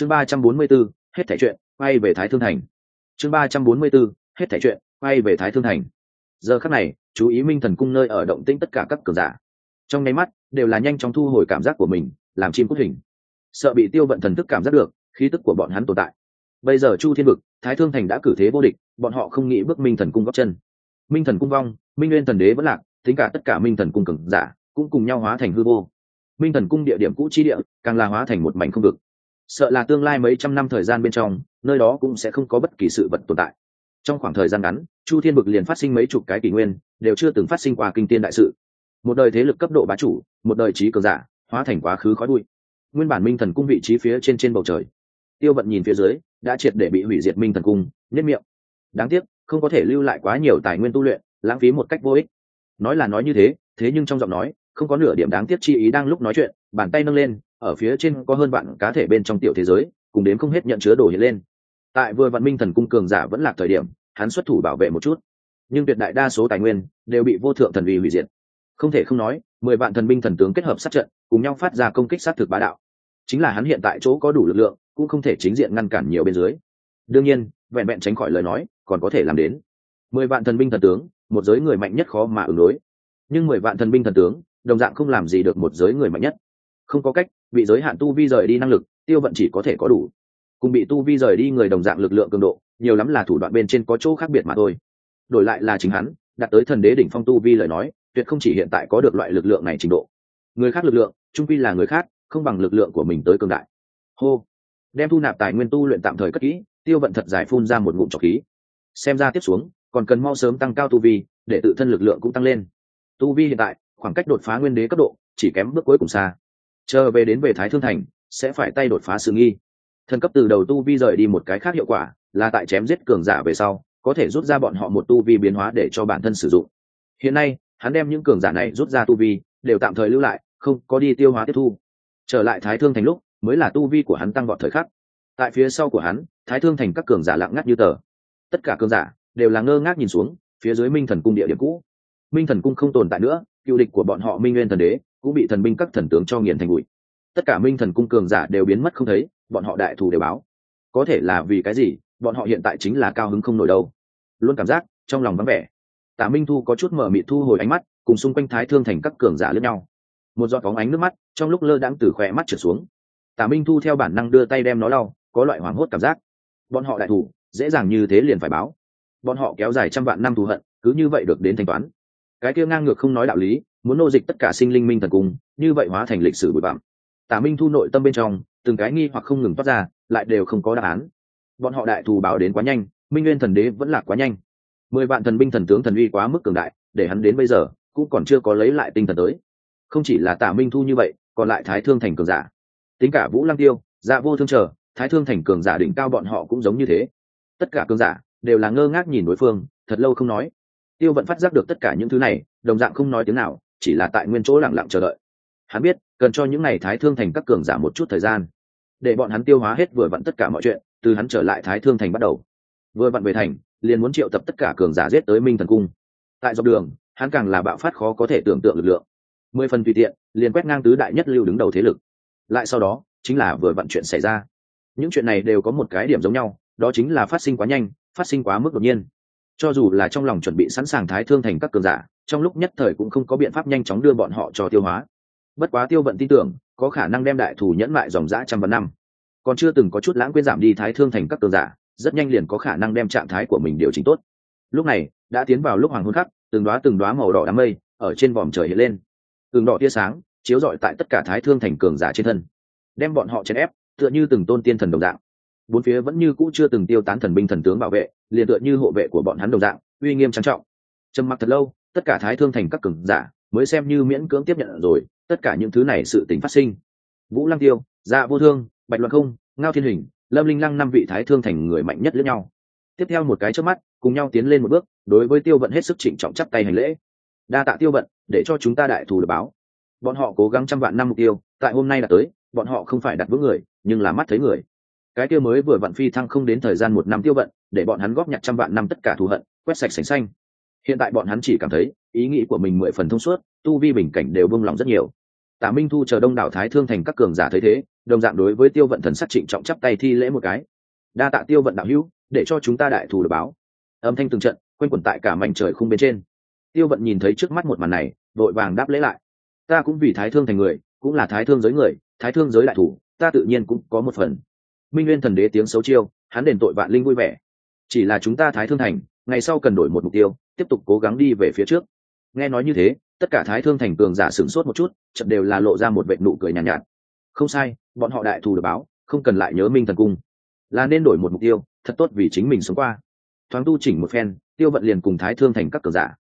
chương ba trăm bốn mươi 344, hết thảy chuyện quay về thái thương thành. Chương ba trăm bốn mươi 344, hết thảy chuyện quay về thái thương thành. Giờ khắc này chú ý minh thần cung nơi ở động tĩnh tất cả các cường giả. Trong nháy mắt đều là nhanh chóng thu hồi cảm giác của mình làm chim cút hình. Sợ bị tiêu vận thần thức cảm giác được khí tức của bọn hắn tồn tại. Bây giờ chu thiên vực thái thương thành đã cử thế vô địch bọn họ không nghĩ bước minh thần cung góp chân. Minh thần cung vong minh nguyên thần đế vẫn lạc tính cả tất cả minh thần cung cường giả cũng cùng nhau hóa thành hư vô. Minh thần cung địa điểm cũ chi địa càng là hóa thành một mảnh không vực sợ là tương lai mấy trăm năm thời gian bên trong, nơi đó cũng sẽ không có bất kỳ sự vật tồn tại. Trong khoảng thời gian ngắn, chu thiên Bực liền phát sinh mấy chục cái kỷ nguyên, đều chưa từng phát sinh qua kinh tiên đại sự. Một đời thế lực cấp độ bá chủ, một đời trí cường giả, hóa thành quá khứ khói bụi. Nguyên bản minh thần cung vị trí phía trên trên bầu trời. Tiêu vận nhìn phía dưới, đã triệt để bị hủy diệt minh thần cung nhất miệng. Đáng tiếc, không có thể lưu lại quá nhiều tài nguyên tu luyện, lãng phí một cách vô ích. Nói là nói như thế thế nhưng trong giọng nói, không có nửa điểm đáng tiếc chi ý đang lúc nói chuyện, bàn tay nâng lên ở phía trên có hơn bạn cá thể bên trong tiểu thế giới, cùng đến không hết nhận chứa đồ hiện lên. Tại vừa vạn minh thần cung cường giả vẫn là thời điểm, hắn xuất thủ bảo vệ một chút. Nhưng tuyệt đại đa số tài nguyên đều bị vô thượng thần vì hủy diệt. Không thể không nói, mười vạn thần binh thần tướng kết hợp sát trận, cùng nhau phát ra công kích sát thực bá đạo. Chính là hắn hiện tại chỗ có đủ lực lượng, cũng không thể chính diện ngăn cản nhiều bên dưới. Đương nhiên, vẹn vẹn tránh khỏi lời nói, còn có thể làm đến. Mười vạn thần binh thần tướng, một giới người mạnh nhất khó mà ứng đối. Nhưng mười vạn thần binh thần tướng, đồng dạng không làm gì được một giới người mạnh nhất không có cách, bị giới hạn tu vi rời đi năng lực, tiêu vận chỉ có thể có đủ. Cùng bị tu vi rời đi người đồng dạng lực lượng cường độ, nhiều lắm là thủ đoạn bên trên có chỗ khác biệt mà thôi. Đổi lại là chính hắn, đạt tới thần đế đỉnh phong tu vi lời nói, tuyệt không chỉ hiện tại có được loại lực lượng này trình độ. Người khác lực lượng trung vi là người khác, không bằng lực lượng của mình tới cường đại. Hô. Đem thu nạp tài nguyên tu luyện tạm thời cất kỹ, tiêu vận thật giải phun ra một ngụm trọc khí. Xem ra tiếp xuống, còn cần mau sớm tăng cao tu vi, để tự thân lực lượng cũng tăng lên. Tu vi hiện tại, khoảng cách đột phá nguyên đế cấp độ, chỉ kém bước cuối cùng xa chờ về đến về thái thương thành, sẽ phải tay đột phá sự nghi. Thần cấp từ đầu tu vi rời đi một cái khác hiệu quả, là tại chém giết cường giả về sau, có thể rút ra bọn họ một tu vi biến hóa để cho bản thân sử dụng. Hiện nay, hắn đem những cường giả này rút ra tu vi, đều tạm thời lưu lại, không có đi tiêu hóa tiếp thu. Trở lại thái thương thành lúc, mới là tu vi của hắn tăng vọt thời khắc. Tại phía sau của hắn, thái thương thành các cường giả lặng ngắt như tờ. Tất cả cường giả đều là ngơ ngác nhìn xuống, phía dưới minh thần cung địa điểm cũ. Minh thần cung không tồn tại nữa, cựu địch của bọn họ minh nguyên thần đế cũng bị thần binh các thần tướng cho nghiền thành bụi. Tất cả minh thần cung cường giả đều biến mất không thấy, bọn họ đại thù đều báo. Có thể là vì cái gì, bọn họ hiện tại chính là cao hứng không nổi đâu. Luôn cảm giác, trong lòng vắng vẻ. Tả minh thu có chút mở mị thu hồi ánh mắt, cùng xung quanh thái thương thành các cường giả lẫn nhau. Một giọt bóng ánh nước mắt, trong lúc lơ đãng từ khỏe mắt trở xuống. Tả minh thu theo bản năng đưa tay đem nó lau, có loại hoảng hốt cảm giác. Bọn họ đại thủ dễ dàng như thế liền phải báo. Bọn họ kéo dài trăm vạn năm thù hận, cứ như vậy được đến thanh toán. Cái kia ngang ngược không nói đạo lý muốn nô dịch tất cả sinh linh minh thần cung, như vậy hóa thành lịch sử bụi bặm. Tả minh thu nội tâm bên trong, từng cái nghi hoặc không ngừng toát ra, lại đều không có đáp án. Bọn họ đại thù báo đến quá nhanh, minh nguyên thần đế vẫn là quá nhanh. Mười vạn thần binh thần tướng thần uy quá mức cường đại, để hắn đến bây giờ, cũng còn chưa có lấy lại tinh thần tới. Không chỉ là tả minh thu như vậy, còn lại thái thương thành cường giả. Tính cả vũ lăng tiêu dạ vô thương trở, thái thương thành cường giả đỉnh cao bọn họ cũng giống như thế. Tất cả cường giả đều là ngơ ngác nhìn đối phương, thật lâu không nói. Tiêu vẫn phát giác được tất cả những thứ này, đồng dạng không nói tiếng nào chỉ là tại nguyên chỗ lặng lặng chờ đợi. Hắn biết, cần cho những n à y thái thương thành các cường giả một chút thời gian, để bọn hắn tiêu hóa hết vừa vặn tất cả mọi chuyện, từ hắn trở lại thái thương thành bắt đầu. Vừa vặn về thành, liền muốn triệu tập tất cả cường giả giết tới minh thần cung. Tại dọc đường, hắn càng là bạo phát khó có thể tưởng tượng lực lượng. Mười phần tùy tiện, liền quét ngang tứ đại nhất lưu đứng đầu thế lực. Lại sau đó, chính là vừa vặn chuyện xảy ra. Những chuyện này đều có một cái điểm giống nhau, đó chính là phát sinh quá nhanh, phát sinh quá mức đột nhiên. Cho dù là trong lòng chuẩn bị sẵn sàng thái thương thành các cường giả trong lúc nhất thời cũng không có biện pháp nhanh chóng đưa bọn họ cho tiêu hóa. Bất quá tiêu vận tin tưởng, có khả năng đem đại thủ nhẫn lại dòng dã trăm vạn năm. Còn chưa từng có chút lãng quên giảm đi thái thương thành các cường giả, rất nhanh liền có khả năng đem trạng thái của mình điều chỉnh tốt. Lúc này, đã tiến vào lúc hoàng hôn khắc, từng đoá từng đoá màu đỏ đám mây ở trên vòm trời hiện lên. Từng đỏ tia sáng chiếu rọi tại tất cả thái thương thành cường giả trên thân, đem bọn họ chèn ép, tựa như từng tôn tiên thần đồng dạng. Bốn phía vẫn như cũ chưa từng tiêu tán thần binh thần tướng bảo vệ, liền tựa như hộ vệ của bọn hắn đồng dạng, uy nghiêm trang trọng. Trầm mặc thật lâu tất cả thái thương thành các cường giả mới xem như miễn cưỡng tiếp nhận rồi, tất cả những thứ này sự tình phát sinh. Vũ lăng tiêu dạ vô thương, bạch loạn không, ngao thiên hình, lâm linh lăng năm vị thái thương thành người mạnh nhất lẫn nhau. Tiếp theo một cái trước mắt, cùng nhau tiến lên một bước, đối với tiêu vận hết sức trịnh trọng chắp tay hành lễ. Đa tạ tiêu vận, để cho chúng ta đại thù được báo. Bọn họ cố gắng trăm vạn năm mục tiêu, tại hôm nay đã tới, bọn họ không phải đặt vững người, nhưng là mắt thấy người. Cái tiêu mới vừa vặn phi thăng không đến thời gian một năm tiêu vận, để bọn hắn góp nhặt trăm vạn năm tất cả thù hận, quét sạch sành xanh hiện tại bọn hắn chỉ cảm thấy, ý nghĩ của mình mười phần thông suốt, tu vi bình cảnh đều vương lòng rất nhiều. Tả minh thu chờ đông đảo thái thương thành các cường giả thấy thế, đồng dạng đối với tiêu vận thần sắc trịnh trọng chắp tay thi lễ một cái. Đa tạ tiêu vận đạo hữu, để cho chúng ta đại thù được báo. Âm thanh từng trận, quanh quẩn tại cả mảnh trời khung bên trên. Tiêu vận nhìn thấy trước mắt một màn này vội vàng đáp lễ lại. Ta cũng vì thái thương thành người, cũng là thái thương giới người, thái thương giới đại thủ, ta tự nhiên cũng có một phần. Minh nguyên thần đế tiếng xấu chiêu, hắn đền tội vạn linh vui vẻ. Chỉ là chúng ta thái thương thành, ngày sau cần đổi một mục tiêu tiếp tục cố gắng đi về phía trước. Nghe nói như thế tất cả thái thương thành cường giả sửng sốt một chút chậm đều là lộ ra một vệ nụ cười nhàn nhạt, nhạt. Không sai bọn họ đại thù được báo không cần lại nhớ minh thần cung. Là nên đổi một mục tiêu thật tốt vì chính mình sống qua. Thoáng tu chỉnh một phen tiêu vận liền cùng thái thương thành các cường giả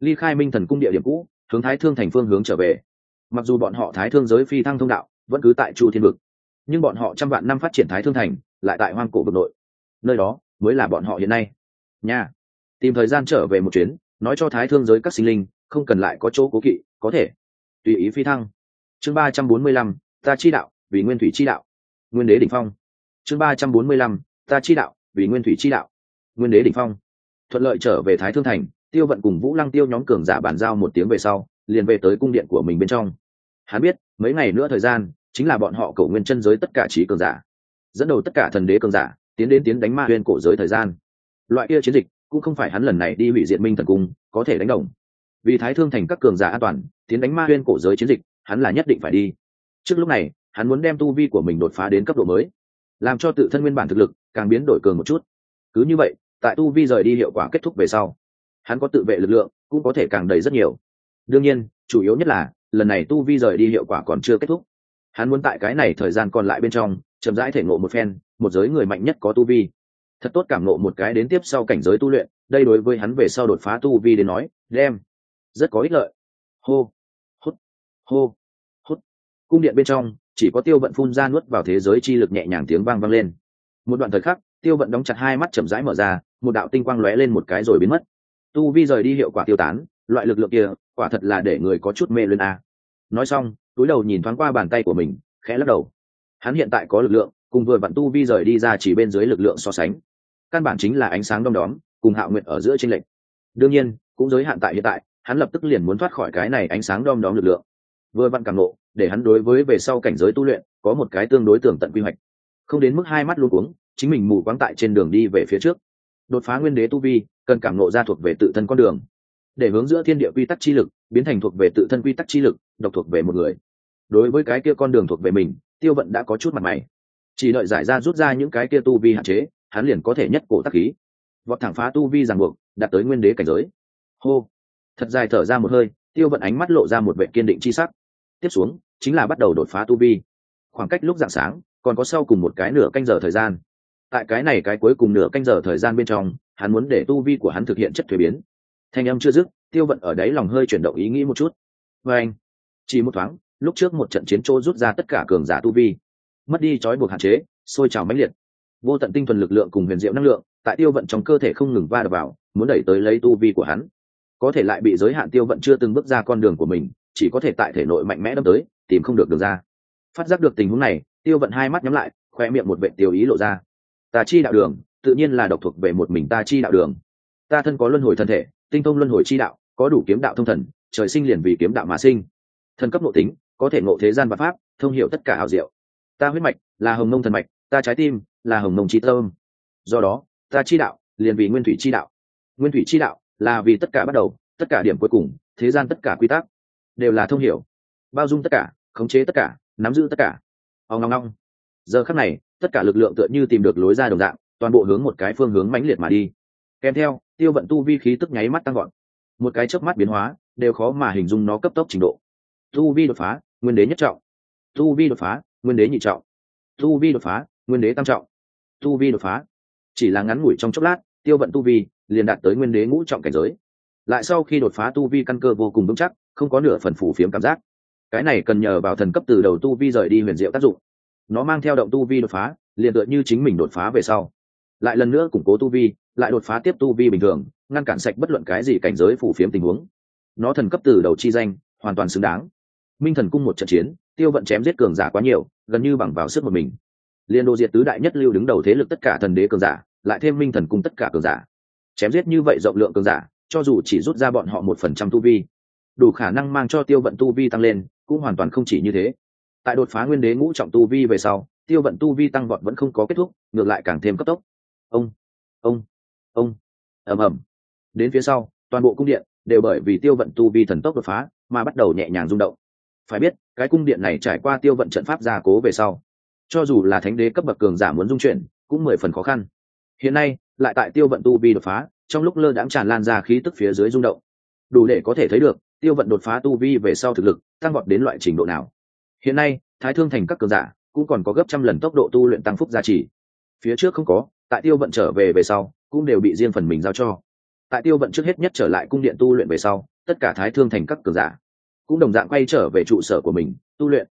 ly khai minh thần cung địa điểm cũ hướng thái thương thành phương hướng trở về. Mặc dù bọn họ thái thương giới phi thăng thông đạo vẫn cứ tại chu thiên vực nhưng bọn họ trăm vạn năm phát triển thái thương thành lại tại hoang cổ vực nội. Nơi đó mới là bọn họ hiện nay. Nha tìm thời gian trở về một chuyến, nói cho thái thương giới các sinh linh, không cần lại có chỗ cố kỵ, có thể. Tùy ý phi thăng. Chương ba trăm bốn mươi lăm, ta chi đạo, vì nguyên thủy chi đạo. Nguyên đế đỉnh phong. Chương ba trăm bốn mươi lăm, ta chi đạo, vì nguyên thủy chi đạo. Nguyên đế đỉnh phong. Thuận lợi trở về thái thương thành, tiêu vận cùng vũ lăng tiêu nhóm cường giả bàn giao một tiếng về sau, liền về tới cung điện của mình bên trong. Hắn biết, mấy ngày nữa thời gian, chính là bọn họ cầu nguyên chân giới tất cả trí cường giả. Dẫn đầu tất cả thần đế cường giả, tiến đến tiến đánh ma huyên cổ giới thời gian. Loại kia chiến dịch cũng không phải hắn lần này đi hủy diệt minh thần cung, có thể đánh đồng. Vì thái thương thành các cường giả an toàn, tiến đánh ma huyên cổ giới chiến dịch, hắn là nhất định phải đi. Trước lúc này, hắn muốn đem tu vi của mình đột phá đến cấp độ mới, làm cho tự thân nguyên bản thực lực càng biến đổi cường một chút. Cứ như vậy, tại tu vi rời đi hiệu quả kết thúc về sau, hắn có tự vệ lực lượng, cũng có thể càng đầy rất nhiều. Đương nhiên, chủ yếu nhất là, lần này tu vi rời đi hiệu quả còn chưa kết thúc. Hắn muốn tại cái này thời gian còn lại bên trong, chậm rãi thể ngộ một phen, một giới người mạnh nhất có tu vi thật tốt cảm ngộ một cái đến tiếp sau cảnh giới tu luyện, đây đối với hắn về sau đột phá tu vi đến nói, đem, rất có ích lợi. Hô, hút hô, hút. Cung điện bên trong, chỉ có tiêu vận phun ra nuốt vào thế giới chi lực nhẹ nhàng tiếng vang vang lên. Một đoạn thời khắc, tiêu vận đóng chặt hai mắt chậm rãi mở ra, một đạo tinh quang lóe lên một cái rồi biến mất. Tu vi rời đi hiệu quả tiêu tán, loại lực lượng kia, quả thật là để người có chút mê lên a. Nói xong, túi đầu nhìn thoáng qua bàn tay của mình, khẽ lắc đầu. Hắn hiện tại có lực lượng, cùng vừa vặn tu vi rời đi ra chỉ bên dưới lực lượng so sánh căn bản chính là ánh sáng đom đóm, cùng hạo nguyện ở giữa tranh lệch. Đương nhiên, cũng giới hạn tại hiện tại, hắn lập tức liền muốn thoát khỏi cái này ánh sáng đom đóm lực lượng. Vừa vặn càng nộ để hắn đối với về sau cảnh giới tu luyện, có một cái tương đối tưởng tận quy hoạch. Không đến mức hai mắt luôn cuống, chính mình mù quáng tại trên đường đi về phía trước. Đột phá nguyên đế tu vi, cần cảm nộ ra thuộc về tự thân con đường. Để hướng giữa thiên địa quy tắc chi lực, biến thành thuộc về tự thân quy tắc chi lực, độc thuộc về một người. Đối với cái kia con đường thuộc về mình, tiêu vận đã có chút mặt mày. Chỉ đợi giải ra rút ra những cái kia tu vi hạn chế hắn liền có thể nhất cổ tắc khí. Vọt thẳng phá tu vi ràng buộc, đạt tới nguyên đế cảnh giới. Hô. Thật dài thở ra một hơi, tiêu vận ánh mắt lộ ra một vệ kiên định chi sắc. Tiếp xuống, chính là bắt đầu đột phá tu vi. Khoảng cách lúc dạng sáng, còn có sau cùng một cái nửa canh giờ thời gian. Tại cái này cái cuối cùng nửa canh giờ thời gian bên trong, hắn muốn để tu vi của hắn thực hiện chất thuế biến. Thanh âm chưa dứt, tiêu vận ở đấy lòng hơi chuyển động ý nghĩ một chút. Và anh, chỉ một thoáng, lúc trước một trận chiến trô rút ra tất cả cường giả tu vi. Mất đi trói buộc hạn chế, sôi trào mãnh liệt vô tận tinh thuần lực lượng cùng huyền diệu năng lượng, tại tiêu vận trong cơ thể không ngừng va đập vào, muốn đẩy tới lấy tu vi của hắn. Có thể lại bị giới hạn tiêu vận chưa từng bước ra con đường của mình, chỉ có thể tại thể nội mạnh mẽ đâm tới, tìm không được đường ra. Phát giác được tình huống này, tiêu vận hai mắt nhắm lại, khoe miệng một vệ tiêu ý lộ ra. Ta chi đạo đường, tự nhiên là độc thuộc về một mình ta chi đạo đường. Ta thân có luân hồi thân thể, tinh thông luân hồi chi đạo, có đủ kiếm đạo thông thần, trời sinh liền vì kiếm đạo mà sinh. Thần cấp nội tính, có thể ngộ thế gian và pháp, thông hiểu tất cả hào diệu. Ta huyết mạch, là hồng nông thần mạch, ta trái tim là hồng mông chi tâm. Do đó, ta chi đạo, liền vì nguyên thủy chi đạo. Nguyên thủy chi đạo là vì tất cả bắt đầu, tất cả điểm cuối cùng, thế gian tất cả quy tắc, đều là thông hiểu. Bao dung tất cả, khống chế tất cả, nắm giữ tất cả. Ông ngong ngong giờ khắc này, tất cả lực lượng tựa như tìm được lối ra đồng dạng, toàn bộ hướng một cái phương hướng mãnh liệt mà đi. Kèm theo, tiêu vận tu vi khí tức nháy mắt tăng gọn một cái chớp mắt biến hóa, đều khó mà hình dung nó cấp tốc trình độ. Tu vi đột phá, nguyên đế nhất trọng. Tu vi đột phá, nguyên đế nhị trọng. Tu vi đột phá, nguyên đế tam trọng tu vi đột phá. Chỉ là ngắn ngủi trong chốc lát, tiêu vận tu vi liền đạt tới nguyên đế ngũ trọng cảnh giới. Lại sau khi đột phá tu vi căn cơ vô cùng vững chắc, không có nửa phần phủ phiếm cảm giác. Cái này cần nhờ vào thần cấp từ đầu tu vi rời đi huyền diệu tác dụng. Nó mang theo động tu vi đột phá, liền tựa như chính mình đột phá về sau. Lại lần nữa củng cố tu vi, lại đột phá tiếp tu vi bình thường, ngăn cản sạch bất luận cái gì cảnh giới phủ phiếm tình huống. Nó thần cấp từ đầu chi danh, hoàn toàn xứng đáng. Minh thần cung một trận chiến, tiêu vận chém giết cường giả quá nhiều, gần như bằng vào sức một mình liên đô diệt tứ đại nhất lưu đứng đầu thế lực tất cả thần đế cường giả, lại thêm minh thần cung tất cả cường giả. Chém giết như vậy rộng lượng cường giả, cho dù chỉ rút ra bọn họ một phần trăm tu vi, đủ khả năng mang cho tiêu vận tu vi tăng lên, cũng hoàn toàn không chỉ như thế. Tại đột phá nguyên đế ngũ trọng tu vi về sau, tiêu vận tu vi tăng vọt vẫn không có kết thúc, ngược lại càng thêm cấp tốc. Ông ông ông. Ầm ầm. Đến phía sau, toàn bộ cung điện đều bởi vì tiêu vận tu vi thần tốc đột phá mà bắt đầu nhẹ nhàng rung động. Phải biết, cái cung điện này trải qua tiêu vận trận pháp gia cố về sau cho dù là thánh đế cấp bậc cường giả muốn dung chuyển, cũng mười phần khó khăn. Hiện nay, lại tại tiêu vận tu vi đột phá, trong lúc lơ đãng tràn lan ra khí tức phía dưới rung động. Đủ để có thể thấy được, tiêu vận đột phá tu vi về sau thực lực, tăng vọt đến loại trình độ nào. Hiện nay, thái thương thành các cường giả, cũng còn có gấp trăm lần tốc độ tu luyện tăng phúc gia trì. Phía trước không có, tại tiêu vận trở về về sau, cũng đều bị riêng phần mình giao cho. Tại tiêu vận trước hết nhất trở lại cung điện tu luyện về sau, tất cả thái thương thành các cường giả, cũng đồng dạng quay trở về trụ sở của mình, tu luyện.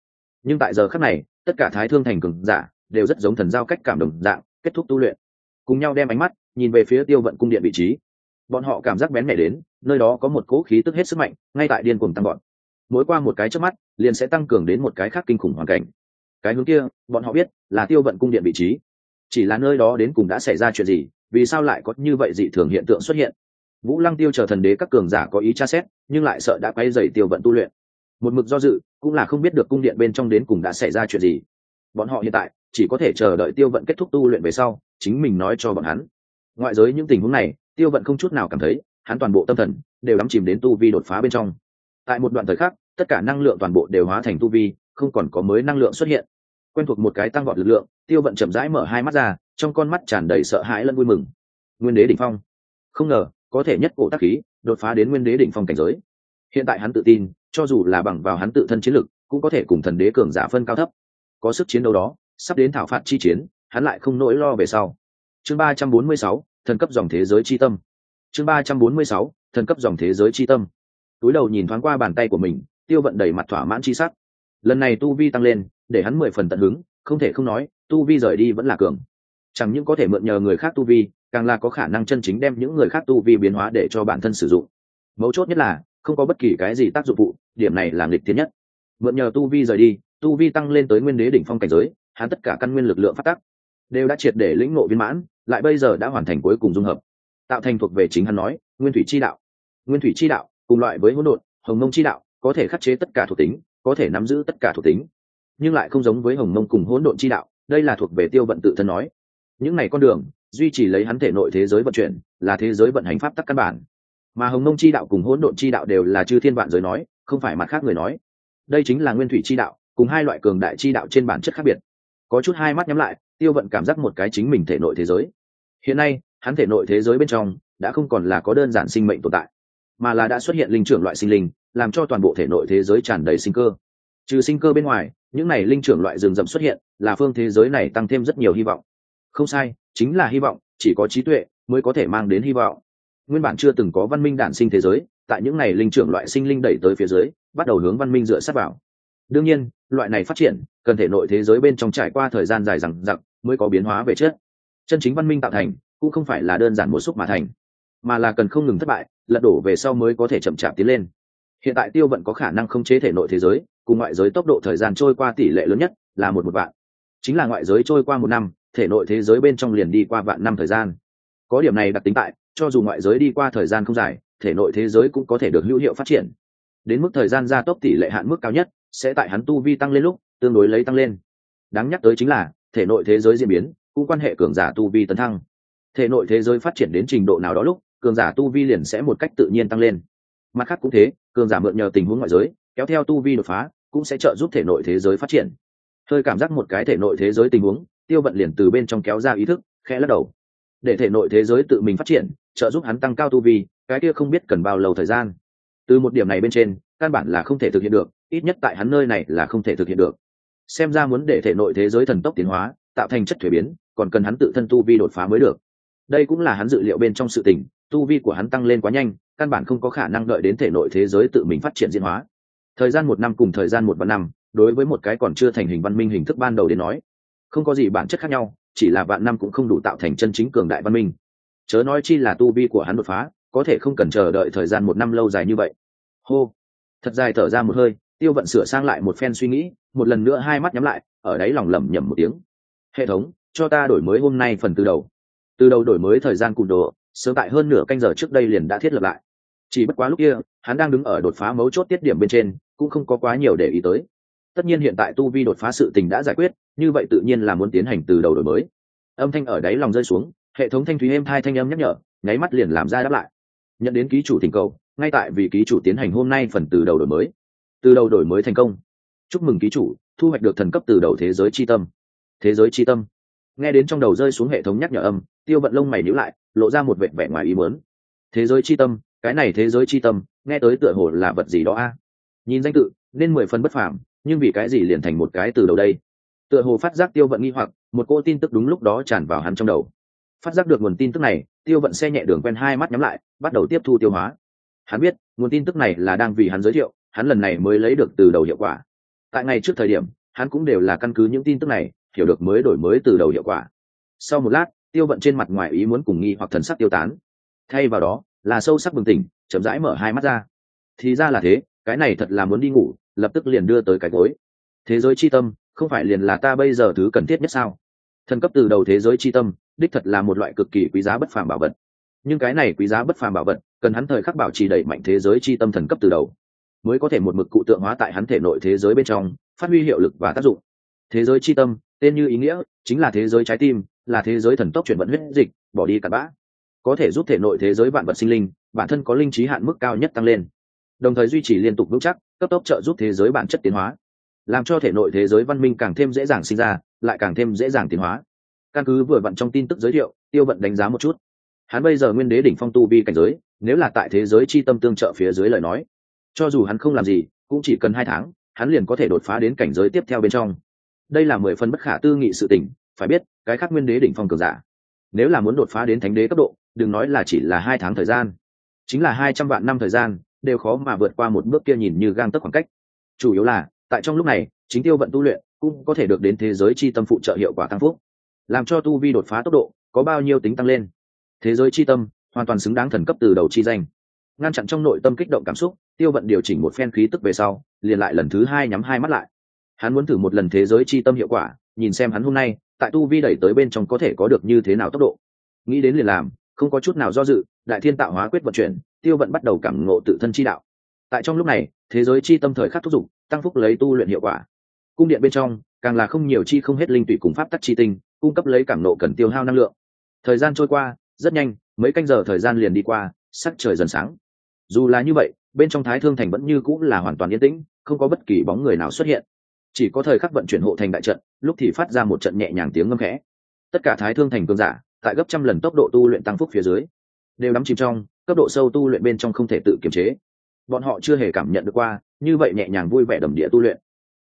Nhưng tại giờ khắc này tất cả thái thương thành cường giả đều rất giống thần giao cách cảm đồng dạng, kết thúc tu luyện. Cùng nhau đem ánh mắt nhìn về phía tiêu vận cung điện vị trí. Bọn họ cảm giác bén mẻ đến, nơi đó có một cỗ khí tức hết sức mạnh, ngay tại điên cuồng tăng bọn mỗi qua một cái trước mắt, liền sẽ tăng cường đến một cái khác kinh khủng hoàn cảnh. Cái hướng kia, bọn họ biết là tiêu vận cung điện vị trí. Chỉ là nơi đó đến cùng đã xảy ra chuyện gì, vì sao lại có như vậy dị thường hiện tượng xuất hiện? Vũ lăng tiêu chờ thần đế các cường giả có ý tra xét, nhưng lại sợ đã quay dày tiêu vận tu luyện một mực do dự, cũng là không biết được cung điện bên trong đến cùng đã xảy ra chuyện gì. Bọn họ hiện tại chỉ có thể chờ đợi tiêu vận kết thúc tu luyện về sau, chính mình nói cho bọn hắn. Ngoại giới những tình huống này, tiêu vận không chút nào cảm thấy, hắn toàn bộ tâm thần đều đắm chìm đến tu vi đột phá bên trong. Tại một đoạn thời khắc, tất cả năng lượng toàn bộ đều hóa thành tu vi, không còn có mới năng lượng xuất hiện. Quen thuộc một cái tăng vọt lực lượng, tiêu vận chậm rãi mở hai mắt ra, trong con mắt tràn đầy sợ hãi lẫn vui mừng. Nguyên đế đỉnh phong. Không ngờ, có thể nhất cổ tác khí, đột phá đến nguyên đế đỉnh phong cảnh giới hiện tại hắn tự tin, cho dù là bằng vào hắn tự thân chiến lực, cũng có thể cùng thần đế cường giả phân cao thấp. Có sức chiến đấu đó, sắp đến thảo phạt chi chiến, hắn lại không nỗi lo về sau. Chương ba trăm bốn mươi sáu, thần cấp dòng thế giới chi tâm. Chương ba trăm bốn mươi sáu, thần cấp dòng thế giới chi tâm. Túi đầu nhìn thoáng qua bàn tay của mình, tiêu vận đầy mặt thỏa mãn chi sắc. Lần này tu vi tăng lên, để hắn mười phần tận hứng, không thể không nói, tu vi rời đi vẫn là cường. Chẳng những có thể mượn nhờ người khác tu vi, càng là có khả năng chân chính đem những người khác tu vi biến hóa để cho bản thân sử dụng. Mấu chốt nhất là không có bất kỳ cái gì tác dụng phụ, điểm này là nghịch tiến nhất. Mượn nhờ tu vi rời đi, tu vi tăng lên tới nguyên đế đỉnh phong cảnh giới, hắn tất cả căn nguyên lực lượng phát tắc đều đã triệt để lĩnh ngộ viên mãn, lại bây giờ đã hoàn thành cuối cùng dung hợp. Tạo thành thuộc về chính hắn nói, nguyên thủy chi đạo. Nguyên thủy chi đạo, cùng loại với hỗn độn, hồng mông chi đạo, có thể khắc chế tất cả thuộc tính, có thể nắm giữ tất cả thuộc tính, nhưng lại không giống với hồng mông cùng hỗn độn chi đạo, đây là thuộc về tiêu vận tự thân nói. Những này con đường, duy trì lấy hắn thể nội thế giới vận chuyển, là thế giới vận hành pháp tắc căn bản mà hồng Nông chi đạo cùng hỗn độn chi đạo đều là chư thiên vạn giới nói, không phải mặt khác người nói. Đây chính là nguyên thủy chi đạo, cùng hai loại cường đại chi đạo trên bản chất khác biệt. Có chút hai mắt nhắm lại, tiêu vận cảm giác một cái chính mình thể nội thế giới. Hiện nay, hắn thể nội thế giới bên trong, đã không còn là có đơn giản sinh mệnh tồn tại, mà là đã xuất hiện linh trưởng loại sinh linh, làm cho toàn bộ thể nội thế giới tràn đầy sinh cơ. Trừ sinh cơ bên ngoài, những này linh trưởng loại rừng rậm xuất hiện, là phương thế giới này tăng thêm rất nhiều hy vọng. Không sai, chính là hy vọng, chỉ có trí tuệ mới có thể mang đến hy vọng nguyên bản chưa từng có văn minh đản sinh thế giới, tại những ngày linh trưởng loại sinh linh đẩy tới phía dưới, bắt đầu hướng văn minh dựa sát vào. Đương nhiên, loại này phát triển, cần thể nội thế giới bên trong trải qua thời gian dài rằng rặc mới có biến hóa về trước. chân chính văn minh tạo thành, cũng không phải là đơn giản một xúc mà thành, mà là cần không ngừng thất bại, lật đổ về sau mới có thể chậm chạp tiến lên. Hiện tại tiêu vận có khả năng không chế thể nội thế giới, cùng ngoại giới tốc độ thời gian trôi qua tỷ lệ lớn nhất là một một vạn. Chính là ngoại giới trôi qua một năm, thể nội thế giới bên trong liền đi qua vạn năm thời gian. Có điểm này đặc tính tại cho dù ngoại giới đi qua thời gian không dài, thể nội thế giới cũng có thể được hữu hiệu phát triển. Đến mức thời gian gia tốc tỷ lệ hạn mức cao nhất sẽ tại hắn tu vi tăng lên lúc, tương đối lấy tăng lên. Đáng nhắc tới chính là, thể nội thế giới diễn biến cũng quan hệ cường giả tu vi tấn thăng. Thể nội thế giới phát triển đến trình độ nào đó lúc, cường giả tu vi liền sẽ một cách tự nhiên tăng lên. Mặt khác cũng thế, cường giả mượn nhờ tình huống ngoại giới, kéo theo tu vi đột phá, cũng sẽ trợ giúp thể nội thế giới phát triển. Hơi cảm giác một cái thể nội thế giới tình huống, tiêu vận liền từ bên trong kéo ra ý thức, khẽ lắc đầu để thể nội thế giới tự mình phát triển, trợ giúp hắn tăng cao tu vi, cái kia không biết cần bao lâu thời gian. Từ một điểm này bên trên, căn bản là không thể thực hiện được, ít nhất tại hắn nơi này là không thể thực hiện được. Xem ra muốn để thể nội thế giới thần tốc tiến hóa, tạo thành chất thuế biến, còn cần hắn tự thân tu vi đột phá mới được. Đây cũng là hắn dự liệu bên trong sự tình, tu vi của hắn tăng lên quá nhanh, căn bản không có khả năng đợi đến thể nội thế giới tự mình phát triển diễn hóa. Thời gian một năm cùng thời gian một vạn năm, đối với một cái còn chưa thành hình văn minh hình thức ban đầu đến nói, không có gì bản chất khác nhau chỉ là vạn năm cũng không đủ tạo thành chân chính cường đại văn minh. Chớ nói chi là tu vi của hắn đột phá, có thể không cần chờ đợi thời gian một năm lâu dài như vậy. Hô. Thật dài thở ra một hơi, tiêu vận sửa sang lại một phen suy nghĩ, một lần nữa hai mắt nhắm lại, ở đáy lòng lẩm nhẩm một tiếng. Hệ thống, cho ta đổi mới hôm nay phần từ đầu. Từ đầu đổi mới thời gian cùn đồ, sớm tại hơn nửa canh giờ trước đây liền đã thiết lập lại. Chỉ bất quá lúc kia, hắn đang đứng ở đột phá mấu chốt tiết điểm bên trên, cũng không có quá nhiều để ý tới tất nhiên hiện tại tu vi đột phá sự tình đã giải quyết, như vậy tự nhiên là muốn tiến hành từ đầu đổi mới. Âm thanh ở đáy lòng rơi xuống, hệ thống thanh thúy êm thai thanh âm nhắc nhở, nháy mắt liền làm ra đáp lại. Nhận đến ký chủ thỉnh cầu, ngay tại vì ký chủ tiến hành hôm nay phần từ đầu đổi mới. Từ đầu đổi mới thành công. Chúc mừng ký chủ, thu hoạch được thần cấp từ đầu thế giới c h i tâm. Thế giới c h i tâm. Nghe đến trong đầu rơi xuống hệ thống nhắc nhở âm, tiêu vận lông mày nhữ lại, lộ ra một vệ vẻ ngoài ý mớn thế giới c h i tâm, cái này thế giới c h i tâm, nghe tới tựa hồ là vật gì đó a? Nhìn danh tự, nên mười phần bất phàm nhưng vì cái gì liền thành một cái từ đầu đây? Tựa hồ phát giác tiêu vận nghi hoặc, một cô tin tức đúng lúc đó tràn vào hắn trong đầu. Phát giác được nguồn tin tức này, tiêu vận xe nhẹ đường quen hai mắt nhắm lại, bắt đầu tiếp thu tiêu hóa. Hắn biết, nguồn tin tức này là đang vì hắn giới thiệu, hắn lần này mới lấy được từ đầu hiệu quả. Tại ngày trước thời điểm, hắn cũng đều là căn cứ những tin tức này, hiểu được mới đổi mới từ đầu hiệu quả. Sau một lát, tiêu vận trên mặt ngoài ý muốn cùng nghi hoặc thần sắc tiêu tán. Thay vào đó, là sâu sắc bừng tỉnh, chậm rãi mở hai mắt ra. Thì ra là thế, cái này thật là muốn đi ngủ lập tức liền đưa tới cái gối. Thế giới c h i tâm, không phải liền là ta bây giờ thứ cần thiết nhất sao? Thần cấp từ đầu thế giới c h i tâm, đích thật là một loại cực kỳ quý giá bất phàm bảo vật. Nhưng cái này quý giá bất phàm bảo vật, cần hắn thời khắc bảo trì đẩy mạnh thế giới c h i tâm thần cấp từ đầu, mới có thể một mực cụ tượng hóa tại hắn thể nội thế giới bên trong, phát huy hiệu lực và tác dụng. Thế giới c tâm, tên như ý nghĩa, chính là thế giới trái tim, là thế giới thần tốc chuyển vận huyết dịch, bỏ đi cặn bã. Có thể giúp thể nội thế giới vạn vật sinh linh, bản thân có linh trí hạn mức cao nhất tăng lên đồng thời duy trì liên tục vững chắc, cấp tốc trợ giúp thế giới bản chất tiến hóa, làm cho thể nội thế giới văn minh càng thêm dễ dàng sinh ra, lại càng thêm dễ dàng tiến hóa. Căn cứ vừa vặn trong tin tức giới thiệu, tiêu vận đánh giá một chút. Hắn bây giờ nguyên đế đỉnh phong tu vi cảnh giới, nếu là tại thế giới chi tâm tương trợ phía dưới lời nói, cho dù hắn không làm gì, cũng chỉ cần hai tháng, hắn liền có thể đột phá đến cảnh giới tiếp theo bên trong. Đây là mười phần bất khả tư nghị sự tình, phải biết, cái khác nguyên đế đỉnh phong cường giả, nếu là muốn đột phá đến thánh đế cấp độ, đừng nói là chỉ là hai tháng thời gian, chính là hai trăm vạn năm thời gian đều khó mà vượt qua một bước kia nhìn như gang tấc khoảng cách. Chủ yếu là, tại trong lúc này, chính tiêu vận tu luyện cũng có thể được đến thế giới chi tâm phụ trợ hiệu quả tăng phúc, làm cho tu vi đột phá tốc độ có bao nhiêu tính tăng lên. Thế giới chi tâm hoàn toàn xứng đáng thần cấp từ đầu chi danh. Ngăn chặn trong nội tâm kích động cảm xúc, tiêu vận điều chỉnh một phen khí tức về sau, liền lại lần thứ hai nhắm hai mắt lại. Hắn muốn thử một lần thế giới chi tâm hiệu quả, nhìn xem hắn hôm nay, tại tu vi đẩy tới bên trong có thể có được như thế nào tốc độ. Nghĩ đến liền làm, không có chút nào do dự, đại thiên tạo hóa quyết vận chuyển tiêu vận bắt đầu cảm ngộ tự thân chi đạo. Tại trong lúc này, thế giới chi tâm thời khắc thúc giục, tăng phúc lấy tu luyện hiệu quả. Cung điện bên trong, càng là không nhiều chi không hết linh tụy cùng pháp tắc chi tinh, cung cấp lấy cảm nộ cần tiêu hao năng lượng. Thời gian trôi qua, rất nhanh, mấy canh giờ thời gian liền đi qua, sắc trời dần sáng. Dù là như vậy, bên trong thái thương thành vẫn như cũng là hoàn toàn yên tĩnh, không có bất kỳ bóng người nào xuất hiện. Chỉ có thời khắc vận chuyển hộ thành đại trận, lúc thì phát ra một trận nhẹ nhàng tiếng ngâm khẽ. Tất cả thái thương thành cơn giả, tại gấp trăm lần tốc độ tu luyện tăng phúc phía dưới, đều đắm chìm trong cấp độ sâu tu luyện bên trong không thể tự kiềm chế. Bọn họ chưa hề cảm nhận được qua, như vậy nhẹ nhàng vui vẻ đầm địa tu luyện.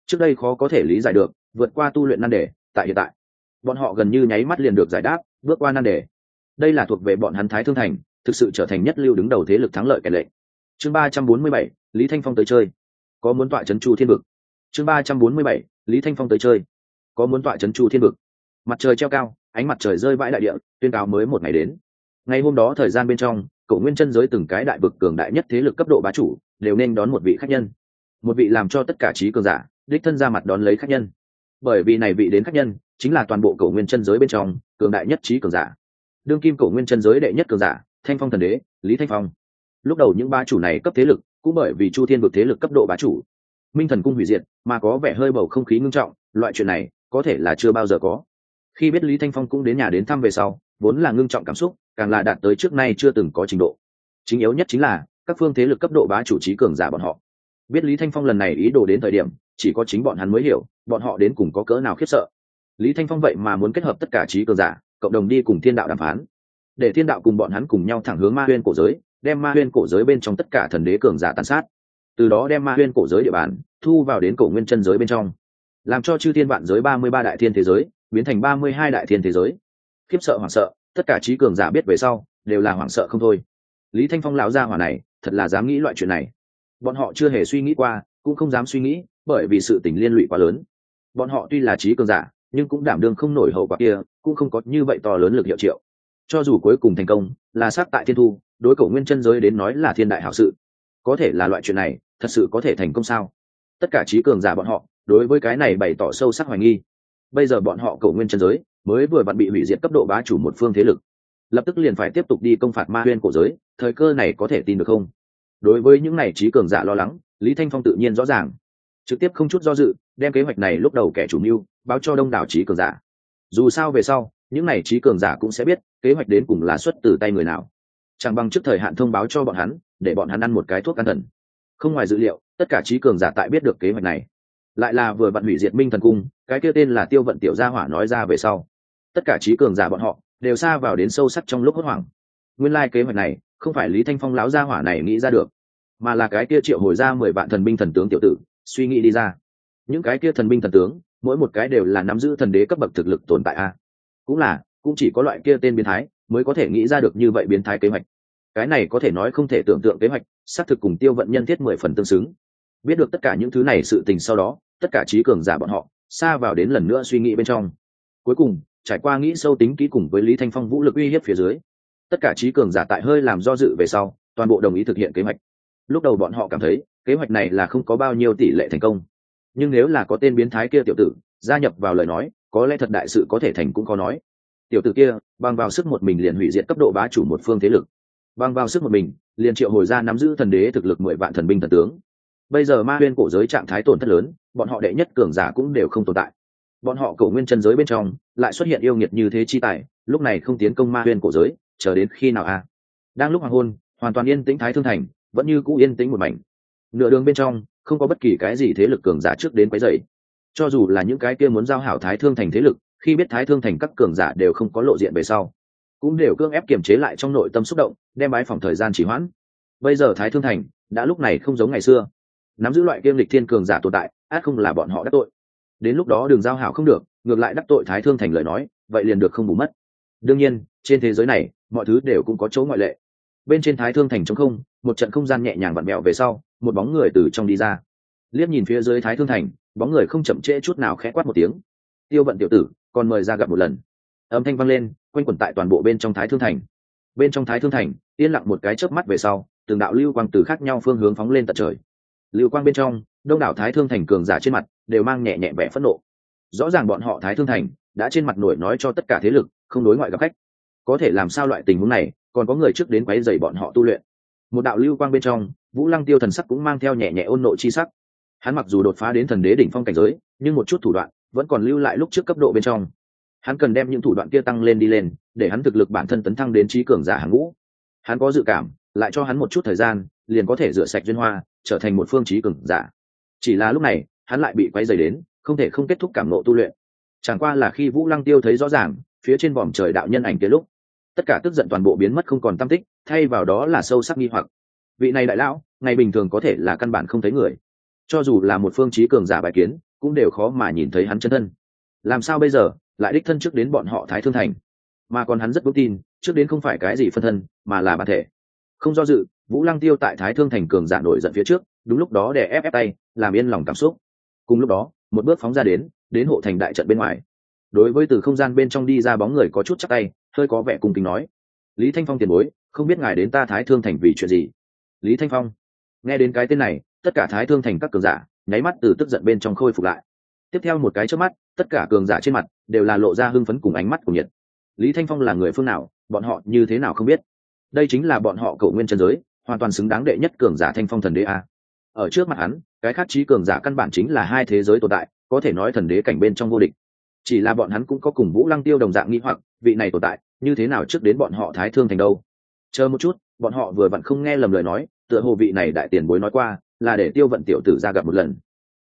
Trước đây khó có thể lý giải được, vượt qua tu luyện nan đề, tại hiện tại, bọn họ gần như nháy mắt liền được giải đáp, bước qua nan đề. Đây là thuộc về bọn hắn thái thương thành, thực sự trở thành nhất lưu đứng đầu thế lực thắng lợi kẻ lệnh. Chương ba trăm bốn mươi bảy, lý thanh phong tới chơi. Có muốn tọa trấn chu thiên vực. Chương ba trăm bốn mươi bảy, lý thanh phong tới chơi. Có muốn tọa trấn chu thiên vực. Mặt trời treo cao, ánh mặt trời rơi vãi đại địa, tuyên cáo mới một ngày đến. Ngày hôm đó thời gian bên trong Cổ nguyên chân giới từng cái đại vực cường đại nhất thế lực cấp độ bá chủ, đều nên đón một vị khách nhân. Một vị làm cho tất cả trí cường giả, đích thân ra mặt đón lấy khách nhân. Bởi vì này vị đến khách nhân, chính là toàn bộ cổ nguyên chân giới bên trong, cường đại nhất trí cường giả. Đương kim cổ nguyên chân giới đệ nhất cường giả, thanh phong thần đế, lý thanh phong. Lúc đầu những ba chủ này cấp thế lực, cũng bởi vì chu thiên vực thế lực cấp độ bá chủ. Minh thần cung hủy diệt, mà có vẻ hơi bầu không khí ngưng trọng, loại chuyện này, có thể là chưa bao giờ có. Khi biết lý thanh phong cũng đến nhà đến thăm về sau, vốn là ngưng trọng cảm xúc càng là đạt tới trước nay chưa từng có trình độ. Chính yếu nhất chính là, các phương thế lực cấp độ bá chủ trí cường giả bọn họ. Biết lý thanh phong lần này ý đồ đến thời điểm, chỉ có chính bọn hắn mới hiểu, bọn họ đến cùng có cỡ nào khiếp sợ. Lý thanh phong vậy mà muốn kết hợp tất cả trí cường giả, cộng đồng đi cùng thiên đạo đàm phán. Để thiên đạo cùng bọn hắn cùng nhau thẳng hướng ma huyên cổ giới, đem ma huyên cổ giới bên trong tất cả thần đế cường giả tàn sát. Từ đó đem ma huyên cổ giới địa bàn, thu vào đến cổ nguyên chân giới bên trong. Làm cho chư thiên vạn giới ba mươi ba đại thiên thế giới, biến thành ba mươi hai đại thiên thế giới. Khiếp sợ hoảng sợ tất cả trí cường giả biết về sau, đều là hoảng sợ không thôi. Lý thanh phong lão gia hỏa này, thật là dám nghĩ loại chuyện này. Bọn họ chưa hề suy nghĩ qua, cũng không dám suy nghĩ, bởi vì sự tình liên lụy quá lớn. Bọn họ tuy là trí cường giả, nhưng cũng đảm đương không nổi hậu quả kia, cũng không có như vậy to lớn lực hiệu triệu. Cho dù cuối cùng thành công, là sát tại thiên thu, đối cổ nguyên chân giới đến nói là thiên đại hảo sự. Có thể là loại chuyện này, thật sự có thể thành công sao? Tất cả trí cường giả bọn họ, đối với cái này bày tỏ sâu sắc hoài nghi. Bây giờ bọn họ cổ nguyên chân giới mới vừa vặn bị hủy diệt cấp độ bá chủ một phương thế lực. Lập tức liền phải tiếp tục đi công phạt ma huyên cổ giới, thời cơ này có thể tin được không? Đối với những này trí cường giả lo lắng, lý thanh phong tự nhiên rõ ràng. Trực tiếp không chút do dự, đem kế hoạch này lúc đầu kẻ chủ mưu báo cho đông đảo trí cường giả. Dù sao về sau, những này trí cường giả cũng sẽ biết kế hoạch đến cùng là xuất từ tay người nào. Chẳng bằng trước thời hạn thông báo cho bọn hắn, để bọn hắn ăn một cái thuốc an thần. Không ngoài dữ liệu, tất cả trí cường giả tại biết được kế hoạch này. Lại là vừa vặn hủy diệt minh thần cung, cái kia tên là tiêu vận tiểu gia hỏa nói ra về sau tất cả trí cường giả bọn họ đều xa vào đến sâu sắc trong lúc hốt hoảng. Nguyên lai、like、kế hoạch này không phải lý thanh phong láo gia hỏa này nghĩ ra được, mà là cái kia triệu hồi ra mười vạn thần binh thần tướng tiểu tử, suy nghĩ đi ra. Những cái kia thần binh thần tướng, mỗi một cái đều là nắm giữ thần đế cấp bậc thực lực tồn tại a. Cũng là, cũng chỉ có loại kia tên biến thái mới có thể nghĩ ra được như vậy biến thái kế hoạch. Cái này có thể nói không thể tưởng tượng kế hoạch, xác thực cùng tiêu vận nhân thiết mười phần tương xứng. Biết được tất cả những thứ này sự tình sau đó, tất cả trí cường giả bọn họ xa vào đến lần nữa suy nghĩ bên trong. Cuối cùng trải qua nghĩ sâu tính kỹ cùng với lý thanh phong vũ lực uy hiếp phía dưới, tất cả trí cường giả tại hơi làm do dự về sau, toàn bộ đồng ý thực hiện kế hoạch. Lúc đầu bọn họ cảm thấy, kế hoạch này là không có bao nhiêu tỷ lệ thành công. Nhưng nếu là có tên biến thái kia tiểu tử, gia nhập vào lời nói, có lẽ thật đại sự có thể thành cũng có nói. Tiểu tử kia, bằng vào sức một mình liền hủy diệt cấp độ bá chủ một phương thế lực. Bằng vào sức một mình, liền triệu hồi ra nắm giữ thần đế thực lực mười vạn thần binh thần tướng. Bây giờ ma huyên cổ giới trạng thái tổn thất lớn, bọn họ đệ nhất cường giả cũng đều không tồn tại bọn họ cổ nguyên chân giới bên trong lại xuất hiện yêu nghiệt như thế chi tài, lúc này không tiến công ma huyên cổ giới, chờ đến khi nào a à? đang lúc hoàng hôn, hoàn toàn yên tĩnh thái thương thành, vẫn như cũ yên tĩnh một mảnh. Nửa đường bên trong, không có bất kỳ cái gì thế lực cường giả trước đến quấy dậy cho dù là những cái kia muốn giao hảo thái thương thành thế lực, khi biết thái thương thành các cường giả đều không có lộ diện về sau, cũng đều cưỡng ép kiềm chế lại trong nội tâm xúc động, đem bái phòng thời gian chỉ hoãn. Bây giờ thái thương thành đã lúc này không giống ngày xưa. Nắm giữ loại kiêm lịch thiên cường giả tồn tại, át không là bọn họ đã tội đến lúc đó đường giao hảo không được, ngược lại đắc tội thái thương thành lời nói, vậy liền được không bù mất. Đương nhiên, trên thế giới này, mọi thứ đều cũng có chỗ ngoại lệ. Bên trên thái thương thành trống không, một trận không gian nhẹ nhàng vặn mẹo về sau, một bóng người từ trong đi ra. Liếc nhìn phía dưới thái thương thành, bóng người không chậm trễ chút nào khẽ quát một tiếng. Tiêu vận tiểu tử, còn mời ra gặp một lần. Âm thanh vang lên, quanh quẩn tại toàn bộ bên trong thái thương thành. Bên trong thái thương thành, yên lặng một cái chớp mắt về sau, từng đạo lưu quang từ khác nhau phương hướng phóng lên tận trời. Lưu quang bên trong, đông đảo thái thương thành cường giả trên mặt đều mang nhẹ nhẹ vẻ phẫn nộ. Rõ ràng bọn họ thái thương thành đã trên mặt nổi nói cho tất cả thế lực, không đối ngoại gặp khách. Có thể làm sao loại tình huống này, còn có người trước đến quấy dày bọn họ tu luyện. Một đạo lưu quang bên trong, vũ lăng tiêu thần sắc cũng mang theo nhẹ nhẹ ôn nộ chi sắc. Hắn mặc dù đột phá đến thần đế đỉnh phong cảnh giới, nhưng một chút thủ đoạn vẫn còn lưu lại lúc trước cấp độ bên trong. Hắn cần đem những thủ đoạn kia tăng lên đi lên, để hắn thực lực bản thân tấn thăng đến trí cường giả hàng ngũ. Hắn có dự cảm, lại cho hắn một chút thời gian, liền có thể rửa sạch duyên hoa, trở thành một phương trí cường giả. Chỉ là lúc này hắn lại bị quay dày đến, không thể không kết thúc cảm nộ tu luyện. Chẳng qua là khi vũ lăng tiêu thấy rõ ràng, phía trên vòm trời đạo nhân ảnh kia lúc, tất cả tức giận toàn bộ biến mất không còn tâm tích, thay vào đó là sâu sắc nghi hoặc. Vị này đại lão, ngày bình thường có thể là căn bản không thấy người. Cho dù là một phương trí cường giả bài kiến, cũng đều khó mà nhìn thấy hắn chân thân. Làm sao bây giờ, lại đích thân trước đến bọn họ thái thương thành? Mà còn hắn rất vững tin, trước đến không phải cái gì phân thân, mà là bản thể. Không do dự, vũ lăng tiêu tại thái thương thành cường giả nổi giận phía trước, đúng lúc đó để ép ép tay, làm yên lòng cảm xúc cùng lúc đó, một bước phóng ra đến đến hộ thành đại trận bên ngoài. Đối với từ không gian bên trong đi ra bóng người có chút chắc tay, hơi có vẻ cung kính nói. Lý thanh phong tiền bối, không biết ngài đến ta thái thương thành vì chuyện gì? Lý thanh phong? Nghe đến cái tên này, tất cả thái thương thành các cường giả nháy mắt từ tức giận bên trong khôi phục lại. Tiếp theo một cái trước mắt, tất cả cường giả trên mặt đều là lộ ra hưng phấn cùng ánh mắt của nhiệt. Lý thanh phong là người phương nào, bọn họ như thế nào không biết. Đây chính là bọn họ cầu nguyên chân giới, hoàn toàn xứng đáng đệ nhất cường giả thanh phong thần đế a. Ở trước mặt hắn cái khác trí cường giả căn bản chính là hai thế giới tồn tại, có thể nói thần đế cảnh bên trong vô địch. Chỉ là bọn hắn cũng có cùng vũ lăng tiêu đồng dạng nghĩ hoặc, vị này tồn tại, như thế nào trước đến bọn họ thái thương thành đâu? Chờ một chút, bọn họ vừa vặn không nghe lầm lời nói, tựa hồ vị này đại tiền bối nói qua, là để tiêu vận tiểu tử ra gặp một lần.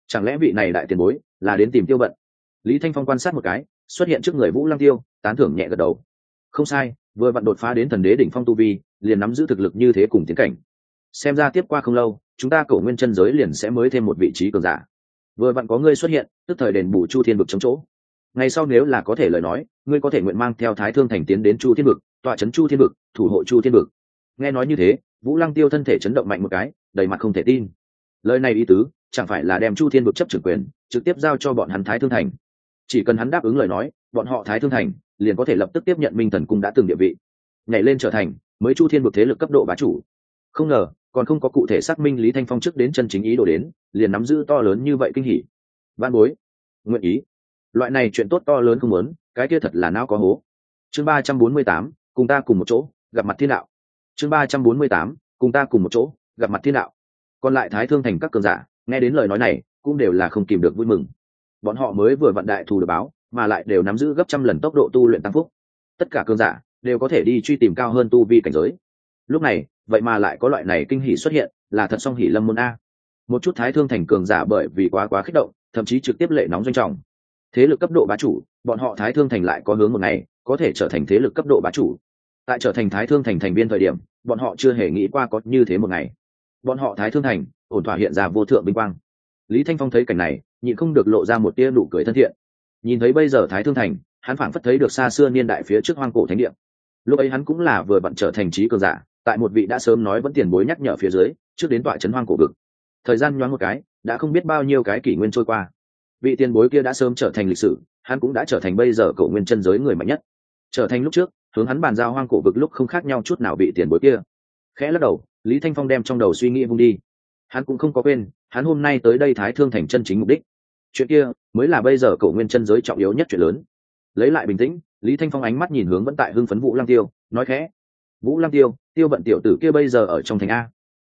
Chẳng lẽ vị này đại tiền bối là đến tìm tiêu vận? Lý thanh phong quan sát một cái, xuất hiện trước người vũ lăng tiêu, tán thưởng nhẹ gật đầu. Không sai, vừa vặn đột phá đến thần đế đỉnh phong tu vi, liền nắm giữ thực lực như thế cùng tiến cảnh. Xem ra tiếp qua không lâu chúng ta cầu nguyên chân giới liền sẽ mới thêm một vị trí cường giả. Vừa vặn có ngươi xuất hiện, tức thời đền bù chu thiên vực chống chỗ. Ngày sau nếu là có thể lời nói, ngươi có thể nguyện mang theo thái thương thành tiến đến chu thiên vực, tọa trấn chu thiên vực, thủ hộ chu thiên vực. Nghe nói như thế, vũ lăng tiêu thân thể chấn động mạnh một cái, đầy mặt không thể tin. Lời này ý tứ, chẳng phải là đem chu thiên vực chấp trưởng quyền, trực tiếp giao cho bọn hắn thái thương thành. Chỉ cần hắn đáp ứng lời nói, bọn họ thái thương thành liền có thể lập tức tiếp nhận minh thần cung đã từng địa vị, nhảy lên trở thành mới chu thiên vực thế lực cấp độ bá chủ. Không ngờ còn không có cụ thể xác minh lý thanh phong trước đến chân chính ý đồ đến, liền nắm giữ to lớn như vậy kinh hỉ. Văn bối, nguyện ý. Loại này chuyện tốt to lớn không muốn, cái kia thật là não có hố. Chương ba trăm bốn mươi tám, cùng ta cùng một chỗ, gặp mặt thiên đạo. Chương ba trăm bốn mươi tám, cùng ta cùng một chỗ, gặp mặt thiên đạo. Còn lại thái thương thành các cường giả, nghe đến lời nói này, cũng đều là không kìm được vui mừng. Bọn họ mới vừa vận đại thù được báo, mà lại đều nắm giữ gấp trăm lần tốc độ tu luyện tăng phúc. Tất cả cường giả đều có thể đi truy tìm cao hơn tu vi cảnh giới. Lúc này vậy mà lại có loại này kinh hỉ xuất hiện, là thật song hỉ lâm môn a. Một chút thái thương thành cường giả bởi vì quá quá kích động, thậm chí trực tiếp lệ nóng doanh trọng. Thế lực cấp độ bá chủ, bọn họ thái thương thành lại có hướng một ngày, có thể trở thành thế lực cấp độ bá chủ. Tại trở thành thái thương thành thành viên thời điểm, bọn họ chưa hề nghĩ qua có như thế một ngày. Bọn họ thái thương thành, ổn thỏa hiện ra vô thượng vinh quang. Lý thanh phong thấy cảnh này, nhịn không được lộ ra một tia nụ cười thân thiện. Nhìn thấy bây giờ thái thương thành, hắn phảng phất thấy được xa xưa niên đại phía trước hoang cổ thánh địa. Lúc ấy hắn cũng là vừa bận trở thành trí cường giả tại một vị đã sớm nói vẫn tiền bối nhắc nhở phía dưới, trước đến tọa trấn hoang cổ vực. Thời gian nhoáng một cái, đã không biết bao nhiêu cái kỷ nguyên trôi qua. Vị tiền bối kia đã sớm trở thành lịch sử, hắn cũng đã trở thành bây giờ cổ nguyên chân giới người mạnh nhất. Trở thành lúc trước, hướng hắn bàn giao hoang cổ vực lúc không khác nhau chút nào vị tiền bối kia. Khẽ lắc đầu, lý thanh phong đem trong đầu suy nghĩ vung đi. Hắn cũng không có quên, hắn hôm nay tới đây thái thương thành chân chính mục đích. Chuyện kia, mới là bây giờ cổ nguyên chân giới trọng yếu nhất chuyện lớn. Lấy lại bình tĩnh, lý thanh phong ánh mắt nhìn hướng vẫn tại hưng phấn vũ lăng tiêu, nói khẽ vũ lăng tiêu tiêu vận tiểu tử kia bây giờ ở trong thành a.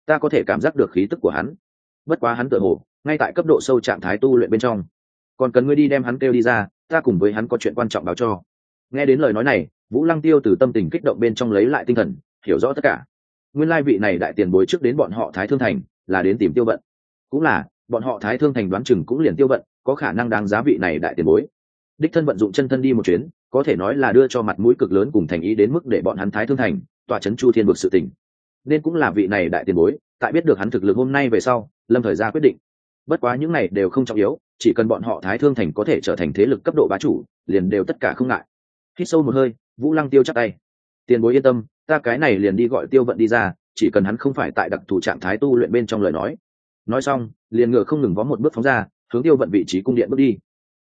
Ta có thể cảm giác được khí tức của hắn. Bất quá hắn tựa hồ, ngay tại cấp độ sâu trạng thái tu luyện bên trong. Còn cần ngươi đi đem hắn kêu đi ra, ta cùng với hắn có chuyện quan trọng báo cho. Nghe đến lời nói này, vũ lăng tiêu từ tâm tình kích động bên trong lấy lại tinh thần, hiểu rõ tất cả. Nguyên lai vị này đại tiền bối trước đến bọn họ thái thương thành, là đến tìm tiêu vận. Cũng là, bọn họ thái thương thành đoán chừng cũng liền tiêu vận, có khả năng đáng giá vị này đại tiền bối. Đích thân vận dụng chân thân đi một chuyến, có thể nói là đưa cho mặt mũi cực lớn cùng thành ý đến mức để bọn hắn thái thương thành tòa c h ấ n chu thiên vực sự tỉnh nên cũng là vị này đại tiền bối, tại biết được hắn thực lực hôm nay về sau, lâm thời ra quyết định. Bất quá những này đều không trọng yếu, chỉ cần bọn họ thái thương thành có thể trở thành thế lực cấp độ bá chủ, liền đều tất cả không ngại. Hít sâu một hơi, vũ lăng tiêu chắc tay. Tiền bối yên tâm, ta cái này liền đi gọi tiêu vận đi ra, chỉ cần hắn không phải tại đặc thù trạng thái tu luyện bên trong lời nói. Nói xong, liền ngựa không ngừng vó một bước phóng ra, hướng tiêu vận vị trí cung điện bước đi.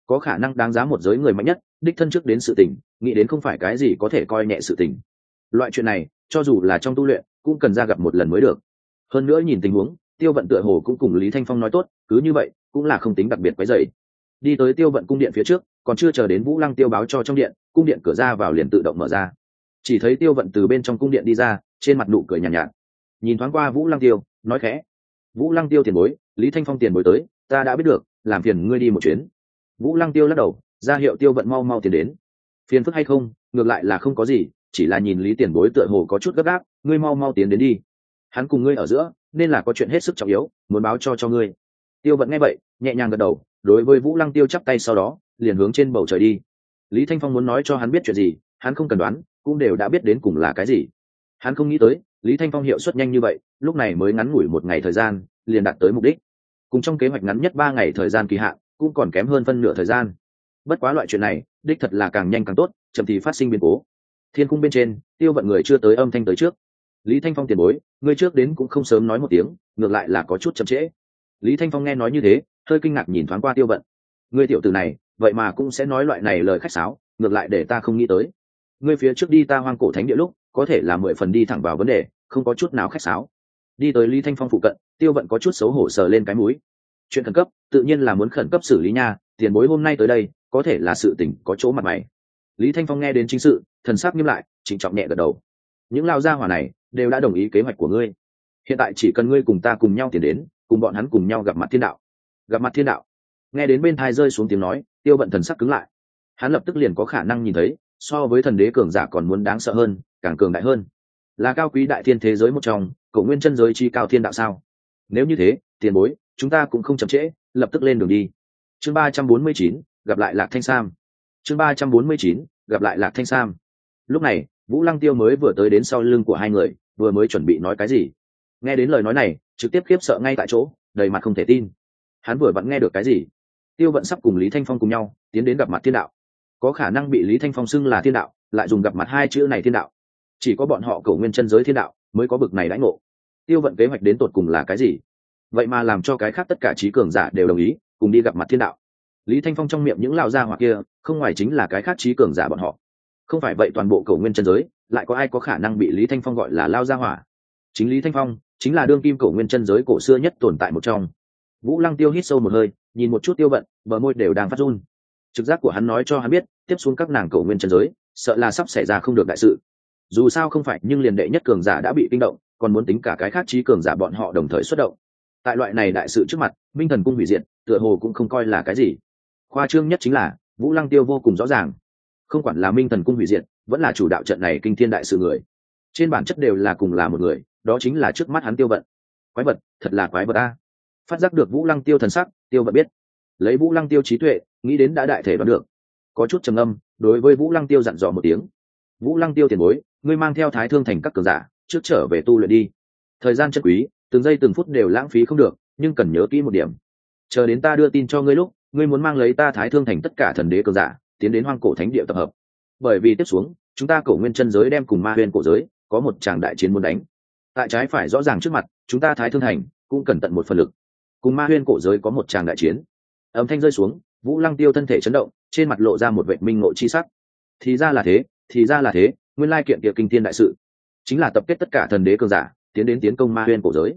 Có khả năng đáng giá một giới người mạnh nhất, đích thân trước đến sự tình, nghĩ đến không phải cái gì có thể coi nhẹ sự tình. Loại chuyện này cho dù là trong tu luyện cũng cần ra gặp một lần mới được. Hơn nữa nhìn tình huống tiêu vận tựa hồ cũng cùng lý thanh phong nói tốt cứ như vậy cũng là không tính đặc biệt quấy dày đi tới tiêu vận cung điện phía trước còn chưa chờ đến vũ lăng tiêu báo cho trong điện cung điện cửa ra vào liền tự động mở ra. Chỉ thấy tiêu vận từ bên trong cung điện đi ra trên mặt nụ cười nhàn nhạt, nhạt. Nhìn thoáng qua vũ lăng tiêu nói khẽ vũ lăng tiêu tiền bối lý thanh phong tiền bối tới ta đã biết được làm phiền ngươi đi một chuyến. Vũ lăng tiêu lắc đầu ra hiệu tiêu vận mau mau tiền đến. Phiền phức hay không ngược lại là không có gì chỉ là nhìn lý tiền bối tựa hồ có chút gấp gáp, ngươi mau mau tiến đến đi. Hắn cùng ngươi ở giữa, nên là có chuyện hết sức trọng yếu, muốn báo cho cho ngươi. Tiêu vận nghe vậy, nhẹ nhàng gật đầu, đối với vũ lăng tiêu chắp tay sau đó, liền hướng trên bầu trời đi. Lý thanh phong muốn nói cho hắn biết chuyện gì, hắn không cần đoán, cũng đều đã biết đến cùng là cái gì. Hắn không nghĩ tới, lý thanh phong hiệu suất nhanh như vậy, lúc này mới ngắn ngủi một ngày thời gian, liền đạt tới mục đích. Cùng trong kế hoạch ngắn nhất ba ngày thời gian kỳ hạn, cũng còn kém hơn phân nửa thời gian. Bất quá loại chuyện này, đích thật là càng nhanh càng tốt, chậm thì phát sinh biến cố thiên cung bên trên, tiêu vận người chưa tới âm thanh tới trước. Lý thanh phong tiền bối người trước đến cũng không sớm nói một tiếng, ngược lại là có chút chậm trễ. Lý thanh phong nghe nói như thế, hơi kinh ngạc nhìn thoáng qua tiêu vận. Người tiểu tử này, vậy mà cũng sẽ nói loại này lời khách sáo, ngược lại để ta không nghĩ tới. Người phía trước đi ta hoang cổ thánh địa lúc, có thể là mười phần đi thẳng vào vấn đề, không có chút nào khách sáo. Đi tới lý thanh phong phụ cận, tiêu vận có chút xấu hổ sờ lên cái mũi. Chuyện khẩn cấp, tự nhiên là muốn khẩn cấp xử lý nha, tiền bối hôm nay tới đây, có thể là sự tình có chỗ mặt mày. Lý thanh phong nghe đến chính sự thần sắc nghiêm lại trịnh trọng nhẹ gật đầu. Những lao gia hỏa này đều đã đồng ý kế hoạch của ngươi. Hiện tại chỉ cần ngươi cùng ta cùng nhau tiến đến, cùng bọn hắn cùng nhau gặp mặt thiên đạo. Gặp mặt thiên đạo. Nghe đến bên thai rơi xuống tiếng nói, tiêu bận thần sắc cứng lại. Hắn lập tức liền có khả năng nhìn thấy, so với thần đế cường giả còn muốn đáng sợ hơn, càng cường đại hơn. Là cao quý đại thiên thế giới một trong cậu nguyên chân giới chi cao thiên đạo sao? Nếu như thế, tiền bối, chúng ta cũng không chậm trễ, lập tức lên đường đi. Chương ba trăm bốn mươi chín, gặp lại lạc thanh sam. Chương ba trăm bốn mươi chín, gặp lại lạc thanh sam lúc này, vũ lăng tiêu mới vừa tới đến sau lưng của hai người, vừa mới chuẩn bị nói cái gì. Nghe đến lời nói này, trực tiếp khiếp sợ ngay tại chỗ, đầy mặt không thể tin. Hắn vừa vẫn nghe được cái gì? Tiêu vận sắp cùng lý thanh phong cùng nhau, tiến đến gặp mặt thiên đạo. Có khả năng bị lý thanh phong xưng là thiên đạo, lại dùng gặp mặt hai chữ này thiên đạo. Chỉ có bọn họ cầu nguyên chân giới thiên đạo, mới có bực này lãnh ngộ. Tiêu vận kế hoạch đến tột cùng là cái gì? Vậy mà làm cho cái khác tất cả trí cường giả đều đồng ý, cùng đi gặp mặt thiên đạo. Lý thanh phong trong miệng những lao gia hoặc kia, không ngoài chính là cái khác trí cường giả bọn họ không phải vậy toàn bộ cầu nguyên chân giới, lại có ai có khả năng bị lý thanh phong gọi là lao gia hỏa? Chính lý thanh phong chính là đương kim cầu nguyên chân giới cổ xưa nhất tồn tại một trong. Vũ lăng tiêu hít sâu một hơi, nhìn một chút tiêu vận, bờ môi đều đang phát run. Trực giác của hắn nói cho hắn biết, tiếp xuống các nàng cầu nguyên chân giới, sợ là sắp xảy ra không được đại sự. Dù sao không phải, nhưng liền đệ nhất cường giả đã bị kinh động, còn muốn tính cả cái khác trí cường giả bọn họ đồng thời xuất động. Tại loại này đại sự trước mặt minh thần cung hủy diệt, tựa hồ cũng không coi là cái gì. Khoa trương nhất chính là, vũ lăng tiêu vô cùng rõ ràng không quản là minh thần cung hủy diệt, vẫn là chủ đạo trận này kinh thiên đại sự người. Trên bản chất đều là cùng là một người, đó chính là trước mắt hắn tiêu vận. Quái vật, thật là quái vật a. Phát giác được vũ lăng tiêu thần sắc, tiêu vận biết. Lấy vũ lăng tiêu trí tuệ, nghĩ đến đã đại thể đoán được. Có chút trầm âm đối với vũ lăng tiêu dặn dò một tiếng. Vũ lăng tiêu tiền bối, ngươi mang theo thái thương thành các cường giả, trước trở về tu luyện đi. Thời gian chất quý, từng giây từng phút đều lãng phí không được, nhưng cần nhớ kỹ một điểm. Chờ đến ta đưa tin cho ngươi lúc, ngươi muốn mang lấy ta thái thương thành tất cả thần đế cường giả tiến đến hoang cổ thánh địa tập hợp. Bởi vì tiếp xuống, chúng ta cổ nguyên chân giới đem cùng ma huyên cổ giới, có một tràng đại chiến muốn đánh. Tại trái phải rõ ràng trước mặt, chúng ta thái thương thành, cũng cần tận một phần lực. Cùng ma huyên cổ giới có một tràng đại chiến. Âm thanh rơi xuống, vũ lăng tiêu thân thể chấn động, trên mặt lộ ra một vệ minh ngộ chi sắc. Thì ra là thế, thì ra là thế, nguyên lai kiện địa kinh thiên đại sự. Chính là tập kết tất cả thần đế cường giả, tiến đến tiến công ma huyên cổ giới.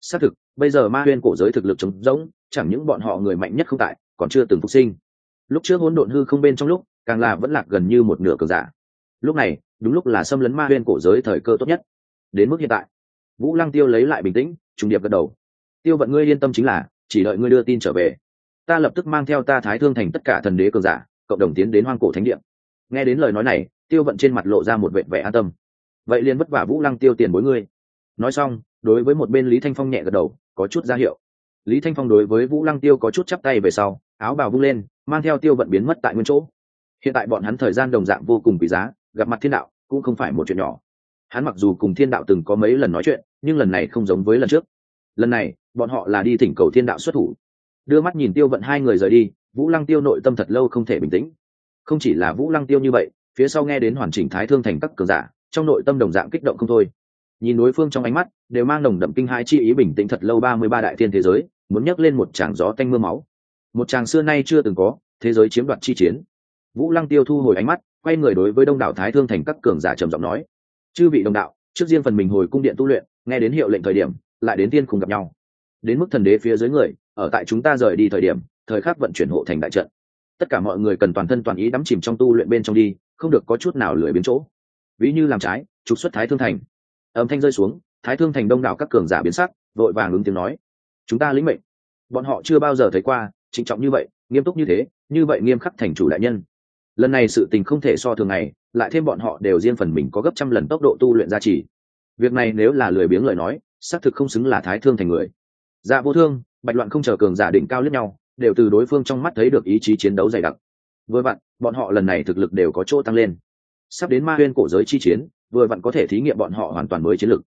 Xác thực, bây giờ ma huyên cổ giới thực lực trống rỗng, chẳng những bọn họ người mạnh nhất không tại, còn chưa từng phục sinh lúc trước hỗn độn hư không bên trong lúc, càng là vẫn lạc gần như một nửa cường giả. Lúc này, đúng lúc là xâm lấn ma huyên cổ giới thời cơ tốt nhất. Đến mức hiện tại, vũ lăng tiêu lấy lại bình tĩnh, trùng điệp gật đầu. Tiêu vận ngươi yên tâm chính là, chỉ đợi ngươi đưa tin trở về. Ta lập tức mang theo ta thái thương thành tất cả thần đế cường giả, cộng đồng tiến đến hoang cổ thánh địa. Nghe đến lời nói này, tiêu vận trên mặt lộ ra một vệ vẻ an tâm. Vậy liền vất vả vũ lăng tiêu tiền bối ngươi. Nói xong, đối với một bên lý thanh phong nhẹ gật đầu, có chút ra hiệu. Lý thanh phong đối với vũ lăng tiêu có chút chắp tay về sau áo bào vung lên, mang theo tiêu vận biến mất tại nguyên chỗ. Hiện tại bọn hắn thời gian đồng dạng vô cùng quý giá, gặp mặt thiên đạo cũng không phải một chuyện nhỏ. Hắn mặc dù cùng thiên đạo từng có mấy lần nói chuyện, nhưng lần này không giống với lần trước. Lần này, bọn họ là đi thỉnh cầu thiên đạo xuất thủ. Đưa mắt nhìn tiêu vận hai người rời đi, vũ lăng tiêu nội tâm thật lâu không thể bình tĩnh. Không chỉ là vũ lăng tiêu như vậy, phía sau nghe đến hoàn chỉnh thái thương thành các cường giả, trong nội tâm đồng dạng kích động không thôi. Nhìn đối phương trong ánh mắt, đều mang nồng đậm kinh hai chi ý bình tĩnh thật lâu ba mươi ba đại thiên thế giới, muốn nhấc lên một tràng gió tanh mưa máu một chàng xưa nay chưa từng có, thế giới chiếm đoạt chi chiến. Vũ lăng tiêu thu hồi ánh mắt, quay người đối với đông đảo thái thương thành các cường giả trầm giọng nói, chư vị đồng đạo, trước riêng phần mình hồi cung điện tu luyện, nghe đến hiệu lệnh thời điểm, lại đến tiên cùng gặp nhau. Đến mức thần đế phía dưới người, ở tại chúng ta rời đi thời điểm, thời khắc vận chuyển hộ thành đại trận. Tất cả mọi người cần toàn thân toàn ý đắm chìm trong tu luyện bên trong đi, không được có chút nào lười biến chỗ. Ví như làm trái, trục xuất thái thương thành. Âm thanh rơi xuống, thái thương thành đông đảo các cường giả biến sắc, vội vàng ứng tiếng nói, chúng ta lĩnh mệnh. Bọn họ chưa bao giờ thấy qua trịnh trọng như vậy, nghiêm túc như thế, như vậy nghiêm khắc thành chủ đại nhân. Lần này sự tình không thể so thường ngày, lại thêm bọn họ đều riêng phần mình có gấp trăm lần tốc độ tu luyện gia trì. Việc này nếu là lười biếng lời nói, xác thực không xứng là thái thương thành người. Dạ vô thương, bạch loạn không chờ cường giả đỉnh cao lẫn nhau, đều từ đối phương trong mắt thấy được ý chí chiến đấu dày đặc. Vừa vặn, bọn họ lần này thực lực đều có chỗ tăng lên. Sắp đến ma huyên cổ giới chi chiến, vừa vặn có thể thí nghiệm bọn họ hoàn toàn mới chiến lực.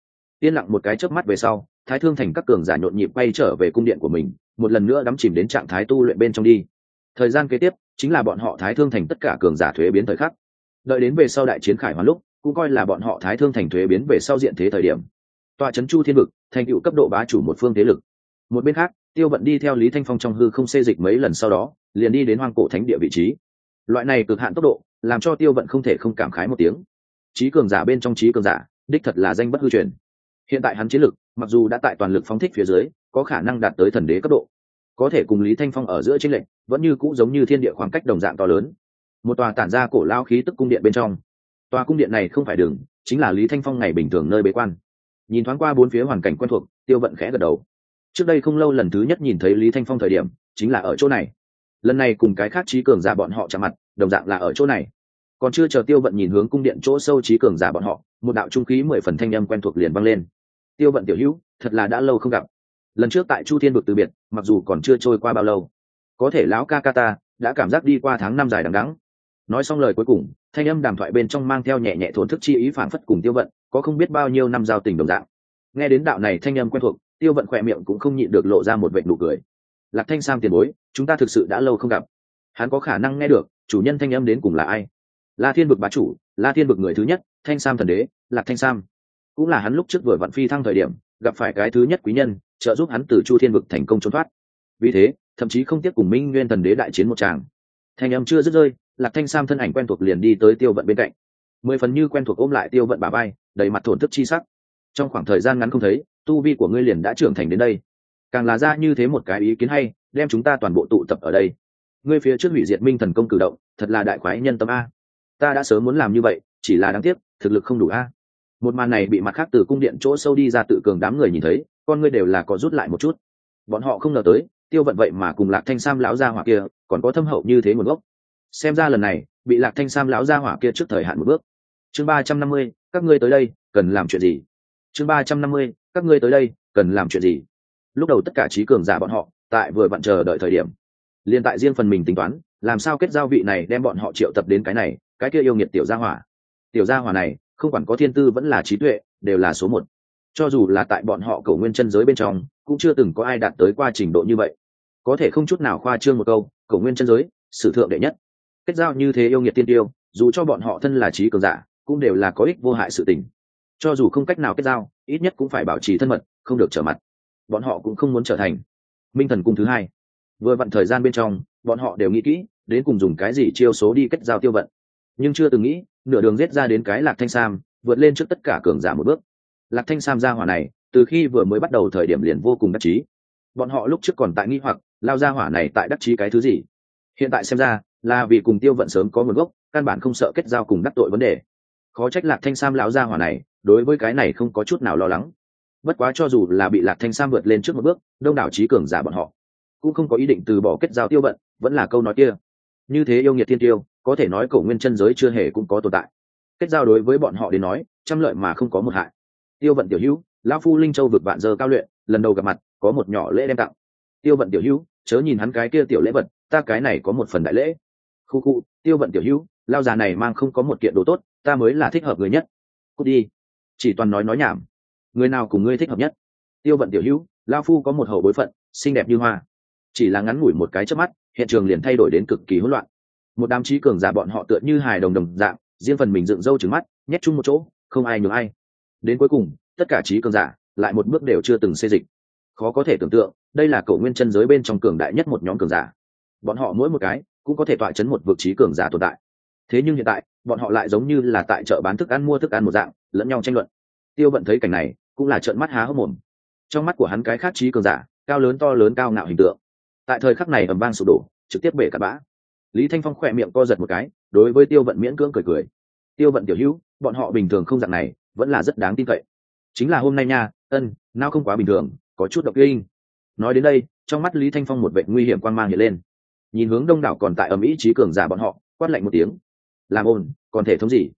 Yên lặng một cái chớp mắt về sau, thái thương thành các cường giả nhộn nhịp quay trở về cung điện của mình một lần nữa đắm chìm đến trạng thái tu luyện bên trong đi. Thời gian kế tiếp, chính là bọn họ thái thương thành tất cả cường giả thuế biến thời khắc. Đợi đến về sau đại chiến khải hoàn lúc, cũng coi là bọn họ thái thương thành thuế biến về sau diện thế thời điểm. Tọa trấn chu thiên vực, thành cựu cấp độ bá chủ một phương thế lực. Một bên khác, tiêu vận đi theo lý thanh phong trong hư không xê dịch mấy lần sau đó, liền đi đến hoang cổ thánh địa vị trí. Loại này cực hạn tốc độ, làm cho tiêu vận không thể không cảm khái một tiếng. Trí cường giả bên trong trí cường giả, đích thật là danh bất hư truyền. Hiện tại hắn chiến lực mặc dù đã tại toàn lực phóng thích phía dưới, có khả năng đạt tới thần đế cấp độ. Có thể cùng lý thanh phong ở giữa tranh lệnh vẫn như cũ giống như thiên địa khoảng cách đồng dạng to lớn. Một tòa tản ra cổ lao khí tức cung điện bên trong. Tòa cung điện này không phải đường, chính là lý thanh phong ngày bình thường nơi bế quan. Nhìn thoáng qua bốn phía hoàn cảnh quen thuộc, tiêu vận khẽ gật đầu. Trước đây không lâu lần thứ nhất nhìn thấy lý thanh phong thời điểm, chính là ở chỗ này. Lần này cùng cái khác trí cường giả bọn họ chạm mặt, đồng dạng là ở chỗ này. Còn chưa chờ tiêu vận nhìn hướng cung điện chỗ sâu trí cường giả bọn họ, một đạo trung khí mười phần thanh âm quen thuộc liền vang lên tiêu vận tiểu hữu, thật là đã lâu không gặp. Lần trước tại chu thiên vực từ biệt, mặc dù còn chưa trôi qua bao lâu, có thể lão ca ca ta đã cảm giác đi qua tháng năm dài đằng đắng nói xong lời cuối cùng, thanh âm đàm thoại bên trong mang theo nhẹ nhẹ thốn thức chi ý phản phất cùng tiêu vận, có không biết bao nhiêu năm giao tình đồng dạng. Nghe đến đạo này thanh âm quen thuộc, tiêu vận khỏe miệng cũng không nhịn được lộ ra một vệ nụ cười. Lạc thanh sam tiền bối, chúng ta thực sự đã lâu không gặp. Hắn có khả năng nghe được, chủ nhân thanh âm đến cùng là ai? La thiên bực bá chủ, la thiên bực người thứ nhất, thanh sam thần đế, lạc thanh sam cũng là hắn lúc trước vừa vặn phi thăng thời điểm, gặp phải cái thứ nhất quý nhân, trợ giúp hắn từ chu thiên vực thành công trốn thoát. Vì thế, thậm chí không tiếp cùng minh nguyên thần đế đại chiến một tràng. Thanh âm chưa dứt rơi, lạc thanh sam thân ảnh quen thuộc liền đi tới tiêu vận bên cạnh. Mười phần như quen thuộc ôm lại tiêu vận bà bay đầy mặt thổn thức chi sắc. Trong khoảng thời gian ngắn không thấy, tu vi của ngươi liền đã trưởng thành đến đây. Càng là ra như thế một cái ý kiến hay, đem chúng ta toàn bộ tụ tập ở đây. Ngươi phía trước hủy diệt minh thần công cử động, thật là đại khoái nhân tâm a. Ta đã sớm muốn làm như vậy, chỉ là đáng tiếc, thực lực không đủ a một màn này bị mặt khác từ cung điện chỗ sâu đi ra tự cường đám người nhìn thấy, con ngươi đều là có rút lại một chút. Bọn họ không ngờ tới, tiêu vận vậy mà cùng lạc thanh sam lão gia hỏa kia, còn có thâm hậu như thế nguồn gốc. Xem ra lần này, bị lạc thanh sam lão gia hỏa kia trước thời hạn một bước. Chương ba trăm năm mươi, các ngươi tới đây, cần làm chuyện gì? Chương ba trăm năm mươi, các ngươi tới đây, cần làm chuyện gì? Lúc đầu tất cả trí cường giả bọn họ, tại vừa vặn chờ đợi thời điểm. Liên tại riêng phần mình tính toán, làm sao kết giao vị này đem bọn họ triệu tập đến cái này, cái kia yêu nghiệt tiểu gia hỏa. Tiểu gia hỏa này không quản có thiên tư vẫn là trí tuệ, đều là số một. Cho dù là tại bọn họ cầu nguyên chân giới bên trong, cũng chưa từng có ai đạt tới qua trình độ như vậy. Có thể không chút nào khoa trương một câu, cầu nguyên chân giới, sử thượng đệ nhất. Kết giao như thế yêu nghiệt tiên tiêu, dù cho bọn họ thân là trí cường giả, cũng đều là có ích vô hại sự tình. Cho dù không cách nào kết giao, ít nhất cũng phải bảo trì thân mật, không được trở mặt. Bọn họ cũng không muốn trở thành minh thần cung thứ hai. Vừa vặn thời gian bên trong, bọn họ đều nghĩ kỹ, đến cùng dùng cái gì chiêu số đi kết giao tiêu vận. Nhưng chưa từng nghĩ nửa đường giết ra đến cái lạc thanh sam, vượt lên trước tất cả cường giả một bước. Lạc thanh sam ra hỏa này, từ khi vừa mới bắt đầu thời điểm liền vô cùng đắc chí. Bọn họ lúc trước còn tại nghi hoặc, lao ra hỏa này tại đắc chí cái thứ gì? Hiện tại xem ra, là vì cùng tiêu vận sớm có nguồn gốc, căn bản không sợ kết giao cùng đắc tội vấn đề. Khó trách lạc thanh sam lão gia hỏa này, đối với cái này không có chút nào lo lắng. Bất quá cho dù là bị lạc thanh sam vượt lên trước một bước, đông đảo trí cường giả bọn họ, cũng không có ý định từ bỏ kết giao tiêu vận, vẫn là câu nói kia. Như thế yêu nghiệt thiên tiêu có thể nói cổ nguyên chân giới chưa hề cũng có tồn tại. Kết giao đối với bọn họ đến nói, trăm lợi mà không có một hại. Tiêu vận tiểu hữu, lão phu linh châu vực vạn giờ cao luyện, lần đầu gặp mặt, có một nhỏ lễ đem tặng. Tiêu vận tiểu hữu, chớ nhìn hắn cái kia tiểu lễ vật, ta cái này có một phần đại lễ. Khu khu, tiêu vận tiểu hữu lao già này mang không có một kiện đồ tốt, ta mới là thích hợp người nhất. Cút đi. Chỉ toàn nói nói nhảm. Người nào cùng ngươi thích hợp nhất? Tiêu vận tiểu hữu lao phu có một hậu bối phận, xinh đẹp như hoa. Chỉ là ngắn ngủi một cái trước mắt, hiện trường liền thay đổi đến cực kỳ hỗn loạn một đám trí cường giả bọn họ tựa như hài đồng đồng dạng, riêng phần mình dựng râu trứng mắt, nhét chung một chỗ, không ai nhường ai. Đến cuối cùng, tất cả trí cường giả lại một bước đều chưa từng xê dịch. Khó có thể tưởng tượng, đây là cầu nguyên chân giới bên trong cường đại nhất một nhóm cường giả. Bọn họ mỗi một cái cũng có thể tọa chấn một vực trí cường giả tồn tại. Thế nhưng hiện tại, bọn họ lại giống như là tại chợ bán thức ăn mua thức ăn một dạng, lẫn nhau tranh luận. Tiêu vận thấy cảnh này, cũng là trợn mắt há hốc mồm. Trong mắt của hắn cái khác trí cường giả, cao lớn to lớn cao ngạo hình tượng. Tại thời khắc này ầm vang sụp đổ, trực tiếp bể cả bã lý thanh phong khỏe miệng co giật một cái, đối với tiêu vận miễn cưỡng cười cười. Tiêu vận tiểu hữu, bọn họ bình thường không dạng này, vẫn là rất đáng tin cậy. Chính là hôm nay nha, ân, nào không quá bình thường, có chút độc linh nói đến đây, trong mắt lý thanh phong một vệ nguy hiểm quan mang hiện lên. Nhìn hướng đông đảo còn tại ở mỹ trí cường giả bọn họ, quát lạnh một tiếng. Làm ồn, còn thể thống gì?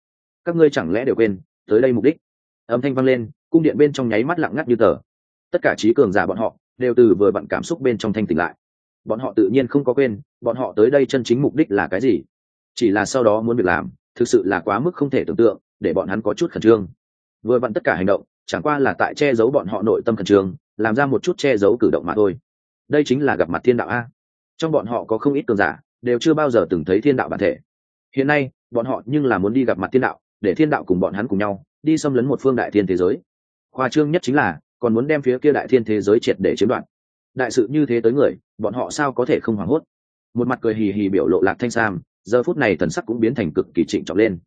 Các ngươi chẳng lẽ đều quên, tới đây mục đích? Âm thanh vang lên, cung điện bên trong nháy mắt lặng ngắt như tờ. Tất cả trí cường giả bọn họ, đều từ vừa bận cảm xúc bên trong thanh tỉnh lại bọn họ tự nhiên không có quên, bọn họ tới đây chân chính mục đích là cái gì? Chỉ là sau đó muốn việc làm, thực sự là quá mức không thể tưởng tượng, để bọn hắn có chút khẩn trương. Vừa vặn tất cả hành động, chẳng qua là tại che giấu bọn họ nội tâm khẩn trương, làm ra một chút che giấu cử động mà thôi. Đây chính là gặp mặt thiên đạo a. Trong bọn họ có không ít cường giả, đều chưa bao giờ từng thấy thiên đạo bản thể. Hiện nay, bọn họ nhưng là muốn đi gặp mặt thiên đạo, để thiên đạo cùng bọn hắn cùng nhau, đi xâm lấn một phương đại thiên thế giới. Khoa trương nhất chính là, còn muốn đem phía kia đại thiên thế giới triệt để chiếm đoạt. Đại sự như thế tới người bọn họ sao có thể không hoảng hốt? Một mặt cười hì hì biểu lộ lạc thanh sam, giờ phút này thần sắc cũng biến thành cực kỳ trịnh trọng lên.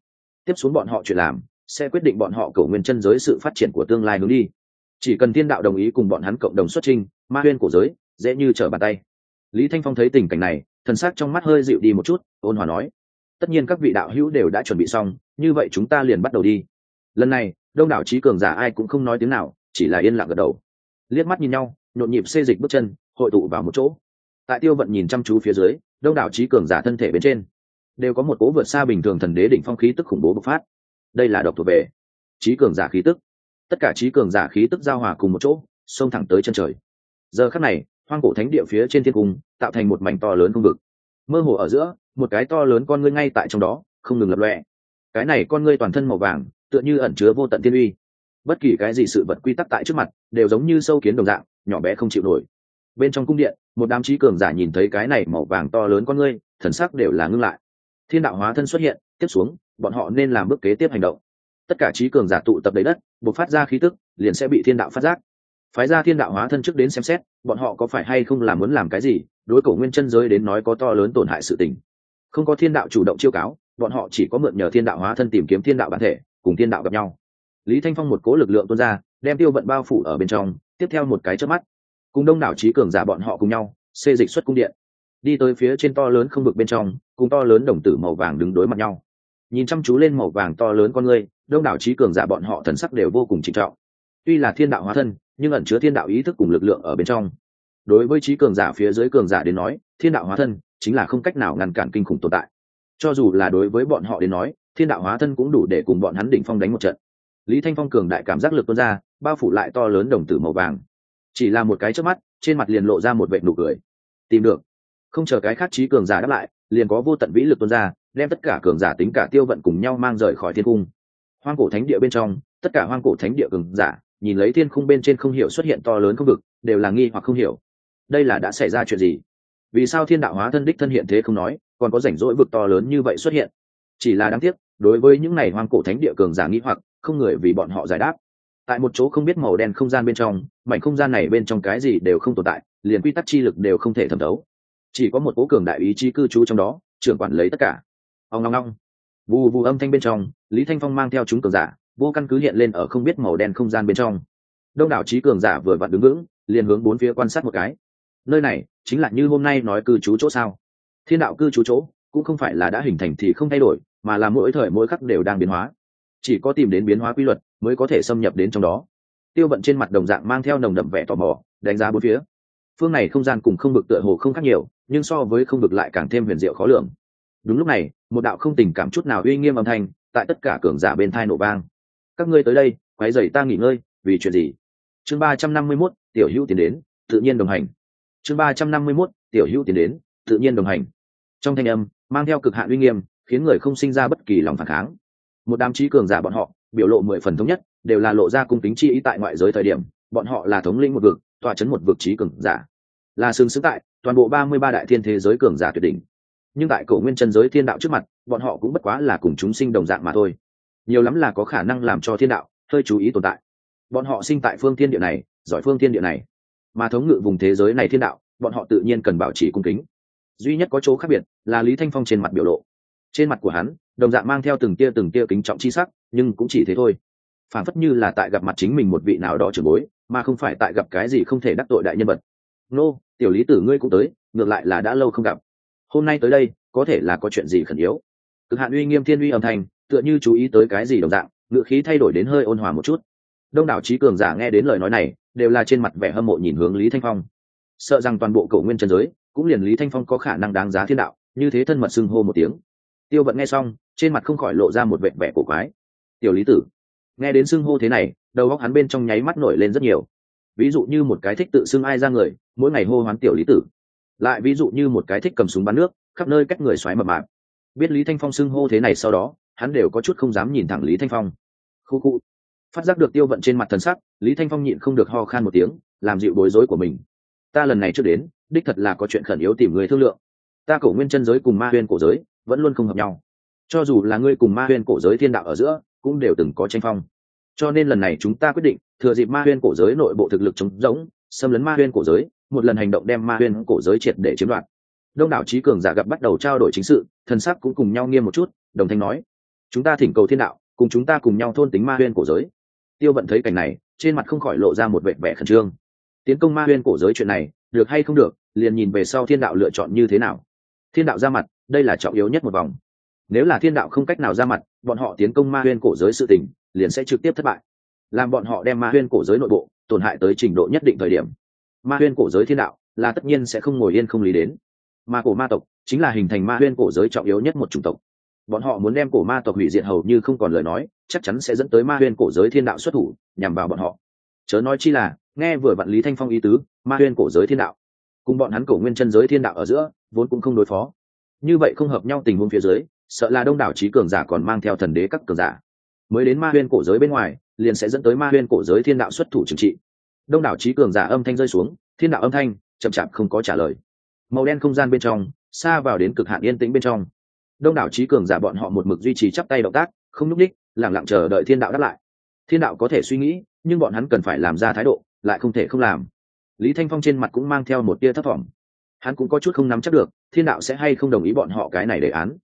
Tiếp xuống bọn họ chuyện làm, sẽ quyết định bọn họ cầu nguyên chân giới sự phát triển của tương lai hướng đi. Chỉ cần thiên đạo đồng ý cùng bọn hắn cộng đồng xuất trình ma huyên cổ giới dễ như trở bàn tay. Lý thanh phong thấy tình cảnh này, thần sắc trong mắt hơi dịu đi một chút, ôn hòa nói, tất nhiên các vị đạo hữu đều đã chuẩn bị xong, như vậy chúng ta liền bắt đầu đi. Lần này, đông đảo trí cường giả ai cũng không nói tiếng nào, chỉ là yên lặng gật đầu. Liếc mắt nhìn nhau, nhộn nhịp xê dịch bước chân hội tụ vào một chỗ. Tại tiêu vận nhìn chăm chú phía dưới, đông đảo trí cường giả thân thể bên trên, đều có một cố vượt xa bình thường thần đế đỉnh phong khí tức khủng bố bộc phát. Đây là độc thuộc về trí cường giả khí tức. Tất cả trí cường giả khí tức giao hòa cùng một chỗ, xông thẳng tới chân trời. Giờ khắc này, hoang cổ thánh địa phía trên thiên cung tạo thành một mảnh to lớn không vực. Mơ hồ ở giữa, một cái to lớn con ngươi ngay tại trong đó, không ngừng lập lọe cái này con ngươi toàn thân màu vàng, tựa như ẩn chứa vô tận thiên uy. Bất kỳ cái gì sự vật quy tắc tại trước mặt, đều giống như sâu kiến đồng dạng, nhỏ bé không chịu nổi bên trong cung điện, một đám trí cường giả nhìn thấy cái này màu vàng to lớn con ngươi, thần sắc đều là ngưng lại. Thiên đạo hóa thân xuất hiện, tiếp xuống, bọn họ nên làm bước kế tiếp hành động. Tất cả trí cường giả tụ tập đầy đất buộc phát ra khí tức, liền sẽ bị thiên đạo phát giác. Phái ra thiên đạo hóa thân trước đến xem xét, bọn họ có phải hay không làm muốn làm cái gì, đối cổ nguyên chân giới đến nói có to lớn tổn hại sự tình. Không có thiên đạo chủ động chiêu cáo, bọn họ chỉ có mượn nhờ thiên đạo hóa thân tìm kiếm thiên đạo bản thể, cùng thiên đạo gặp nhau. Lý thanh phong một cố lực lượng tuôn ra, đem tiêu vận bao phủ ở bên trong, tiếp theo một cái trước mắt cùng đông đảo trí cường giả bọn họ cùng nhau, xê dịch xuất cung điện. Đi tới phía trên to lớn không vực bên trong, cùng to lớn đồng tử màu vàng đứng đối mặt nhau. Nhìn chăm chú lên màu vàng to lớn con người đông đảo trí cường giả bọn họ thần sắc đều vô cùng trịnh trọng. Tuy là thiên đạo hóa thân, nhưng ẩn chứa thiên đạo ý thức cùng lực lượng ở bên trong. Đối với trí cường giả phía dưới cường giả đến nói, thiên đạo hóa thân chính là không cách nào ngăn cản kinh khủng tồn tại. Cho dù là đối với bọn họ đến nói, thiên đạo hóa thân cũng đủ để cùng bọn hắn đỉnh phong đánh một trận. Lý thanh phong cường đại cảm giác lực tuôn ra, bao phủ lại to lớn đồng tử màu vàng chỉ là một cái trước mắt, trên mặt liền lộ ra một vệ nụ cười. Tìm được. Không chờ cái khác trí cường giả đáp lại, liền có vô tận vĩ lực tuôn ra, đem tất cả cường giả tính cả tiêu vận cùng nhau mang rời khỏi thiên cung. Hoang cổ thánh địa bên trong, tất cả hoang cổ thánh địa cường giả, nhìn lấy thiên khung bên trên không hiểu xuất hiện to lớn không vực, đều là nghi hoặc không hiểu. Đây là đã xảy ra chuyện gì? Vì sao thiên đạo hóa thân đích thân hiện thế không nói, còn có rảnh rỗi vực to lớn như vậy xuất hiện? Chỉ là đáng tiếc, đối với những này hoang cổ thánh địa cường giả nghi hoặc, không người vì bọn họ giải đáp tại một chỗ không biết màu đen không gian bên trong, mảnh không gian này bên trong cái gì đều không tồn tại, liền quy tắc chi lực đều không thể thẩm thấu. Chỉ có một cố cường đại ý chí cư trú trong đó, trưởng quản lấy tất cả. Ông long long vù vù âm thanh bên trong, lý thanh phong mang theo chúng cường giả, vô căn cứ hiện lên ở không biết màu đen không gian bên trong. Đông đảo trí cường giả vừa vặn đứng vững, liền hướng bốn phía quan sát một cái. Nơi này chính là như hôm nay nói cư trú chỗ sao? Thiên đạo cư trú chỗ, cũng không phải là đã hình thành thì không thay đổi, mà là mỗi thời mỗi khắc đều đang biến hóa chỉ có tìm đến biến hóa quy luật mới có thể xâm nhập đến trong đó. Tiêu vận trên mặt đồng dạng mang theo nồng đậm vẻ tò mò, đánh giá bốn phía. Phương này không gian cùng không vực tựa hồ không khác nhiều, nhưng so với không vực lại càng thêm huyền diệu khó lường. Đúng lúc này, một đạo không tình cảm chút nào uy nghiêm âm thanh tại tất cả cường giả bên thai nổ vang. Các ngươi tới đây quái dày ta nghỉ ngơi, vì chuyện gì? Chương ba trăm năm mươi mốt, tiểu hữu tiến đến, tự nhiên đồng hành. Chương ba trăm năm mươi mốt, tiểu hữu tiến đến, tự nhiên đồng hành. Trong thanh âm, mang theo cực hạn uy nghiêm, khiến người không sinh ra bất kỳ lòng phản kháng một đám trí cường giả bọn họ, biểu lộ mười phần thống nhất, đều là lộ ra cung tính chi ý tại ngoại giới thời điểm, bọn họ là thống lĩnh một vực, tọa chấn một vực trí cường giả. Là xương sững tại toàn bộ ba mươi ba đại thiên thế giới cường giả tuyệt đỉnh. Nhưng tại cổ nguyên chân giới thiên đạo trước mặt, bọn họ cũng bất quá là cùng chúng sinh đồng dạng mà thôi. Nhiều lắm là có khả năng làm cho thiên đạo hơi chú ý tồn tại. Bọn họ sinh tại phương thiên địa này, giỏi phương thiên địa này. Mà thống ngự vùng thế giới này thiên đạo, bọn họ tự nhiên cần bảo trì cung kính. Duy nhất có chỗ khác biệt là lý thanh phong trên mặt biểu lộ. Trên mặt của hắn đồng dạng mang theo từng tia từng tia kính trọng chi sắc, nhưng cũng chỉ thế thôi. Phản phất như là tại gặp mặt chính mình một vị nào đó trưởng bối, mà không phải tại gặp cái gì không thể đắc tội đại nhân vật. Nô, tiểu lý tử ngươi cũng tới, ngược lại là đã lâu không gặp. Hôm nay tới đây, có thể là có chuyện gì khẩn yếu? Cực hạn uy nghiêm thiên uy âm thanh, tựa như chú ý tới cái gì đồng dạng ngựa khí thay đổi đến hơi ôn hòa một chút. Đông đảo trí cường giả nghe đến lời nói này, đều là trên mặt vẻ hâm mộ nhìn hướng lý thanh phong. Sợ rằng toàn bộ cầu nguyên trần giới, cũng liền lý thanh phong có khả năng đáng giá thiên đạo, như thế thân mật xưng hô một tiếng. Tiêu vận nghe xong trên mặt không khỏi lộ ra một vẻ vẻ cổ quái. Tiểu lý tử. Nghe đến xưng hô thế này, đầu óc hắn bên trong nháy mắt nổi lên rất nhiều. Ví dụ như một cái thích tự xưng ai ra người, mỗi ngày hô hoán tiểu lý tử. Lại ví dụ như một cái thích cầm súng bắn nước, khắp nơi cách người xoáy mập mạp. Biết lý thanh phong xưng hô thế này sau đó, hắn đều có chút không dám nhìn thẳng lý thanh phong. Khu khu. Phát giác được tiêu vận trên mặt thần sắc, lý thanh phong nhịn không được ho khan một tiếng, làm dịu bối rối của mình. Ta lần này trước đến, đích thật là có chuyện khẩn yếu tìm người thương lượng. Ta cổ nguyên chân giới cùng ma huyên cổ giới, vẫn luôn không hợp nhau cho dù là ngươi cùng ma huyên cổ giới thiên đạo ở giữa, cũng đều từng có tranh phong. Cho nên lần này chúng ta quyết định, thừa dịp ma huyên cổ giới nội bộ thực lực chống rỗng, xâm lấn ma huyên cổ giới, một lần hành động đem ma huyên cổ giới triệt để chiếm đoạt. Đông đảo trí cường giả gặp bắt đầu trao đổi chính sự, thần sắc cũng cùng nhau nghiêm một chút, đồng thanh nói, chúng ta thỉnh cầu thiên đạo, cùng chúng ta cùng nhau thôn tính ma huyên cổ giới. Tiêu vận thấy cảnh này, trên mặt không khỏi lộ ra một vẻ vẻ khẩn trương. Tiến công ma huyên cổ giới chuyện này, được hay không được, liền nhìn về sau thiên đạo lựa chọn như thế nào. Thiên đạo ra mặt, đây là trọng yếu nhất một vòng nếu là thiên đạo không cách nào ra mặt, bọn họ tiến công ma huyên cổ giới sự tình, liền sẽ trực tiếp thất bại. Làm bọn họ đem ma huyên cổ giới nội bộ, tổn hại tới trình độ nhất định thời điểm, ma huyên cổ giới thiên đạo là tất nhiên sẽ không ngồi yên không lý đến. Ma cổ ma tộc chính là hình thành ma huyên cổ giới trọng yếu nhất một chủng tộc. Bọn họ muốn đem cổ ma tộc hủy diệt hầu như không còn lời nói, chắc chắn sẽ dẫn tới ma huyên cổ giới thiên đạo xuất thủ, nhằm vào bọn họ. Chớ nói chi là, nghe vừa vạn lý thanh phong ý tứ, ma huyên cổ giới thiên đạo, cùng bọn hắn cổ nguyên chân giới thiên đạo ở giữa, vốn cũng không đối phó. Như vậy không hợp nhau tình huống phía dưới sợ là đông đảo trí cường giả còn mang theo thần đế các cường giả. Mới đến ma huyên cổ giới bên ngoài, liền sẽ dẫn tới ma huyên cổ giới thiên đạo xuất thủ trừng trị. Đông đảo trí cường giả âm thanh rơi xuống, thiên đạo âm thanh chậm chạp không có trả lời. Màu đen không gian bên trong, xa vào đến cực hạn yên tĩnh bên trong. Đông đảo trí cường giả bọn họ một mực duy trì chắp tay động tác, không nhúc ních lẳng lặng chờ đợi thiên đạo đáp lại. Thiên đạo có thể suy nghĩ, nhưng bọn hắn cần phải làm ra thái độ, lại không thể không làm. Lý thanh phong trên mặt cũng mang theo một tia thất vọng hắn cũng có chút không nắm chắc được, thiên đạo sẽ hay không đồng ý bọn họ cái này đề án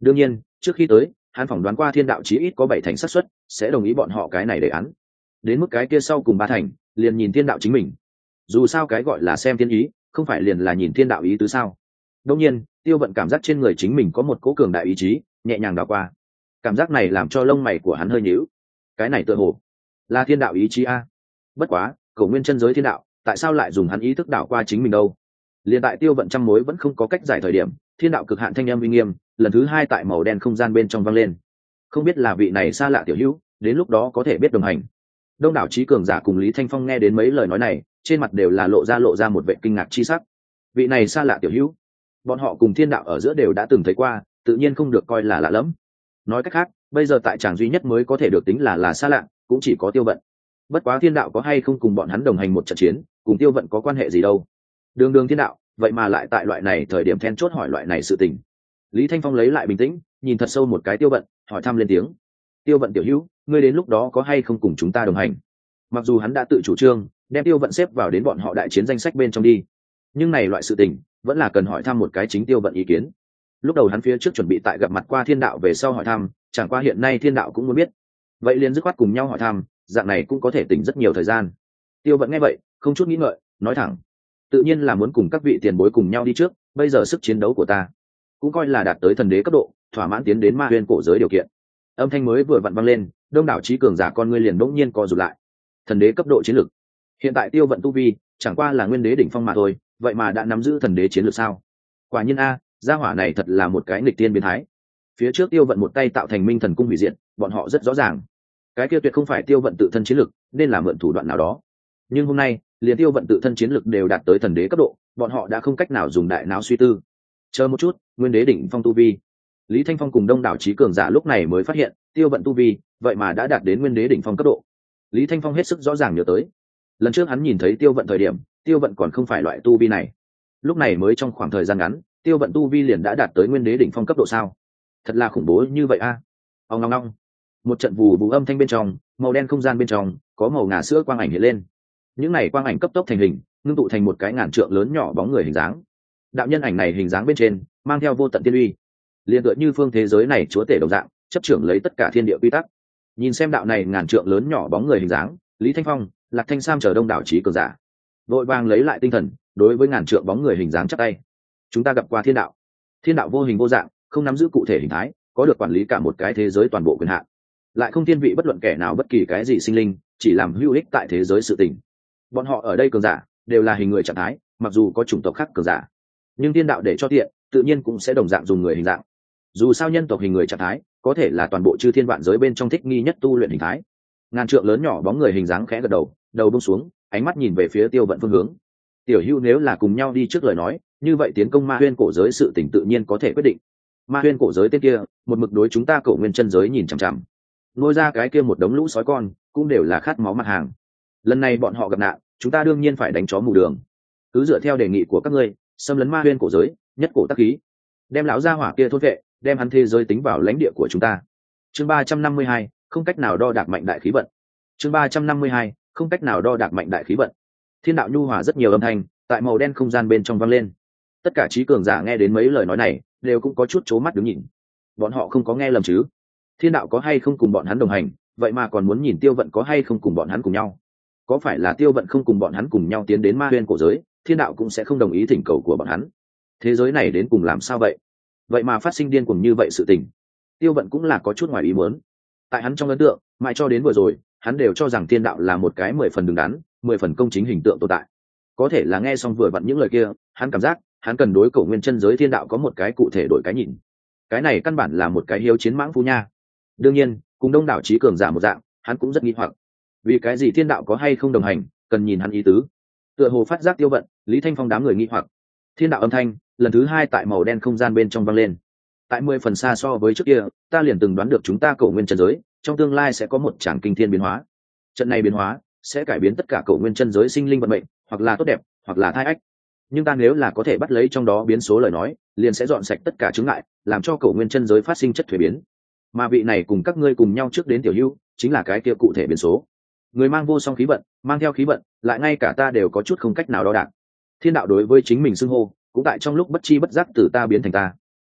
đương nhiên, trước khi tới, hắn phỏng đoán qua thiên đạo chí ít có bảy thành xác suất, sẽ đồng ý bọn họ cái này đề án. Đến mức cái kia sau cùng ba thành, liền nhìn thiên đạo chính mình. Dù sao cái gọi là xem thiên ý, không phải liền là nhìn thiên đạo ý tứ sao? Đông nhiên, tiêu vận cảm giác trên người chính mình có một cố cường đại ý chí, nhẹ nhàng đảo qua. Cảm giác này làm cho lông mày của hắn hơi nhíu. Cái này tựa hồ là thiên đạo ý chí a. Bất quá cầu nguyên chân giới thiên đạo, tại sao lại dùng hắn ý thức đảo qua chính mình đâu? Liền tại tiêu vận trăm mối vẫn không có cách giải thời điểm thiên đạo cực hạn thanh âm uy nghiêm, lần thứ hai tại màu đen không gian bên trong vang lên. Không biết là vị này xa lạ tiểu hữu, đến lúc đó có thể biết đồng hành. Đông đảo trí cường giả cùng lý thanh phong nghe đến mấy lời nói này, trên mặt đều là lộ ra lộ ra một vệ kinh ngạc chi sắc. Vị này xa lạ tiểu hữu, bọn họ cùng thiên đạo ở giữa đều đã từng thấy qua, tự nhiên không được coi là lạ lẫm. Nói cách khác, bây giờ tại tràng duy nhất mới có thể được tính là là xa lạ, cũng chỉ có tiêu vận. Bất quá thiên đạo có hay không cùng bọn hắn đồng hành một trận chiến, cùng tiêu vận có quan hệ gì đâu? Đường đường thiên đạo vậy mà lại tại loại này thời điểm then chốt hỏi loại này sự tình. Lý thanh phong lấy lại bình tĩnh, nhìn thật sâu một cái tiêu vận, hỏi thăm lên tiếng. Tiêu vận tiểu hữu, ngươi đến lúc đó có hay không cùng chúng ta đồng hành? Mặc dù hắn đã tự chủ trương, đem tiêu vận xếp vào đến bọn họ đại chiến danh sách bên trong đi. Nhưng này loại sự tình, vẫn là cần hỏi thăm một cái chính tiêu vận ý kiến. Lúc đầu hắn phía trước chuẩn bị tại gặp mặt qua thiên đạo về sau hỏi thăm, chẳng qua hiện nay thiên đạo cũng muốn biết. Vậy liền dứt khoát cùng nhau hỏi thăm, dạng này cũng có thể tỉnh rất nhiều thời gian. Tiêu vận nghe vậy, không chút nghĩ ngợi, nói thẳng tự nhiên là muốn cùng các vị tiền bối cùng nhau đi trước, bây giờ sức chiến đấu của ta cũng coi là đạt tới thần đế cấp độ, thỏa mãn tiến đến ma huyên cổ giới điều kiện. Âm thanh mới vừa vặn văng lên, đông đảo trí cường giả con ngươi liền bỗng nhiên co rụt lại. Thần đế cấp độ chiến lược. Hiện tại tiêu vận tu vi, chẳng qua là nguyên đế đỉnh phong mà thôi, vậy mà đã nắm giữ thần đế chiến lược sao? Quả nhiên a, gia hỏa này thật là một cái nghịch tiên biến thái. Phía trước tiêu vận một tay tạo thành minh thần cung hủy diện bọn họ rất rõ ràng. Cái kia tuyệt không phải tiêu vận tự thân chiến lược, nên là mượn thủ đoạn nào đó. Nhưng hôm nay liền tiêu vận tự thân chiến lực đều đạt tới thần đế cấp độ, bọn họ đã không cách nào dùng đại não suy tư. Chờ một chút, nguyên đế đỉnh phong tu vi. Lý thanh phong cùng đông đảo trí cường giả lúc này mới phát hiện, tiêu vận tu vi, vậy mà đã đạt đến nguyên đế đỉnh phong cấp độ. Lý thanh phong hết sức rõ ràng nhớ tới. Lần trước hắn nhìn thấy tiêu vận thời điểm, tiêu vận còn không phải loại tu vi này. Lúc này mới trong khoảng thời gian ngắn, tiêu vận tu vi liền đã đạt tới nguyên đế đỉnh phong cấp độ sao? Thật là khủng bố như vậy a. À? ông ngong ngong một trận vù vù âm thanh bên trong, màu đen không gian bên trong, có màu ngà sữa quang ảnh hiện lên những này quang ảnh cấp tốc thành hình, ngưng tụ thành một cái ngàn trượng lớn nhỏ bóng người hình dáng. Đạo nhân ảnh này hình dáng bên trên, mang theo vô tận tiên uy. Liền tựa như phương thế giới này chúa tể đồng dạng, chấp trưởng lấy tất cả thiên địa quy tắc. Nhìn xem đạo này ngàn trượng lớn nhỏ bóng người hình dáng, lý thanh phong, lạc thanh sam chờ đông đảo trí cường giả, vội vàng lấy lại tinh thần, đối với ngàn trượng bóng người hình dáng chắc tay. Chúng ta gặp qua thiên đạo. Thiên đạo vô hình vô dạng, không nắm giữ cụ thể hình thái, có được quản lý cả một cái thế giới toàn bộ quyền hạn. Lại không thiên vị bất luận kẻ nào bất kỳ cái gì sinh linh, chỉ làm hữu ích tại thế giới sự tình bọn họ ở đây cường giả, đều là hình người trạng thái, mặc dù có chủng tộc khác cường giả. Nhưng thiên đạo để cho tiện tự nhiên cũng sẽ đồng dạng dùng người hình dạng. Dù sao nhân tộc hình người trạng thái, có thể là toàn bộ chư thiên vạn giới bên trong thích nghi nhất tu luyện hình thái. Ngàn trượng lớn nhỏ bóng người hình dáng khẽ gật đầu đầu bông xuống, ánh mắt nhìn về phía tiêu vận phương hướng. Tiểu hưu nếu là cùng nhau đi trước lời nói, như vậy tiến công ma huyên cổ giới sự tỉnh tự nhiên có thể quyết định. Ma huyên cổ giới tên kia, một mực đối chúng ta cổ nguyên chân giới nhìn chằm chằm. Ngôi ra cái kia một đống lũ sói con, cũng đều là khát máu mặt hàng. Lần này bọn họ gặp nạn chúng ta đương nhiên phải đánh chó mù đường. Cứ dựa theo đề nghị của các ngươi, xâm lấn ma huyên cổ giới, nhất cổ tắc khí. Đem lão gia hỏa kia thốt vệ, đem hắn thế giới tính vào lãnh địa của chúng ta. Chương ba trăm năm mươi hai, không cách nào đo đạc mạnh đại khí vận. Chương ba trăm năm mươi hai, không cách nào đo đạc mạnh đại khí vận. Thiên đạo nhu hòa rất nhiều âm thanh, tại màu đen không gian bên trong vang lên. Tất cả trí cường giả nghe đến mấy lời nói này, đều cũng có chút c mắt đứng nhìn. Bọn họ không có nghe lầm chứ? Thiên đạo có hay không cùng bọn hắn đồng hành, vậy mà còn muốn nhìn tiêu vận có hay không cùng bọn hắn cùng nhau? Có phải là tiêu vận không cùng bọn hắn cùng nhau tiến đến ma huyên cổ giới, thiên đạo cũng sẽ không đồng ý thỉnh cầu của bọn hắn. Thế giới này đến cùng làm sao vậy? Vậy mà phát sinh điên cùng như vậy sự tình. Tiêu vận cũng là có chút ngoài ý muốn. Tại hắn trong ấn tượng, mãi cho đến vừa rồi, hắn đều cho rằng thiên đạo là một cái mười phần đứng đắn, mười phần công chính hình tượng tồn tại. Có thể là nghe xong vừa vặn những lời kia, hắn cảm giác, hắn cần đối cổ nguyên chân giới thiên đạo có một cái cụ thể đổi cái nhìn. Cái này căn bản là một cái hiếu chiến mãng phu nha. Đương nhiên, cùng đông đảo trí cường giả một dạng, hắn cũng rất nghi hoặc vì cái gì thiên đạo có hay không đồng hành, cần nhìn hắn ý tứ. Tựa hồ phát giác tiêu vận, lý thanh phong đám người nghi hoặc. Thiên đạo âm thanh, lần thứ hai tại màu đen không gian bên trong vang lên. Tại mười phần xa so với trước kia, ta liền từng đoán được chúng ta cầu nguyên chân giới, trong tương lai sẽ có một tràng kinh thiên biến hóa. Trận này biến hóa sẽ cải biến tất cả cầu nguyên chân giới sinh linh vận mệnh, hoặc là tốt đẹp, hoặc là thai ách. Nhưng ta nếu là có thể bắt lấy trong đó biến số lời nói, liền sẽ dọn sạch tất cả chứng ngại, làm cho cầu nguyên chân giới phát sinh chất thuế biến. Mà vị này cùng các ngươi cùng nhau trước đến tiểu hưu, chính là cái kia cụ thể biến số người mang vô song khí vận, mang theo khí vận, lại ngay cả ta đều có chút không cách nào đo đạc. Thiên đạo đối với chính mình xưng hô, cũng tại trong lúc bất chi bất giác từ ta biến thành ta.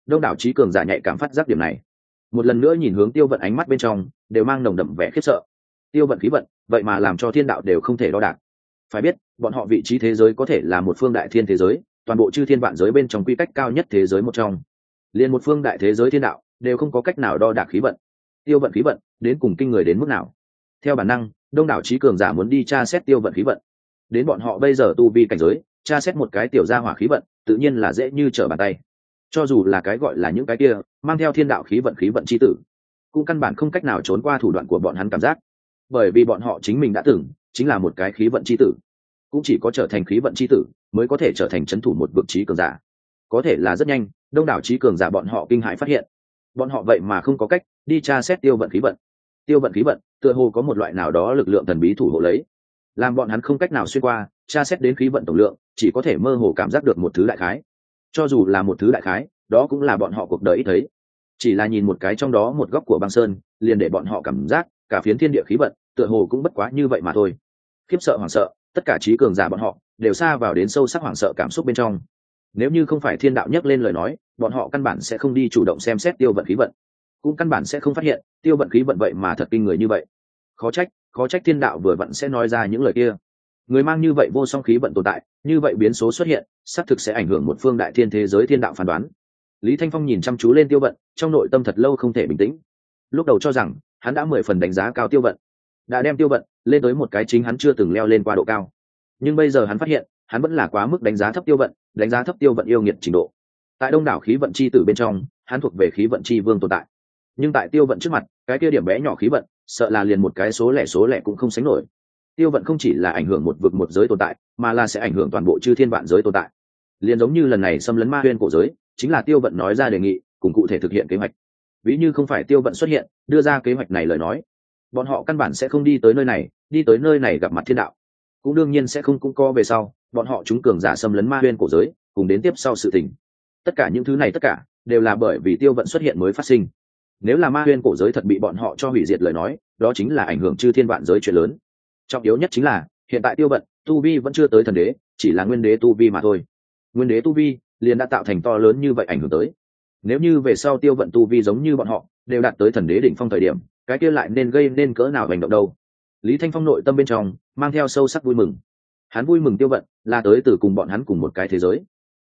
Đông đảo trí cường giả nhạy cảm phát giác điểm này. Một lần nữa nhìn hướng tiêu vận ánh mắt bên trong, đều mang nồng đậm vẻ khiếp sợ. Tiêu vận khí vận, vậy mà làm cho thiên đạo đều không thể đo đạc. Phải biết, bọn họ vị trí thế giới có thể là một phương đại thiên thế giới, toàn bộ chư thiên vạn giới bên trong quy cách cao nhất thế giới một trong. Liền một phương đại thế giới thiên đạo, đều không có cách nào đo đạc khí vận. Tiêu vận khí vận, đến cùng kinh người đến mức nào? Theo bản năng, đông đảo trí cường giả muốn đi tra xét tiêu vận khí vận. Đến bọn họ bây giờ tu vi cảnh giới, tra xét một cái tiểu gia hỏa khí vận, tự nhiên là dễ như trở bàn tay. Cho dù là cái gọi là những cái kia, mang theo thiên đạo khí vận khí vận c h i tử, cũng căn bản không cách nào trốn qua thủ đoạn của bọn hắn cảm giác. Bởi vì bọn họ chính mình đã từng chính là một cái khí vận c h i tử. Cũng chỉ có trở thành khí vận c h i tử, mới có thể trở thành c h ấ n thủ một vực trí cường giả. Có thể là rất nhanh, đông đảo trí cường giả bọn họ kinh hãi phát hiện. Bọn họ vậy mà không có cách đi tra xét tiêu vận khí vận tiêu vận khí vận, tựa hồ có một loại nào đó lực lượng thần bí thủ hộ lấy. Làm bọn hắn không cách nào xuyên qua, tra xét đến khí vận tổng lượng, chỉ có thể mơ hồ cảm giác được một thứ đại khái. Cho dù là một thứ đại khái, đó cũng là bọn họ cuộc đời ít thấy. Chỉ là nhìn một cái trong đó một góc của băng sơn, liền để bọn họ cảm giác cả phiến thiên địa khí vận tựa hồ cũng bất quá như vậy mà thôi. Khiếp sợ hoảng sợ, tất cả trí cường giả bọn họ đều xa vào đến sâu sắc hoảng sợ cảm xúc bên trong. Nếu như không phải thiên đạo nhắc lên lời nói, bọn họ căn bản sẽ không đi chủ động xem xét tiêu vận khí vận cũng căn bản sẽ không phát hiện, tiêu vận khí vận vậy mà thật kinh người như vậy. Khó trách khó trách thiên đạo vừa vặn sẽ nói ra những lời kia. Người mang như vậy vô song khí vận tồn tại, như vậy biến số xuất hiện, xác thực sẽ ảnh hưởng một phương đại thiên thế giới thiên đạo phán đoán. Lý thanh phong nhìn chăm chú lên tiêu vận, trong nội tâm thật lâu không thể bình tĩnh. Lúc đầu cho rằng, hắn đã mười phần đánh giá cao tiêu vận, đã đem tiêu vận lên tới một cái chính hắn chưa từng leo lên qua độ cao. Nhưng bây giờ hắn phát hiện, hắn vẫn là quá mức đánh giá thấp tiêu vận, đánh giá thấp tiêu vận yêu nghiệt trình độ. Tại đông đảo khí vận chi tử bên trong, hắn thuộc về khí vận chi vương tồn tại nhưng tại tiêu vận trước mặt, cái kia điểm bé nhỏ khí vận, sợ là liền một cái số lẻ số lẻ cũng không sánh nổi. Tiêu vận không chỉ là ảnh hưởng một vực một giới tồn tại, mà là sẽ ảnh hưởng toàn bộ chư thiên vạn giới tồn tại. Liền giống như lần này xâm lấn ma huyên cổ giới, chính là tiêu vận nói ra đề nghị, cùng cụ thể thực hiện kế hoạch. Ví như không phải tiêu vận xuất hiện, đưa ra kế hoạch này lời nói, bọn họ căn bản sẽ không đi tới nơi này, đi tới nơi này gặp mặt thiên đạo. Cũng đương nhiên sẽ không cũng co về sau, bọn họ chúng cường giả xâm lấn ma huyên cổ giới, cùng đến tiếp sau sự tình. Tất cả những thứ này tất cả, đều là bởi vì tiêu vận xuất hiện mới phát sinh nếu là ma huyên cổ giới thật bị bọn họ cho hủy diệt lời nói, đó chính là ảnh hưởng chư thiên vạn giới chuyện lớn. Trọng yếu nhất chính là, hiện tại tiêu vận, tu vi vẫn chưa tới thần đế, chỉ là nguyên đế tu vi mà thôi. Nguyên đế tu vi liền đã tạo thành to lớn như vậy ảnh hưởng tới. Nếu như về sau tiêu vận tu vi giống như bọn họ, đều đạt tới thần đế đỉnh phong thời điểm, cái kia lại nên gây nên cỡ nào hành động đâu? Lý thanh phong nội tâm bên trong mang theo sâu sắc vui mừng. Hắn vui mừng tiêu vận là tới từ cùng bọn hắn cùng một cái thế giới.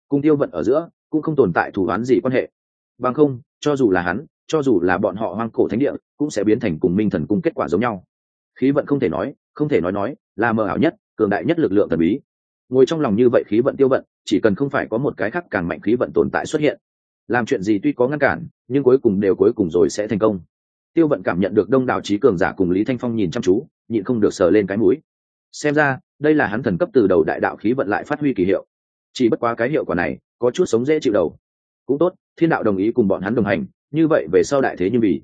Cùng tiêu vận ở giữa cũng không tồn tại thủ đoán gì quan hệ. Bằng không, cho dù là hắn cho dù là bọn họ hoang cổ thánh địa, cũng sẽ biến thành cùng minh thần cung kết quả giống nhau. Khí vận không thể nói, không thể nói nói, là mờ ảo nhất, cường đại nhất lực lượng thần bí. Ngồi trong lòng như vậy khí vận tiêu vận, chỉ cần không phải có một cái khác càng mạnh khí vận tồn tại xuất hiện. Làm chuyện gì tuy có ngăn cản, nhưng cuối cùng đều cuối cùng rồi sẽ thành công. Tiêu vận cảm nhận được đông đảo trí cường giả cùng lý thanh phong nhìn chăm chú, nhịn không được sờ lên cái mũi. Xem ra, đây là hắn thần cấp từ đầu đại đạo khí vận lại phát huy kỳ hiệu. Chỉ bất quá cái hiệu quả này, có chút sống dễ chịu đầu. Cũng tốt, thiên đạo đồng ý cùng bọn hắn đồng hành như vậy về sau đại thế như vì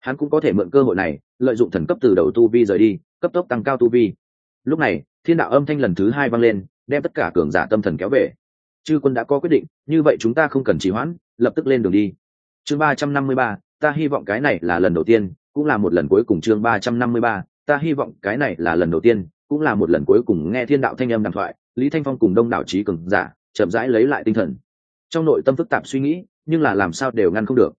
hắn cũng có thể mượn cơ hội này, lợi dụng thần cấp từ đầu tu vi rời đi, cấp tốc tăng cao tu vi. Lúc này, thiên đạo âm thanh lần thứ hai vang lên, đem tất cả cường giả tâm thần kéo về. Chư quân đã có quyết định, như vậy chúng ta không cần trì hoãn, lập tức lên đường đi. Chương ba trăm năm mươi ba, ta hy vọng cái này là lần đầu tiên, cũng là một lần cuối cùng chương ba trăm năm mươi ba, ta hy vọng cái này là lần đầu tiên, cũng là một lần cuối cùng nghe thiên đạo thanh âm đàm thoại, lý thanh phong cùng đông đảo trí cường giả, chậm rãi lấy lại tinh thần. Trong nội tâm phức tạp suy nghĩ, nhưng là làm sao đều ngăn không được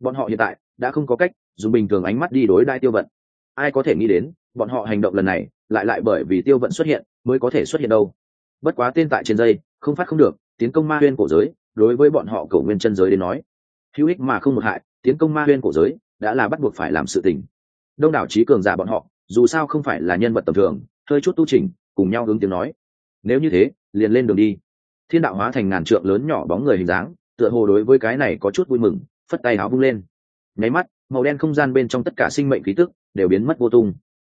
bọn họ hiện tại đã không có cách dùng bình thường ánh mắt đi đối đai tiêu vận. Ai có thể nghĩ đến, bọn họ hành động lần này lại lại bởi vì tiêu vận xuất hiện mới có thể xuất hiện đâu. Bất quá tên tại trên dây, không phát không được, tiến công ma huyên cổ giới, đối với bọn họ cầu nguyên chân giới đến nói, hữu ích mà không một hại, tiến công ma huyên cổ giới đã là bắt buộc phải làm sự tình. Đông đảo trí cường giả bọn họ, dù sao không phải là nhân vật tầm thường, hơi chút tu trình cùng nhau hướng tiếng nói. Nếu như thế, liền lên đường đi. Thiên đạo hóa thành ngàn trượng lớn nhỏ bóng người hình dáng, tựa hồ đối với cái này có chút vui mừng phất tay áo vung lên. Nháy mắt, màu đen không gian bên trong tất cả sinh mệnh khí tức đều biến mất vô tung.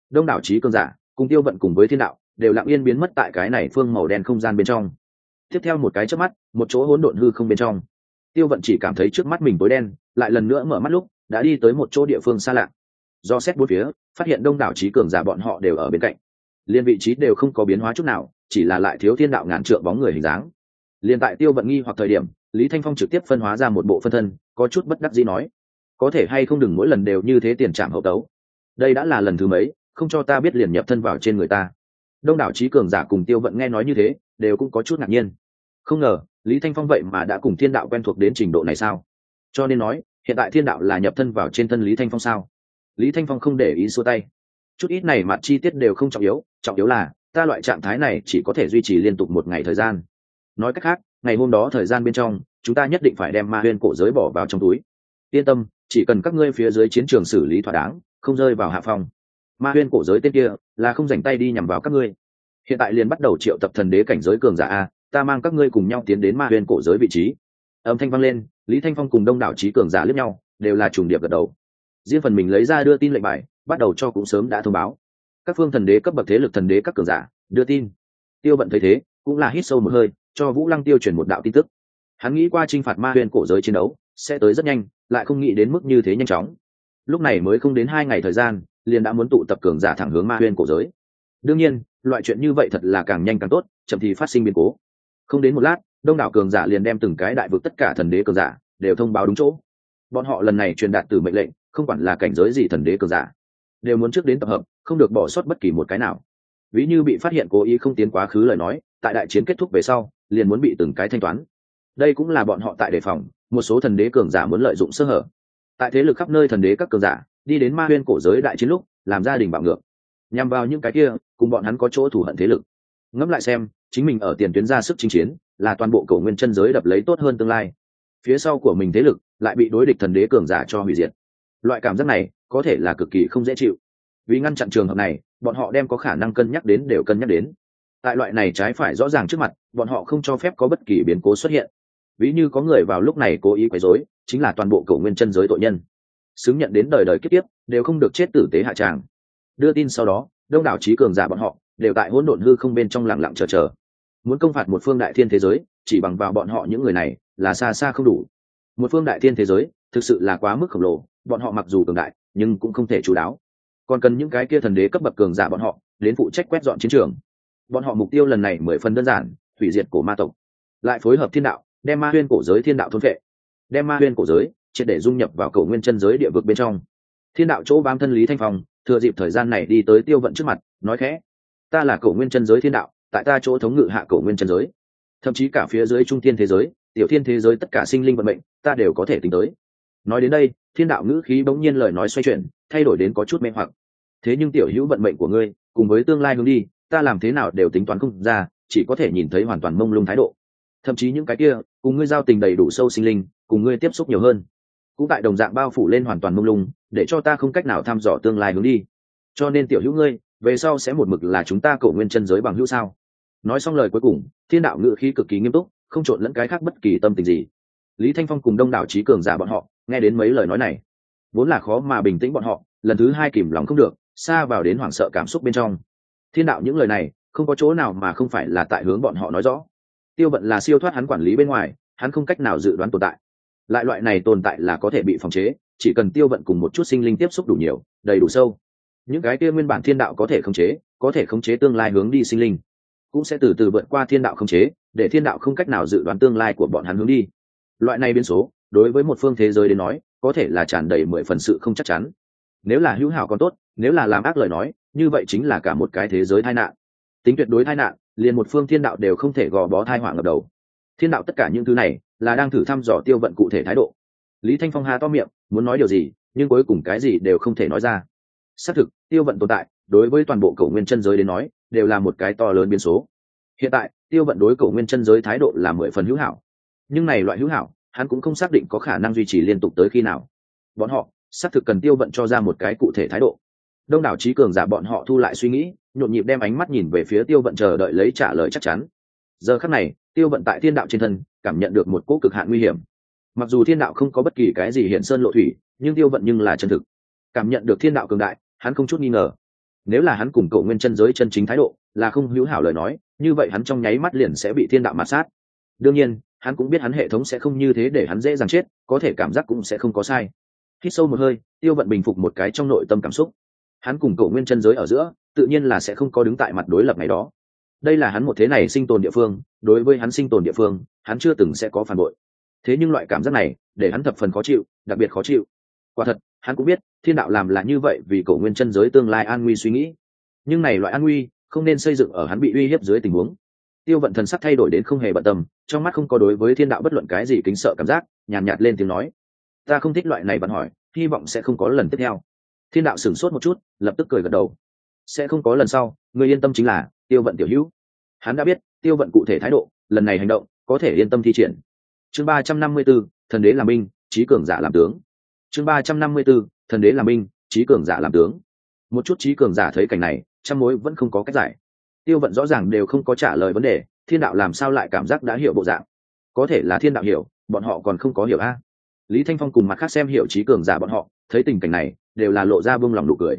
Đông đảo trí cường giả, cùng tiêu vận cùng với thiên đạo, đều lặng yên biến mất tại cái này phương màu đen không gian bên trong. Tiếp theo một cái trước mắt, một chỗ hỗn độn hư không bên trong. Tiêu vận chỉ cảm thấy trước mắt mình tối đen, lại lần nữa mở mắt lúc, đã đi tới một chỗ địa phương xa lạ. Do xét bốn phía, phát hiện đông đảo trí cường giả bọn họ đều ở bên cạnh. Liên vị trí đều không có biến hóa chút nào, chỉ là lại thiếu thiên đạo ngàn trượng bóng người hình dáng. Liền tại tiêu vận nghi hoặc thời điểm lý thanh phong trực tiếp phân hóa ra một bộ phân thân, có chút bất đắc dĩ nói, có thể hay không đừng mỗi lần đều như thế tiền trạm hậu tấu. Đây đã là lần thứ mấy, không cho ta biết liền nhập thân vào trên người ta. Đông đảo trí cường giả cùng tiêu vận nghe nói như thế, đều cũng có chút ngạc nhiên. Không ngờ, lý thanh phong vậy mà đã cùng thiên đạo quen thuộc đến trình độ này sao? Cho nên nói, hiện tại thiên đạo là nhập thân vào trên thân lý thanh phong sao? Lý thanh phong không để ý xua tay. Chút ít này mặt chi tiết đều không trọng yếu trọng yếu là, ta loại trạng thái này chỉ có thể duy trì liên tục một ngày thời gian. Nói cách khác ngày hôm đó thời gian bên trong, chúng ta nhất định phải đem ma huyên cổ giới bỏ vào trong túi. Yên tâm, chỉ cần các ngươi phía dưới chiến trường xử lý thỏa đáng, không rơi vào hạ phong. Ma huyên cổ giới tên kia, là không dành tay đi nhằm vào các ngươi. Hiện tại liền bắt đầu triệu tập thần đế cảnh giới cường giả a, ta mang các ngươi cùng nhau tiến đến ma huyên cổ giới vị trí. Âm thanh vang lên, lý thanh phong cùng đông đảo trí cường giả lướt nhau, đều là trùng điệp gật đầu. Riêng phần mình lấy ra đưa tin lệnh bài, bắt đầu cho cũng sớm đã thông báo. Các phương thần đế cấp bậc thế lực thần đế các cường giả, đưa tin. Tiêu bận thấy thế, cũng là hít sâu một hơi cho vũ lăng tiêu truyền một đạo tin tức. Hắn nghĩ qua t r i n h phạt ma huyền cổ giới chiến đấu, sẽ tới rất nhanh, lại không nghĩ đến mức như thế nhanh chóng. Lúc này mới không đến hai ngày thời gian, liền đã muốn tụ tập cường giả thẳng hướng ma huyền cổ giới. Đương nhiên, loại chuyện như vậy thật là càng nhanh càng tốt, chậm thì phát sinh biến cố. Không đến một lát, đông đảo cường giả liền đem từng cái đại vực tất cả thần đế cường giả đều thông báo đúng chỗ. Bọn họ lần này truyền đạt từ mệnh lệnh, không quản là cảnh giới gì thần đế cường giả, đều muốn trước đến tập hợp, không được bỏ sót bất kỳ một cái nào. Ví như bị phát hiện cố ý không tiến quá khứ lời nói, tại đại chiến kết thúc về sau liền muốn bị từng cái thanh toán. Đây cũng là bọn họ tại đề phòng, một số thần đế cường giả muốn lợi dụng sơ hở. Tại thế lực khắp nơi thần đế các cường giả, đi đến ma huyên cổ giới đại chiến lúc, làm gia đình bạo ngược. Nhằm vào những cái kia, cùng bọn hắn có chỗ thủ hận thế lực. Ngẫm lại xem, chính mình ở tiền tuyến ra sức chinh chiến, là toàn bộ cầu nguyên chân giới đập lấy tốt hơn tương lai. Phía sau của mình thế lực, lại bị đối địch thần đế cường giả cho hủy diệt. Loại cảm giác này, có thể là cực kỳ không dễ chịu. Vì ngăn chặn trường hợp này, bọn họ đem có khả năng cân nhắc đến đều cân nhắc đến tại loại này trái phải rõ ràng trước mặt, bọn họ không cho phép có bất kỳ biến cố xuất hiện. Ví như có người vào lúc này cố ý quấy rối, chính là toàn bộ cầu nguyên chân giới tội nhân. Xứng nhận đến đời đời kiếp tiếp đều không được chết tử tế hạ tràng. Đưa tin sau đó, đông đảo trí cường giả bọn họ, đều tại hỗn độn hư không bên trong lặng lặng chờ chờ. Muốn công phạt một phương đại thiên thế giới, chỉ bằng vào bọn họ những người này, là xa xa không đủ. Một phương đại thiên thế giới, thực sự là quá mức khổng lồ, bọn họ mặc dù cường đại, nhưng cũng không thể chú đáo. Còn cần những cái kia thần đế cấp bậc cường giả bọn họ, đến phụ trách quét dọn chiến trường bọn họ mục tiêu lần này mười phần đơn giản, hủy diệt cổ ma tộc. Lại phối hợp thiên đạo, đem ma huyên cổ giới thiên đạo thôn vệ đem ma huyên cổ giới, triệt để dung nhập vào cầu nguyên chân giới địa vực bên trong. Thiên đạo chỗ bám thân lý thanh phong, thừa dịp thời gian này đi tới tiêu vận trước mặt, nói khẽ, ta là cầu nguyên chân giới thiên đạo, tại ta chỗ thống ngự hạ cầu nguyên chân giới. Thậm chí cả phía dưới trung thiên thế giới, tiểu thiên thế giới tất cả sinh linh vận mệnh, ta đều có thể tính tới. Nói đến đây, thiên đạo ngữ khí bỗng nhiên lời nói xoay chuyển, thay đổi đến có chút mê hoặc. Thế nhưng tiểu hữu vận mệnh của ngươi, cùng với tương lai hướng đi ta làm thế nào đều tính toán không ra, chỉ có thể nhìn thấy hoàn toàn mông lung thái độ. Thậm chí những cái kia, cùng ngươi giao tình đầy đủ sâu sinh linh, cùng ngươi tiếp xúc nhiều hơn. Cũng tại đồng dạng bao phủ lên hoàn toàn mông lung, để cho ta không cách nào thăm dò tương lai hướng đi. Cho nên tiểu hữu ngươi, về sau sẽ một mực là chúng ta cầu nguyên chân giới bằng hữu sao? Nói xong lời cuối cùng, thiên đạo ngự khí cực kỳ nghiêm túc, không trộn lẫn cái khác bất kỳ tâm tình gì. Lý thanh phong cùng đông đảo trí cường giả bọn họ, nghe đến mấy lời nói này, vốn là khó mà bình tĩnh bọn họ, lần thứ hai kìm lòng không được, xa vào đến hoảng sợ cảm xúc bên trong thiên đạo những lời này, không có chỗ nào mà không phải là tại hướng bọn họ nói rõ. Tiêu vận là siêu thoát hắn quản lý bên ngoài, hắn không cách nào dự đoán tồn tại. Lại loại này tồn tại là có thể bị phòng chế, chỉ cần tiêu vận cùng một chút sinh linh tiếp xúc đủ nhiều, đầy đủ sâu. Những cái kia nguyên bản thiên đạo có thể khống chế, có thể khống chế tương lai hướng đi sinh linh, cũng sẽ từ từ vượt qua thiên đạo khống chế, để thiên đạo không cách nào dự đoán tương lai của bọn hắn hướng đi. Loại này biến số, đối với một phương thế giới đến nói, có thể là tràn đầy mười phần sự không chắc chắn. Nếu là hữu hảo còn tốt, nếu là làm ác lời nói như vậy chính là cả một cái thế giới tai nạn. Tính tuyệt đối tai nạn, liền một phương thiên đạo đều không thể gò bó thai họa ngập đầu. Thiên đạo tất cả những thứ này là đang thử thăm dò tiêu vận cụ thể thái độ. Lý thanh phong há to miệng, muốn nói điều gì, nhưng cuối cùng cái gì đều không thể nói ra. Xác thực, tiêu vận tồn tại, đối với toàn bộ cầu nguyên chân giới đến nói, đều là một cái to lớn biến số. Hiện tại, tiêu vận đối cầu nguyên chân giới thái độ là mười phần hữu hảo. Nhưng này loại hữu hảo, hắn cũng không xác định có khả năng duy trì liên tục tới khi nào. Bọn họ, xác thực cần tiêu vận cho ra một cái cụ thể thái độ đông đảo trí cường giả bọn họ thu lại suy nghĩ, nhộn nhịp đem ánh mắt nhìn về phía tiêu vận chờ đợi lấy trả lời chắc chắn. Giờ khắc này, tiêu vận tại thiên đạo trên thân, cảm nhận được một cỗ cực hạn nguy hiểm. Mặc dù thiên đạo không có bất kỳ cái gì hiện sơn lộ thủy, nhưng tiêu vận nhưng là chân thực. Cảm nhận được thiên đạo cường đại, hắn không chút nghi ngờ. Nếu là hắn cùng cậu nguyên chân giới chân chính thái độ, là không hữu hảo lời nói, như vậy hắn trong nháy mắt liền sẽ bị thiên đạo mạt sát. Đương nhiên, hắn cũng biết hắn hệ thống sẽ không như thế để hắn dễ dàng chết, có thể cảm giác cũng sẽ không có sai. Hít sâu một hơi, tiêu vận bình phục một cái trong nội tâm cảm xúc hắn cùng cậu nguyên chân giới ở giữa tự nhiên là sẽ không có đứng tại mặt đối lập này đó. Đây là hắn một thế này sinh tồn địa phương đối với hắn sinh tồn địa phương hắn chưa từng sẽ có phản bội. Thế nhưng loại cảm giác này để hắn thập phần khó chịu đặc biệt khó chịu. Quả thật hắn cũng biết thiên đạo làm là như vậy vì cổ nguyên chân giới tương lai an nguy suy nghĩ. Nhưng này loại an nguy không nên xây dựng ở hắn bị uy hiếp dưới tình huống. Tiêu vận thần sắc thay đổi đến không hề bận tâm trong mắt không có đối với thiên đạo bất luận cái gì kính sợ cảm giác nhàn nhạt, nhạt lên tiếng nói. Ta không thích loại này bạn hỏi hy vọng sẽ không có lần tiếp theo thiên đạo sửng sốt một chút, lập tức cười gật đầu. Sẽ không có lần sau người yên tâm chính là, tiêu vận tiểu hữu. Hắn đã biết, tiêu vận cụ thể thái độ, lần này hành động, có thể yên tâm thi triển. Chương ba trăm năm mươi b ố thần đế làm binh, trí cường giả làm tướng. Chương ba trăm năm mươi b ố thần đế làm binh, trí cường giả làm tướng. Một chút trí cường giả thấy cảnh này, trăm mối vẫn không có cách giải. Tiêu vận rõ ràng đều không có trả lời vấn đề, thiên đạo làm sao lại cảm giác đã hiểu bộ dạng? Có thể là thiên đạo hiểu, bọn họ còn không có hiểu a. Lý thanh phong cùng mặt khác xem hiểu trí cường giả bọn họ, thấy tình cảnh này đều là lộ ra vương lòng nụ cười.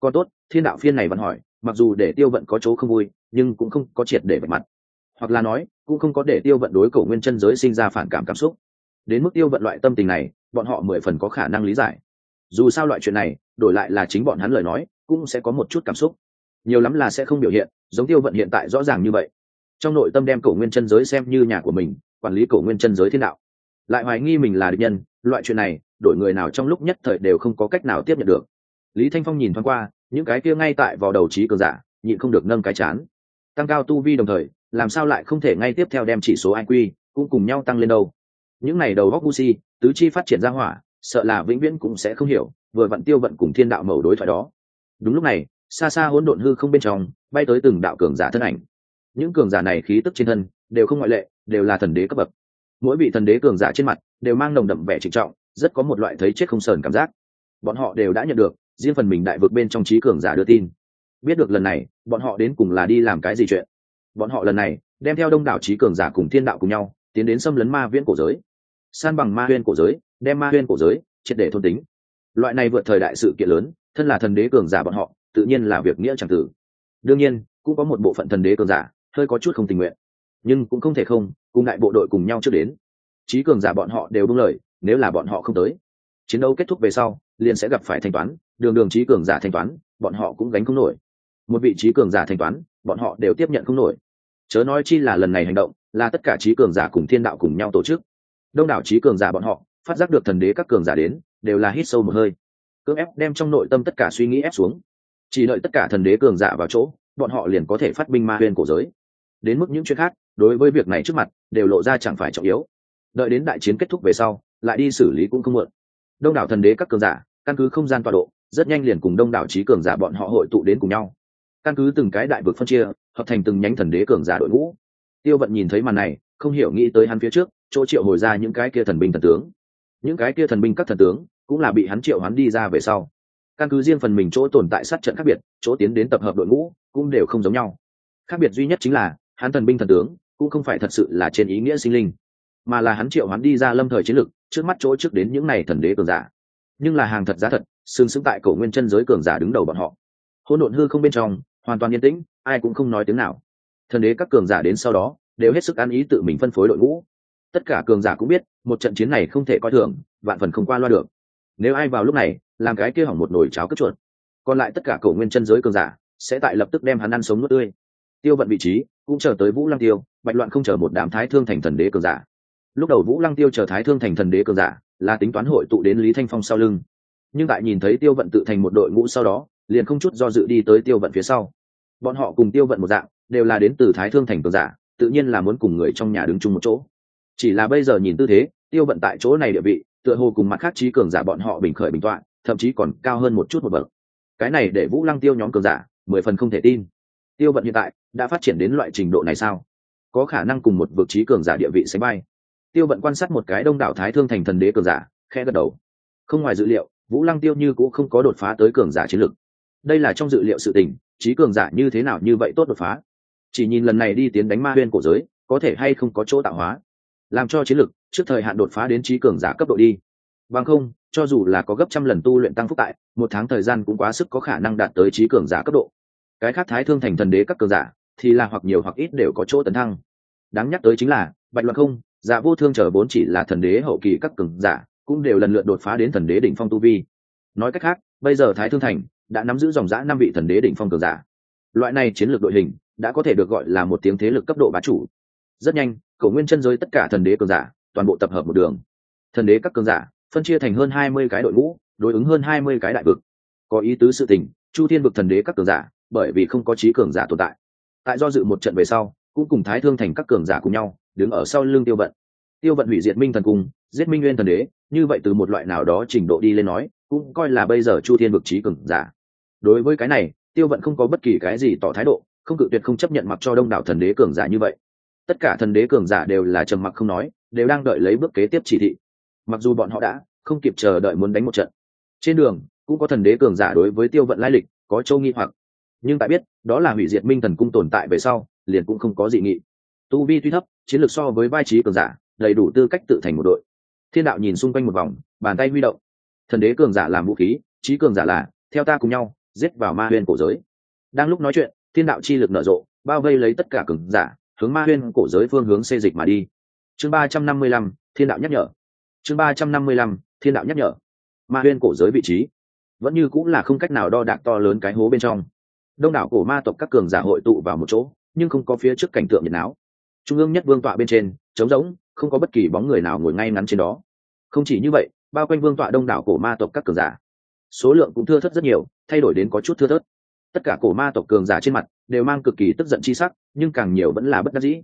Còn tốt, thiên đạo phiên này vẫn hỏi, mặc dù để tiêu vận có chỗ không vui, nhưng cũng không có triệt để vạch mặt. Hoặc là nói, cũng không có để tiêu vận đối cổ nguyên chân giới sinh ra phản cảm cảm xúc. Đến mức tiêu vận loại tâm tình này, bọn họ mười phần có khả năng lý giải. Dù sao loại chuyện này, đổi lại là chính bọn hắn lời nói, cũng sẽ có một chút cảm xúc. Nhiều lắm là sẽ không biểu hiện, giống tiêu vận hiện tại rõ ràng như vậy. Trong nội tâm đem cổ nguyên chân giới xem như nhà của mình, quản lý cổ nguyên chân giới thiên đạo lại hoài nghi mình là địch nhân, loại chuyện này, đổi người nào trong lúc nhất thời đều không có cách nào tiếp nhận được. Lý thanh phong nhìn thoáng qua, những cái kia ngay tại vào đầu trí cường giả, nhịn không được nâng cái chán. Tăng cao tu vi đồng thời, làm sao lại không thể ngay tiếp theo đem chỉ số iq cũng cùng nhau tăng lên đâu? Những này đầu góc gu si, tứ chi phát triển ra hỏa, sợ là vĩnh viễn cũng sẽ không hiểu, vừa vặn tiêu vận cùng thiên đạo mẫu đối thoại đó. Đúng lúc này, xa xa hỗn độn hư không bên trong, bay tới từng đạo cường giả thân ảnh. Những cường giả này khí tức trên thân, đều không ngoại lệ, đều là thần đế cấp bậc mỗi vị thần đế cường giả trên mặt đều mang nồng đậm vẻ trịnh trọng, rất có một loại thấy chết không sờn cảm giác. Bọn họ đều đã nhận được, riêng phần mình đại vực bên trong trí cường giả đưa tin. Biết được lần này, bọn họ đến cùng là đi làm cái gì chuyện? Bọn họ lần này, đem theo đông đảo trí cường giả cùng thiên đạo cùng nhau, tiến đến xâm lấn ma viễn cổ giới. San bằng ma huyên cổ giới, đem ma huyên cổ giới, triệt để thôn tính. Loại này vượt thời đại sự kiện lớn, thân là thần đế cường giả bọn họ, tự nhiên là việc nghĩa chẳng tử. Đương nhiên, cũng có một bộ phận thần đế cường giả, hơi có chút không tình nguyện. Nhưng cũng không thể không cùng đại bộ đội cùng nhau trước đến. Trí cường giả bọn họ đều đúng lời, nếu là bọn họ không tới, chiến đấu kết thúc về sau, liền sẽ gặp phải thanh toán, đường đường trí cường giả thanh toán, bọn họ cũng gánh không nổi. Một vị trí cường giả thanh toán, bọn họ đều tiếp nhận không nổi. Chớ nói chi là lần này hành động, là tất cả trí cường giả cùng thiên đạo cùng nhau tổ chức. Đông đảo trí cường giả bọn họ, phát giác được thần đế các cường giả đến, đều là hít sâu một hơi. Cưỡng ép đem trong nội tâm tất cả suy nghĩ ép xuống. Chỉ đợi tất cả thần đế cường giả vào chỗ, bọn họ liền có thể phát binh ma huyên cổ giới. Đến mức những chuyện khác đối với việc này trước mặt đều lộ ra chẳng phải trọng yếu. Đợi đến đại chiến kết thúc về sau, lại đi xử lý cũng không muộn. Đông đảo thần đế các cường giả, căn cứ không gian tọa độ, rất nhanh liền cùng đông đảo trí cường giả bọn họ hội tụ đến cùng nhau. Căn cứ từng cái đại vực phân chia, hợp thành từng nhánh thần đế cường giả đội ngũ. Tiêu vận nhìn thấy màn này, không hiểu nghĩ tới hắn phía trước, chỗ triệu hồi ra những cái kia thần binh thần tướng. Những cái kia thần binh các thần tướng cũng là bị hắn triệu hắn đi ra về sau. Căn cứ riêng phần mình chỗ tồn tại sát trận khác biệt, chỗ tiến đến tập hợp đội ngũ cũng đều không giống nhau. Khác biệt duy nhất chính là, hắn thần binh thần tướng cũng không phải thật sự là trên ý nghĩa sinh linh, mà là hắn triệu hắn đi ra lâm thời chiến lực, trước mắt chỗ trước đến những này thần đế cường giả. Nhưng là hàng thật giá thật xương xứng tại cổ nguyên chân giới cường giả đứng đầu bọn họ. Hỗn độn hư không bên trong, hoàn toàn yên tĩnh, ai cũng không nói tiếng nào. Thần đế các cường giả đến sau đó, đều hết sức ăn ý tự mình phân phối đội ngũ. Tất cả cường giả cũng biết, một trận chiến này không thể coi thường, vạn phần không qua loa được. Nếu ai vào lúc này, làm cái kia hỏng một nồi cháo cất chuột. Còn lại tất cả cổ nguyên chân giới cường giả, sẽ tại lập tức đem hắn ăn sống nuốt tươi. Tiêu vận vị trí, cũng chờ tới vũ lăng tiêu bạch loạn không chờ một đám thái thương thành thần đế cường giả. Lúc đầu vũ lăng tiêu chờ thái thương thành thần đế cường giả là tính toán hội tụ đến lý thanh phong sau lưng. Nhưng tại nhìn thấy tiêu vận tự thành một đội ngũ sau đó, liền không chút do dự đi tới tiêu vận phía sau. Bọn họ cùng tiêu vận một dạng, đều là đến từ thái thương thành cường giả, tự nhiên là muốn cùng người trong nhà đứng chung một chỗ. Chỉ là bây giờ nhìn tư thế, tiêu vận tại chỗ này địa vị, tựa hồ cùng mặt khác trí cường giả bọn họ bình khởi bình toạn, thậm chí còn cao hơn một chút một bậc. Cái này để vũ lăng tiêu nhóm cường giả mười phần không thể tin. Tiêu vận hiện tại đã phát triển đến loại trình độ này sao? Có khả năng cùng một vực trí cường giả địa vị sánh bay tiêu vận quan sát một cái đông đảo thái thương thành thần đế cường giả khe gật đầu. Không ngoài dự liệu, vũ lăng tiêu như cũng không có đột phá tới cường giả chiến lực đây là trong dự liệu sự tình, trí cường giả như thế nào như vậy tốt đột phá? Chỉ nhìn lần này đi tiến đánh ma huyên cổ giới, có thể hay không có chỗ tạo hóa? Làm cho chiến lực trước thời hạn đột phá đến trí cường giả cấp độ đi. Bằng không, cho dù là có gấp trăm lần tu luyện tăng phúc tại, một tháng thời gian cũng quá sức có khả năng đạt tới trí cường giả cấp độ. Cái khác thái thương thành thần đế các cường giả, thì là hoặc nhiều hoặc ít đều có chỗ tấn thăng đáng nhắc tới chính là, bạch loạn không giả vô thương chờ bốn chỉ là thần đế hậu kỳ các cường giả, cũng đều lần lượt đột phá đến thần đế đỉnh phong tu vi. Nói cách khác, bây giờ thái thương thành đã nắm giữ dòng giã năm vị thần đế đỉnh phong cường giả. Loại này chiến lược đội hình đã có thể được gọi là một tiếng thế lực cấp độ bá chủ. Rất nhanh, cổ nguyên chân giới tất cả thần đế cường giả toàn bộ tập hợp một đường. Thần đế các cường giả phân chia thành hơn hai mươi cái đội ngũ, đối ứng hơn hai mươi cái đại vực. Có ý tứ sự tình, chu thiên vực thần đế các cường giả, bởi vì không có trí cường giả tồn tại. Tại do dự một trận về sau cũng cùng thái thương thành các cường giả cùng nhau, đứng ở sau lưng tiêu vận. Tiêu vận hủy diệt minh thần cung, giết minh nguyên thần đế, như vậy từ một loại nào đó trình độ đi lên nói, cũng coi là bây giờ chu thiên vực trí cường giả. Đối với cái này, tiêu vận không có bất kỳ cái gì tỏ thái độ, không cự tuyệt không chấp nhận mặc cho đông đảo thần đế cường giả như vậy. Tất cả thần đế cường giả đều là trầm mặc không nói, đều đang đợi lấy bước kế tiếp chỉ thị. Mặc dù bọn họ đã không kịp chờ đợi muốn đánh một trận. Trên đường, cũng có thần đế cường giả đối với tiêu vận lai lịch có châu nghi hoặc. Nhưng tại biết, đó là hủy diệt minh thần cung tồn tại về sau liền cũng không có dị nghị. Tu vi tuy thấp, chiến lược so với vai trí cường giả, đầy đủ tư cách tự thành một đội. Thiên đạo nhìn xung quanh một vòng, bàn tay huy động. Thần đế cường giả làm vũ khí, trí cường giả là, theo ta cùng nhau, giết vào ma huyên cổ giới. Đang lúc nói chuyện, thiên đạo chi lực nở rộ, bao vây lấy tất cả cường giả, hướng ma huyên cổ giới phương hướng xê dịch mà đi. Chương ba trăm năm mươi lăm, thiên đạo nhắc nhở. Chương ba trăm năm mươi lăm, thiên đạo nhắc nhở. Ma huyên cổ giới vị trí. Vẫn như cũng là không cách nào đo đạc to lớn cái hố bên trong. Đông đảo cổ ma tộc các cường giả hội tụ vào một chỗ nhưng không có phía trước cảnh tượng nhiệt não trung ương nhất vương tọa bên trên, trống rỗng, không có bất kỳ bóng người nào ngồi ngay ngắn trên đó. Không chỉ như vậy, bao quanh vương tọa đông đảo cổ ma tộc các cường giả. Số lượng cũng thưa thất rất nhiều, thay đổi đến có chút thưa thớt. Tất cả cổ ma tộc cường giả trên mặt đều mang cực kỳ tức giận chi sắc, nhưng càng nhiều vẫn là bất đắc dĩ.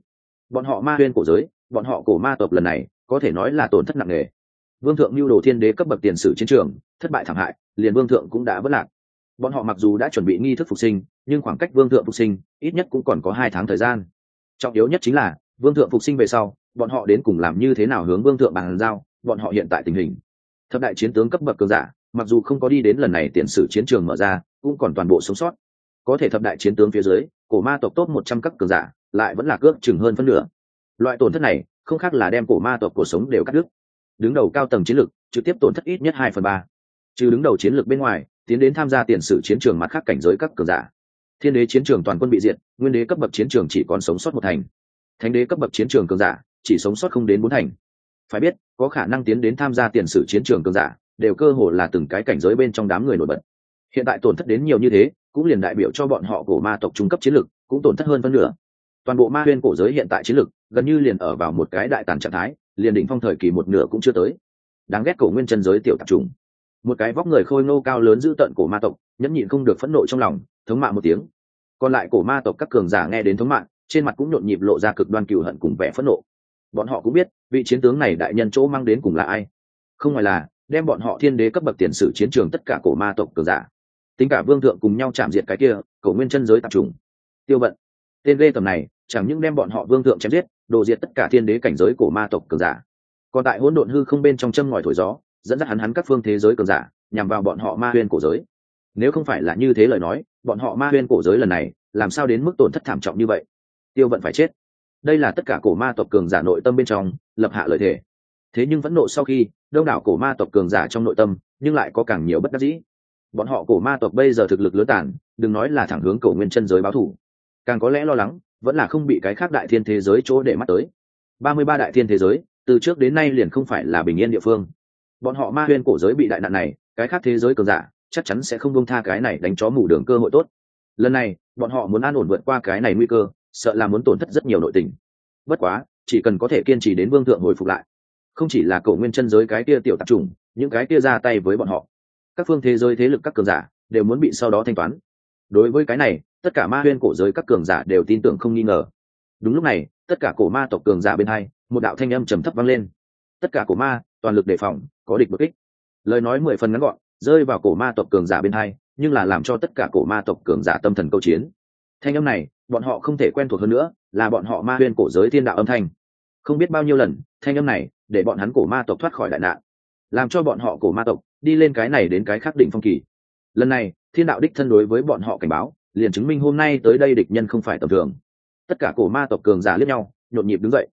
Bọn họ ma huyên cổ giới, bọn họ cổ ma tộc lần này, có thể nói là tổn thất nặng nề. Vương thượng mưu đồ thiên đế cấp bậc tiền sử chiến trường, thất bại thảm hại, liền vương thượng cũng đã vất lạc bọn họ mặc dù đã chuẩn bị nghi thức phục sinh, nhưng khoảng cách vương thượng phục sinh ít nhất cũng còn có hai tháng thời gian. Trọng yếu nhất chính là, vương thượng phục sinh về sau, bọn họ đến cùng làm như thế nào hướng vương thượng bàn giao, bọn họ hiện tại tình hình. Thập đại chiến tướng cấp bậc cường giả, mặc dù không có đi đến lần này tiền sử chiến trường mở ra, cũng còn toàn bộ sống sót. Có thể thập đại chiến tướng phía dưới, cổ ma tộc tốt một trăm cấp cường giả, lại vẫn là cước chừng hơn phân nửa. Loại tổn thất này, không khác là đem cổ ma tộc cuộc sống đều cắt đứt. Đứng đầu cao tầng chiến lược, trực tiếp tổn thất ít nhất hai phần ba. Trừ đứng đầu chiến lược bên ngoài tiến đến tham gia tiền sử chiến trường mặt khác cảnh giới các cường giả. Thiên đế chiến trường toàn quân bị diệt, nguyên đế cấp bậc chiến trường chỉ còn sống sót một thành. Thánh đế cấp bậc chiến trường cường giả, chỉ sống sót không đến bốn thành. Phải biết, có khả năng tiến đến tham gia tiền sử chiến trường cường giả, đều cơ hồ là từng cái cảnh giới bên trong đám người nổi bật. Hiện tại tổn thất đến nhiều như thế, cũng liền đại biểu cho bọn họ cổ ma tộc trung cấp chiến lực, cũng tổn thất hơn phân nửa. Toàn bộ ma huyên cổ giới hiện tại chiến lực, gần như liền ở vào một cái đại tàn trạng thái, liền đỉnh phong thời kỳ một nửa cũng chưa tới. Đáng ghét cổ nguyên chân giới tiểu tạp trùng một cái vóc người khôi ngô cao lớn giữ tận cổ ma tộc, nhẫn nhịn không được phẫn nộ trong lòng, thống mạ một tiếng. Còn lại cổ ma tộc các cường giả nghe đến thống mạ, trên mặt cũng nhộn nhịp lộ ra cực đoan cựu hận cùng vẻ phẫn nộ. Bọn họ cũng biết, vị chiến tướng này đại nhân chỗ mang đến cùng là ai. Không ngoài là, đem bọn họ thiên đế cấp bậc tiền sử chiến trường tất cả cổ ma tộc cường giả. Tính cả vương thượng cùng nhau chạm diệt cái kia, cổ nguyên chân giới tạp trùng tiêu bận tên lê tầm này, chẳng những đem bọn họ vương thượng chém giết, đồ diệt tất cả thiên đế cảnh giới cổ ma tộc cường giả. Còn tại hỗn độn hư không bên trong châm ngòi thổi gió dẫn dắt hắn hắn các phương thế giới cường giả, nhằm vào bọn họ ma huyên cổ giới. Nếu không phải là như thế lời nói, bọn họ ma huyên cổ giới lần này, làm sao đến mức tổn thất thảm trọng như vậy? Tiêu vận phải chết. Đây là tất cả cổ ma tộc cường giả nội tâm bên trong, lập hạ lợi thể thế nhưng vẫn nộ sau khi, đông đảo cổ ma tộc cường giả trong nội tâm, nhưng lại có càng nhiều bất đắc dĩ. Bọn họ cổ ma tộc bây giờ thực lực lứa tàn, đừng nói là thẳng hướng cổ nguyên chân giới báo thủ càng có lẽ lo lắng, vẫn là không bị cái khác đại thiên thế giới chỗ để mắt tới. Ba mươi ba đại thiên thế giới, từ trước đến nay liền không phải là bình yên địa phương bọn họ ma huyên cổ giới bị đại nạn này, cái khác thế giới cường giả, chắc chắn sẽ không bông tha cái này đánh chó mù đường cơ hội tốt. Lần này, bọn họ muốn an ổn vượt qua cái này nguy cơ, sợ là muốn tổn thất rất nhiều nội tình. Bất quá, chỉ cần có thể kiên trì đến vương thượng hồi phục lại. Không chỉ là cổ nguyên chân giới cái kia tiểu tạp trùng những cái kia ra tay với bọn họ. Các phương thế giới thế lực các cường giả đều muốn bị sau đó thanh toán. Đối với cái này, tất cả ma huyên cổ giới các cường giả đều tin tưởng không nghi ngờ. Đúng lúc này, tất cả cổ ma tộc cường giả bên hai, một đạo thanh âm trầm thấp vang lên. Tất cả cổ ma, toàn lực đề phòng có địch bất kích. Lời nói mười phần ngắn gọn, rơi vào cổ ma tộc cường giả bên hai, nhưng là làm cho tất cả cổ ma tộc cường giả tâm thần câu chiến. Thanh âm này, bọn họ không thể quen thuộc hơn nữa, là bọn họ ma huyên cổ giới thiên đạo âm thanh. Không biết bao nhiêu lần, thanh âm này, để bọn hắn cổ ma tộc thoát khỏi đại nạn. Làm cho bọn họ cổ ma tộc, đi lên cái này đến cái khác đỉnh phong kỳ. Lần này, thiên đạo đích thân đối với bọn họ cảnh báo, liền chứng minh hôm nay tới đây địch nhân không phải tầm thường. Tất cả cổ ma tộc cường giả liếc nhau, nhộn nhịp đứng dậy.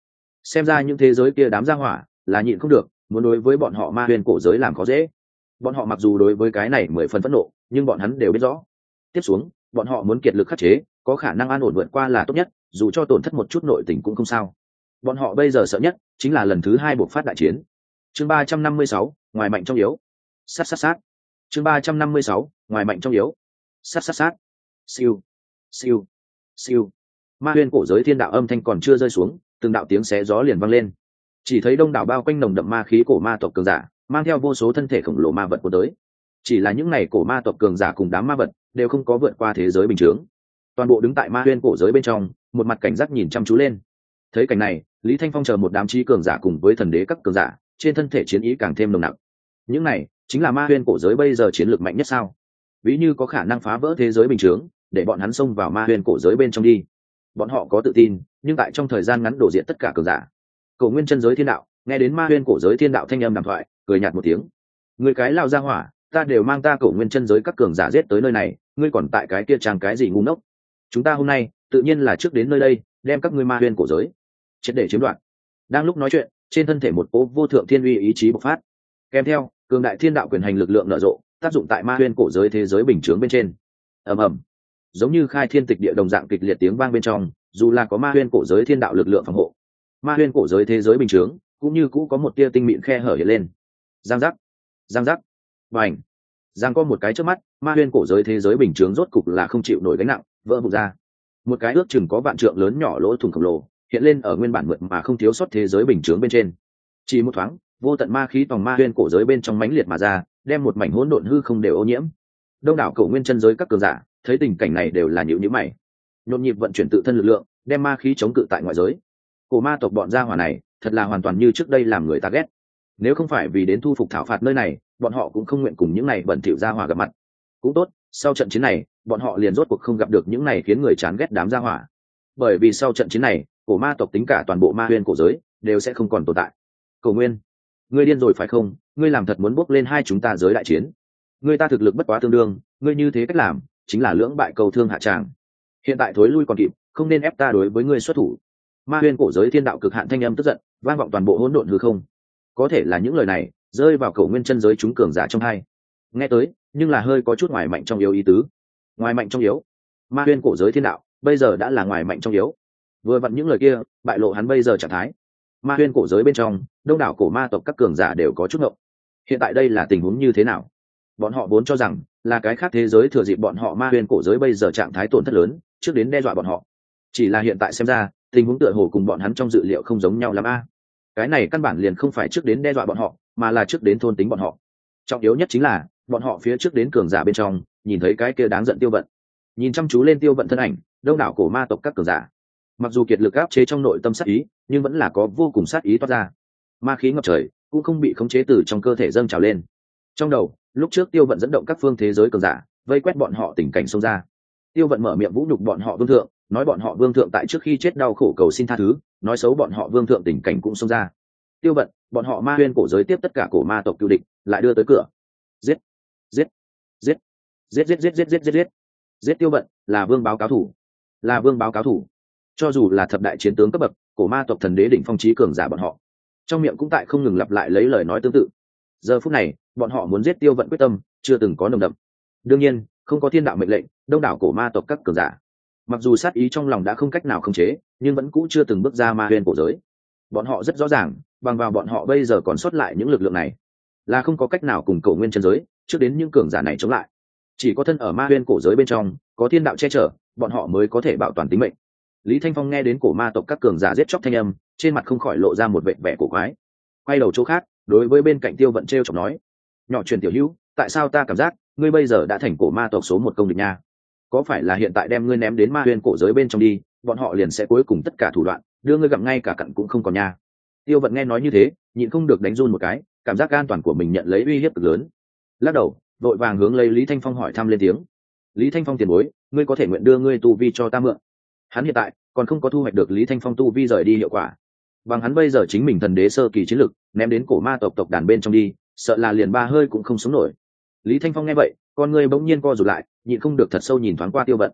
Xem ra những thế giới kia đám ra hỏa, là nhịn không được muốn đối với bọn họ ma huyền cổ giới làm khó dễ. Bọn họ mặc dù đối với cái này mười phần phẫn nộ, nhưng bọn hắn đều biết rõ. Tiếp xuống, bọn họ muốn kiệt lực khắc chế, có khả năng an ổn vượt qua là tốt nhất, dù cho tổn thất một chút nội tình cũng không sao. Bọn họ bây giờ sợ nhất chính là lần thứ hai buộc phát đại chiến. Chương ba trăm năm mươi sáu, ngoài mạnh trong yếu. Sát sát sát. Chương ba trăm năm mươi sáu, ngoài mạnh trong yếu. Sát sát sát. Siêu. Siêu. Siêu. Ma huyên cổ giới thiên đạo âm thanh còn chưa rơi xuống, từng đạo tiếng xé gió liền vang lên chỉ thấy đông đảo bao quanh nồng đậm ma khí cổ ma tộc cường giả, mang theo vô số thân thể khổng lồ ma vật của tới. Chỉ là những ngày cổ ma tộc cường giả cùng đám ma vật đều không có vượt qua thế giới bình thường. Toàn bộ đứng tại ma huyên cổ giới bên trong, một mặt cảnh giác nhìn chăm chú lên. Thấy cảnh này, lý thanh phong chờ một đám trí cường giả cùng với thần đế các cường giả, trên thân thể chiến ý càng thêm nồng nặc. Những này, chính là ma huyên cổ giới bây giờ chiến lược mạnh nhất sao? Ví như có khả năng phá vỡ thế giới bình thường, để bọn hắn xông vào ma huyên cổ giới bên trong đi. Bọn họ có tự tin, nhưng tại trong thời gian ngắn đổ diện tất cả cường giả cầu nguyên chân giới thiên đạo, nghe đến ma huyên cổ giới thiên đạo thanh âm đàm thoại, cười nhạt một tiếng. Người cái lao ra hỏa, ta đều mang ta cầu nguyên chân giới các cường giả giết tới nơi này, ngươi còn tại cái kia trang cái gì ngu ngốc? Chúng ta hôm nay, tự nhiên là trước đến nơi đây, đem các ngươi ma huyên cổ giới triệt để chiếm đoạt. Đang lúc nói chuyện, trên thân thể một cố vô thượng thiên uy ý chí bộc phát. Kèm theo, cường đại thiên đạo quyền hành lực lượng nở rộ, tác dụng tại ma huyên cổ giới thế giới bình chướng bên trên. Ầm ầm. Giống như khai thiên tịch địa đồng dạng kịch liệt tiếng vang bên trong, dù là có ma huyên cổ giới thiên đạo lực lượng phòng hộ ma huyên cổ giới thế giới bình chướng, cũng như cũ có một tia tinh mịn khe hở hiện lên. Giang giác giang giác. Và ảnh giang có một cái trước mắt, ma huyên cổ giới thế giới bình chướng rốt cục là không chịu nổi gánh nặng, vỡ vụt ra. Một cái ước chừng có vạn trượng lớn nhỏ lỗ thủng khổng lồ, hiện lên ở nguyên bản mượt mà không thiếu sót thế giới bình chướng bên trên. Chỉ một thoáng, vô tận ma khí tòng ma huyên cổ giới bên trong mãnh liệt mà ra, đem một mảnh hỗn độn hư không đều ô nhiễm. Đông đảo cổ nguyên chân giới các cường giả, thấy tình cảnh này đều là nhịu nhữ mày. Nhộn nhịp vận chuyển tự thân lực lượng, đem ma khí chống cự tại ngoại giới cổ ma tộc bọn gia hỏa này, thật là hoàn toàn như trước đây làm người ta ghét. Nếu không phải vì đến thu phục thảo phạt nơi này, bọn họ cũng không nguyện cùng những này bẩn thỉu gia hỏa gặp mặt. Cũng tốt, sau trận chiến này, bọn họ liền rốt cuộc không gặp được những này khiến người chán ghét đám gia hỏa. Bởi vì sau trận chiến này, cổ ma tộc tính cả toàn bộ ma huyên cổ giới, đều sẽ không còn tồn tại. Cổ nguyên, ngươi điên rồi phải không? Ngươi làm thật muốn bước lên hai chúng ta giới đại chiến. Ngươi ta thực lực bất quá tương đương, ngươi như thế cách làm, chính là lưỡng bại cầu thương hạ tràng. Hiện tại thối lui còn kịp, không nên ép ta đối với ngươi xuất thủ ma huyên cổ giới thiên đạo cực hạn thanh âm tức giận, vang vọng toàn bộ hỗn độn hư không. Có thể là những lời này rơi vào cầu nguyên chân giới chúng cường giả trong hai. Nghe tới, nhưng là hơi có chút ngoài mạnh trong yếu ý tứ. Ngoài mạnh trong yếu. Ma huyên cổ giới thiên đạo, bây giờ đã là ngoài mạnh trong yếu. Vừa vặn những lời kia, bại lộ hắn bây giờ trạng thái. Ma huyên cổ giới bên trong, đông đảo cổ ma tộc các cường giả đều có chút ngộng. Hiện tại đây là tình huống như thế nào? Bọn họ vốn cho rằng là cái khác thế giới thừa dịp bọn họ ma huyên cổ giới bây giờ trạng thái tổn thất lớn, trước đến đe dọa bọn họ. Chỉ là hiện tại xem ra tình huống tựa hồ cùng bọn hắn trong dự liệu không giống nhau lắm a. Cái này căn bản liền không phải trước đến đe dọa bọn họ, mà là trước đến thôn tính bọn họ. Trọng yếu nhất chính là, bọn họ phía trước đến cường giả bên trong, nhìn thấy cái kia đáng giận tiêu vận. Nhìn chăm chú lên tiêu vận thân ảnh, đông đảo cổ ma tộc các cường giả. Mặc dù kiệt lực áp chế trong nội tâm sát ý, nhưng vẫn là có vô cùng sát ý toát ra. Ma khí ngập trời, cũng không bị khống chế từ trong cơ thể dâng trào lên. Trong đầu, lúc trước tiêu vận dẫn động các phương thế giới cường giả, vây quét bọn họ tình cảnh xông ra. Tiêu vận mở miệng vũ nhục bọn họ vương thượng nói bọn họ vương thượng tại trước khi chết đau khổ cầu xin tha thứ, nói xấu bọn họ vương thượng tình cảnh cũng xông ra. Tiêu vận, bọn họ ma huyên cổ giới tiếp tất cả cổ ma tộc cựu địch, lại đưa tới cửa. Giết giết giết giết giết giết giết giết giết giết giết tiêu vận, là vương báo cáo thủ, là vương báo cáo thủ. Cho dù là thập đại chiến tướng cấp bậc, cổ ma tộc thần đế đỉnh phong trí cường giả bọn họ, trong miệng cũng tại không ngừng lặp lại lấy lời nói tương tự. Giờ phút này, bọn họ muốn giết tiêu vận quyết tâm, chưa từng có nồng đậm. Đương nhiên, không có thiên đạo mệnh lệnh, đông đảo cổ ma tộc các cường giả mặc dù sát ý trong lòng đã không cách nào khống chế, nhưng vẫn cũ chưa từng bước ra ma huyền cổ giới. Bọn họ rất rõ ràng, bằng vào bọn họ bây giờ còn sót lại những lực lượng này, là không có cách nào cùng cầu nguyên chân giới, trước đến những cường giả này chống lại. Chỉ có thân ở ma huyên cổ giới bên trong, có thiên đạo che chở, bọn họ mới có thể bảo toàn tính mệnh. Lý thanh phong nghe đến cổ ma tộc các cường giả giết chóc thanh âm, trên mặt không khỏi lộ ra một vệ vẻ cổ quái. Quay đầu chỗ khác, đối với bên cạnh tiêu vận t r e o chọc nói, nhỏ truyền tiểu hữu, tại sao ta cảm giác ngươi bây giờ đã thành cổ ma tộc số một công địch nha? Có phải là hiện tại đem ngươi ném đến ma huyên cổ giới bên trong đi, bọn họ liền sẽ cuối cùng tất cả thủ đoạn, đưa ngươi gặm ngay cả cặn cũng không còn nha. Tiêu vận nghe nói như thế, nhịn không được đánh run một cái, cảm giác an toàn của mình nhận lấy uy hiếp cực lớn. Lắc đầu, vội vàng hướng lấy lý thanh phong hỏi thăm lên tiếng. Lý thanh phong tiền bối, ngươi có thể nguyện đưa ngươi tu vi cho ta mượn? Hắn hiện tại còn không có thu hoạch được lý thanh phong tu vi rời đi hiệu quả. Bằng hắn bây giờ chính mình thần đế sơ kỳ chiến lực, ném đến cổ ma tộc tộc đàn bên trong đi, sợ là liền ba hơi cũng không sống nổi. Lý thanh phong nghe vậy con ngươi bỗng nhiên co rụt lại, nhịn không được thật sâu nhìn thoáng qua tiêu vận.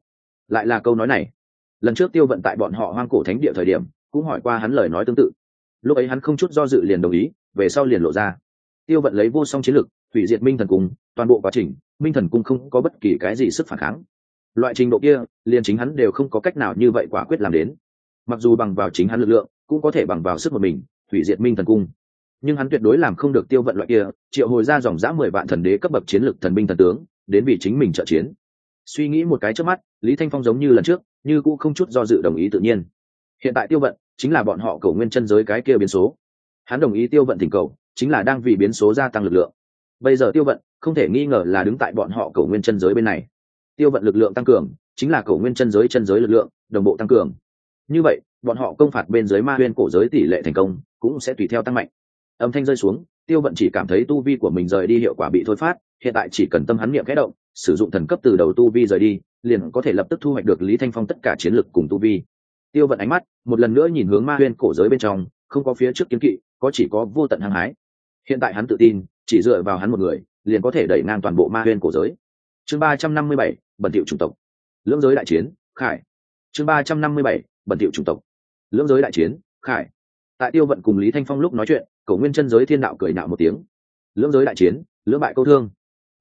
Lại là câu nói này. Lần trước tiêu vận tại bọn họ hoang cổ thánh địa thời điểm, cũng hỏi qua hắn lời nói tương tự. Lúc ấy hắn không chút do dự liền đồng ý, về sau liền lộ ra. Tiêu vận lấy vô song chiến lực, hủy diệt minh thần cung, toàn bộ quá trình, minh thần cung không có bất kỳ cái gì sức phản kháng. Loại trình độ kia, liền chính hắn đều không có cách nào như vậy quả quyết làm đến. Mặc dù bằng vào chính hắn lực lượng, cũng có thể bằng vào sức một mình, hủy diệt minh thần cung nhưng hắn tuyệt đối làm không được tiêu vận loại kia, triệu hồi ra dòng dã mười vạn thần đế cấp bậc chiến lực thần binh thần tướng, đến vì chính mình trợ chiến. Suy nghĩ một cái trước mắt, lý thanh phong giống như lần trước, như cũng không chút do dự đồng ý tự nhiên. Hiện tại tiêu vận chính là bọn họ cầu nguyên chân giới cái kia biến số. Hắn đồng ý tiêu vận thỉnh cầu, chính là đang vì biến số gia tăng lực lượng. Bây giờ tiêu vận không thể nghi ngờ là đứng tại bọn họ cầu nguyên chân giới bên này. Tiêu vận lực lượng tăng cường, chính là cầu nguyên chân giới chân giới lực lượng, đồng bộ tăng cường. Như vậy, bọn họ công phạt bên dưới ma huyên cổ giới tỷ lệ thành công, cũng sẽ tùy theo tăng mạnh âm thanh rơi xuống, tiêu vận chỉ cảm thấy tu vi của mình rời đi hiệu quả bị thôi phát, hiện tại chỉ cần tâm hắn miệng kẽ động, sử dụng thần cấp từ đầu tu vi rời đi, liền có thể lập tức thu hoạch được lý thanh phong tất cả chiến lược cùng tu vi. Tiêu vận ánh mắt, một lần nữa nhìn hướng ma huyên cổ giới bên trong, không có phía trước kiến kỵ, có chỉ có vô tận hăng hái. Hiện tại hắn tự tin, chỉ dựa vào hắn một người, liền có thể đẩy ngang toàn bộ ma huyên cổ giới. Chương ba trăm năm mươi bảy, bẩn thiệu chủng tộc. Lưỡng giới đại chiến, khải. Chương ba trăm năm mươi bảy, bẩn thiệu chủng tộc. Lưỡng giới đại chiến, khải tại tiêu vận cùng lý thanh phong lúc nói chuyện, cổ nguyên chân giới thiên đạo cười nạo một tiếng. Lưỡng giới đại chiến, lưỡng bại câu thương.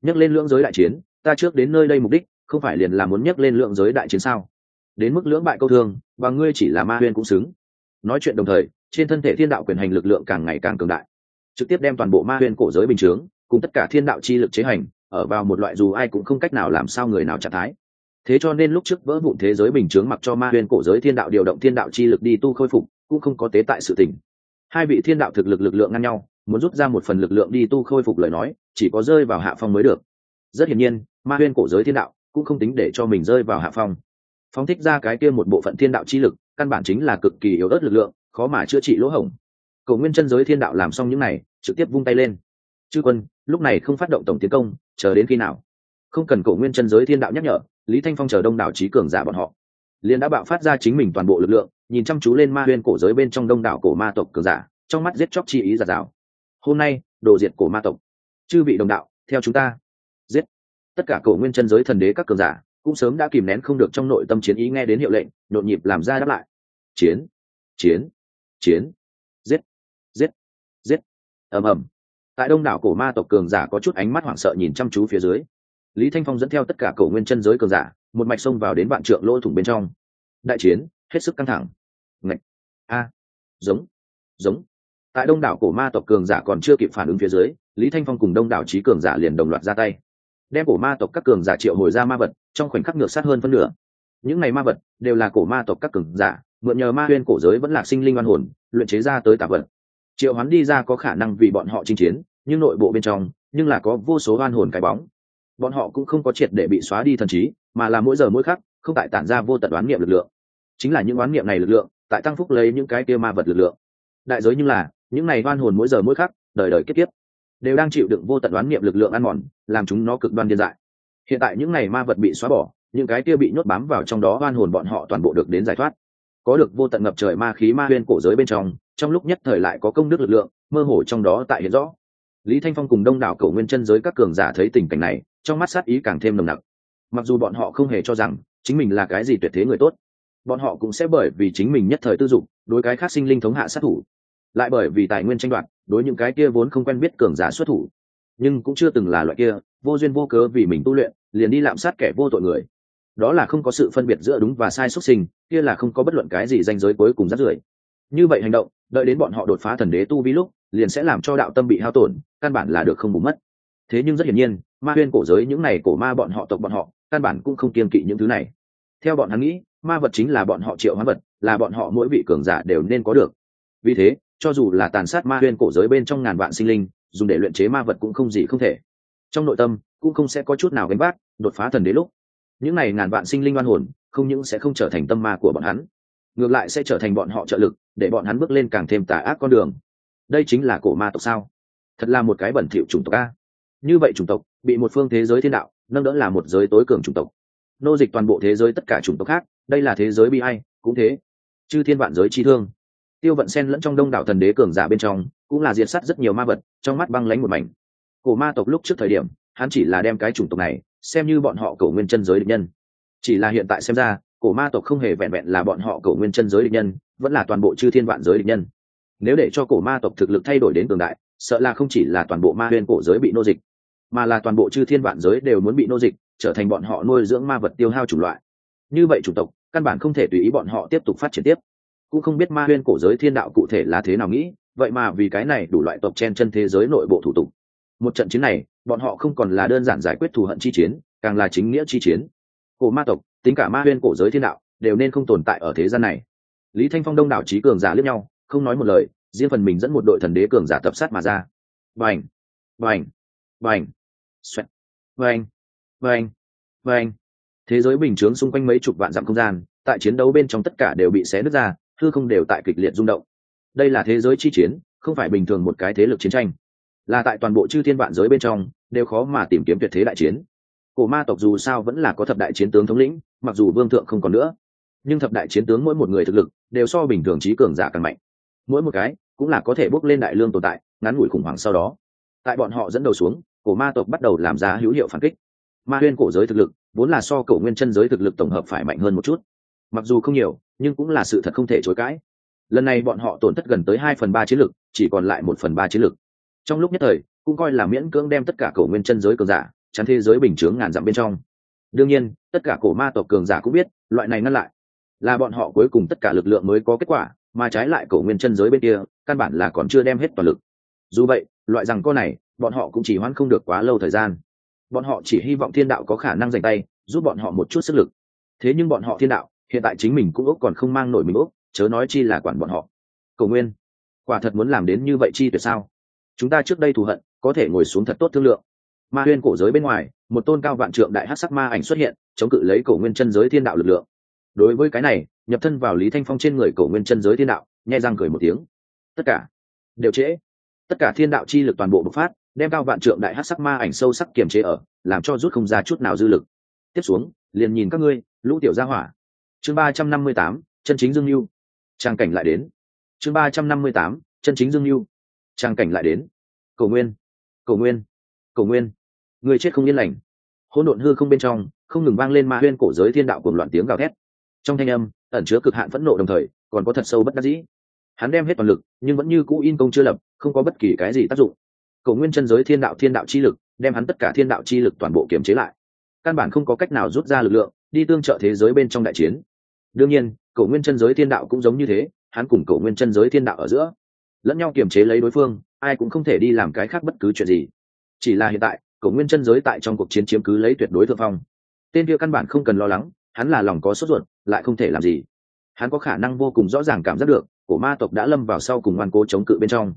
Nhắc lên lưỡng giới đại chiến, ta trước đến nơi đây mục đích, không phải liền là muốn nhắc lên lưỡng giới đại chiến sao? Đến mức lưỡng bại câu thương, và ngươi chỉ là ma huyên cũng xứng. Nói chuyện đồng thời, trên thân thể thiên đạo quyền hành lực lượng càng ngày càng cường đại. Trực tiếp đem toàn bộ ma huyên cổ giới bình chướng, cùng tất cả thiên đạo chi lực chế hành, ở vào một loại dù ai cũng không cách nào làm sao người nào trạng thái. Thế cho nên lúc trước vỡ vụn thế giới bình chướng mặc cho ma huyên cổ giới thiên đạo điều động thiên đạo chi lực đi tu khôi phục cũng không có tế tại sự tình. Hai vị thiên đạo thực lực lực lượng ngang nhau, muốn rút ra một phần lực lượng đi tu khôi phục lời nói, chỉ có rơi vào hạ phong mới được. Rất hiển nhiên, ma huyên cổ giới thiên đạo cũng không tính để cho mình rơi vào hạ phong. Phóng thích ra cái kia một bộ phận thiên đạo chi lực, căn bản chính là cực kỳ yếu ớt lực lượng, khó mà chữa trị lỗ hổng. Cầu nguyên chân giới thiên đạo làm xong những này, trực tiếp vung tay lên. Chư quân, lúc này không phát động tổng tiến công, chờ đến khi nào? Không cần cầu nguyên chân giới thiên đạo nhắc nhở, lý thanh phong chờ đông đảo trí cường giả bọn họ. Liền đã bạo phát ra chính mình toàn bộ lực lượng nhìn chăm chú lên ma huyên cổ giới bên trong đông đảo cổ ma tộc cường giả, trong mắt giết chóc chi ý giả dào hôm nay, đồ diệt cổ ma tộc. Chư vị đồng đạo, theo chúng ta. Giết. Tất cả cổ nguyên chân giới thần đế các cường giả, cũng sớm đã kìm nén không được trong nội tâm chiến ý nghe đến hiệu lệnh, nhộn nhịp làm ra đáp lại. Chiến. Chiến. Chiến. Giết. Giết. Giết. Ầm ầm. Tại đông đảo cổ ma tộc cường giả có chút ánh mắt hoảng sợ nhìn chăm chú phía dưới. Lý thanh phong dẫn theo tất cả cổ nguyên chân giới cường giả, một mạch xông vào đến vạn trượng lỗ thủng bên trong. Đại chiến, hết sức căng thẳng ngạch. A. Giống. Giống. Tại đông đảo cổ ma tộc cường giả còn chưa kịp phản ứng phía dưới, lý thanh phong cùng đông đảo trí cường giả liền đồng loạt ra tay. Đem cổ ma tộc các cường giả triệu hồi ra ma vật, trong khoảnh khắc ngược sát hơn phân nửa. Những ngày ma vật đều là cổ ma tộc các cường giả, mượn nhờ ma huyên cổ giới vẫn là sinh linh oan hồn, luyện chế ra tới tạ vật. Triệu hoán đi ra có khả năng vì bọn họ chinh chiến, nhưng nội bộ bên trong, nhưng là có vô số oan hồn cái bóng. Bọn họ cũng không có triệt để bị xóa đi thần trí, mà là mỗi giờ mỗi khắc, không tại tản ra vô tận đoán niệm lực lượng. Chính là những oán niệm này lực lượng tại tăng phúc lấy những cái kia ma vật lực lượng. Đại giới như là, những này oan hồn mỗi giờ mỗi khắc, đời đời kết tiếp đều đang chịu đựng vô tận đoán niệm lực lượng ăn mòn, làm chúng nó cực đoan điên dại. Hiện tại những này ma vật bị xóa bỏ, những cái kia bị nhốt bám vào trong đó oan hồn bọn họ toàn bộ được đến giải thoát. Có được vô tận ngập trời ma khí ma huyên cổ giới bên trong trong lúc nhất thời lại có công đức lực lượng, mơ hồ trong đó tại hiện rõ. Lý thanh phong cùng đông đảo cầu nguyên chân giới các cường giả thấy tình cảnh này, trong mắt sát ý càng thêm nồng nặc. Mặc dù bọn họ không hề cho rằng, chính mình là cái gì tuyệt thế người tốt bọn họ cũng sẽ bởi vì chính mình nhất thời tư dụng đối cái khác sinh linh thống hạ sát thủ, lại bởi vì tài nguyên tranh đoạt, đối những cái kia vốn không quen biết cường giả xuất thủ. Nhưng cũng chưa từng là loại kia, vô duyên vô cớ vì mình tu luyện, liền đi lạm sát kẻ vô tội người. Đó là không có sự phân biệt giữa đúng và sai xuất sinh, kia là không có bất luận cái gì danh giới cuối cùng rắt rưởi. Như vậy hành động, đợi đến bọn họ đột phá thần đế tu vi lúc, liền sẽ làm cho đạo tâm bị hao tổn, căn bản là được không bù mất. Thế nhưng rất hiển nhiên, ma huyên cổ giới những này cổ ma bọn họ tộc bọn họ, căn bản cũng không kiên kỵ những thứ này. Theo bọn hắn nghĩ ma vật chính là bọn họ triệu hóa vật, là bọn họ mỗi vị cường giả đều nên có được. Vì thế, cho dù là tàn sát ma huyên cổ giới bên trong ngàn vạn sinh linh, dùng để luyện chế ma vật cũng không gì không thể. Trong nội tâm, cũng không sẽ có chút nào gánh vác, đột phá thần đế lúc. Những n à y ngàn vạn sinh linh oan hồn, không những sẽ không trở thành tâm ma của bọn hắn, ngược lại sẽ trở thành bọn họ trợ lực, để bọn hắn bước lên càng thêm tà ác con đường. Đây chính là cổ ma tộc sao? Thật là một cái bẩn thỉu chủng tộc a. Như vậy chủng tộc, bị một phương thế giới thiên đạo, nâng đỡ là một giới tối cường chủng tộc. Nô dịch toàn bộ thế giới tất cả chủng tộc khác đây là thế giới bi ai, cũng thế. Chư thiên vạn giới chi thương. Tiêu vận sen lẫn trong đông đảo thần đế cường giả bên trong, cũng là diệt sát rất nhiều ma vật, trong mắt băng lánh một mảnh. Cổ ma tộc lúc trước thời điểm, hắn chỉ là đem cái chủng tộc này, xem như bọn họ cổ nguyên chân giới địch nhân. Chỉ là hiện tại xem ra, cổ ma tộc không hề vẹn vẹn là bọn họ cổ nguyên chân giới địch nhân, vẫn là toàn bộ chư thiên vạn giới địch nhân. Nếu để cho cổ ma tộc thực lực thay đổi đến cường đại, sợ là không chỉ là toàn bộ ma huyên cổ giới bị nô dịch, mà là toàn bộ chư thiên vạn giới đều muốn bị nô dịch, trở thành bọn họ nuôi dưỡng ma vật tiêu hao chủng loại. Như vậy chủng tộc căn bản không thể tùy ý bọn họ tiếp tục phát triển tiếp. Cũng không biết ma huyên cổ giới thiên đạo cụ thể là thế nào nghĩ, vậy mà vì cái này đủ loại tộc chen chân thế giới nội bộ thủ tục. Một trận chiến này, bọn họ không còn là đơn giản giải quyết thù hận chi chiến, càng là chính nghĩa chi chiến. Cổ ma tộc, tính cả ma huyên cổ giới thiên đạo, đều nên không tồn tại ở thế gian này. Lý thanh phong đông đảo trí cường giả lướt nhau, không nói một lời, riêng phần mình dẫn một đội thần đế cường giả tập sát mà ra. Vành vành vành xoẹt! Vành vành vành thế giới bình chướng xung quanh mấy chục vạn dặm không gian, tại chiến đấu bên trong tất cả đều bị xé nứt ra, hư không đều tại kịch liệt rung động. Đây là thế giới chi chiến, không phải bình thường một cái thế lực chiến tranh. Là tại toàn bộ chư thiên vạn giới bên trong, đều khó mà tìm kiếm tuyệt thế đại chiến. Cổ ma tộc dù sao vẫn là có thập đại chiến tướng thống lĩnh, mặc dù vương thượng không còn nữa, nhưng thập đại chiến tướng mỗi một người thực lực, đều so bình thường trí cường giả càng mạnh. Mỗi một cái, cũng là có thể bước lên đại lương tồn tại, ngắn ngủi khủng hoảng sau đó. Tại bọn họ dẫn đầu xuống, cổ ma tộc bắt đầu làm ra hữu hiệu phản kích. Ma huyên cổ giới thực lực vốn là so cậu nguyên chân giới thực lực tổng hợp phải mạnh hơn một chút. Mặc dù không nhiều, nhưng cũng là sự thật không thể chối cãi. Lần này bọn họ tổn thất gần tới hai phần ba chiến lực, chỉ còn lại một phần ba chiến lực. Trong lúc nhất thời, cũng coi là miễn cưỡng đem tất cả cổ nguyên chân giới cường giả, chắn thế giới bình chướng ngàn dặm bên trong. Đương nhiên, tất cả cổ ma tộc cường giả cũng biết, loại này ngăn lại, là bọn họ cuối cùng tất cả lực lượng mới có kết quả, mà trái lại cổ nguyên chân giới bên kia, căn bản là còn chưa đem hết toàn lực. Dù vậy, loại rằng co này, bọn họ cũng chỉ hoãn không được quá lâu thời gian bọn họ chỉ hy vọng thiên đạo có khả năng dành tay, giúp bọn họ một chút sức lực. Thế nhưng bọn họ thiên đạo, hiện tại chính mình cũng úc còn không mang nổi mình úc chớ nói chi là quản bọn họ. Cầu nguyên, quả thật muốn làm đến như vậy chi tuyệt sao? Chúng ta trước đây thù hận, có thể ngồi xuống thật tốt thương lượng. Ma huyên cổ giới bên ngoài, một tôn cao vạn trượng đại hát sắc ma ảnh xuất hiện, chống cự lấy cổ nguyên chân giới thiên đạo lực lượng. Đối với cái này, nhập thân vào lý thanh phong trên người cổ nguyên chân giới thiên đạo, nhai răng cười một tiếng. Tất cả đều trễ. Tất cả thiên đạo chi lực toàn bộ bộc phát đem cao vạn trượng đại hát sắc ma ảnh sâu sắc kiềm chế ở, làm cho rút không ra chút nào dư lực. Tiếp xuống, liền nhìn các ngươi, lũ tiểu gia hỏa. Chương ba trăm năm mươi tám, chân chính dương mưu trang cảnh lại đến. Chương ba trăm năm mươi tám, chân chính dương mưu trang cảnh lại đến. Cầu nguyên. Cầu nguyên. Cầu nguyên. Người chết không yên lành. Hỗn độn hư không bên trong, không ngừng vang lên ma huyên cổ giới thiên đạo cùng loạn tiếng gào thét. Trong thanh âm, ẩn chứa cực hạn phẫn nộ đồng thời, còn có thật sâu bất đắc dĩ. Hắn đem hết toàn lực, nhưng vẫn như cũ in công chưa lập, không có bất kỳ cái gì tác dụng cầu nguyên chân giới thiên đạo thiên đạo chi lực, đem hắn tất cả thiên đạo chi lực toàn bộ kiềm chế lại. Căn bản không có cách nào rút ra lực lượng, đi tương trợ thế giới bên trong đại chiến. Đương nhiên cầu nguyên chân giới thiên đạo cũng giống như thế, hắn cùng cầu nguyên chân giới thiên đạo ở giữa. Lẫn nhau kiềm chế lấy đối phương, ai cũng không thể đi làm cái khác bất cứ chuyện gì. Chỉ là hiện tại cầu nguyên chân giới tại trong cuộc chiến chiếm cứ lấy tuyệt đối thượng phong. Tên kia căn bản không cần lo lắng, hắn là lòng có sốt ruột, lại không thể làm gì. Hắn có khả năng vô cùng rõ ràng cảm giác được, cổ ma tộc đã lâm vào sau cùng ngoan cố chống cự bên trong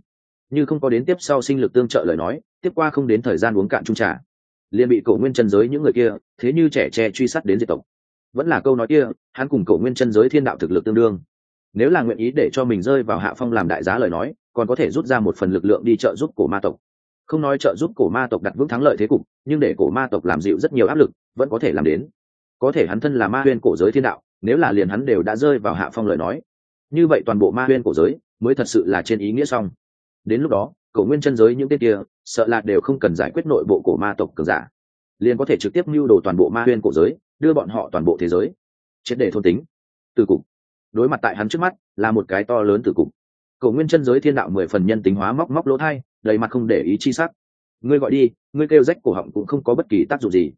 như không có đến tiếp sau sinh lực tương trợ lời nói, tiếp qua không đến thời gian uống cạn trung trà. Liền bị cổ nguyên chân giới những người kia, thế như trẻ tre truy sát đến diệt tộc. Vẫn là câu nói kia, hắn cùng cổ nguyên chân giới thiên đạo thực lực tương đương. Nếu là nguyện ý để cho mình rơi vào hạ phong làm đại giá lời nói, còn có thể rút ra một phần lực lượng đi trợ giúp cổ ma tộc. Không nói trợ giúp cổ ma tộc đặt vững thắng lợi thế cục, nhưng để cổ ma tộc làm dịu rất nhiều áp lực, vẫn có thể làm đến. Có thể hắn thân là ma huyên cổ giới thiên đạo, nếu là liền hắn đều đã rơi vào hạ phong lời nói. Như vậy toàn bộ ma huyên cổ giới mới thật sự là trên ý nghĩa xong đến lúc đó, cổ nguyên chân giới những tên kia, sợ là đều không cần giải quyết nội bộ cổ ma tộc cường giả. Liền có thể trực tiếp mưu đồ toàn bộ ma huyên cổ giới, đưa bọn họ toàn bộ thế giới. Triệt để thôn tính. Từ cục. Đối mặt tại hắn trước mắt, là một cái to lớn từ cục. Cổ nguyên chân giới thiên đạo mười phần nhân tính hóa móc móc lỗ thai, đầy mặt không để ý chi sắc. Ngươi gọi đi, ngươi kêu rách cổ họng cũng không có bất kỳ tác dụng gì.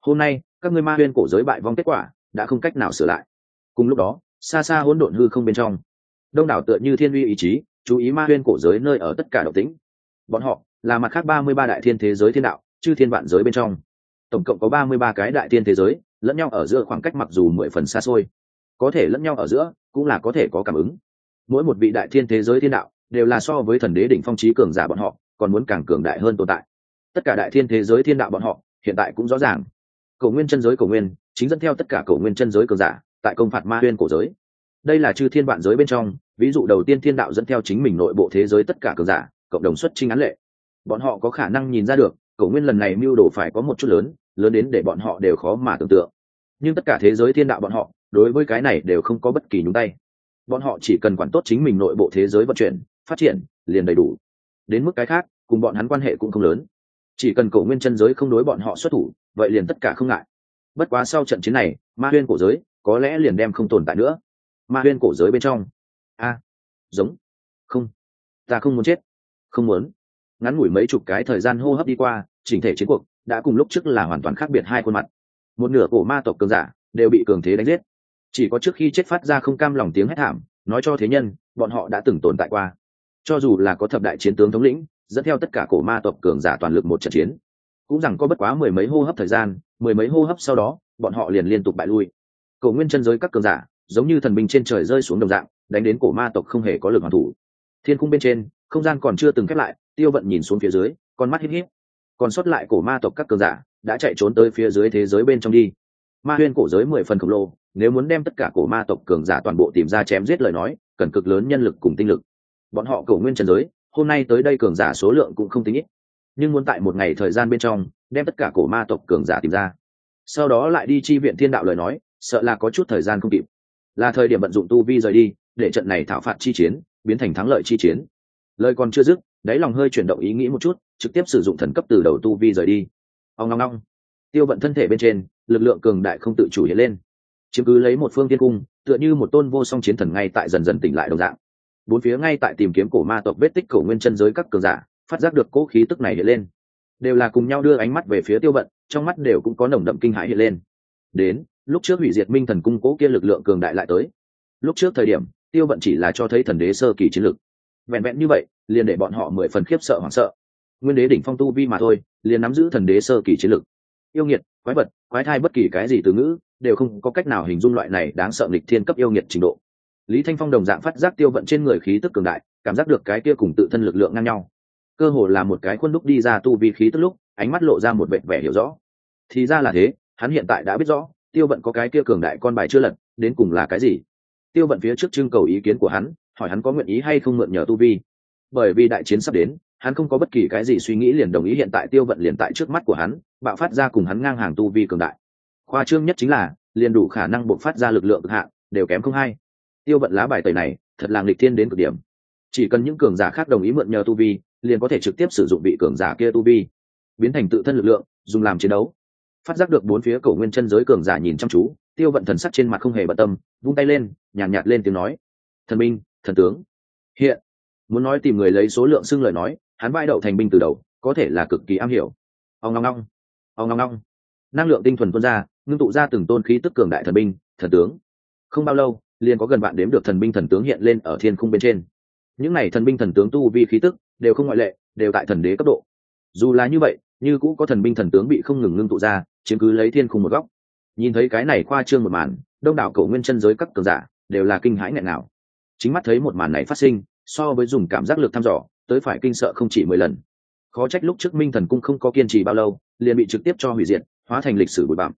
Hôm nay, các ngươi ma huyên cổ giới bại vong kết quả, đã không cách nào sửa lại. Cùng lúc đó, xa xa hỗn độn hư không bên trong. Đông đảo tựa như thiên uy ý chí chú ý ma huyên cổ giới nơi ở tất cả độc tính bọn họ là mặt khác ba mươi ba đại thiên thế giới thiên đạo, chư thiên vạn giới bên trong. Tổng cộng có ba mươi ba cái đại thiên thế giới, lẫn nhau ở giữa khoảng cách mặc dù mười phần xa xôi. Có thể lẫn nhau ở giữa, cũng là có thể có cảm ứng. Mỗi một vị đại thiên thế giới thiên đạo đều là so với thần đế đỉnh phong trí cường giả bọn họ, còn muốn càng cường đại hơn tồn tại. Tất cả đại thiên thế giới thiên đạo bọn họ, hiện tại cũng rõ ràng. Cầu nguyên chân giới cầu nguyên chính dẫn theo tất cả cầu nguyên chân giới cường giả tại công phạt ma huyên cổ giới. Đây là chư thiên vạn giới bên trong ví dụ đầu tiên thiên đạo dẫn theo chính mình nội bộ thế giới tất cả cường giả, cộng đồng xuất trinh án lệ. Bọn họ có khả năng nhìn ra được cầu nguyên lần này mưu đồ phải có một chút lớn lớn đến để bọn họ đều khó mà tưởng tượng. Nhưng tất cả thế giới thiên đạo bọn họ, đối với cái này đều không có bất kỳ nhúng tay. Bọn họ chỉ cần quản tốt chính mình nội bộ thế giới vận chuyển, phát triển, liền đầy đủ. Đến mức cái khác, cùng bọn hắn quan hệ cũng không lớn. Chỉ cần cổ nguyên chân giới không đối bọn họ xuất thủ, vậy liền tất cả không ngại. Bất quá sau trận chiến này, ma huyên cổ giới, có lẽ liền đem không tồn tại nữa. Ma huyên cổ giới bên trong a, giống. Không. Ta không muốn chết. Không muốn. Ngắn ngủi mấy chục cái thời gian hô hấp đi qua, chỉnh thể chiến cuộc đã cùng lúc trước là hoàn toàn khác biệt hai khuôn mặt. Một nửa cổ ma tộc cường giả đều bị cường thế đánh giết. Chỉ có trước khi chết phát ra không cam lòng tiếng hét thảm, nói cho thế nhân, bọn họ đã từng tồn tại qua. Cho dù là có thập đại chiến tướng thống lĩnh, dẫn theo tất cả cổ ma tộc cường giả toàn lực một trận chiến, cũng rằng có bất quá mười mấy hô hấp thời gian, mười mấy hô hấp sau đó, bọn họ liền liên tục bại lui. Cổ nguyên chân giới các cường giả giống như thần binh trên trời rơi xuống đồng dạng đánh đến cổ ma tộc không hề có lực hoàn thủ. Thiên cung bên trên, không gian còn chưa từng khép lại, tiêu vận nhìn xuống phía dưới, con mắt hít hít còn sót lại cổ ma tộc các cường giả, đã chạy trốn tới phía dưới thế giới bên trong đi. Ma huyên cổ giới mười phần khổng lồ, nếu muốn đem tất cả cổ ma tộc cường giả toàn bộ tìm ra chém giết lời nói, cần cực lớn nhân lực cùng tinh lực. Bọn họ cổ nguyên trần giới, hôm nay tới đây cường giả số lượng cũng không tính ít. Nhưng muốn tại một ngày thời gian bên trong, đem tất cả cổ ma tộc cường giả tìm ra. Sau đó lại đi chi viện thiên đạo lời nói, sợ là có chút thời gian không kịp. Là thời điểm bận dụng tu vi rời đi để trận này thảo phạt chi chiến biến thành thắng lợi chi chiến. Lời còn chưa dứt, đáy lòng hơi chuyển động ý nghĩ một chút, trực tiếp sử dụng thần cấp từ đầu tu vi rời đi. Ông ngong ngong tiêu vận thân thể bên trên, lực lượng cường đại không tự chủ hiện lên. Chiếm cứ lấy một phương tiên cung, tựa như một tôn vô song chiến thần ngay tại dần dần tỉnh lại đồng dạng. Bốn phía ngay tại tìm kiếm cổ ma tộc vết tích cổ nguyên chân giới các cường giả, phát giác được cỗ khí tức này hiện lên. Đều là cùng nhau đưa ánh mắt về phía tiêu vận, trong mắt đều cũng có nồng đậm kinh hãi hiện lên. Đến, lúc trước hủy diệt minh thần cung cố kia lực lượng cường đại lại tới. Lúc trước thời điểm tiêu vận chỉ là cho thấy thần đế sơ kỳ chiến lực. Vẹn vẹn như vậy, liền để bọn họ mười phần khiếp sợ hoảng sợ. Nguyên đế đỉnh phong tu vi mà thôi, liền nắm giữ thần đế sơ kỳ chiến lực. Yêu nghiệt, quái vật, quái thai bất kỳ cái gì từ ngữ, đều không có cách nào hình dung loại này đáng sợ nghịch thiên cấp yêu nghiệt trình độ. Lý thanh phong đồng dạng phát giác tiêu vận trên người khí tức cường đại, cảm giác được cái kia cùng tự thân lực lượng ngang nhau. Cơ hồ là một cái khuôn đúc đi ra tu vi khí tức lúc, ánh mắt lộ ra một vẻ vẻ hiểu rõ. Thì ra là thế, hắn hiện tại đã biết rõ, tiêu vận có cái kia cường đại con bài chưa lật, đến cùng là cái gì tiêu vận phía trước trưng cầu ý kiến của hắn, hỏi hắn có nguyện ý hay không mượn nhờ tu vi. Bởi vì đại chiến sắp đến, hắn không có bất kỳ cái gì suy nghĩ liền đồng ý hiện tại tiêu vận liền tại trước mắt của hắn, bạo phát ra cùng hắn ngang hàng tu vi cường đại. Khoa trương nhất chính là, liền đủ khả năng bộc phát ra lực lượng cực hạn, đều kém không hay tiêu vận lá bài tẩy này, thật là nghịch thiên đến cực điểm. Chỉ cần những cường giả khác đồng ý mượn nhờ tu vi, liền có thể trực tiếp sử dụng vị cường giả kia tu vi. Biến thành tự thân lực lượng, dùng làm chiến đấu. Phát giác được bốn phía cổ nguyên chân giới cường giả nhìn chăm chú tiêu vận thần sắc trên mặt không hề bận tâm vung tay lên nhàn nhạt, nhạt lên tiếng nói. Thần binh thần tướng. Hiện. Muốn nói tìm người lấy số lượng xưng lời nói hắn vai đậu thành binh từ đầu có thể là cực kỳ am hiểu. Ông ngong ngong. Ông ngong ngong. Năng lượng tinh thuần tuôn ra ngưng tụ ra từng tôn khí tức cường đại thần binh thần tướng. Không bao lâu liền có gần bạn đếm được thần binh thần tướng hiện lên ở thiên khung bên trên. Những n à y thần binh thần tướng tu vi khí tức đều không ngoại lệ đều tại thần đế cấp độ. Dù là như vậy như cũ có thần binh thần tướng bị không ngừng ngưng tụ ra chiếm cứ lấy thiên khung một góc nhìn thấy cái này khoa trương một màn, đông đảo cầu nguyên chân giới các cường giả đều là kinh hãi nghẹn nào chính mắt thấy một màn này phát sinh, so với dùng cảm giác lực thăm dò, tới phải kinh sợ không chỉ mười lần. Khó trách lúc trước minh thần cung không có kiên trì bao lâu, liền bị trực tiếp cho hủy diệt, hóa thành lịch sử bụi bặm.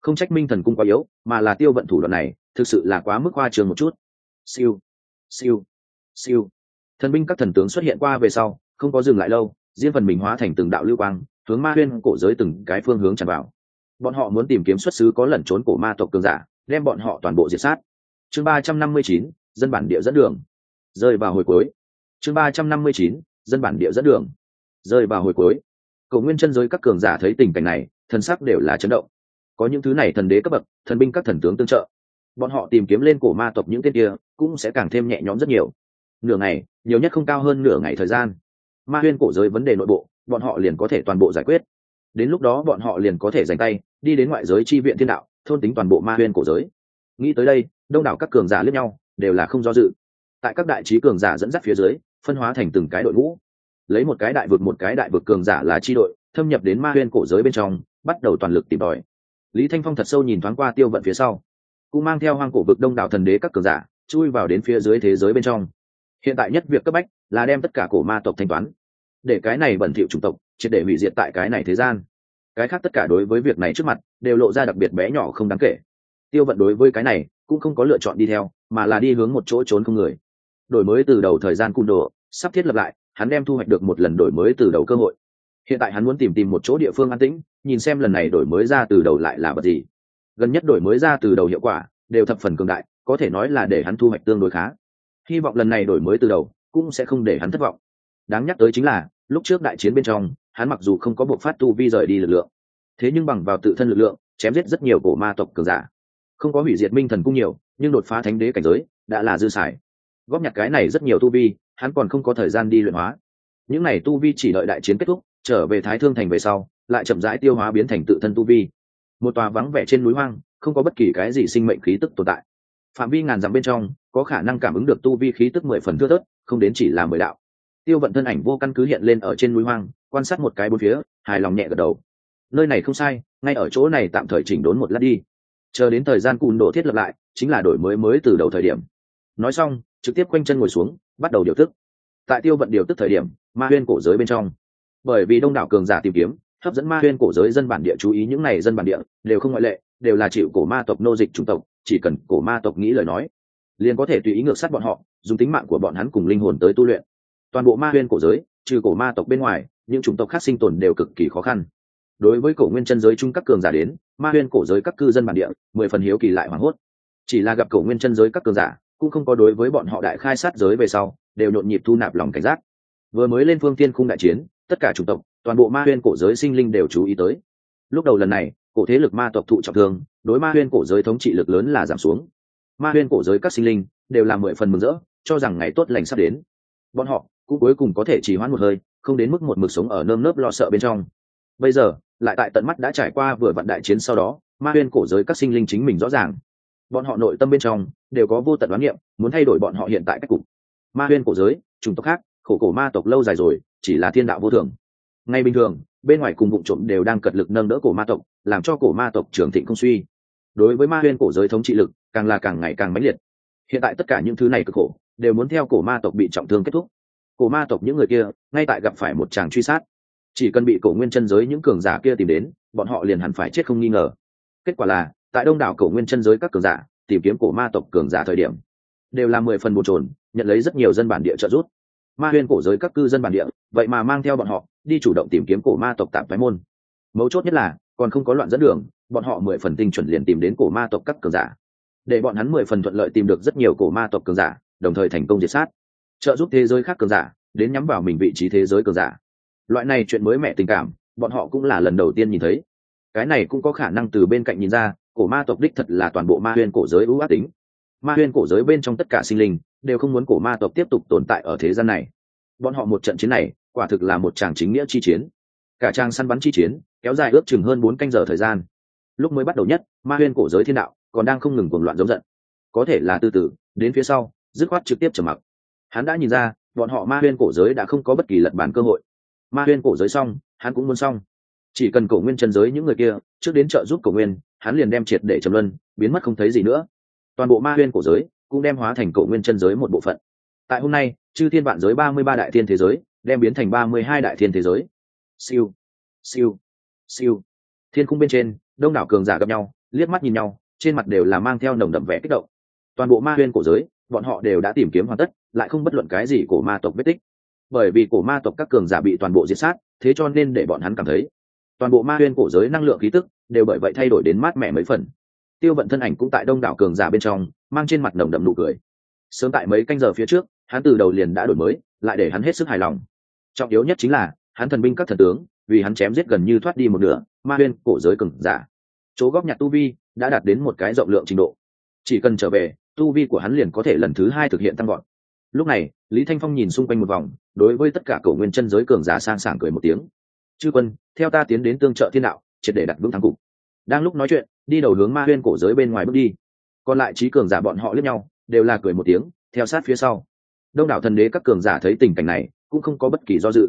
Không trách minh thần cung quá yếu, mà là tiêu vận thủ đoạn này, thực sự là quá mức khoa trường một chút. Siêu siêu siêu. Thần binh các thần tướng xuất hiện qua về sau, không có dừng lại lâu, riêng phần mình hóa thành từng đạo lưu quang, hướng ma huyên cổ giới từng cái phương hướng tràn vào bọn họ muốn tìm kiếm xuất xứ có lẩn trốn của ma tộc cường giả, đem bọn họ toàn bộ diệt sát. Chương ba trăm năm mươi chín, dân bản địa dẫn đường. Rơi vào hồi cuối. Chương ba trăm năm mươi chín, dân bản địa dẫn đường. Rơi vào hồi cuối. Cầu nguyên chân giới các cường giả thấy tình cảnh này, thần sắc đều là chấn động. Có những thứ này thần đế cấp bậc, thần binh các thần tướng tương trợ. Bọn họ tìm kiếm lên cổ ma tộc những tên kia, cũng sẽ càng thêm nhẹ nhõm rất nhiều. Nửa ngày, nhiều nhất không cao hơn nửa ngày thời gian. Ma huyên cổ giới vấn đề nội bộ, bọn họ liền có thể toàn bộ giải quyết đến lúc đó bọn họ liền có thể dành tay, đi đến ngoại giới tri viện thiên đạo, thôn tính toàn bộ ma huyên cổ giới. Nghĩ tới đây, đông đảo các cường giả lướt nhau, đều là không do dự. Tại các đại trí cường giả dẫn dắt phía dưới, phân hóa thành từng cái đội ngũ. Lấy một cái đại vực một cái đại vực cường giả là tri đội, thâm nhập đến ma huyên cổ giới bên trong, bắt đầu toàn lực tìm tòi. Lý thanh phong thật sâu nhìn thoáng qua tiêu vận phía sau. Cũng mang theo hoang cổ vực đông đảo thần đế các cường giả, chui vào đến phía dưới thế giới bên trong. Hiện tại nhất việc cấp bách là đem tất cả cổ ma tộc thanh toán. Để cái này bẩn thỉu chủng tộc triệt để hủy diệt tại cái này thế gian. Cái khác tất cả đối với việc này trước mặt, đều lộ ra đặc biệt bé nhỏ không đáng kể. Tiêu vận đối với cái này, cũng không có lựa chọn đi theo, mà là đi hướng một chỗ trốn không người. Đổi mới từ đầu thời gian cung đồ, sắp thiết lập lại, hắn đem thu hoạch được một lần đổi mới từ đầu cơ hội. Hiện tại hắn muốn tìm tìm một chỗ địa phương an tĩnh, nhìn xem lần này đổi mới ra từ đầu lại là vật gì. Gần nhất đổi mới ra từ đầu hiệu quả, đều thập phần cường đại, có thể nói là để hắn thu hoạch tương đối khá. Hy vọng lần này đổi mới từ đầu, cũng sẽ không để hắn thất vọng. Đáng nhắc tới chính là lúc trước đại chiến bên trong, hắn mặc dù không có buộc phát tu vi rời đi lực lượng, thế nhưng bằng vào tự thân lực lượng, chém giết rất nhiều cổ ma tộc cường giả. Không có hủy diệt minh thần cung nhiều, nhưng đột phá thánh đế cảnh giới, đã là dư xài. Góp nhặt cái này rất nhiều tu vi, hắn còn không có thời gian đi luyện hóa. Những n à y tu vi chỉ đợi đại chiến kết thúc, trở về thái thương thành về sau, lại chậm rãi tiêu hóa biến thành tự thân tu vi. Một tòa vắng vẻ trên núi hoang, không có bất kỳ cái gì sinh mệnh khí tức tồn tại. Phạm vi ngàn dặm bên trong, có khả năng cảm ứng được tu vi khí tức mười phần thưa thớt, không đến chỉ là mười đạo tiêu vận thân ảnh vô căn cứ hiện lên ở trên núi hoang, quan sát một cái bốn phía, hài lòng nhẹ gật đầu. Nơi này không sai, ngay ở chỗ này tạm thời chỉnh đốn một lát đi. Chờ đến thời gian cùn đổ thiết lập lại, chính là đổi mới mới từ đầu thời điểm. Nói xong, trực tiếp quanh chân ngồi xuống, bắt đầu điều tức. Tại tiêu vận điều tức thời điểm, ma huyên cổ giới bên trong. Bởi vì đông đảo cường giả tìm kiếm, hấp dẫn ma huyên cổ giới dân bản địa chú ý những n à y dân bản địa, đều không ngoại lệ, đều là chịu cổ ma tộc nô dịch chủng tộc, chỉ cần cổ ma tộc nghĩ lời nói, liền có thể tùy ý ngược sát bọn họ, dùng tính mạng của bọn hắn cùng linh hồn tới tu luyện toàn bộ ma huyên cổ giới, trừ cổ ma tộc bên ngoài, những chủng tộc khác sinh tồn đều cực kỳ khó khăn. Đối với cổ nguyên chân giới chung các cường giả đến, ma huyên cổ giới các cư dân bản địa, mười phần hiếu kỳ lại hoảng hốt. Chỉ là gặp cổ nguyên chân giới các cường giả, cũng không có đối với bọn họ đại khai sát giới về sau, đều nhộn nhịp thu nạp lòng cảnh giác. Vừa mới lên phương tiên khung đại chiến, tất cả chủng tộc, toàn bộ ma huyên cổ giới sinh linh đều chú ý tới. Lúc đầu lần này, cổ thế lực ma tộc thụ trọng thương, đối ma huyên cổ giới thống trị lực lớn là giảm xuống. Ma huyên cổ giới các sinh linh, đều là mười phần mừng rỡ, cho rằng ngày tốt lành sắp đến. Bọn họ cũng cuối cùng có thể chỉ hoãn một hơi, không đến mức một mực sống ở nơm nớp lo sợ bên trong. Bây giờ, lại tại tận mắt đã trải qua vừa vạn đại chiến sau đó, ma huyên cổ giới các sinh linh chính mình rõ ràng. Bọn họ nội tâm bên trong đều có vô tận đoán niệm, muốn thay đổi bọn họ hiện tại cách cục. Ma huyên cổ giới, chủng tộc khác, khổ cổ ma tộc lâu dài rồi, chỉ là thiên đạo vô thường. Ngay bình thường, bên ngoài cùng vụ trộm đều đang cật lực nâng đỡ cổ ma tộc, làm cho cổ ma tộc trưởng thịnh không suy. Đối với ma huyên cổ giới thống trị lực, càng là càng ngày càng mãnh liệt. Hiện tại tất cả những thứ này cực khổ, đều muốn theo cổ ma tộc bị trọng thương kết thúc cổ ma tộc những người kia, ngay tại gặp phải một chàng truy sát. Chỉ cần bị cổ nguyên chân giới những cường giả kia tìm đến, bọn họ liền hẳn phải chết không nghi ngờ. Kết quả là, tại đông đảo cổ nguyên chân giới các cường giả, tìm kiếm cổ ma tộc cường giả thời điểm, đều là mười phần bồn trồn nhận lấy rất nhiều dân bản địa trợ giúp. Ma huyên cổ giới các cư dân bản địa, vậy mà mang theo bọn họ, đi chủ động tìm kiếm cổ ma tộc tạp phái môn. Mấu chốt nhất là, còn không có loạn dẫn đường, bọn họ mười phần tinh chuẩn liền tìm đến cổ ma tộc các cường giả. Để bọn hắn mười phần thuận lợi tìm được rất nhiều cổ ma tộc cường giả, đồng thời thành công diệt sát trợ giúp thế giới khác cường giả, đến nhắm vào mình vị trí thế giới cường giả. Loại này chuyện mới mẻ tình cảm, bọn họ cũng là lần đầu tiên nhìn thấy. Cái này cũng có khả năng từ bên cạnh nhìn ra, cổ ma tộc đích thật là toàn bộ ma huyên cổ giới ưu ác tính. Ma huyên cổ giới bên trong tất cả sinh linh, đều không muốn cổ ma tộc tiếp tục tồn tại ở thế gian này. Bọn họ một trận chiến này, quả thực là một tràng chính nghĩa chi chiến. Cả trang săn bắn chi chiến, kéo dài ước chừng hơn bốn canh giờ thời gian. Lúc mới bắt đầu nhất, ma huyên cổ giới thiên đạo còn đang không ngừng cuồng loạn giống giận. Có thể là từ từ đến phía sau, dứt khoát trực tiếp trầm mặc hắn đã nhìn ra, bọn họ ma huyên cổ giới đã không có bất kỳ lật bản cơ hội. Ma huyên cổ giới xong, hắn cũng muốn xong. Chỉ cần cổ nguyên chân giới những người kia, trước đến trợ giúp cổ nguyên, hắn liền đem triệt để trầm luân, biến mất không thấy gì nữa. Toàn bộ ma huyên cổ giới cũng đem hóa thành cổ nguyên chân giới một bộ phận. Tại hôm nay, chư thiên vạn giới ba mươi ba đại thiên thế giới đem biến thành ba mươi hai đại thiên thế giới. Siêu siêu siêu. Thiên cung bên trên, đông đảo cường giả gặp nhau, liếc mắt nhìn nhau, trên mặt đều là mang theo nồng đậm vẻ kích động. Toàn bộ ma huyên cổ giới bọn họ đều đã tìm kiếm hoàn tất, lại không bất luận cái gì của ma tộc vết tích. Bởi vì cổ ma tộc các cường giả bị toàn bộ diệt sát, thế cho nên để bọn hắn cảm thấy, toàn bộ ma huyên cổ giới năng lượng khí tức đều bởi vậy thay đổi đến mát mẻ mấy phần. Tiêu vận thân ảnh cũng tại đông đảo cường giả bên trong, mang trên mặt nồng đậm nụ cười. Sớm tại mấy canh giờ phía trước, hắn từ đầu liền đã đổi mới, lại để hắn hết sức hài lòng. Trọng yếu nhất chính là, hắn thần binh các thần tướng, vì hắn chém giết gần như thoát đi một nửa, ma huyên cổ giới cường giả. Chỗ góp nhặt tu vi, đã đạt đến một cái rộng lượng trình độ. Chỉ cần trở về tu vi của hắn liền có thể lần thứ hai thực hiện tăng gọn lúc này, lý thanh phong nhìn xung quanh một vòng, đối với tất cả cầu nguyên chân giới cường giả sang sảng cười một tiếng. Chư quân, theo ta tiến đến tương trợ thiên đạo, triệt để đặt vững thắng cục. Đang lúc nói chuyện, đi đầu hướng ma huyên cổ giới bên ngoài bước đi. Còn lại trí cường giả bọn họ lướt nhau, đều là cười một tiếng, theo sát phía sau. Đông đảo thần đế các cường giả thấy tình cảnh này, cũng không có bất kỳ do dự.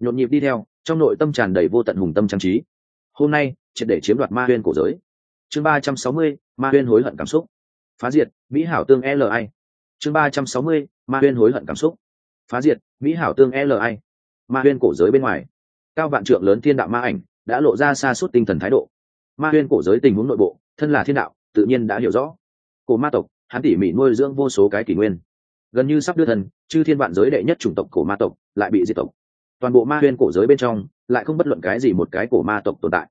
Nhộn nhịp đi theo, trong nội tâm tràn đầy vô tận hùng tâm trang trí. Hôm nay, triệt để chiếm đoạt ma huyên cổ giới. Chương ba trăm sáu mươi, ma huyên hối hận cảm xúc phá diệt, mỹ hảo tương li chương ba trăm sáu mươi, ma huyên hối hận cảm xúc. Phá diệt, mỹ hảo tương li ma huyên cổ giới bên ngoài. Cao vạn trượng lớn thiên đạo ma ảnh đã lộ ra xa suốt tinh thần thái độ. Ma huyên cổ giới tình huống nội bộ, thân là thiên đạo, tự nhiên đã hiểu rõ. Cổ ma tộc, hắn tỉ mỉ nuôi dưỡng vô số cái kỷ nguyên. Gần như sắp đưa thần chư thiên vạn giới đệ nhất chủng tộc cổ ma tộc lại bị diệt tộc. Toàn bộ ma huyên cổ giới bên trong, lại không bất luận cái gì một cái cổ ma tộc tồn tại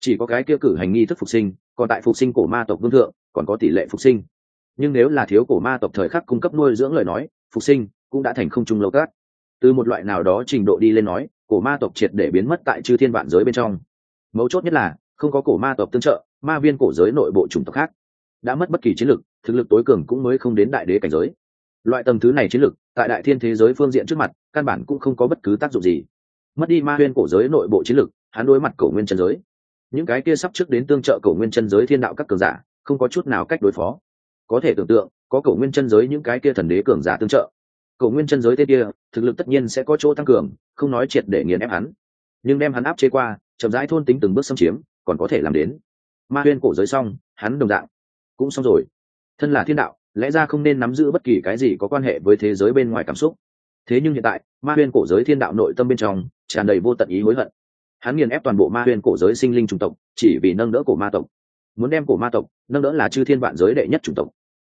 chỉ có cái kia cử hành nghi thức phục sinh, còn tại phục sinh cổ ma tộc vương thượng, còn có tỷ lệ phục sinh. Nhưng nếu là thiếu cổ ma tộc thời khắc cung cấp nuôi dưỡng lời nói, phục sinh cũng đã thành không trung lâu cát. Từ một loại nào đó trình độ đi lên nói, cổ ma tộc triệt để biến mất tại chư thiên vạn giới bên trong. Mấu chốt nhất là, không có cổ ma tộc tương trợ, ma viên cổ giới nội bộ chủng tộc khác đã mất bất kỳ chiến lực thực lực tối cường cũng mới không đến đại đế cảnh giới. Loại tầng thứ này chiến lực tại đại thiên thế giới phương diện trước mặt, căn bản cũng không có bất cứ tác dụng gì. Mất đi ma viên cổ giới nội bộ chiến lực hắn đối mặt cổ nguyên trần giới những cái kia sắp trước đến tương trợ cổ nguyên chân giới thiên đạo các cường giả, không có chút nào cách đối phó. Có thể tưởng tượng, có cổ nguyên chân giới những cái kia thần đế cường giả tương trợ. Cổ nguyên chân giới thế kia, thực lực tất nhiên sẽ có chỗ tăng cường, không nói triệt để nghiền ép hắn. Nhưng đem hắn áp chế qua, chậm rãi thôn tính từng bước xâm chiếm, còn có thể làm đến. Ma huyên cổ giới xong, hắn đồng dạng. Cũng xong rồi. Thân là thiên đạo, lẽ ra không nên nắm giữ bất kỳ cái gì có quan hệ với thế giới bên ngoài cảm xúc. Thế nhưng hiện tại, ma huyên cổ giới thiên đạo nội tâm bên trong, tràn đầy vô tận ý hối hận hắn nghiền ép toàn bộ ma huyền cổ giới sinh linh chủng tộc, chỉ vì nâng đỡ cổ ma tộc. Muốn đem cổ ma tộc nâng đỡ là chư thiên vạn giới đệ nhất chủng tộc.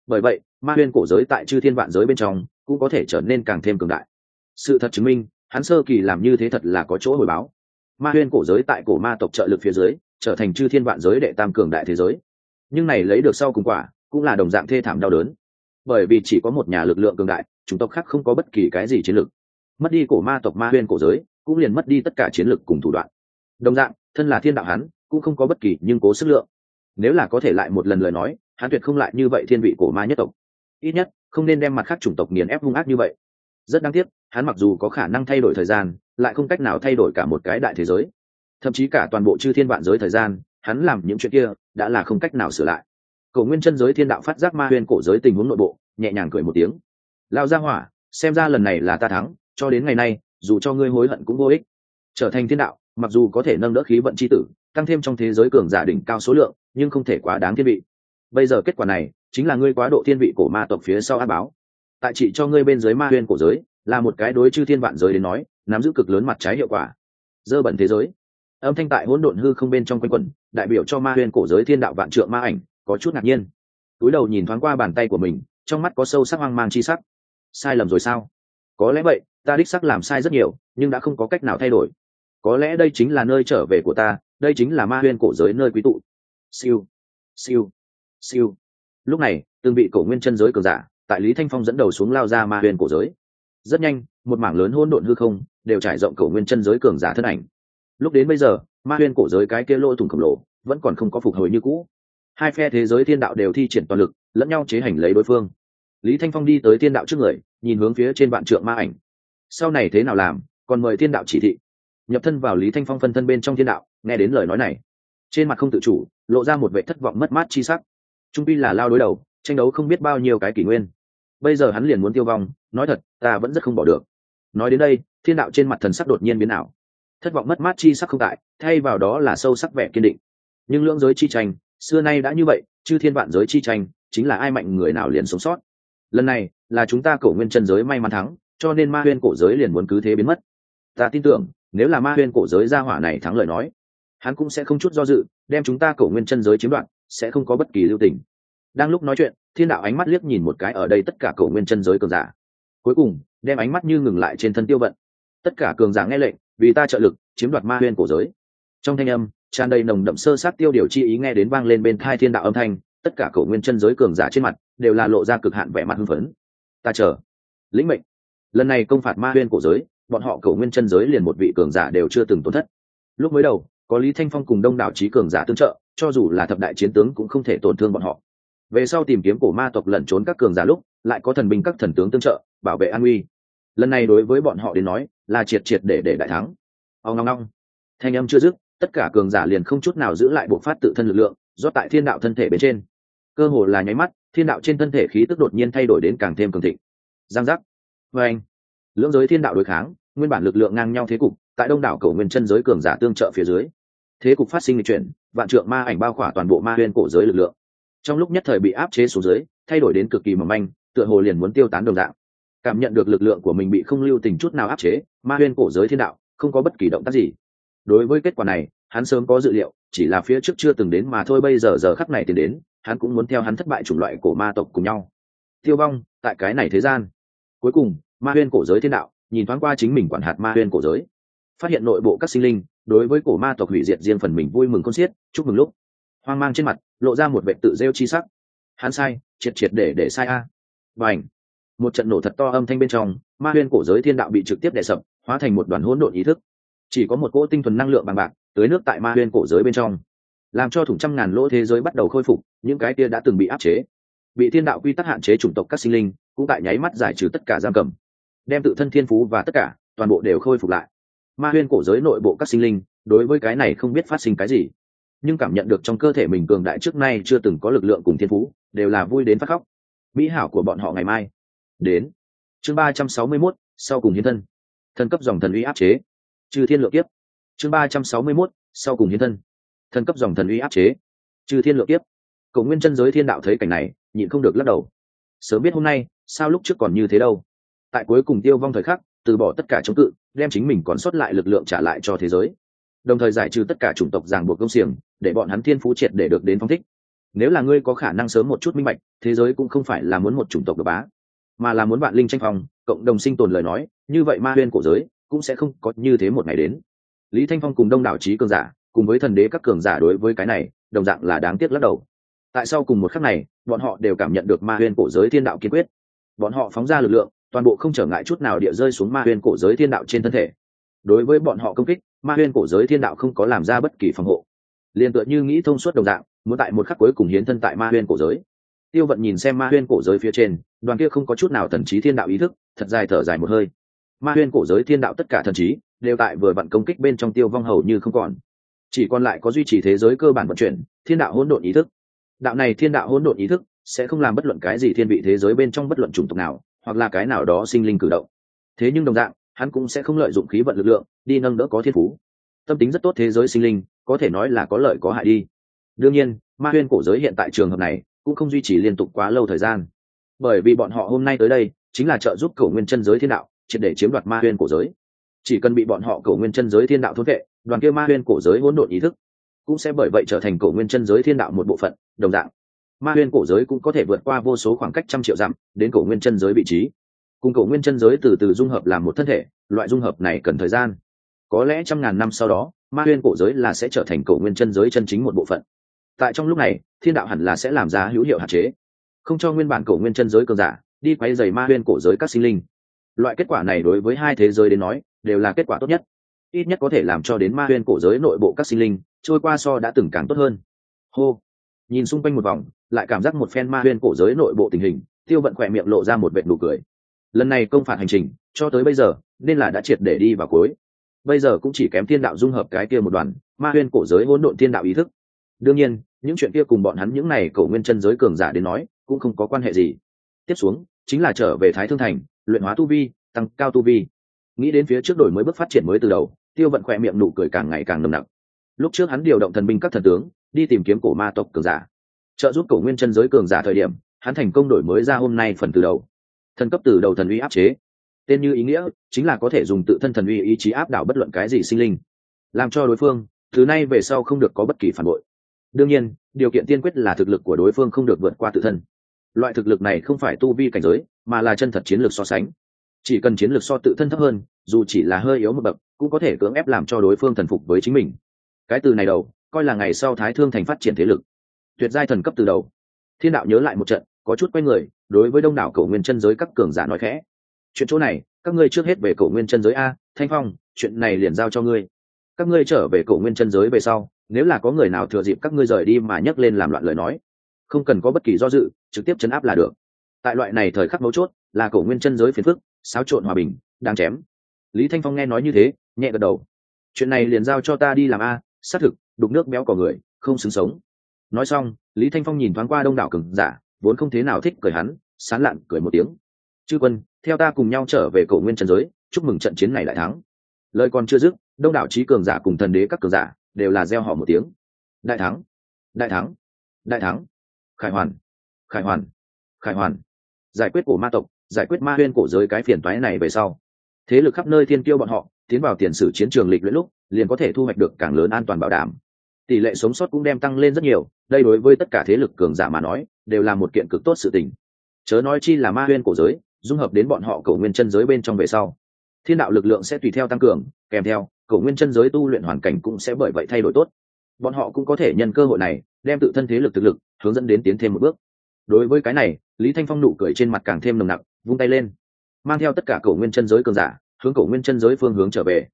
Bởi vậy, ma huyền cổ giới tại chư thiên vạn giới bên trong cũng có thể trở nên càng thêm cường đại. Sự thật chứng minh, hắn sơ kỳ làm như thế thật là có chỗ hồi báo. Ma huyền cổ giới tại cổ ma tộc trợ lực phía dưới, trở thành chư thiên vạn giới đệ tam cường đại thế giới. Nhưng này lấy được sau cùng quả, cũng là đồng dạng thê thảm đau đớn. Bởi vì chỉ có một nhà lực lượng cường đại, chủng tộc khác không có bất kỳ cái gì chiến lược. Mất đi cổ ma tộc ma huyền cổ giới cũng liền mất đi tất cả chiến lược cùng thủ đoạn. Đồng dạng, thân là thiên đạo hắn, cũng không có bất kỳ nhưng cố sức lượng. Nếu là có thể lại một lần lời nói, hắn tuyệt không lại như vậy thiên vị cổ ma nhất tộc. Ít nhất, không nên đem mặt khác chủng tộc nghiền ép hung ác như vậy. Rất đáng tiếc, hắn mặc dù có khả năng thay đổi thời gian, lại không cách nào thay đổi cả một cái đại thế giới. Thậm chí cả toàn bộ chư thiên vạn giới thời gian, hắn làm những chuyện kia, đã là không cách nào sửa lại. Cổ nguyên chân giới thiên đạo phát giác ma huyên cổ giới tình huống nội bộ, nhẹ nhàng cười một tiếng. Lao ra hỏa, xem ra lần này là ta thắng, cho đến ngày nay dù cho ngươi hối hận cũng vô ích. Trở thành thiên đạo, mặc dù có thể nâng đỡ khí vận c h i tử, tăng thêm trong thế giới cường giả đỉnh cao số lượng, nhưng không thể quá đáng thiên vị. Bây giờ kết quả này, chính là ngươi quá độ thiên vị của ma tộc phía sau á báo. Tại trị cho ngươi bên dưới ma huyên cổ giới, là một cái đối chư thiên vạn giới đến nói, nắm giữ cực lớn mặt trái hiệu quả. Dơ bẩn thế giới. Âm thanh tại hỗn độn hư không bên trong quanh quẩn, đại biểu cho ma huyên cổ giới thiên đạo vạn trượng ma ảnh, có chút ngạc nhiên. Túi đầu nhìn thoáng qua bàn tay của mình, trong mắt có sâu sắc hoang mang chi sắc. Sai lầm rồi sao? Có lẽ vậy ta đích sắc làm sai rất nhiều, nhưng đã không có cách nào thay đổi. Có lẽ đây chính là nơi trở về của ta, đây chính là ma huyên cổ giới nơi quý tụ. Siêu siêu siêu. Lúc này, từng vị cổ nguyên chân giới cường giả, tại lý thanh phong dẫn đầu xuống lao ra ma huyên cổ giới. Rất nhanh, một mảng lớn hỗn độn hư không đều trải rộng cổ nguyên chân giới cường giả thân ảnh. Lúc đến bây giờ, ma huyên cổ giới cái kia lỗ thủng khổng lồ vẫn còn không có phục hồi như cũ. Hai phe thế giới thiên đạo đều thi triển toàn lực, lẫn nhau chế hành lấy đối phương. Lý thanh phong đi tới thiên đạo trước người, nhìn hướng phía trên vạn trượng ma ảnh sau này thế nào làm, còn mời thiên đạo chỉ thị. Nhập thân vào lý thanh phong phân thân bên trong thiên đạo, nghe đến lời nói này, trên mặt không tự chủ, lộ ra một vệ thất vọng mất mát chi sắc. Trung pi là lao đối đầu, tranh đấu không biết bao nhiêu cái kỷ nguyên. Bây giờ hắn liền muốn tiêu vong, nói thật, ta vẫn rất không bỏ được. Nói đến đây, thiên đạo trên mặt thần sắc đột nhiên biến ảo. Thất vọng mất mát chi sắc không tại, thay vào đó là sâu sắc vẻ kiên định. Nhưng lưỡng giới chi tranh, xưa nay đã như vậy chứ thiên vạn giới chi tranh, chính là ai mạnh người nào liền sống sót. Lần này, là chúng ta cổ nguyên chân giới may mắn thắng cho nên ma huyên cổ giới liền muốn cứ thế biến mất. Ta tin tưởng, nếu là ma huyên cổ giới ra hỏa này thắng lời nói, hắn cũng sẽ không chút do dự, đem chúng ta cổ nguyên chân giới chiếm đoạt, sẽ không có bất kỳ lưu tình. Đang lúc nói chuyện, thiên đạo ánh mắt liếc nhìn một cái ở đây tất cả cổ nguyên chân giới cường giả. Cuối cùng, đem ánh mắt như ngừng lại trên thân tiêu vận. Tất cả cường giả nghe lệnh, vì ta trợ lực, chiếm đoạt ma huyên cổ giới. Trong thanh âm, tràn đầy nồng đậm sơ sát tiêu điều chi ý nghe đến vang lên bên thai thiên đạo âm thanh, tất cả cổ nguyên chân giới cường giả trên mặt, đều là lộ ra cực hạn vẻ mặt hưng phấn. Ta chờ. Lĩnh mệnh lần này công phạt ma huyên cổ giới, bọn họ cầu nguyên chân giới liền một vị cường giả đều chưa từng tổn thất. Lúc mới đầu, có lý thanh phong cùng đông đảo trí cường giả tương trợ, cho dù là thập đại chiến tướng cũng không thể tổn thương bọn họ. Về sau tìm kiếm cổ ma tộc lẩn trốn các cường giả lúc, lại có thần binh các thần tướng tương trợ, bảo vệ an uy lần này đối với bọn họ đến nói, là triệt triệt để để đại thắng. Ông ngong ngong thanh âm chưa dứt, tất cả cường giả liền không chút nào giữ lại bộ phát tự thân lực lượng do tại thiên đạo thân thể bên trên. Cơ hồ là nháy mắt, thiên đạo trên thân thể khí tức đột nhiên thay đổi đến càng thêm cường thịnh. Giang giác vê anh, lưỡng giới thiên đạo đối kháng, nguyên bản lực lượng ngang nhau thế cục, tại đông đảo cầu nguyên chân giới cường giả tương trợ phía dưới. Thế cục phát sinh lịch chuyển, vạn trượng ma ảnh bao khỏa toàn bộ ma huyên cổ giới lực lượng. Trong lúc nhất thời bị áp chế xuống dưới, thay đổi đến cực kỳ mỏng manh, tựa hồ liền muốn tiêu tán đồng dạng. Cảm nhận được lực lượng của mình bị không lưu tình chút nào áp chế, ma huyên cổ giới thiên đạo không có bất kỳ động tác gì. Đối với kết quả này, hắn sớm có dự liệu, chỉ là phía trước chưa từng đến mà thôi, bây giờ giờ khắc này tiến đến, hắn cũng muốn theo hắn thất bại chủng loại cổ ma tộc cùng nhau. Tiêu vong, tại cái này thế gian cuối cùng, ma huyên cổ giới thiên đạo, nhìn thoáng qua chính mình quản hạt ma huyên cổ giới. Phát hiện nội bộ các sinh linh, đối với cổ ma tộc hủy diệt riêng phần mình vui mừng con xiết, chúc mừng lúc. Hoang mang trên mặt, lộ ra một vệ tự rêu chi sắc. Hắn sai, triệt triệt để để sai a. Và ảnh một trận nổ thật to âm thanh bên trong, ma huyên cổ giới thiên đạo bị trực tiếp đè sập, hóa thành một đoàn hỗn độn ý thức. Chỉ có một cỗ tinh thuần năng lượng bằng bạc tới nước tại ma huyên cổ giới bên trong. Làm cho thủng trăm ngàn lỗ thế giới bắt đầu khôi phục, những cái kia đã từng bị áp chế. Bị thiên đạo quy tắc hạn chế chủng tộc các sinh linh cũng tại nháy mắt giải trừ tất cả giam cầm, đem tự thân thiên phú và tất cả, toàn bộ đều khôi phục lại. Ma huyên cổ giới nội bộ các sinh linh, đối với cái này không biết phát sinh cái gì, nhưng cảm nhận được trong cơ thể mình cường đại trước nay chưa từng có lực lượng cùng thiên phú, đều là vui đến phát khóc. Mỹ hảo của bọn họ ngày mai. Đến. Chương ba trăm sáu mươi mốt, sau cùng hiến thân. Thân cấp dòng thần uy áp chế. Trừ thiên lượng kiếp. Chương ba trăm sáu mươi mốt, sau cùng hiến thân. Thân cấp dòng thần uy áp chế. Trừ thiên lượng kiếp. Cầu nguyên chân giới thiên đạo thấy cảnh này, nhịn không được lắc đầu. Sớm biết hôm nay sao lúc trước còn như thế đâu? Tại cuối cùng tiêu vong thời khắc, từ bỏ tất cả chống cự, đem chính mình còn sót lại lực lượng trả lại cho thế giới. Đồng thời giải trừ tất cả chủng tộc ràng buộc công xiềng, để bọn hắn thiên phú triệt để được đến phong thích. Nếu là ngươi có khả năng sớm một chút minh bạch, thế giới cũng không phải là muốn một chủng tộc độc bá, mà là muốn bạn linh tranh phong, cộng đồng sinh tồn lời nói, như vậy ma huyên cổ giới cũng sẽ không có như thế một ngày đến. Lý thanh phong cùng đông đảo trí cường giả, cùng với thần đế các cường giả đối với cái này, đồng dạng là đáng tiếc lắc đầu. Tại sau cùng một khắc này, bọn họ đều cảm nhận được ma huyên cổ giới thiên đạo kiên quyết bọn họ phóng ra lực lượng, toàn bộ không trở ngại chút nào địa rơi xuống ma huyên cổ giới thiên đạo trên thân thể. Đối với bọn họ công kích, ma huyên cổ giới thiên đạo không có làm ra bất kỳ phòng hộ. Liền tựa như nghĩ thông suốt đồng dạng, muốn tại một khắc cuối cùng hiến thân tại ma huyên cổ giới. Tiêu vận nhìn xem ma huyên cổ giới phía trên, đoàn kia không có chút nào thần trí thiên đạo ý thức, thật dài thở dài một hơi. Ma huyên cổ giới thiên đạo tất cả thần trí, đều tại vừa vặn công kích bên trong tiêu vong hầu như không còn. Chỉ còn lại có duy trì thế giới cơ bản vận chuyển, thiên đạo hỗn độn ý thức. Đạo này thiên đạo hỗn độn ý thức sẽ không làm bất luận cái gì thiên vị thế giới bên trong bất luận chủng tộc nào, hoặc là cái nào đó sinh linh cử động. Thế nhưng đồng dạng, hắn cũng sẽ không lợi dụng khí vận lực lượng, đi nâng đỡ có thiên phú. Tâm tính rất tốt thế giới sinh linh, có thể nói là có lợi có hại đi. Đương nhiên, ma huyên cổ giới hiện tại trường hợp này, cũng không duy trì liên tục quá lâu thời gian. Bởi vì bọn họ hôm nay tới đây, chính là trợ giúp cầu nguyên chân giới thiên đạo, triệt để chiếm đoạt ma huyên cổ giới. Chỉ cần bị bọn họ cầu nguyên chân giới thiên đạo thốt vệ, đoàn kia ma huyên cổ giới hỗn độn ý thức cũng sẽ bởi vậy trở thành cầu nguyên chân giới thiên đạo một bộ phận, đồng dạng ma huyên cổ giới cũng có thể vượt qua vô số khoảng cách trăm triệu dặm, đến cổ nguyên chân giới vị trí. Cùng cổ nguyên chân giới từ từ dung hợp làm một thân thể, loại dung hợp này cần thời gian. Có lẽ trăm ngàn năm sau đó, ma huyên cổ giới là sẽ trở thành cổ nguyên chân giới chân chính một bộ phận. Tại trong lúc này, thiên đạo hẳn là sẽ làm ra hữu hiệu hạn chế. Không cho nguyên bản cổ nguyên chân giới cường giả đi quay dày ma huyên cổ giới các sinh linh. Loại kết quả này đối với hai thế giới đến nói, đều là kết quả tốt nhất. Ít nhất có thể làm cho đến ma huyên cổ giới nội bộ các sinh linh, trôi qua so đã từng càng tốt hơn. Hô! Nhìn xung quanh một vòng, lại cảm giác một phen ma huyên cổ giới nội bộ tình hình, tiêu vận khỏe miệng lộ ra một vệ nụ cười. Lần này công phạt hành trình, cho tới bây giờ, nên là đã triệt để đi vào cuối. Bây giờ cũng chỉ kém thiên đạo dung hợp cái kia một đoàn, ma huyên cổ giới hỗn độn thiên đạo ý thức. Đương nhiên, những chuyện kia cùng bọn hắn những này cổ nguyên chân giới cường giả đến nói, cũng không có quan hệ gì. Tiếp xuống, chính là trở về thái thương thành, luyện hóa tu vi, tăng cao tu vi. Nghĩ đến phía trước đổi mới bước phát triển mới từ đầu, tiêu vận khỏe miệng nụ cười càng ngày càng nồng nặc. Lúc trước hắn điều động thần binh các thần tướng đi tìm kiếm cổ ma tộc cường giả. Trợ giúp cổ nguyên chân giới cường giả thời điểm, hắn thành công đổi mới ra hôm nay phần từ đầu. Thần cấp từ đầu thần uy áp chế. Tên như ý nghĩa, chính là có thể dùng tự thân thần uy ý chí áp đảo bất luận cái gì sinh linh. Làm cho đối phương, từ nay về sau không được có bất kỳ phản bội. Đương nhiên, điều kiện tiên quyết là thực lực của đối phương không được vượt qua tự thân. Loại thực lực này không phải tu vi cảnh giới, mà là chân thật chiến lược so sánh. Chỉ cần chiến lược so tự thân thấp hơn, dù chỉ là hơi yếu một bậc, cũng có thể cưỡng ép làm cho đối phương thần phục với chính mình. Cái từ này đầu coi là ngày sau thái thương thành phát triển thế lực. Tuyệt giai thần cấp từ đầu. Thiên đạo nhớ lại một trận, có chút quay người, đối với đông đảo cầu nguyên chân giới các cường giả nói khẽ. Chuyện chỗ này, các ngươi trước hết về cầu nguyên chân giới a, thanh phong, chuyện này liền giao cho ngươi. Các ngươi trở về cầu nguyên chân giới về sau, nếu là có người nào thừa dịp các ngươi rời đi mà nhấc lên làm loạn lời nói, không cần có bất kỳ do dự, trực tiếp chấn áp là được. Tại loại này thời khắc mấu chốt, là cầu nguyên chân giới phiền phức, xáo trộn hòa bình, đang chém. Lý thanh phong nghe nói như thế, nhẹ gật đầu. Chuyện này liền giao cho ta đi làm a, xác thực đục nước béo cỏ người, không xứng sống. Nói xong, lý thanh phong nhìn thoáng qua đông đảo cường giả, vốn không thế nào thích cười hắn, sán lạn cười một tiếng. Chư quân, theo ta cùng nhau trở về cầu nguyên trần giới, chúc mừng trận chiến này đại thắng. Lời còn chưa dứt, đông đảo trí cường giả cùng thần đế các cường giả đều là gieo họ một tiếng. Đại thắng đại thắng đại thắng, khải hoàn khải hoàn khải hoàn. Giải quyết cổ ma tộc, giải quyết ma huyên cổ giới cái phiền toái này về sau, thế lực khắp nơi thiên tiêu bọn họ, tiến vào tiền sử chiến trường lịch luyện lúc liền có thể thu hoạch được càng lớn an toàn bảo đảm. Tỷ lệ sống sót cũng đem tăng lên rất nhiều, đây đối với tất cả thế lực cường giả mà nói, đều là một kiện cực tốt sự tình. Chớ nói chi là ma huyên cổ giới, dung hợp đến bọn họ cầu nguyên chân giới bên trong về sau, thiên đạo lực lượng sẽ tùy theo tăng cường, kèm theo, cầu nguyên chân giới tu luyện hoàn cảnh cũng sẽ bởi vậy thay đổi tốt. Bọn họ cũng có thể nhân cơ hội này, đem tự thân thế lực thực lực, hướng dẫn đến tiến thêm một bước. Đối với cái này, lý thanh phong nụ cười trên mặt càng thêm nồng nặc, vung tay lên, mang theo tất cả cầu nguyên chân giới cường giả, hướng cầu nguyên chân giới phương hướng trở về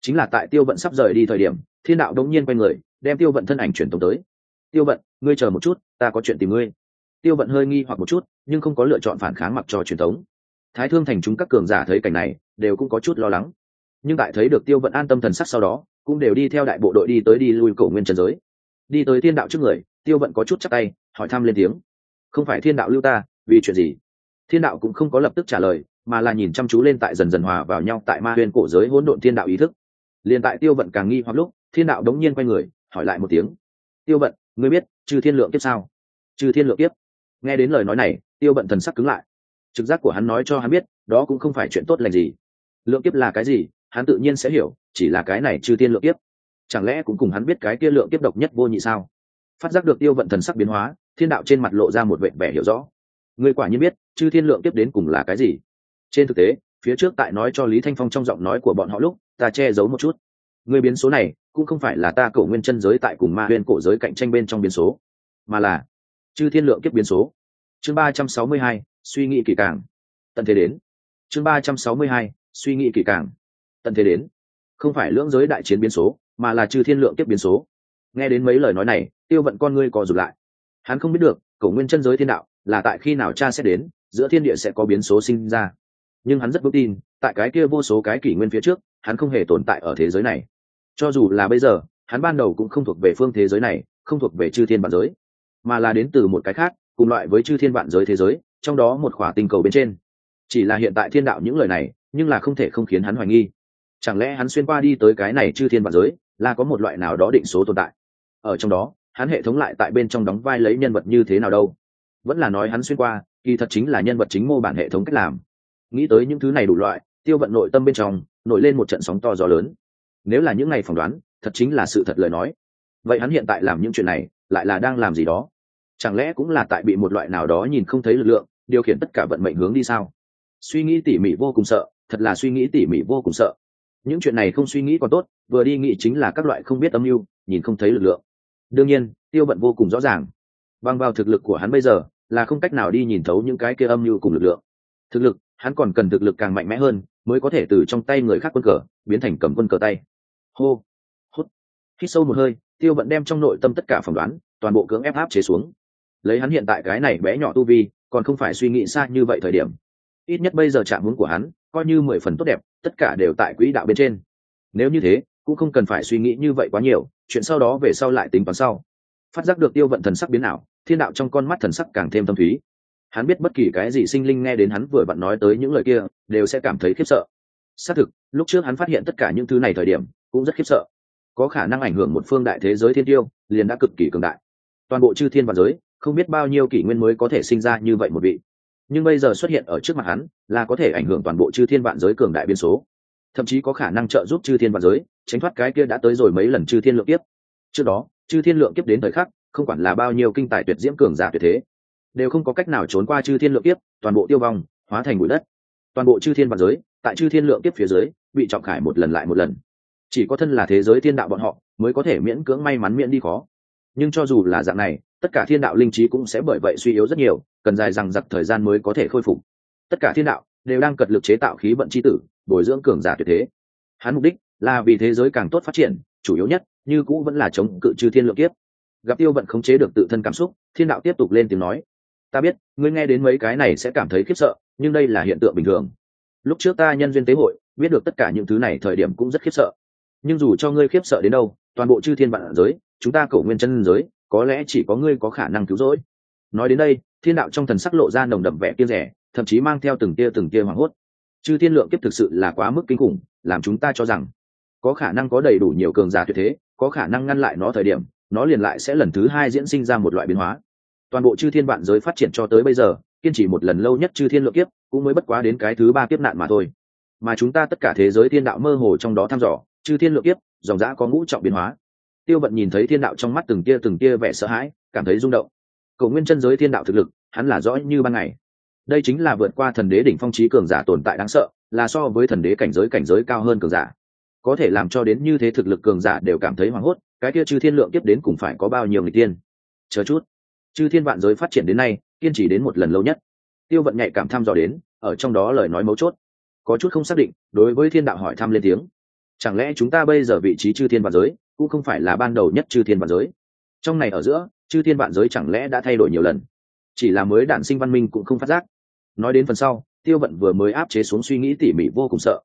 chính là tại tiêu vận sắp rời đi thời điểm, thiên đạo đống nhiên quay người, đem tiêu vận thân ảnh truyền tống tới. Tiêu vận, ngươi chờ một chút, ta có chuyện tìm ngươi. Tiêu vận hơi nghi hoặc một chút, nhưng không có lựa chọn phản kháng mặc cho truyền tống. Thái thương thành chúng các cường giả thấy cảnh này, đều cũng có chút lo lắng. Nhưng tại thấy được tiêu vận an tâm thần sắc sau đó, cũng đều đi theo đại bộ đội đi tới đi lui cổ nguyên trần giới. Đi tới thiên đạo trước người, tiêu vận có chút chắc tay, hỏi thăm lên tiếng. Không phải thiên đạo lưu ta, vì chuyện gì? Thiên đạo cũng không có lập tức trả lời, mà là nhìn chăm chú lên tại dần dần hòa vào nhau tại ma huyền cổ giới hỗn độn thiên đạo ý thức liền tại tiêu vận càng nghi hoặc lúc, thiên đạo đống nhiên quay người, hỏi lại một tiếng. Tiêu vận, ngươi biết trừ thiên lượng kiếp sao? Trừ thiên lượng kiếp. Nghe đến lời nói này, tiêu vận thần sắc cứng lại. Trực giác của hắn nói cho hắn biết, đó cũng không phải chuyện tốt lành gì. Lượng kiếp là cái gì, hắn tự nhiên sẽ hiểu, chỉ là cái này trừ thiên lượng kiếp. Chẳng lẽ cũng cùng hắn biết cái kia lượng kiếp độc nhất vô nhị sao? Phát giác được tiêu vận thần sắc biến hóa, thiên đạo trên mặt lộ ra một vệ vẻ hiểu rõ. Người quả nhiên biết chư thiên lượng kiếp đến cùng là cái gì? Trên thực tế, phía trước tại nói cho lý thanh phong trong giọng nói của bọn họ lúc ta che giấu một chút. Người biến số này cũng không phải là ta cổ nguyên chân giới tại cùng ma huyền cổ giới cạnh tranh bên trong biến số, mà là chư thiên lượng kiếp biến số. Chương ba trăm sáu mươi hai, suy nghĩ kỳ càng. Tận thế đến. Chương ba trăm sáu mươi hai, suy nghĩ kỳ càng. Tận thế đến. Không phải lưỡng giới đại chiến biến số, mà là chư thiên lượng kiếp biến số. Nghe đến mấy lời nói này, tiêu vận con ngươi co rụt lại. Hắn không biết được, cổ nguyên chân giới thiên đạo là tại khi nào cha sẽ đến, giữa thiên địa sẽ có biến số sinh ra. Nhưng hắn rất vững tin, tại cái kia vô số cái kỷ nguyên phía trước hắn không hề tồn tại ở thế giới này. Cho dù là bây giờ, hắn ban đầu cũng không thuộc về phương thế giới này, không thuộc về chư thiên vạn giới, mà là đến từ một cái khác, cùng loại với chư thiên vạn giới thế giới, trong đó một khỏa tinh cầu bên trên. Chỉ là hiện tại thiên đạo những lời này, nhưng là không thể không khiến hắn hoài nghi. Chẳng lẽ hắn xuyên qua đi tới cái này chư thiên vạn giới, là có một loại nào đó định số tồn tại? Ở trong đó, hắn hệ thống lại tại bên trong đóng vai lấy nhân vật như thế nào đâu? Vẫn là nói hắn xuyên qua, kỳ thật chính là nhân vật chính mô bản hệ thống cách làm. Nghĩ tới những thứ này đủ loại, tiêu vận nội tâm bên trong nổi lên một trận sóng to gió lớn. Nếu là những ngày phỏng đoán, thật chính là sự thật lời nói. Vậy hắn hiện tại làm những chuyện này, lại là đang làm gì đó? Chẳng lẽ cũng là tại bị một loại nào đó nhìn không thấy lực lượng, điều khiển tất cả vận mệnh hướng đi sao? Suy nghĩ tỉ mỉ vô cùng sợ, thật là suy nghĩ tỉ mỉ vô cùng sợ. Những chuyện này không suy nghĩ còn tốt, vừa đi nghĩ chính là các loại không biết âm mưu, nhìn không thấy lực lượng. Đương nhiên, tiêu bận vô cùng rõ ràng. Bằng vào thực lực của hắn bây giờ, là không cách nào đi nhìn thấu những cái kia âm mưu cùng lực lượng. Thực lực, hắn còn cần thực lực càng mạnh mẽ hơn mới có thể từ trong tay người khác quân cờ, biến thành cầm quân cờ tay. Hô, hút. Hít sâu một hơi, tiêu vận đem trong nội tâm tất cả phỏng đoán, toàn bộ cưỡng ép áp chế xuống. Lấy hắn hiện tại cái này bé nhỏ tu vi, còn không phải suy nghĩ xa như vậy thời điểm. Ít nhất bây giờ chạm muốn của hắn, coi như mười phần tốt đẹp, tất cả đều tại quỹ đạo bên trên. Nếu như thế, cũng không cần phải suy nghĩ như vậy quá nhiều, chuyện sau đó về sau lại tính toán sau. Phát giác được tiêu vận thần sắc biến ảo, thiên đạo trong con mắt thần sắc càng thêm tâm thúy hắn biết bất kỳ cái gì sinh linh nghe đến hắn vừa vặn nói tới những lời kia, đều sẽ cảm thấy khiếp sợ. Xác thực, lúc trước hắn phát hiện tất cả những thứ này thời điểm, cũng rất khiếp sợ. Có khả năng ảnh hưởng một phương đại thế giới thiên tiêu, liền đã cực kỳ cường đại. Toàn bộ chư thiên và giới, không biết bao nhiêu kỷ nguyên mới có thể sinh ra như vậy một vị. Nhưng bây giờ xuất hiện ở trước mặt hắn, là có thể ảnh hưởng toàn bộ chư thiên vạn giới cường đại biên số. Thậm chí có khả năng trợ giúp chư thiên vạn giới, tránh thoát cái kia đã tới rồi mấy lần chư thiên lượng kiếp. Trước đó, chư thiên lượng kiếp đến thời khắc, không quản là bao nhiêu kinh tài tuyệt diễm cường giả tuyệt thế đều không có cách nào trốn qua chư thiên lượng kiếp, toàn bộ tiêu vong, hóa thành bụi đất. Toàn bộ chư thiên vạn giới, tại chư thiên lượng kiếp phía dưới, bị trọng khải một lần lại một lần. Chỉ có thân là thế giới thiên đạo bọn họ, mới có thể miễn cưỡng may mắn miễn đi khó. Nhưng cho dù là dạng này, tất cả thiên đạo linh trí cũng sẽ bởi vậy suy yếu rất nhiều, cần dài rằng giặc thời gian mới có thể khôi phục. Tất cả thiên đạo đều đang cật lực chế tạo khí vận c h i tử, bồi dưỡng cường giả tuyệt thế. Hắn mục đích là vì thế giới càng tốt phát triển, chủ yếu nhất, như cũ vẫn là chống cự chư thiên lượng kiếp. Gặp tiêu vận khống chế được tự thân cảm xúc, thiên đạo tiếp tục lên tiếng nói ta biết, ngươi nghe đến mấy cái này sẽ cảm thấy khiếp sợ, nhưng đây là hiện tượng bình thường. Lúc trước ta nhân duyên tế hội, biết được tất cả những thứ này thời điểm cũng rất khiếp sợ. Nhưng dù cho ngươi khiếp sợ đến đâu, toàn bộ chư thiên vạn giới, chúng ta cầu nguyên chân giới, có lẽ chỉ có ngươi có khả năng cứu rỗi. Nói đến đây, thiên đạo trong thần sắc lộ ra nồng đậm vẻ kia rẻ, thậm chí mang theo từng tia từng tia hoảng hốt. Chư thiên lượng kiếp thực sự là quá mức kinh khủng, làm chúng ta cho rằng có khả năng có đầy đủ nhiều cường giả tuyệt thế, có khả năng ngăn lại nó thời điểm, nó liền lại sẽ lần thứ hai diễn sinh ra một loại biến hóa toàn bộ chư thiên vạn giới phát triển cho tới bây giờ, kiên trì một lần lâu nhất chư thiên lượng kiếp, cũng mới bất quá đến cái thứ ba kiếp nạn mà thôi. Mà chúng ta tất cả thế giới thiên đạo mơ hồ trong đó thăm dò, chư thiên lượng kiếp, dòng dã có ngũ trọng biến hóa. Tiêu vận nhìn thấy thiên đạo trong mắt từng tia từng tia vẻ sợ hãi, cảm thấy rung động. Cầu nguyên chân giới thiên đạo thực lực, hắn là rõ như ban ngày. Đây chính là vượt qua thần đế đỉnh phong trí cường giả tồn tại đáng sợ, là so với thần đế cảnh giới cảnh giới cao hơn cường giả. Có thể làm cho đến như thế thực lực cường giả đều cảm thấy hoảng hốt, cái kia chư thiên lượng kiếp đến cũng phải có bao nhiêu người tiên? Chờ chút chư thiên vạn giới phát triển đến nay, kiên trì đến một lần lâu nhất. Tiêu vận nhạy cảm thăm dò đến, ở trong đó lời nói mấu chốt. Có chút không xác định, đối với thiên đạo hỏi thăm lên tiếng. Chẳng lẽ chúng ta bây giờ vị trí chư thiên vạn giới, cũng không phải là ban đầu nhất chư thiên vạn giới? Trong này ở giữa, chư thiên vạn giới chẳng lẽ đã thay đổi nhiều lần? Chỉ là mới đản sinh văn minh cũng không phát giác. Nói đến phần sau, tiêu vận vừa mới áp chế xuống suy nghĩ tỉ mỉ vô cùng sợ.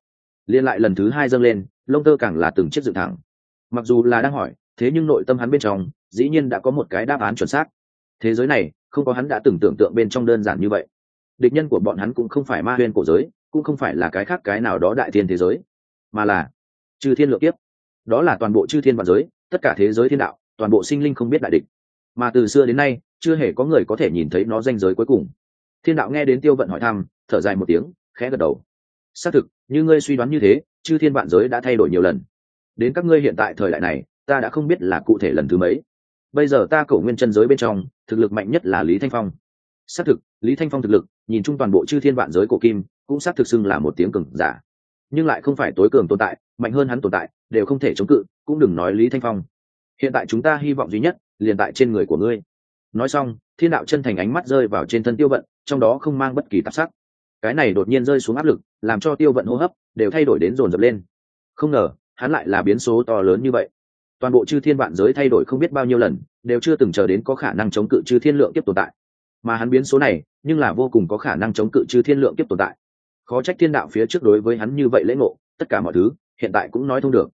Liên lại lần thứ hai dâng lên, lông tơ càng là từng chiếc dựng thẳng. Mặc dù là đang hỏi, thế nhưng nội tâm hắn bên trong, dĩ nhiên đã có một cái đáp án chuẩn xác thế giới này, không có hắn đã từng tưởng tượng bên trong đơn giản như vậy. Địch nhân của bọn hắn cũng không phải ma huyên cổ giới, cũng không phải là cái khác cái nào đó đại thiên thế giới, mà là chư thiên lượng tiếp đó là toàn bộ chư thiên vạn giới, tất cả thế giới thiên đạo, toàn bộ sinh linh không biết đại địch. Mà từ xưa đến nay, chưa hề có người có thể nhìn thấy nó danh giới cuối cùng. Thiên đạo nghe đến tiêu vận hỏi thăm, thở dài một tiếng, khẽ gật đầu. Xác thực, như ngươi suy đoán như thế, chư thiên vạn giới đã thay đổi nhiều lần. Đến các ngươi hiện tại thời đại này, ta đã không biết là cụ thể lần thứ mấy bây giờ ta cổ nguyên chân giới bên trong, thực lực mạnh nhất là lý thanh phong. Xác thực, lý thanh phong thực lực, nhìn chung toàn bộ chư thiên vạn giới cổ kim, cũng xác thực xưng là một tiếng cường giả. Nhưng lại không phải tối cường tồn tại, mạnh hơn hắn tồn tại, đều không thể chống cự, cũng đừng nói lý thanh phong. Hiện tại chúng ta hy vọng duy nhất, liền tại trên người của ngươi. Nói xong, thiên đạo chân thành ánh mắt rơi vào trên thân tiêu vận, trong đó không mang bất kỳ tạp sắc. Cái này đột nhiên rơi xuống áp lực, làm cho tiêu vận hô hấp, đều thay đổi đến rồn rập lên. Không ngờ, hắn lại là biến số to lớn như vậy toàn bộ chư thiên vạn giới thay đổi không biết bao nhiêu lần, đều chưa từng chờ đến có khả năng chống cự chư thiên lượng kiếp tồn tại. Mà hắn biến số này, nhưng là vô cùng có khả năng chống cự chư thiên lượng kiếp tồn tại. Khó trách thiên đạo phía trước đối với hắn như vậy lễ ngộ, tất cả mọi thứ, hiện tại cũng nói thông được.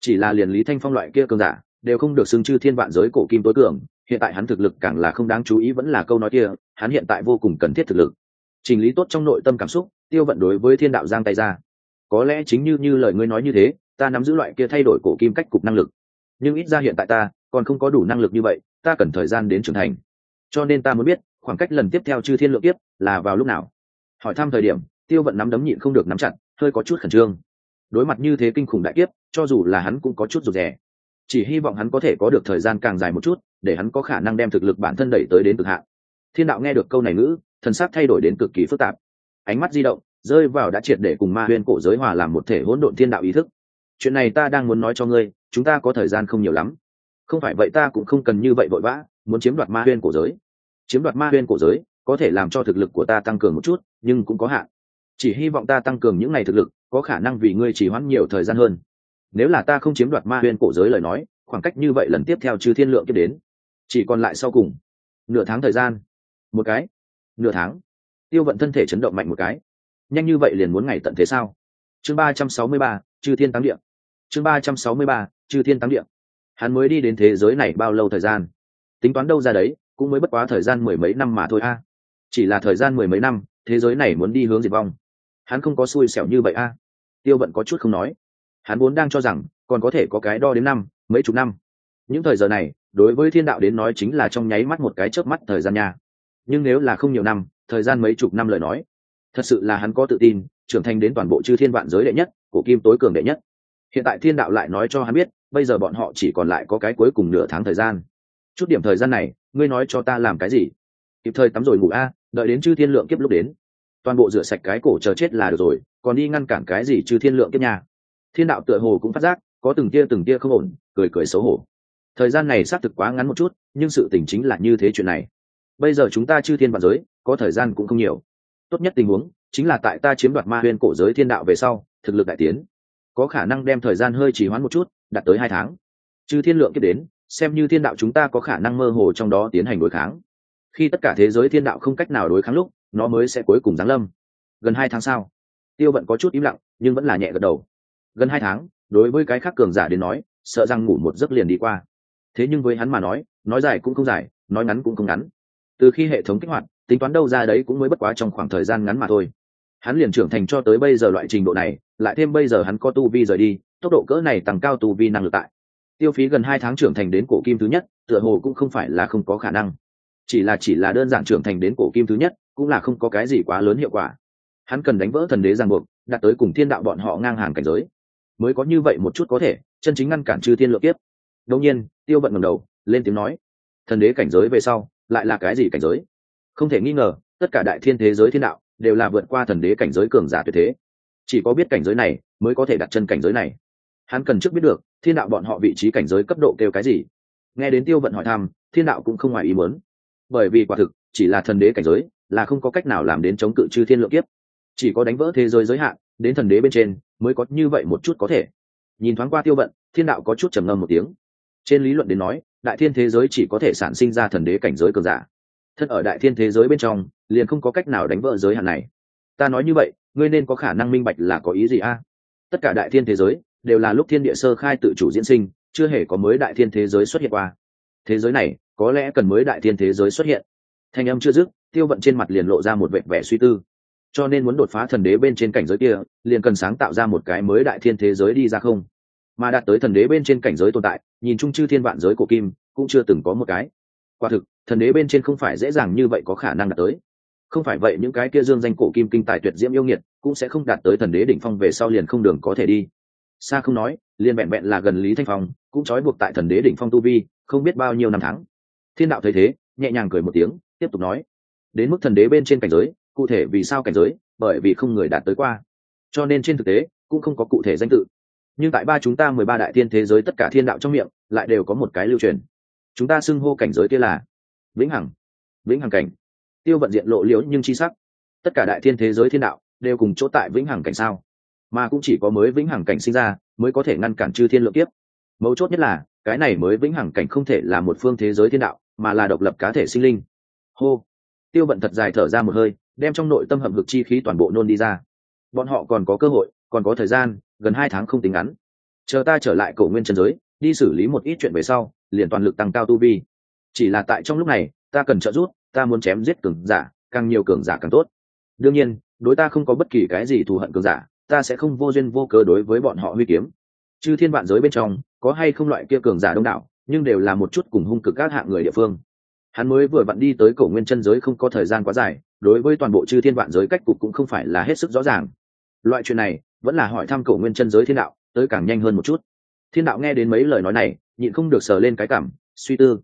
Chỉ là liền lý thanh phong loại kia cường giả, đều không được xưng chư thiên vạn giới cổ kim tối cường, hiện tại hắn thực lực càng là không đáng chú ý vẫn là câu nói kia, hắn hiện tại vô cùng cần thiết thực lực. Chỉnh lý tốt trong nội tâm cảm xúc, tiêu vận đối với thiên đạo giang tay ra. Có lẽ chính như như lời ngươi nói như thế, ta nắm giữ loại kia thay đổi cổ kim cách cục năng lực nhưng ít ra hiện tại ta còn không có đủ năng lực như vậy, ta cần thời gian đến trưởng thành. Cho nên ta muốn biết, khoảng cách lần tiếp theo chư thiên lượng tiếp là vào lúc nào? Hỏi thăm thời điểm, tiêu vận nắm đấm nhịn không được nắm chặt, hơi có chút khẩn trương. Đối mặt như thế kinh khủng đại kiếp, cho dù là hắn cũng có chút rụt rè. Chỉ hy vọng hắn có thể có được thời gian càng dài một chút, để hắn có khả năng đem thực lực bản thân đẩy tới đến cực hạn. Thiên đạo nghe được câu này ngữ, thần sắc thay đổi đến cực kỳ phức tạp. Ánh mắt di động, rơi vào đã triệt để cùng ma huyên cổ giới hòa làm một thể hỗn độn thiên đạo ý thức. Chuyện này ta đang muốn nói cho ngươi chúng ta có thời gian không nhiều lắm. Không phải vậy ta cũng không cần như vậy vội vã, muốn chiếm đoạt ma huyên cổ giới. Chiếm đoạt ma huyên cổ giới, có thể làm cho thực lực của ta tăng cường một chút, nhưng cũng có hạn. Chỉ hy vọng ta tăng cường những ngày thực lực, có khả năng vì ngươi chỉ hoãn nhiều thời gian hơn. Nếu là ta không chiếm đoạt ma huyên cổ giới lời nói, khoảng cách như vậy lần tiếp theo trừ thiên lượng tiếp đến. Chỉ còn lại sau cùng, nửa tháng thời gian. Một cái. Nửa tháng. Tiêu vận thân thể chấn động mạnh một cái. Nhanh như vậy liền muốn ngày tận thế sao? Chương ba trăm sáu mươi ba, chư thiên tăng điện chương ba trăm sáu mươi ba chư thiên tăng điện hắn mới đi đến thế giới này bao lâu thời gian? Tính toán đâu ra đấy, cũng mới bất quá thời gian mười mấy năm mà thôi a. Chỉ là thời gian mười mấy năm, thế giới này muốn đi hướng diệt vong. Hắn không có xui xẻo như vậy a. Tiêu vận có chút không nói. Hắn vốn đang cho rằng, còn có thể có cái đo đến năm, mấy chục năm. Những thời giờ này, đối với thiên đạo đến nói chính là trong nháy mắt một cái chớp mắt thời gian nha. Nhưng nếu là không nhiều năm, thời gian mấy chục năm lời nói, thật sự là hắn có tự tin, trưởng thành đến toàn bộ chư thiên vạn giới đệ nhất, cổ kim tối cường đệ nhất. Hiện tại thiên đạo lại nói cho hắn biết bây giờ bọn họ chỉ còn lại có cái cuối cùng nửa tháng thời gian. Chút điểm thời gian này, ngươi nói cho ta làm cái gì? Kịp thời tắm rồi ngủ a, đợi đến chư thiên lượng kiếp lúc đến. Toàn bộ rửa sạch cái cổ chờ chết là được rồi, còn đi ngăn cản cái gì chư thiên lượng kiếp nhà thiên đạo tựa hồ cũng phát giác, có từng tia từng tia không ổn, cười cười xấu hổ. Thời gian này xác thực quá ngắn một chút, nhưng sự tình chính là như thế chuyện này. Bây giờ chúng ta chư thiên vạn giới, có thời gian cũng không nhiều. Tốt nhất tình huống, chính là tại ta chiếm đoạt ma huyên cổ giới thiên đạo về sau, thực lực đại tiến có khả năng đem thời gian hơi trì hoãn một chút, đạt tới hai tháng. Trừ thiên lượng kiếp đến, xem như thiên đạo chúng ta có khả năng mơ hồ trong đó tiến hành đối kháng. Khi tất cả thế giới thiên đạo không cách nào đối kháng lúc, nó mới sẽ cuối cùng giáng lâm. Gần hai tháng sau, tiêu vận có chút im lặng, nhưng vẫn là nhẹ gật đầu. Gần hai tháng, đối với cái khác cường giả đến nói, sợ rằng ngủ một giấc liền đi qua. Thế nhưng với hắn mà nói nói dài cũng không dài, nói ngắn cũng không ngắn. Từ khi hệ thống kích hoạt, tính toán đâu ra đấy cũng mới bất quá trong khoảng thời gian ngắn mà thôi hắn liền trưởng thành cho tới bây giờ loại trình độ này, lại thêm bây giờ hắn có tu vi rời đi, tốc độ cỡ này tăng cao tu vi năng lực tại. Tiêu phí gần hai tháng trưởng thành đến cổ kim thứ nhất, tựa hồ cũng không phải là không có khả năng. Chỉ là chỉ là đơn giản trưởng thành đến cổ kim thứ nhất, cũng là không có cái gì quá lớn hiệu quả. Hắn cần đánh vỡ thần đế giang buộc, đạt tới cùng thiên đạo bọn họ ngang hàng cảnh giới. Mới có như vậy một chút có thể, chân chính ngăn cản chư thiên lượng kiếp. Đông nhiên, tiêu bận ngầm đầu, lên tiếng nói, thần đế cảnh giới về sau, lại là cái gì cảnh giới? Không thể nghi ngờ, tất cả đại thiên thế giới thiên đạo đều là vượt qua thần đế cảnh giới cường giả tuyệt thế. Chỉ có biết cảnh giới này mới có thể đặt chân cảnh giới này. Hắn cần trước biết được, thiên đạo bọn họ vị trí cảnh giới cấp độ kêu cái gì. Nghe đến tiêu vận hỏi thăm, thiên đạo cũng không ngoài ý muốn. Bởi vì quả thực, chỉ là thần đế cảnh giới, là không có cách nào làm đến chống cự chư thiên lượng kiếp. Chỉ có đánh vỡ thế giới giới hạn, đến thần đế bên trên, mới có như vậy một chút có thể. Nhìn thoáng qua tiêu vận, thiên đạo có chút trầm ngâm một tiếng. Trên lý luận đến nói, đại thiên thế giới chỉ có thể sản sinh ra thần đế cảnh giới cường giả. Thân ở đại thiên thế giới bên trong liền không có cách nào đánh vỡ giới hạn này. Ta nói như vậy, ngươi nên có khả năng minh bạch là có ý gì a? Tất cả đại thiên thế giới đều là lúc thiên địa sơ khai tự chủ diễn sinh, chưa hề có mới đại thiên thế giới xuất hiện qua. Thế giới này có lẽ cần mới đại thiên thế giới xuất hiện. Thanh âm chưa dứt, tiêu vận trên mặt liền lộ ra một vẻ vẻ suy tư. Cho nên muốn đột phá thần đế bên trên cảnh giới kia, liền cần sáng tạo ra một cái mới đại thiên thế giới đi ra không? Mà đạt tới thần đế bên trên cảnh giới tồn tại, nhìn chung chư thiên vạn giới cổ kim, cũng chưa từng có một cái. Quả thực, thần đế bên trên không phải dễ dàng như vậy có khả năng đạt tới không phải vậy những cái kia dương danh cổ kim kinh tài tuyệt diễm yêu nghiệt cũng sẽ không đạt tới thần đế đỉnh phong về sau liền không đường có thể đi. Xa không nói, liền vẹn vẹn là gần lý thanh phong, cũng trói buộc tại thần đế đỉnh phong tu vi, không biết bao nhiêu năm tháng. Thiên đạo thấy thế, nhẹ nhàng cười một tiếng, tiếp tục nói. Đến mức thần đế bên trên cảnh giới, cụ thể vì sao cảnh giới, bởi vì không người đạt tới qua. Cho nên trên thực tế, cũng không có cụ thể danh tự. Nhưng tại ba chúng ta mười ba đại thiên thế giới tất cả thiên đạo trong miệng, lại đều có một cái lưu truyền. Chúng ta xưng hô cảnh giới kia là vĩnh hằng. Vĩnh hằng cảnh tiêu vận diện lộ liễu nhưng chi sắc. Tất cả đại thiên thế giới thiên đạo đều cùng chỗ tại vĩnh hằng cảnh sao? Mà cũng chỉ có mới vĩnh hằng cảnh sinh ra mới có thể ngăn cản chư thiên lượng kiếp. Mấu chốt nhất là, cái này mới vĩnh hằng cảnh không thể là một phương thế giới thiên đạo, mà là độc lập cá thể sinh linh. Hô! Tiêu vận thật dài thở ra một hơi, đem trong nội tâm hầm hực chi khí toàn bộ nôn đi ra. Bọn họ còn có cơ hội, còn có thời gian, gần hai tháng không tính ngắn. Chờ ta trở lại cổ nguyên chân giới, đi xử lý một ít chuyện về sau, liền toàn lực tăng cao tu vi. Chỉ là tại trong lúc này, ta cần trợ giúp ta muốn chém giết cường giả, càng nhiều cường giả càng tốt. Đương nhiên, đối ta không có bất kỳ cái gì thù hận cường giả, ta sẽ không vô duyên vô cớ đối với bọn họ huy kiếm. Chứ thiên vạn giới bên trong, có hay không loại kia cường giả đông đảo, nhưng đều là một chút cùng hung cực các hạng người địa phương. Hắn mới vừa vặn đi tới cổ nguyên chân giới không có thời gian quá dài, đối với toàn bộ chư thiên vạn giới cách cục cũng không phải là hết sức rõ ràng. Loại chuyện này, vẫn là hỏi thăm cổ nguyên chân giới thiên đạo, tới càng nhanh hơn một chút. Thiên đạo nghe đến mấy lời nói này, nhịn không được sờ lên cái cảm, suy tư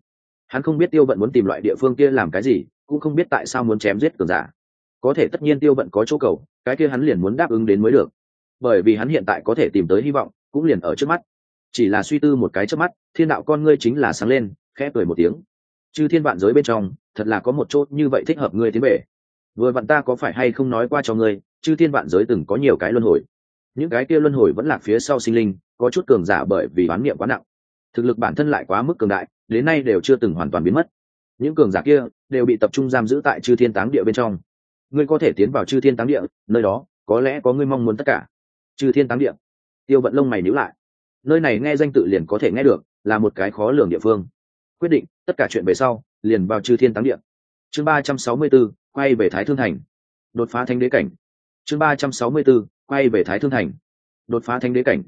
hắn không biết tiêu vận muốn tìm loại địa phương kia làm cái gì, cũng không biết tại sao muốn chém giết cường giả. Có thể tất nhiên tiêu vận có chỗ cầu, cái kia hắn liền muốn đáp ứng đến mới được. Bởi vì hắn hiện tại có thể tìm tới hy vọng, cũng liền ở trước mắt. Chỉ là suy tư một cái trước mắt, thiên đạo con ngươi chính là sáng lên, khẽ cười một tiếng. Chứ thiên vạn giới bên trong, thật là có một chỗ như vậy thích hợp ngươi tiến bể vừa vặn ta có phải hay không nói qua cho ngươi chứ thiên vạn giới từng có nhiều cái luân hồi. Những cái kia luân hồi vẫn là phía sau sinh linh, có chút cường giả bởi vì oán niệm quá nặng. Thực lực bản thân lại quá mức cường đại đến nay đều chưa từng hoàn toàn biến mất. Những cường giả kia đều bị tập trung giam giữ tại chư thiên táng địa bên trong. Ngươi có thể tiến vào chư thiên táng địa nơi đó có lẽ có ngươi mong muốn tất cả. Chư thiên táng địa. Tiêu vận lông mày nhíu lại. Nơi này nghe danh tự liền có thể nghe được là một cái khó lường địa phương. Quyết định tất cả chuyện về sau liền vào chư thiên táng địa. Chương ba trăm sáu mươi 364, quay về thái thương thành. Đột phá thánh đế cảnh. Chương ba trăm sáu mươi 364, quay về thái thương thành. Đột phá thánh đế cảnh.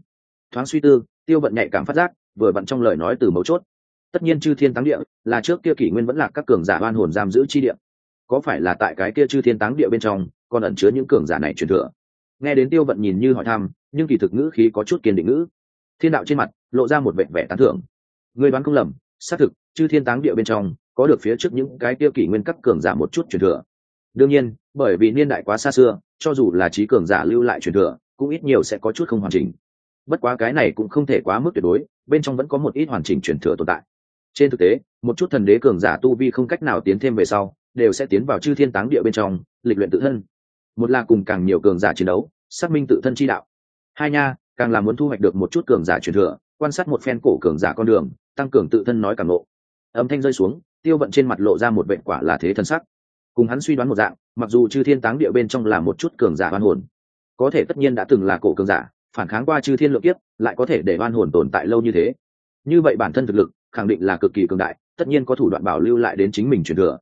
Thoáng suy tư tiêu vận nhạy cảm phát giác vừa bận trong lời nói từ mấu chốt tất nhiên chư thiên táng địa là trước kia kỷ nguyên vẫn là các cường giả oan hồn giam giữ chi địa. Có phải là tại cái kia chư thiên táng địa bên trong còn ẩn chứa những cường giả này truyền thừa? Nghe đến tiêu vận nhìn như hỏi thăm, nhưng kỳ thực ngữ khí có chút kiên định ngữ. Thiên đạo trên mặt lộ ra một vẻ vẻ tán thưởng. Người đoán không lầm, xác thực, chư thiên táng địa bên trong có được phía trước những cái kia kỷ nguyên các cường giả một chút truyền thừa. Đương nhiên, bởi vì niên đại quá xa xưa, cho dù là trí cường giả lưu lại truyền thừa, cũng ít nhiều sẽ có chút không hoàn chỉnh. Bất quá cái này cũng không thể quá mức tuyệt đối, bên trong vẫn có một ít hoàn chỉnh truyền thừa tồn tại trên thực tế, một chút thần đế cường giả tu vi không cách nào tiến thêm về sau, đều sẽ tiến vào chư thiên táng địa bên trong, lịch luyện tự thân. Một là cùng càng nhiều cường giả chiến đấu, xác minh tự thân chi đạo. Hai nha, càng là muốn thu hoạch được một chút cường giả truyền thừa, quan sát một phen cổ cường giả con đường, tăng cường tự thân nói càng ngộ. Âm thanh rơi xuống, tiêu vận trên mặt lộ ra một vệ quả là thế thân sắc. Cùng hắn suy đoán một dạng, mặc dù chư thiên táng địa bên trong là một chút cường giả oan hồn, có thể tất nhiên đã từng là cổ cường giả, phản kháng qua chư thiên lượng kiếp, lại có thể để oan hồn tồn tại lâu như thế. Như vậy bản thân thực lực khẳng định là cực kỳ cường đại, tất nhiên có thủ đoạn bảo lưu lại đến chính mình truyền thừa.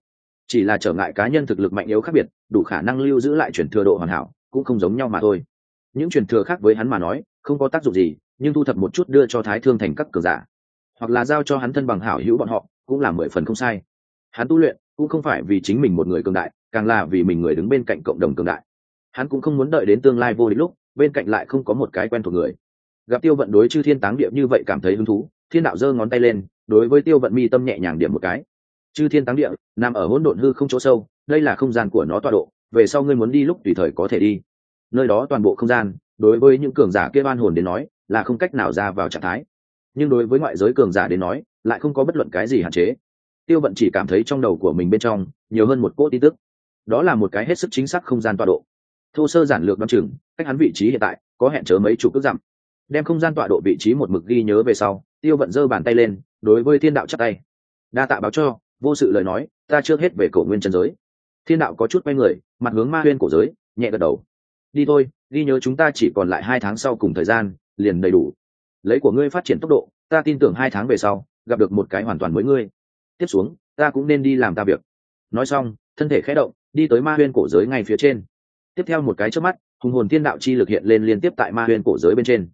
Chỉ là trở ngại cá nhân thực lực mạnh yếu khác biệt, đủ khả năng lưu giữ lại truyền thừa độ hoàn hảo, cũng không giống nhau mà thôi. Những truyền thừa khác với hắn mà nói, không có tác dụng gì, nhưng thu thập một chút đưa cho thái thương thành các cường giả. Hoặc là giao cho hắn thân bằng hảo hữu bọn họ, cũng là mười phần không sai. Hắn tu luyện, cũng không phải vì chính mình một người cường đại, càng là vì mình người đứng bên cạnh cộng đồng cường đại. Hắn cũng không muốn đợi đến tương lai vô địch lúc, bên cạnh lại không có một cái quen thuộc người. Gặp tiêu vận đối chư thiên táng điệp như vậy cảm thấy hứng thú, thiên đạo giơ ngón tay lên đối với tiêu vận mi tâm nhẹ nhàng điểm một cái. Chư thiên táng địa, nằm ở hỗn độn hư không chỗ sâu, đây là không gian của nó tọa độ, về sau ngươi muốn đi lúc tùy thời có thể đi. Nơi đó toàn bộ không gian, đối với những cường giả kia ban hồn đến nói, là không cách nào ra vào trạng thái. Nhưng đối với ngoại giới cường giả đến nói, lại không có bất luận cái gì hạn chế. Tiêu vận chỉ cảm thấy trong đầu của mình bên trong, nhiều hơn một cỗ tin tức. Đó là một cái hết sức chính xác không gian tọa độ. Thô sơ giản lược đ o chừng, cách hắn vị trí hiện tại, có hẹn chớ mấy chục cước dặm. Đem không gian tọa độ vị trí một mực ghi nhớ về sau tiêu vận giơ bàn tay lên, đối với thiên đạo chắc tay. Đa tạ báo cho, vô sự lời nói, ta chưa hết về cổ nguyên trần giới. Thiên đạo có chút quay người, mặt hướng ma huyên cổ giới, nhẹ gật đầu. Đi thôi, ghi nhớ chúng ta chỉ còn lại hai tháng sau cùng thời gian, liền đầy đủ. Lấy của ngươi phát triển tốc độ, ta tin tưởng hai tháng về sau, gặp được một cái hoàn toàn mới ngươi. Tiếp xuống, ta cũng nên đi làm ta việc. Nói xong, thân thể khẽ động, đi tới ma huyên cổ giới ngay phía trên. Tiếp theo một cái trước mắt, hùng hồn thiên đạo chi lực hiện lên liên tiếp tại ma huyên cổ giới bên trên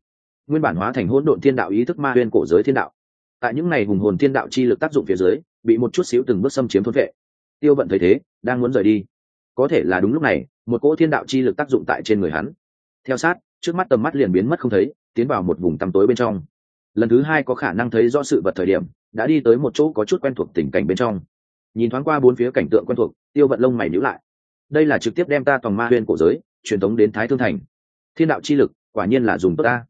nguyên bản hóa thành hỗn độn thiên đạo ý thức ma huyên cổ giới thiên đạo. Tại những ngày hùng hồn thiên đạo chi lực tác dụng phía dưới, bị một chút xíu từng bước xâm chiếm thôn vệ. Tiêu vận thấy thế, đang muốn rời đi. Có thể là đúng lúc này, một cỗ thiên đạo chi lực tác dụng tại trên người hắn. Theo sát, trước mắt tầm mắt liền biến mất không thấy, tiến vào một vùng tăm tối bên trong. Lần thứ hai có khả năng thấy rõ sự vật thời điểm, đã đi tới một chỗ có chút quen thuộc tình cảnh bên trong. Nhìn thoáng qua bốn phía cảnh tượng quen thuộc, tiêu vận lông mày nhữ lại. Đây là trực tiếp đem ta toàn ma huyên cổ giới truyền thống đến thái thương thành. Thiên đạo chi lực, quả nhiên là dùng tốt ta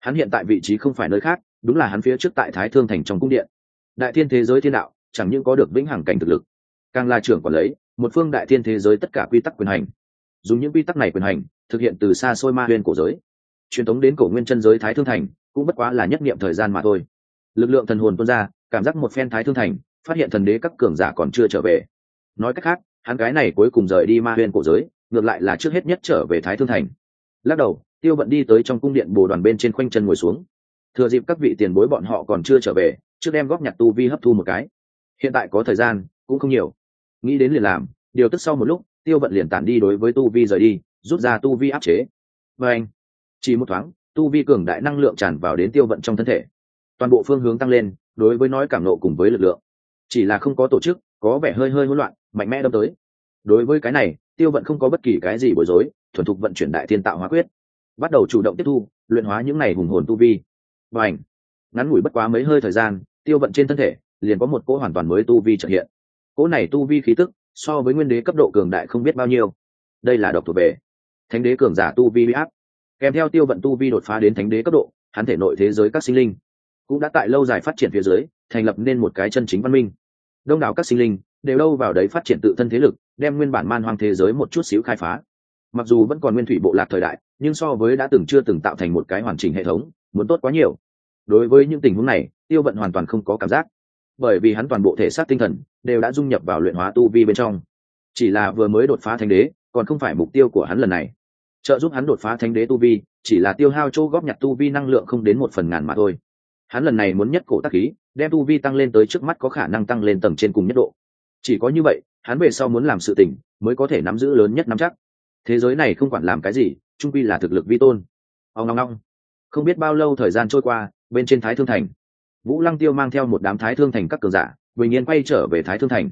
hắn hiện tại vị trí không phải nơi khác, đúng là hắn phía trước tại thái thương thành trong cung điện. Đại thiên thế giới thiên đạo, chẳng những có được vĩnh hằng cảnh thực lực, càng là trưởng quản lấy một phương đại thiên thế giới tất cả quy tắc quyền hành. Dùng những quy tắc này quyền hành, thực hiện từ xa xôi ma huyên cổ giới. Truyền thống đến cổ nguyên chân giới thái thương thành, cũng bất quá là nhất niệm thời gian mà thôi. Lực lượng thần hồn tuôn ra, cảm giác một phen thái thương thành, phát hiện thần đế các cường giả còn chưa trở về. Nói cách khác, hắn cái này cuối cùng rời đi ma huyên cổ giới, ngược lại là trước hết nhất trở về thái thương thành. Lắc đầu tiêu Bận đi tới trong cung điện bồ đoàn bên trên khoanh chân ngồi xuống. Thừa dịp các vị tiền bối bọn họ còn chưa trở về, trước đem góp nhặt tu vi hấp thu một cái. Hiện tại có thời gian, cũng không nhiều. Nghĩ đến liền làm, điều tức sau một lúc, tiêu Bận liền tản đi đối với tu vi rời đi, rút ra tu vi áp chế. Và anh, chỉ một thoáng, tu vi cường đại năng lượng tràn vào đến tiêu vận trong thân thể. Toàn bộ phương hướng tăng lên, đối với nói cảm nộ cùng với lực lượng. Chỉ là không có tổ chức, có vẻ hơi hơi hỗn loạn, mạnh mẽ đâm tới. Đối với cái này, tiêu vận không có bất kỳ cái gì bối rối, thuần thục vận chuyển đại thiên tạo hóa quyết bắt đầu chủ động tiếp thu, luyện hóa những này hùng hồn tu vi. Và ảnh ngắn ngủi bất quá mấy hơi thời gian, tiêu vận trên thân thể, liền có một cỗ hoàn toàn mới tu vi trợ hiện. Cỗ này tu vi khí tức, so với nguyên đế cấp độ cường đại không biết bao nhiêu. Đây là độc thuộc về thánh đế cường giả tu vi bị áp. Kèm theo tiêu vận tu vi đột phá đến thánh đế cấp độ, hắn thể nội thế giới các sinh linh cũng đã tại lâu dài phát triển phía dưới, thành lập nên một cái chân chính văn minh. Đông đảo các sinh linh đều đâu vào đấy phát triển tự thân thế lực, đem nguyên bản man hoang thế giới một chút xíu khai phá mặc dù vẫn còn nguyên thủy bộ lạc thời đại, nhưng so với đã từng chưa từng tạo thành một cái hoàn chỉnh hệ thống, muốn tốt quá nhiều. Đối với những tình huống này, tiêu vận hoàn toàn không có cảm giác. Bởi vì hắn toàn bộ thể xác tinh thần đều đã dung nhập vào luyện hóa tu vi bên trong. Chỉ là vừa mới đột phá thánh đế, còn không phải mục tiêu của hắn lần này. Trợ giúp hắn đột phá thánh đế tu vi, chỉ là tiêu hao chỗ góp nhặt tu vi năng lượng không đến một phần ngàn mà thôi. Hắn lần này muốn nhất cổ tắc khí, đem tu vi tăng lên tới trước mắt có khả năng tăng lên tầng trên cùng nhất độ. Chỉ có như vậy, hắn về sau muốn làm sự tình, mới có thể nắm giữ lớn nhất nắm chắc thế giới này không quản làm cái gì, trung quy là thực lực vi tôn. Ông long long không biết bao lâu thời gian trôi qua, bên trên thái thương thành. Vũ lăng tiêu mang theo một đám thái thương thành các cường giả, bình yên quay trở về thái thương thành.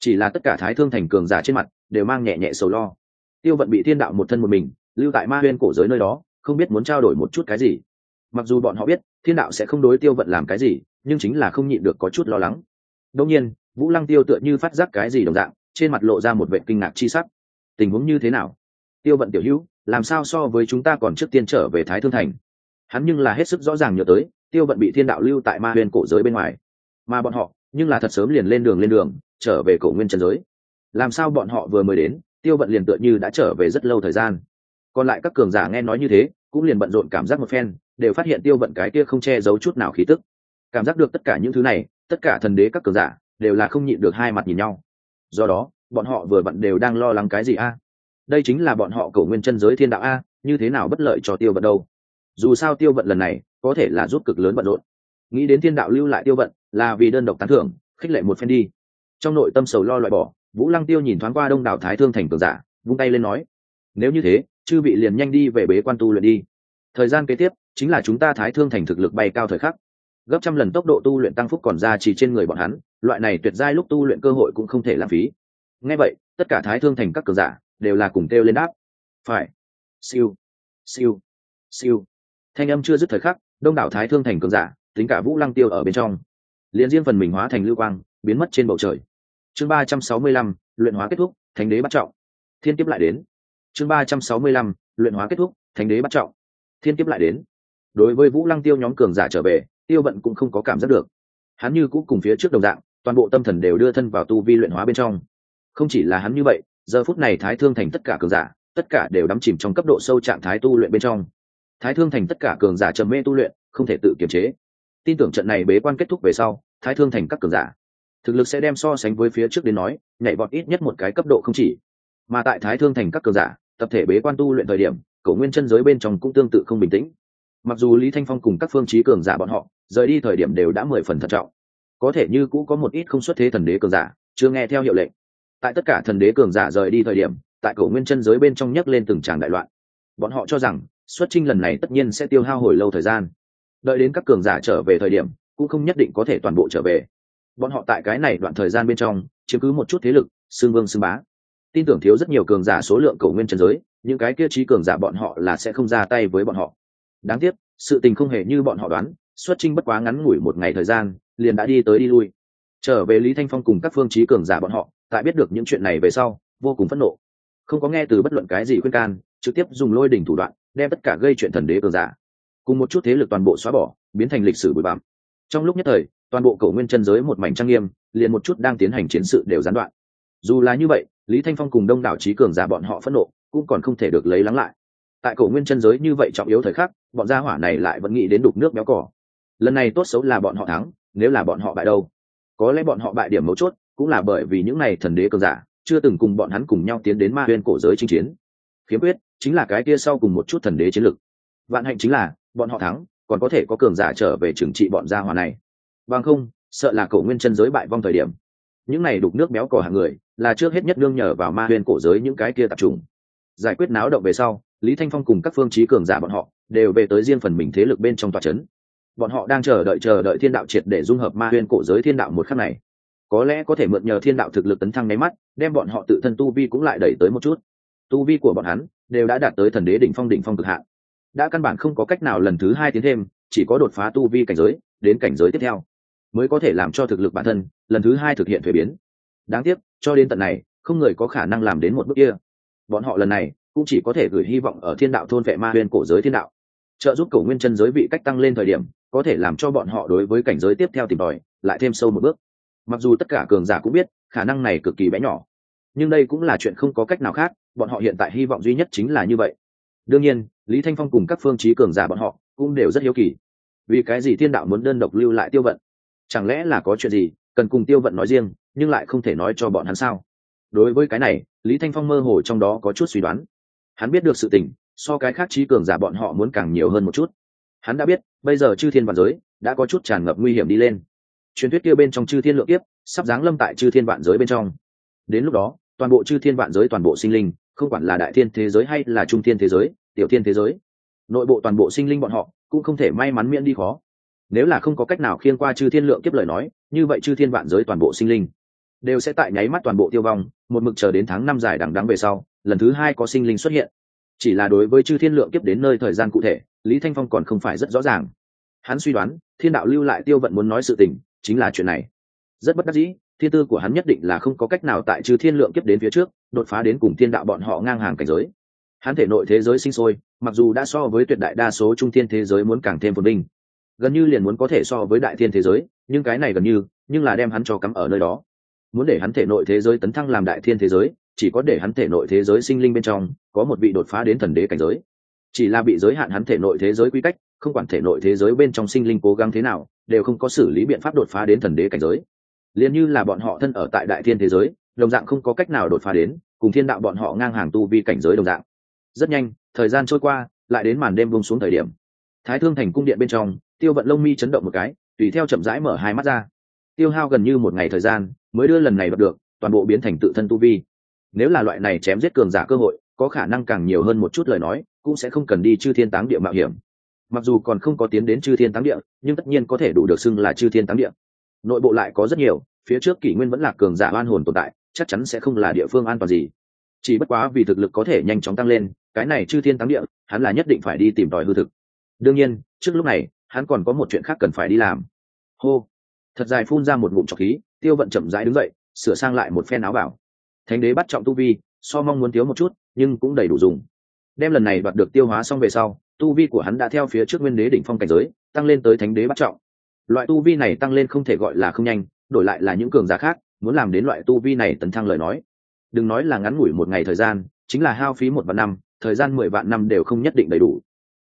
Chỉ là tất cả thái thương thành cường giả trên mặt, đều mang nhẹ nhẹ sầu lo. Tiêu vận bị thiên đạo một thân một mình, lưu tại ma huyên cổ giới nơi đó, không biết muốn trao đổi một chút cái gì. Mặc dù bọn họ biết, thiên đạo sẽ không đối tiêu vận làm cái gì, nhưng chính là không nhịn được có chút lo lắng. Đông nhiên, vũ lăng tiêu tựa như phát giác cái gì đồng dạng, trên mặt lộ ra một vệ kinh ngạc chi sắc. Tình huống như thế nào? Tiêu vận tiểu hữu, làm sao so với chúng ta còn trước tiên trở về thái thương thành? Hắn nhưng là hết sức rõ ràng nhớ tới, tiêu vận bị thiên đạo lưu tại ma huyền cổ giới bên ngoài. Mà bọn họ, nhưng là thật sớm liền lên đường lên đường, trở về cổ nguyên trần giới. Làm sao bọn họ vừa mới đến, tiêu vận liền tựa như đã trở về rất lâu thời gian. Còn lại các cường giả nghe nói như thế, cũng liền bận rộn cảm giác một phen, đều phát hiện tiêu vận cái kia không che giấu chút nào khí tức. Cảm giác được tất cả những thứ này, tất cả thần đế các cường giả, đều là không nhịn được hai mặt nhìn nhau. Do đó, bọn họ vừa bận đều đang lo lắng cái gì a? Đây chính là bọn họ cầu nguyên chân giới thiên đạo a, như thế nào bất lợi cho tiêu vận đâu? Dù sao tiêu vận lần này có thể là giúp cực lớn bận rộn. Nghĩ đến thiên đạo lưu lại tiêu vận là vì đơn độc tán thưởng, khích lệ một phen đi. Trong nội tâm sầu lo loại bỏ, vũ lăng tiêu nhìn thoáng qua đông đảo thái thương thành cường giả, vung tay lên nói, nếu như thế, chư vị liền nhanh đi về bế quan tu luyện đi. Thời gian kế tiếp chính là chúng ta thái thương thành thực lực bay cao thời khắc. Gấp trăm lần tốc độ tu luyện tăng phúc còn ra chỉ trên người bọn hắn, loại này tuyệt giai lúc tu luyện cơ hội cũng không thể lãng phí. Ngay vậy, tất cả thái thương thành các cường giả đều là cùng kêu lên đáp. Phải. Siêu. Siêu. Siêu. Thanh âm chưa dứt thời khắc, đông đảo thái thương thành cường giả, tính cả vũ lăng tiêu ở bên trong. Liền riêng phần mình hóa thành lưu quang, biến mất trên bầu trời. Chương ba trăm sáu mươi lăm, luyện hóa kết thúc, thánh đế bắt trọng. Thiên kiếp lại đến. Chương ba trăm sáu mươi lăm, luyện hóa kết thúc, thánh đế bắt trọng. Thiên kiếp lại đến. Đối với vũ lăng tiêu nhóm cường giả trở về, tiêu vận cũng không có cảm giác được. Hắn như cũ cùng phía trước đồng dạng, toàn bộ tâm thần đều đưa thân vào tu vi luyện hóa bên trong. Không chỉ là hắn như vậy giờ phút này thái thương thành tất cả cường giả, tất cả đều đắm chìm trong cấp độ sâu trạng thái tu luyện bên trong. Thái thương thành tất cả cường giả trầm mê tu luyện, không thể tự kiềm chế. Tin tưởng trận này bế quan kết thúc về sau, thái thương thành các cường giả, thực lực sẽ đem so sánh với phía trước đến nói, nhảy vọt ít nhất một cái cấp độ không chỉ. Mà tại thái thương thành các cường giả, tập thể bế quan tu luyện thời điểm, cổ nguyên chân giới bên trong cũng tương tự không bình tĩnh. Mặc dù lý thanh phong cùng các phương trí cường giả bọn họ, rời đi thời điểm đều đã mười phần thận trọng. Có thể như cũ có một ít không xuất thế thần đế cường giả, chưa nghe theo hiệu lệnh tại tất cả thần đế cường giả rời đi thời điểm, tại cổ nguyên chân giới bên trong nhấc lên từng tràng đại loạn. Bọn họ cho rằng, xuất trinh lần này tất nhiên sẽ tiêu hao hồi lâu thời gian. Đợi đến các cường giả trở về thời điểm, cũng không nhất định có thể toàn bộ trở về. Bọn họ tại cái này đoạn thời gian bên trong, chiếm cứ một chút thế lực xương vương xương bá. Tin tưởng thiếu rất nhiều cường giả số lượng cầu nguyên chân giới, những cái kia trí cường giả bọn họ là sẽ không ra tay với bọn họ. Đáng tiếc, sự tình không hề như bọn họ đoán, xuất trinh bất quá ngắn ngủi một ngày thời gian, liền đã đi tới đi lui. Trở về lý thanh phong cùng các phương trí cường giả bọn họ tại biết được những chuyện này về sau, vô cùng phẫn nộ. Không có nghe từ bất luận cái gì khuyên can, trực tiếp dùng lôi đỉnh thủ đoạn, đem tất cả gây chuyện thần đế cường giả. Cùng một chút thế lực toàn bộ xóa bỏ, biến thành lịch sử bụi bặm. Trong lúc nhất thời, toàn bộ cầu nguyên chân giới một mảnh trang nghiêm, liền một chút đang tiến hành chiến sự đều gián đoạn. Dù là như vậy, lý thanh phong cùng đông đảo trí cường giả bọn họ phẫn nộ, cũng còn không thể được lấy lắng lại. Tại cổ nguyên chân giới như vậy trọng yếu thời khắc, bọn gia hỏa này lại vẫn nghĩ đến đục nước béo cỏ. Lần này tốt xấu là bọn họ thắng, nếu là bọn họ bại đâu? Có lẽ bọn họ bại điểm mấu chốt cũng là bởi vì những này thần đế cường giả, chưa từng cùng bọn hắn cùng nhau tiến đến ma huyên cổ giới chinh chiến. Khiếm khuyết chính là cái kia sau cùng một chút thần đế chiến lực. Vạn hạnh chính là, bọn họ thắng, còn có thể có cường giả trở về trừng trị bọn gia hòa này. Bằng không, sợ là cổ nguyên chân giới bại vong thời điểm. Những này đục nước béo cò hàng người, là trước hết nhất nương nhờ vào ma huyên cổ giới những cái kia tập trung. Giải quyết náo động về sau, lý thanh phong cùng các phương trí cường giả bọn họ, đều về tới riêng phần mình thế lực bên trong tòa c h ấ n bọn họ đang chờ đợi chờ đợi thiên đạo triệt để dung hợp ma huyên cổ giới thiên đạo một khắc này có lẽ có thể mượn nhờ thiên đạo thực lực tấn thăng nháy mắt, đem bọn họ tự thân tu vi cũng lại đẩy tới một chút. Tu vi của bọn hắn đều đã đạt tới thần đế đỉnh phong đỉnh phong cực hạn. Đã căn bản không có cách nào lần thứ hai tiến thêm, chỉ có đột phá tu vi cảnh giới, đến cảnh giới tiếp theo, mới có thể làm cho thực lực bản thân lần thứ hai thực hiện thuế biến. Đáng tiếc, cho đến tận này, không người có khả năng làm đến một bước kia. Bọn họ lần này cũng chỉ có thể gửi hy vọng ở thiên đạo thôn vệ ma huyền cổ giới thiên đạo. Trợ giúp cầu nguyên chân giới vị cách tăng lên thời điểm, có thể làm cho bọn họ đối với cảnh giới tiếp theo tìm tòi, lại thêm sâu một bước mặc dù tất cả cường giả cũng biết, khả năng này cực kỳ bé nhỏ. Nhưng đây cũng là chuyện không có cách nào khác, bọn họ hiện tại hy vọng duy nhất chính là như vậy. Đương nhiên, lý thanh phong cùng các phương trí cường giả bọn họ cũng đều rất hiếu kỳ. Vì cái gì thiên đạo muốn đơn độc lưu lại tiêu vận? Chẳng lẽ là có chuyện gì cần cùng tiêu vận nói riêng, nhưng lại không thể nói cho bọn hắn sao? Đối với cái này, lý thanh phong mơ hồ trong đó có chút suy đoán. Hắn biết được sự tình, so cái khác trí cường giả bọn họ muốn càng nhiều hơn một chút. Hắn đã biết, bây giờ chư thiên văn giới đã có chút tràn ngập nguy hiểm đi lên truyền thuyết kia bên trong chư thiên lượng tiếp sắp giáng lâm tại chư thiên vạn giới bên trong. Đến lúc đó, toàn bộ chư thiên vạn giới, toàn bộ sinh linh, không quản là đại thiên thế giới hay là trung thiên thế giới, tiểu thiên thế giới, nội bộ toàn bộ sinh linh bọn họ cũng không thể may mắn miễn đi khó. Nếu là không có cách nào khiên qua chư thiên lượng kiếp lời nói, như vậy chư thiên vạn giới, toàn bộ sinh linh đều sẽ tại nháy mắt toàn bộ tiêu vong, một mực chờ đến tháng năm dài đằng đắng về sau, lần thứ hai có sinh linh xuất hiện. Chỉ là đối với chư thiên lượng kiếp đến nơi thời gian cụ thể, lý thanh phong còn không phải rất rõ ràng. Hắn suy đoán, thiên đạo lưu lại tiêu vận muốn nói sự tình chính là chuyện này. Rất bất đắc dĩ, thiên tư của hắn nhất định là không có cách nào tại trừ thiên lượng kiếp đến phía trước, đột phá đến cùng thiên đạo bọn họ ngang hàng cảnh giới. Hắn thể nội thế giới sinh sôi, mặc dù đã so với tuyệt đại đa số trung thiên thế giới muốn càng thêm phồn vinh, gần như liền muốn có thể so với đại thiên thế giới, nhưng cái này gần như, nhưng là đem hắn cho cắm ở nơi đó. Muốn để hắn thể nội thế giới tấn thăng làm đại thiên thế giới, chỉ có để hắn thể nội thế giới sinh linh bên trong có một vị đột phá đến thần đế cảnh giới. Chỉ là bị giới hạn hắn thể nội thế giới quy cách không quản thể nội thế giới bên trong sinh linh cố gắng thế nào, đều không có xử lý biện pháp đột phá đến thần đế cảnh giới. Liền như là bọn họ thân ở tại đại thiên thế giới, đồng dạng không có cách nào đột phá đến, cùng thiên đạo bọn họ ngang hàng tu vi cảnh giới đồng dạng. Rất nhanh, thời gian trôi qua, lại đến màn đêm buông xuống thời điểm. Thái thương thành cung điện bên trong, tiêu vận lông mi chấn động một cái, tùy theo chậm rãi mở hai mắt ra. Tiêu hao gần như một ngày thời gian, mới đưa lần này đọc được, toàn bộ biến thành tự thân tu vi. Nếu là loại này chém giết cường giả cơ hội, có khả năng càng nhiều hơn một chút lời nói, cũng sẽ không cần đi chư thiên táng địa mạo hiểm mặc dù còn không có tiến đến chư thiên táng địa, nhưng tất nhiên có thể đủ được xưng là chư thiên táng địa. Nội bộ lại có rất nhiều, phía trước kỷ nguyên vẫn là cường giả oan hồn tồn tại, chắc chắn sẽ không là địa phương an toàn gì. Chỉ bất quá vì thực lực có thể nhanh chóng tăng lên, cái này chư thiên táng địa, hắn là nhất định phải đi tìm tòi hư thực. Đương nhiên, trước lúc này, hắn còn có một chuyện khác cần phải đi làm. Hô! Thật dài phun ra một ngụm trọc khí, tiêu vận chậm rãi đứng dậy, sửa sang lại một phen áo bảo. Thánh đế bắt trọng tu vi, so mong muốn thiếu một chút, nhưng cũng đầy đủ dùng. Đem lần này đoạt được tiêu hóa xong về sau tu vi của hắn đã theo phía trước nguyên đế đỉnh phong cảnh giới, tăng lên tới thánh đế bắt trọng. Loại tu vi này tăng lên không thể gọi là không nhanh, đổi lại là những cường giả khác, muốn làm đến loại tu vi này tấn thăng lời nói. Đừng nói là ngắn ngủi một ngày thời gian, chính là hao phí một vạn năm, thời gian mười vạn năm đều không nhất định đầy đủ.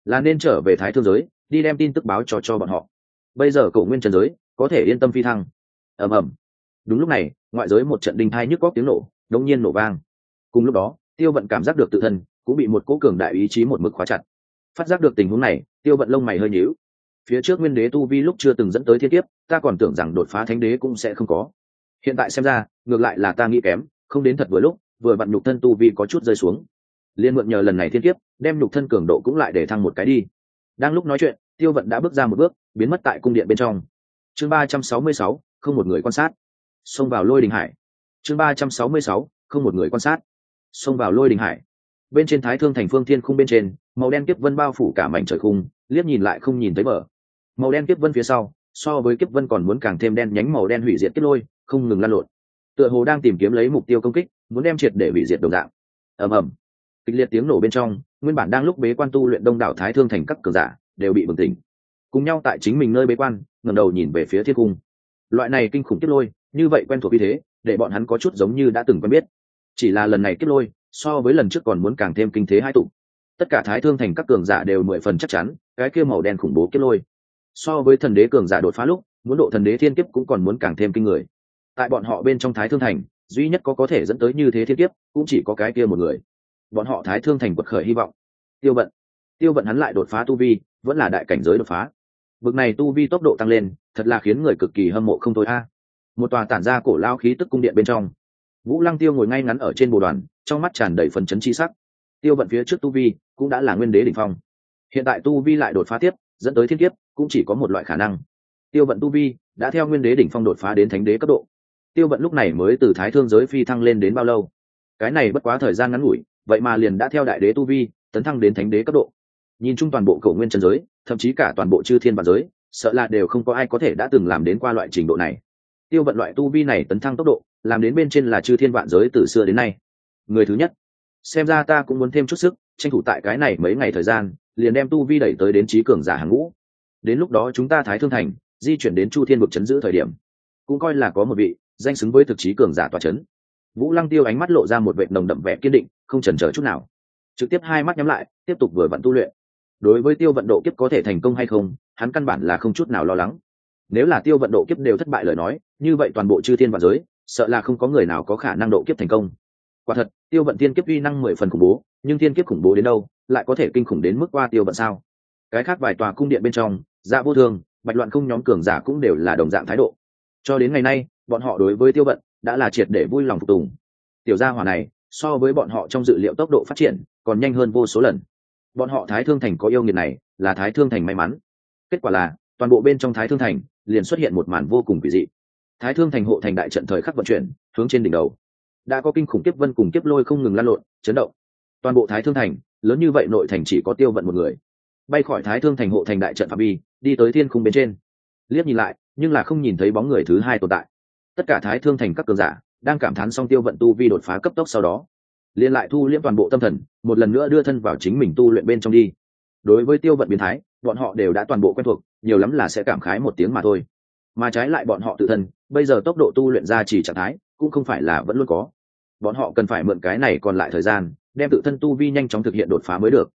Là nên trở về thái thương giới, đi đem tin tức báo cho cho bọn họ. Bây giờ cậu nguyên trần giới, có thể yên tâm phi thăng. Ầm ầm. Đúng lúc này, ngoại giới một trận đinh thai nhức góc tiếng nổ đông nhiên nổ vang. Cùng lúc đó, tiêu vận cảm giác được tự thân, cũng bị một cố cường đại ý chí một mực khóa chặt phát giác được tình huống này, tiêu vận lông mày hơi nhíu. Phía trước nguyên đế tu vi lúc chưa từng dẫn tới thiên kiếp, ta còn tưởng rằng đột phá thánh đế cũng sẽ không có. Hiện tại xem ra, ngược lại là ta nghĩ kém, không đến thật vừa lúc, vừa vặn nhục thân tu vi có chút rơi xuống. Liên mượn nhờ lần này thiên kiếp, đem nhục thân cường độ cũng lại để thăng một cái đi. Đang lúc nói chuyện, tiêu vận đã bước ra một bước, biến mất tại cung điện bên trong. Chương ba trăm sáu mươi sáu, không một người quan sát. Xông vào lôi đình hải. Chương ba trăm sáu mươi sáu, không một người quan sát. Xông vào lôi đình hải. Bên trên thái thương thành phương thiên khung bên trên màu đen kiếp vân bao phủ cả mảnh trời khung, liếc nhìn lại không nhìn thấy bờ. Màu đen kiếp vân phía sau, so với kiếp vân còn muốn càng thêm đen nhánh màu đen hủy diệt kết lôi, không ngừng lan lộn. Tựa hồ đang tìm kiếm lấy mục tiêu công kích, muốn đem triệt để hủy diệt đồng dạng. Ầm ầm. Kịch liệt tiếng nổ bên trong, nguyên bản đang lúc bế quan tu luyện đông đảo thái thương thành các cường giả, đều bị bừng tỉnh. Cùng nhau tại chính mình nơi bế quan, ngẩng đầu nhìn về phía thiên cung. Loại này kinh khủng kiếp lôi, như vậy quen thuộc như thế, để bọn hắn có chút giống như đã từng quen biết. Chỉ là lần này kiếp lôi, so với lần trước còn muốn càng thêm kinh thế hai tụ tất cả thái thương thành các cường giả đều mười phần chắc chắn, cái kia màu đen khủng bố kiếp lôi. So với thần đế cường giả đột phá lúc, muốn độ thần đế thiên kiếp cũng còn muốn càng thêm kinh người. Tại bọn họ bên trong thái thương thành, duy nhất có có thể dẫn tới như thế thiên kiếp, cũng chỉ có cái kia một người. Bọn họ thái thương thành quật khởi hy vọng. Tiêu vận. Tiêu vận hắn lại đột phá tu vi, vẫn là đại cảnh giới đột phá. Vực này tu vi tốc độ tăng lên, thật là khiến người cực kỳ hâm mộ không thôi a. Một tòa tản ra cổ lao khí tức cung điện bên trong. Vũ lăng tiêu ngồi ngay ngắn ở trên bồ đoàn, trong mắt tràn đầy phần chấn chi sắc. Tiêu vận phía trước tu vi cũng đã là nguyên đế đ ỉ n h phong. Hiện tại tu vi lại đột phá tiếp, dẫn tới thiên kiếp, cũng chỉ có một loại khả năng. Tiêu vận tu vi đã theo nguyên đế đỉnh phong đột phá đến thánh đế cấp độ. Tiêu vận lúc này mới từ thái thương giới phi thăng lên đến bao lâu? Cái này bất quá thời gian ngắn ngủi, vậy mà liền đã theo đại đế tu vi tấn thăng đến thánh đế cấp độ. Nhìn chung toàn bộ cầu nguyên trần giới, thậm chí cả toàn bộ chư thiên vạn giới, sợ là đều không có ai có thể đã từng làm đến qua loại trình độ này. Tiêu vận loại tu vi này tấn thăng tốc độ, làm đến bên trên là chư thiên vạn giới từ xưa đến nay. Người thứ nhất. Xem ra ta cũng muốn thêm chút sức tranh thủ tại cái này mấy ngày thời gian, liền đem tu vi đẩy tới đến trí cường giả hàng ngũ. Đến lúc đó chúng ta thái thương thành, di chuyển đến chu thiên vực chấn giữ thời điểm, cũng coi là có một vị danh xứng với thực chí cường giả tòa chấn. Vũ lăng tiêu ánh mắt lộ ra một vệ nồng đậm vẻ kiên định, không chần chờ chút nào. Trực tiếp hai mắt nhắm lại, tiếp tục vừa vặn tu luyện. Đối với tiêu vận độ kiếp có thể thành công hay không, hắn căn bản là không chút nào lo lắng. Nếu là tiêu vận độ kiếp đều thất bại lời nói, như vậy toàn bộ chư thiên và giới, sợ là không có người nào có khả năng độ kiếp thành công. Quả thật, tiêu vận tiên kiếp uy năng mười phần khủng bố nhưng thiên kiếp khủng bố đến đâu, lại có thể kinh khủng đến mức qua tiêu bận sao? Cái khác vài tòa cung điện bên trong dạ vô thường, bạch loạn không nhóm cường giả cũng đều là đồng dạng thái độ. Cho đến ngày nay, bọn họ đối với tiêu bận đã là triệt để vui lòng phục tùng. Tiểu gia hỏa này, so với bọn họ trong dự liệu tốc độ phát triển, còn nhanh hơn vô số lần. Bọn họ thái thương thành có yêu nghiệt này, là thái thương thành may mắn. Kết quả là, toàn bộ bên trong thái thương thành, liền xuất hiện một màn vô cùng kỳ dị. Thái thương thành hộ thành đại trận thời khắc vận chuyển, hướng trên đỉnh đầu. Đã có kinh khủng kiếp vân cùng kiếp lôi không ngừng lan lộn, chấn động toàn bộ thái thương thành, lớn như vậy nội thành chỉ có tiêu vận một người. Bay khỏi thái thương thành hộ thành đại trận phạm vi, đi tới thiên khung bên trên. Liếc nhìn lại, nhưng là không nhìn thấy bóng người thứ hai tồn tại. Tất cả thái thương thành các cường giả đang cảm thán xong tiêu vận tu vi đột phá cấp tốc sau đó liên lại thu liễm toàn bộ tâm thần, một lần nữa đưa thân vào chính mình tu luyện bên trong đi. Đối với tiêu vận biến thái, bọn họ đều đã toàn bộ quen thuộc, nhiều lắm là sẽ cảm khái một tiếng mà thôi. Mà trái lại bọn họ tự thân, bây giờ tốc độ tu luyện ra chỉ trạng thái, cũng không phải là vẫn luôn có. Bọn họ cần phải mượn cái này còn lại thời gian đem tự thân tu vi nhanh chóng thực hiện đột phá mới được.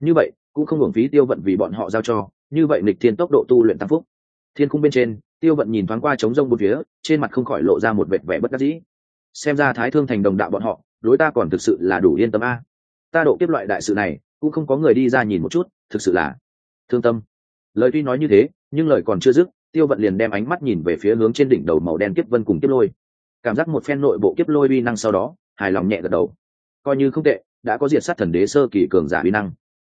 Như vậy, cũng không hưởng phí tiêu vận vì bọn họ giao cho. Như vậy nịch thiên tốc độ tu luyện tăng phúc. Thiên cung bên trên, tiêu vận nhìn thoáng qua trống rông một phía, trên mặt không khỏi lộ ra một vệt vẻ bất đắc dĩ. Xem ra thái thương thành đồng đạo bọn họ, đối ta còn thực sự là đủ yên tâm a. Ta độ tiếp loại đại sự này, cũng không có người đi ra nhìn một chút, thực sự là thương tâm. Lời tuy nói như thế, nhưng lời còn chưa dứt, tiêu vận liền đem ánh mắt nhìn về phía hướng trên đỉnh đầu màu đen kiếp vân cùng kiếp lôi. Cảm giác một phen nội bộ kiếp lôi uy năng sau đó, hài lòng nhẹ gật đầu coi như không tệ, đã có diệt sát thần đế sơ kỳ cường giả uy năng.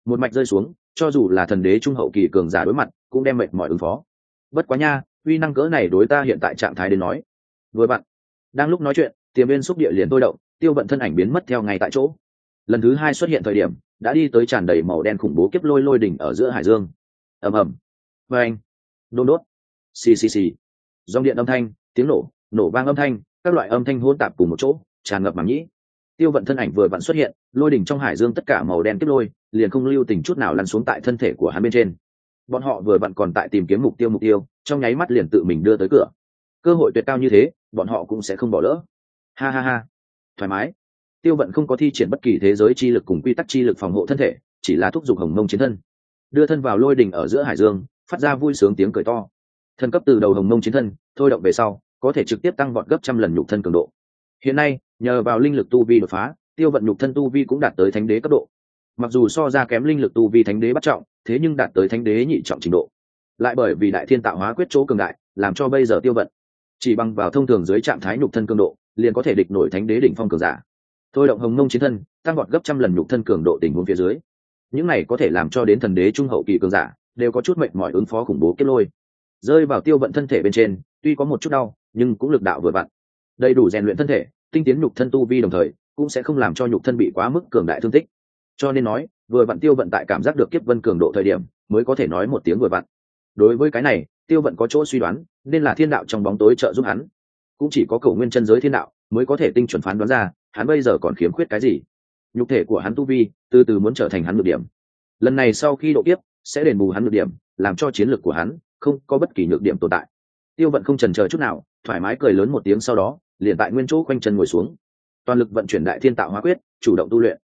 Một mạch rơi xuống, cho dù là thần đế trung hậu kỳ cường giả đối mặt, cũng đem mệt mỏi ứng phó. Bất quá nha, uy năng cỡ này đối ta hiện tại trạng thái đến nói với bạn. Đang lúc nói chuyện, tiềm viên xúc địa liền tôi động, tiêu bận thân ảnh biến mất theo ngay tại chỗ. Lần thứ hai xuất hiện thời điểm, đã đi tới tràn đầy màu đen khủng bố kiếp lôi lôi đỉnh ở giữa hải dương. Ầm ầm. Vê anh. Đôn đốt. Xì xì xì. Dòng điện âm thanh, tiếng nổ nổ vang âm thanh, các loại âm thanh hỗn tạp cùng một chỗ, tràn ngập màng nhĩ tiêu vận thân ảnh vừa vặn xuất hiện, lôi đỉnh trong hải dương tất cả màu đen tiếp lôi, liền không lưu tình chút nào lăn xuống tại thân thể của hắn bên trên. Bọn họ vừa vặn còn tại tìm kiếm mục tiêu mục tiêu, trong nháy mắt liền tự mình đưa tới cửa. Cơ hội tuyệt cao như thế, bọn họ cũng sẽ không bỏ lỡ. Ha ha ha. Thoải mái. Tiêu vận không có thi triển bất kỳ thế giới chi lực cùng quy tắc chi lực phòng hộ thân thể, chỉ là thúc giục hồng mông chiến thân. Đưa thân vào lôi đỉnh ở giữa hải dương, phát ra vui sướng tiếng cười to. Thân cấp từ đầu hồng mông chiến thân, thôi động về sau, có thể trực tiếp tăng vọt gấp trăm lần nhục thân cường độ. Hiện nay nhờ vào linh lực tu vi đột phá, tiêu vận nhục thân tu vi cũng đạt tới thánh đế cấp độ. Mặc dù so ra kém linh lực tu vi thánh đế bắt trọng, thế nhưng đạt tới thánh đế nhị trọng trình độ. Lại bởi vì đại thiên tạo hóa quyết chỗ cường đại, làm cho bây giờ tiêu vận, chỉ bằng vào thông thường dưới trạng thái nhục thân cường độ, liền có thể địch nổi thánh đế đỉnh phong cường giả. Thôi động hồng nông chiến thân, tăng vọt gấp trăm lần nhục thân cường độ tình huống phía dưới. Những này có thể làm cho đến thần đế trung hậu kỳ cường giả, đều có chút mệnh mỏi ứng phó khủng bố kết lôi. Rơi vào tiêu vận thân thể bên trên, tuy có một chút đau, nhưng cũng lực đạo vừa vặn. Đầy đủ rèn luyện thân thể tinh tiến nhục thân tu vi đồng thời, cũng sẽ không làm cho nhục thân bị quá mức cường đại thương tích. Cho nên nói, vừa vặn tiêu vận tại cảm giác được kiếp vân cường độ thời điểm, mới có thể nói một tiếng vừa vặn. Đối với cái này, tiêu vận có chỗ suy đoán, nên là thiên đạo trong bóng tối trợ giúp hắn. Cũng chỉ có cầu nguyên chân giới thiên đạo mới có thể tinh chuẩn phán đoán ra, hắn bây giờ còn khiếm khuyết cái gì. Nhục thể của hắn tu vi, từ từ muốn trở thành hắn được điểm. Lần này sau khi độ kiếp, sẽ đền bù hắn được điểm, làm cho chiến lược của hắn không có bất kỳ nhược điểm tồn tại. Tiêu vận không trần chờ chút nào thoải mái cười lớn một tiếng sau đó, liền tại nguyên chỗ quanh chân ngồi xuống. Toàn lực vận chuyển đại thiên tạo hóa quyết, chủ động tu luyện.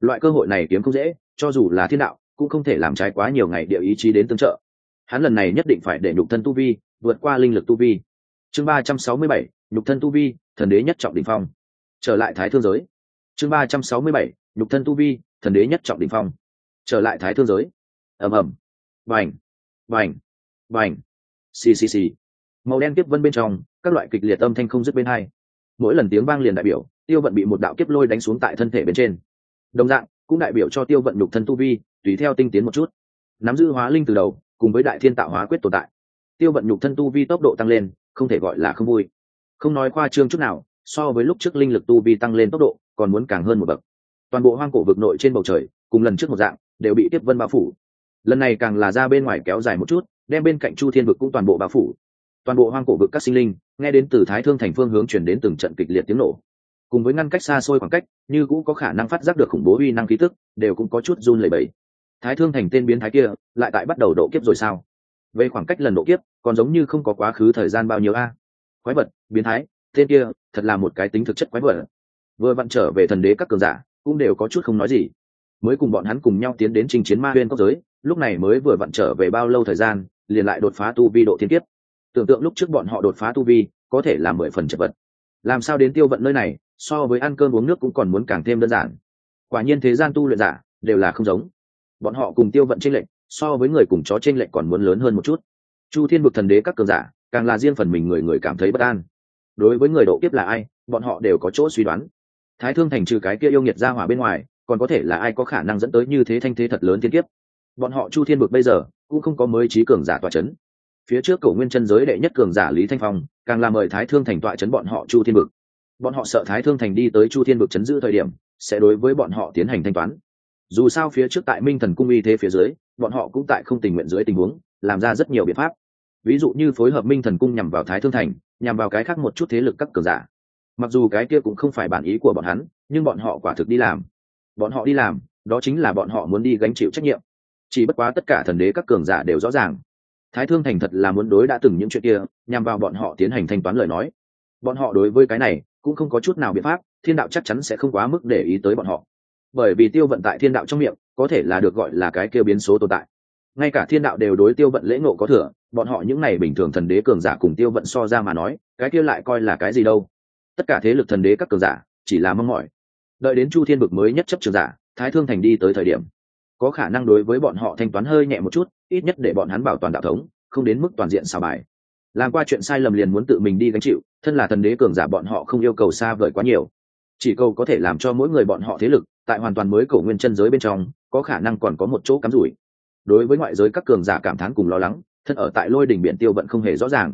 Loại cơ hội này kiếm không dễ, cho dù là thiên đạo, cũng không thể làm trái quá nhiều ngày địa ý chí đến tương trợ. Hắn lần này nhất định phải để nhục thân tu vi vượt qua linh lực tu vi. Chương ba trăm sáu mươi bảy, nhục thân tu vi, thần đế nhất trọng đ ỉ n h phong. Trở lại thái thương giới. Chương ba trăm sáu mươi bảy, nhục thân tu vi, thần đế nhất trọng đ ỉ n h phong. Trở lại thái thương giới. Ầm ầm. Vành vành vành xì xì xì màu đen tiếp vân bên trong, các loại kịch liệt âm thanh không dứt bên hai. Mỗi lần tiếng vang liền đại biểu, tiêu vận bị một đạo kiếp lôi đánh xuống tại thân thể bên trên. Đồng dạng, cũng đại biểu cho tiêu vận nhục thân tu vi, tùy theo tinh tiến một chút. Nắm giữ hóa linh từ đầu, cùng với đại thiên tạo hóa quyết tồn tại. Tiêu vận nhục thân tu vi tốc độ tăng lên, không thể gọi là không vui. Không nói khoa trương chút nào, so với lúc trước linh lực tu vi tăng lên tốc độ, còn muốn càng hơn một bậc. Toàn bộ hoang cổ vực nội trên bầu trời, cùng lần trước một dạng, đều bị tiếp vân bao phủ. Lần này càng là ra bên ngoài kéo dài một chút, đem bên cạnh chu thiên vực cũng toàn bộ bao phủ toàn bộ hoang cổ vực các sinh linh, nghe đến từ thái thương thành phương hướng chuyển đến từng trận kịch liệt tiếng nổ. Cùng với ngăn cách xa xôi khoảng cách, như cũng có khả năng phát giác được khủng bố uy năng khí tức, đều cũng có chút run lẩy bẩy. Thái thương thành tên biến thái kia, lại tại bắt đầu độ kiếp rồi sao? Về khoảng cách lần độ kiếp, còn giống như không có quá khứ thời gian bao nhiêu a? Quái vật, biến thái, tên kia, thật là một cái tính thực chất quái vật. Vừa vặn trở về thần đế các cường giả, cũng đều có chút không nói gì. Mới cùng bọn hắn cùng nhau tiến đến trình chiến ma huyên cốc giới, lúc này mới vừa vặn trở về bao lâu thời gian, liền lại đột phá tu vi độ thiên kiếp tưởng tượng lúc trước bọn họ đột phá tu vi, có thể là mười phần chật vật. Làm sao đến tiêu vận nơi này, so với ăn cơm uống nước cũng còn muốn càng thêm đơn giản. Quả nhiên thế gian tu luyện giả, đều là không giống. Bọn họ cùng tiêu vận tranh lệnh so với người cùng chó tranh lệnh còn muốn lớn hơn một chút. Chu thiên bực thần đế các cường giả, càng là riêng phần mình người người cảm thấy bất an. Đối với người độ kiếp là ai, bọn họ đều có chỗ suy đoán. Thái thương thành trừ cái kia yêu nghiệt ra hỏa bên ngoài, còn có thể là ai có khả năng dẫn tới như thế thanh thế thật lớn thiên kiếp? Bọn họ chu thiên bực bây giờ, cũng không có mới trí cường giả tòa c h ấ n phía trước cổ nguyên chân giới đệ nhất cường giả lý thanh phong, càng làm mời thái thương thành tọa chấn bọn họ chu thiên vực. Bọn họ sợ thái thương thành đi tới chu thiên vực chấn giữ thời điểm, sẽ đối với bọn họ tiến hành thanh toán. Dù sao phía trước tại minh thần cung y thế phía dưới, bọn họ cũng tại không tình nguyện dưới tình huống, làm ra rất nhiều biện pháp. Ví dụ như phối hợp minh thần cung nhằm vào thái thương thành, nhằm vào cái khác một chút thế lực các cường giả. Mặc dù cái kia cũng không phải bản ý của bọn hắn, nhưng bọn họ quả thực đi làm. Bọn họ đi làm, đó chính là bọn họ muốn đi gánh chịu trách nhiệm. Chỉ bất quá tất cả thần đế các cường giả đều rõ ràng thái thương thành thật là muốn đối đã từng những chuyện kia, nhằm vào bọn họ tiến hành thanh toán lời nói. Bọn họ đối với cái này cũng không có chút nào biện pháp, thiên đạo chắc chắn sẽ không quá mức để ý tới bọn họ. Bởi vì tiêu vận tại thiên đạo trong miệng, có thể là được gọi là cái kêu biến số tồn tại. Ngay cả thiên đạo đều đối tiêu vận lễ ngộ có thừa, bọn họ những này bình thường thần đế cường giả cùng tiêu vận so ra mà nói, cái kia lại coi là cái gì đâu. Tất cả thế lực thần đế các cường giả, chỉ là mong mỏi. Đợi đến chu thiên bực mới nhất chấp trường giả, thái thương thành đi tới thời điểm có khả năng đối với bọn họ thanh toán hơi nhẹ một chút, ít nhất để bọn hắn bảo toàn đạo thống, không đến mức toàn diện xào bài. Làm qua chuyện sai lầm liền muốn tự mình đi gánh chịu, thân là thần đế cường giả bọn họ không yêu cầu xa vời quá nhiều. Chỉ cầu có thể làm cho mỗi người bọn họ thế lực, tại hoàn toàn mới cổ nguyên chân giới bên trong, có khả năng còn có một chỗ cắm rủi. Đối với ngoại giới các cường giả cảm thán cùng lo lắng, thân ở tại lôi đỉnh biển tiêu vẫn không hề rõ ràng.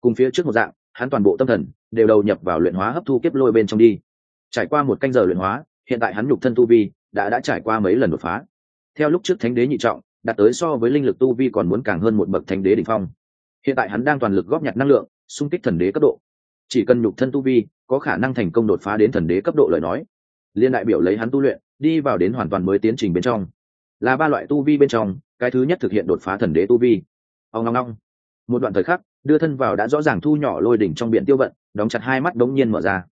Cùng phía trước một dạng, hắn toàn bộ tâm thần đều đầu nhập vào luyện hóa hấp thu kiếp lôi bên trong đi. Trải qua một canh giờ luyện hóa, hiện tại hắn nhục thân tu vi đã đã trải qua mấy lần đột phá theo lúc trước thánh đế nhị trọng, đạt tới so với linh lực tu vi còn muốn càng hơn một bậc thánh đế đỉnh phong. Hiện tại hắn đang toàn lực góp nhặt năng lượng, xung kích thần đế cấp độ. Chỉ cần nhục thân tu vi, có khả năng thành công đột phá đến thần đế cấp độ lời nói. Liên đại biểu lấy hắn tu luyện, đi vào đến hoàn toàn mới tiến trình bên trong. Là ba loại tu vi bên trong, cái thứ nhất thực hiện đột phá thần đế tu vi. Ông long long một đoạn thời khắc, đưa thân vào đã rõ ràng thu nhỏ lôi đỉnh trong biển tiêu vận, đóng chặt hai mắt đống nhiên mở ra.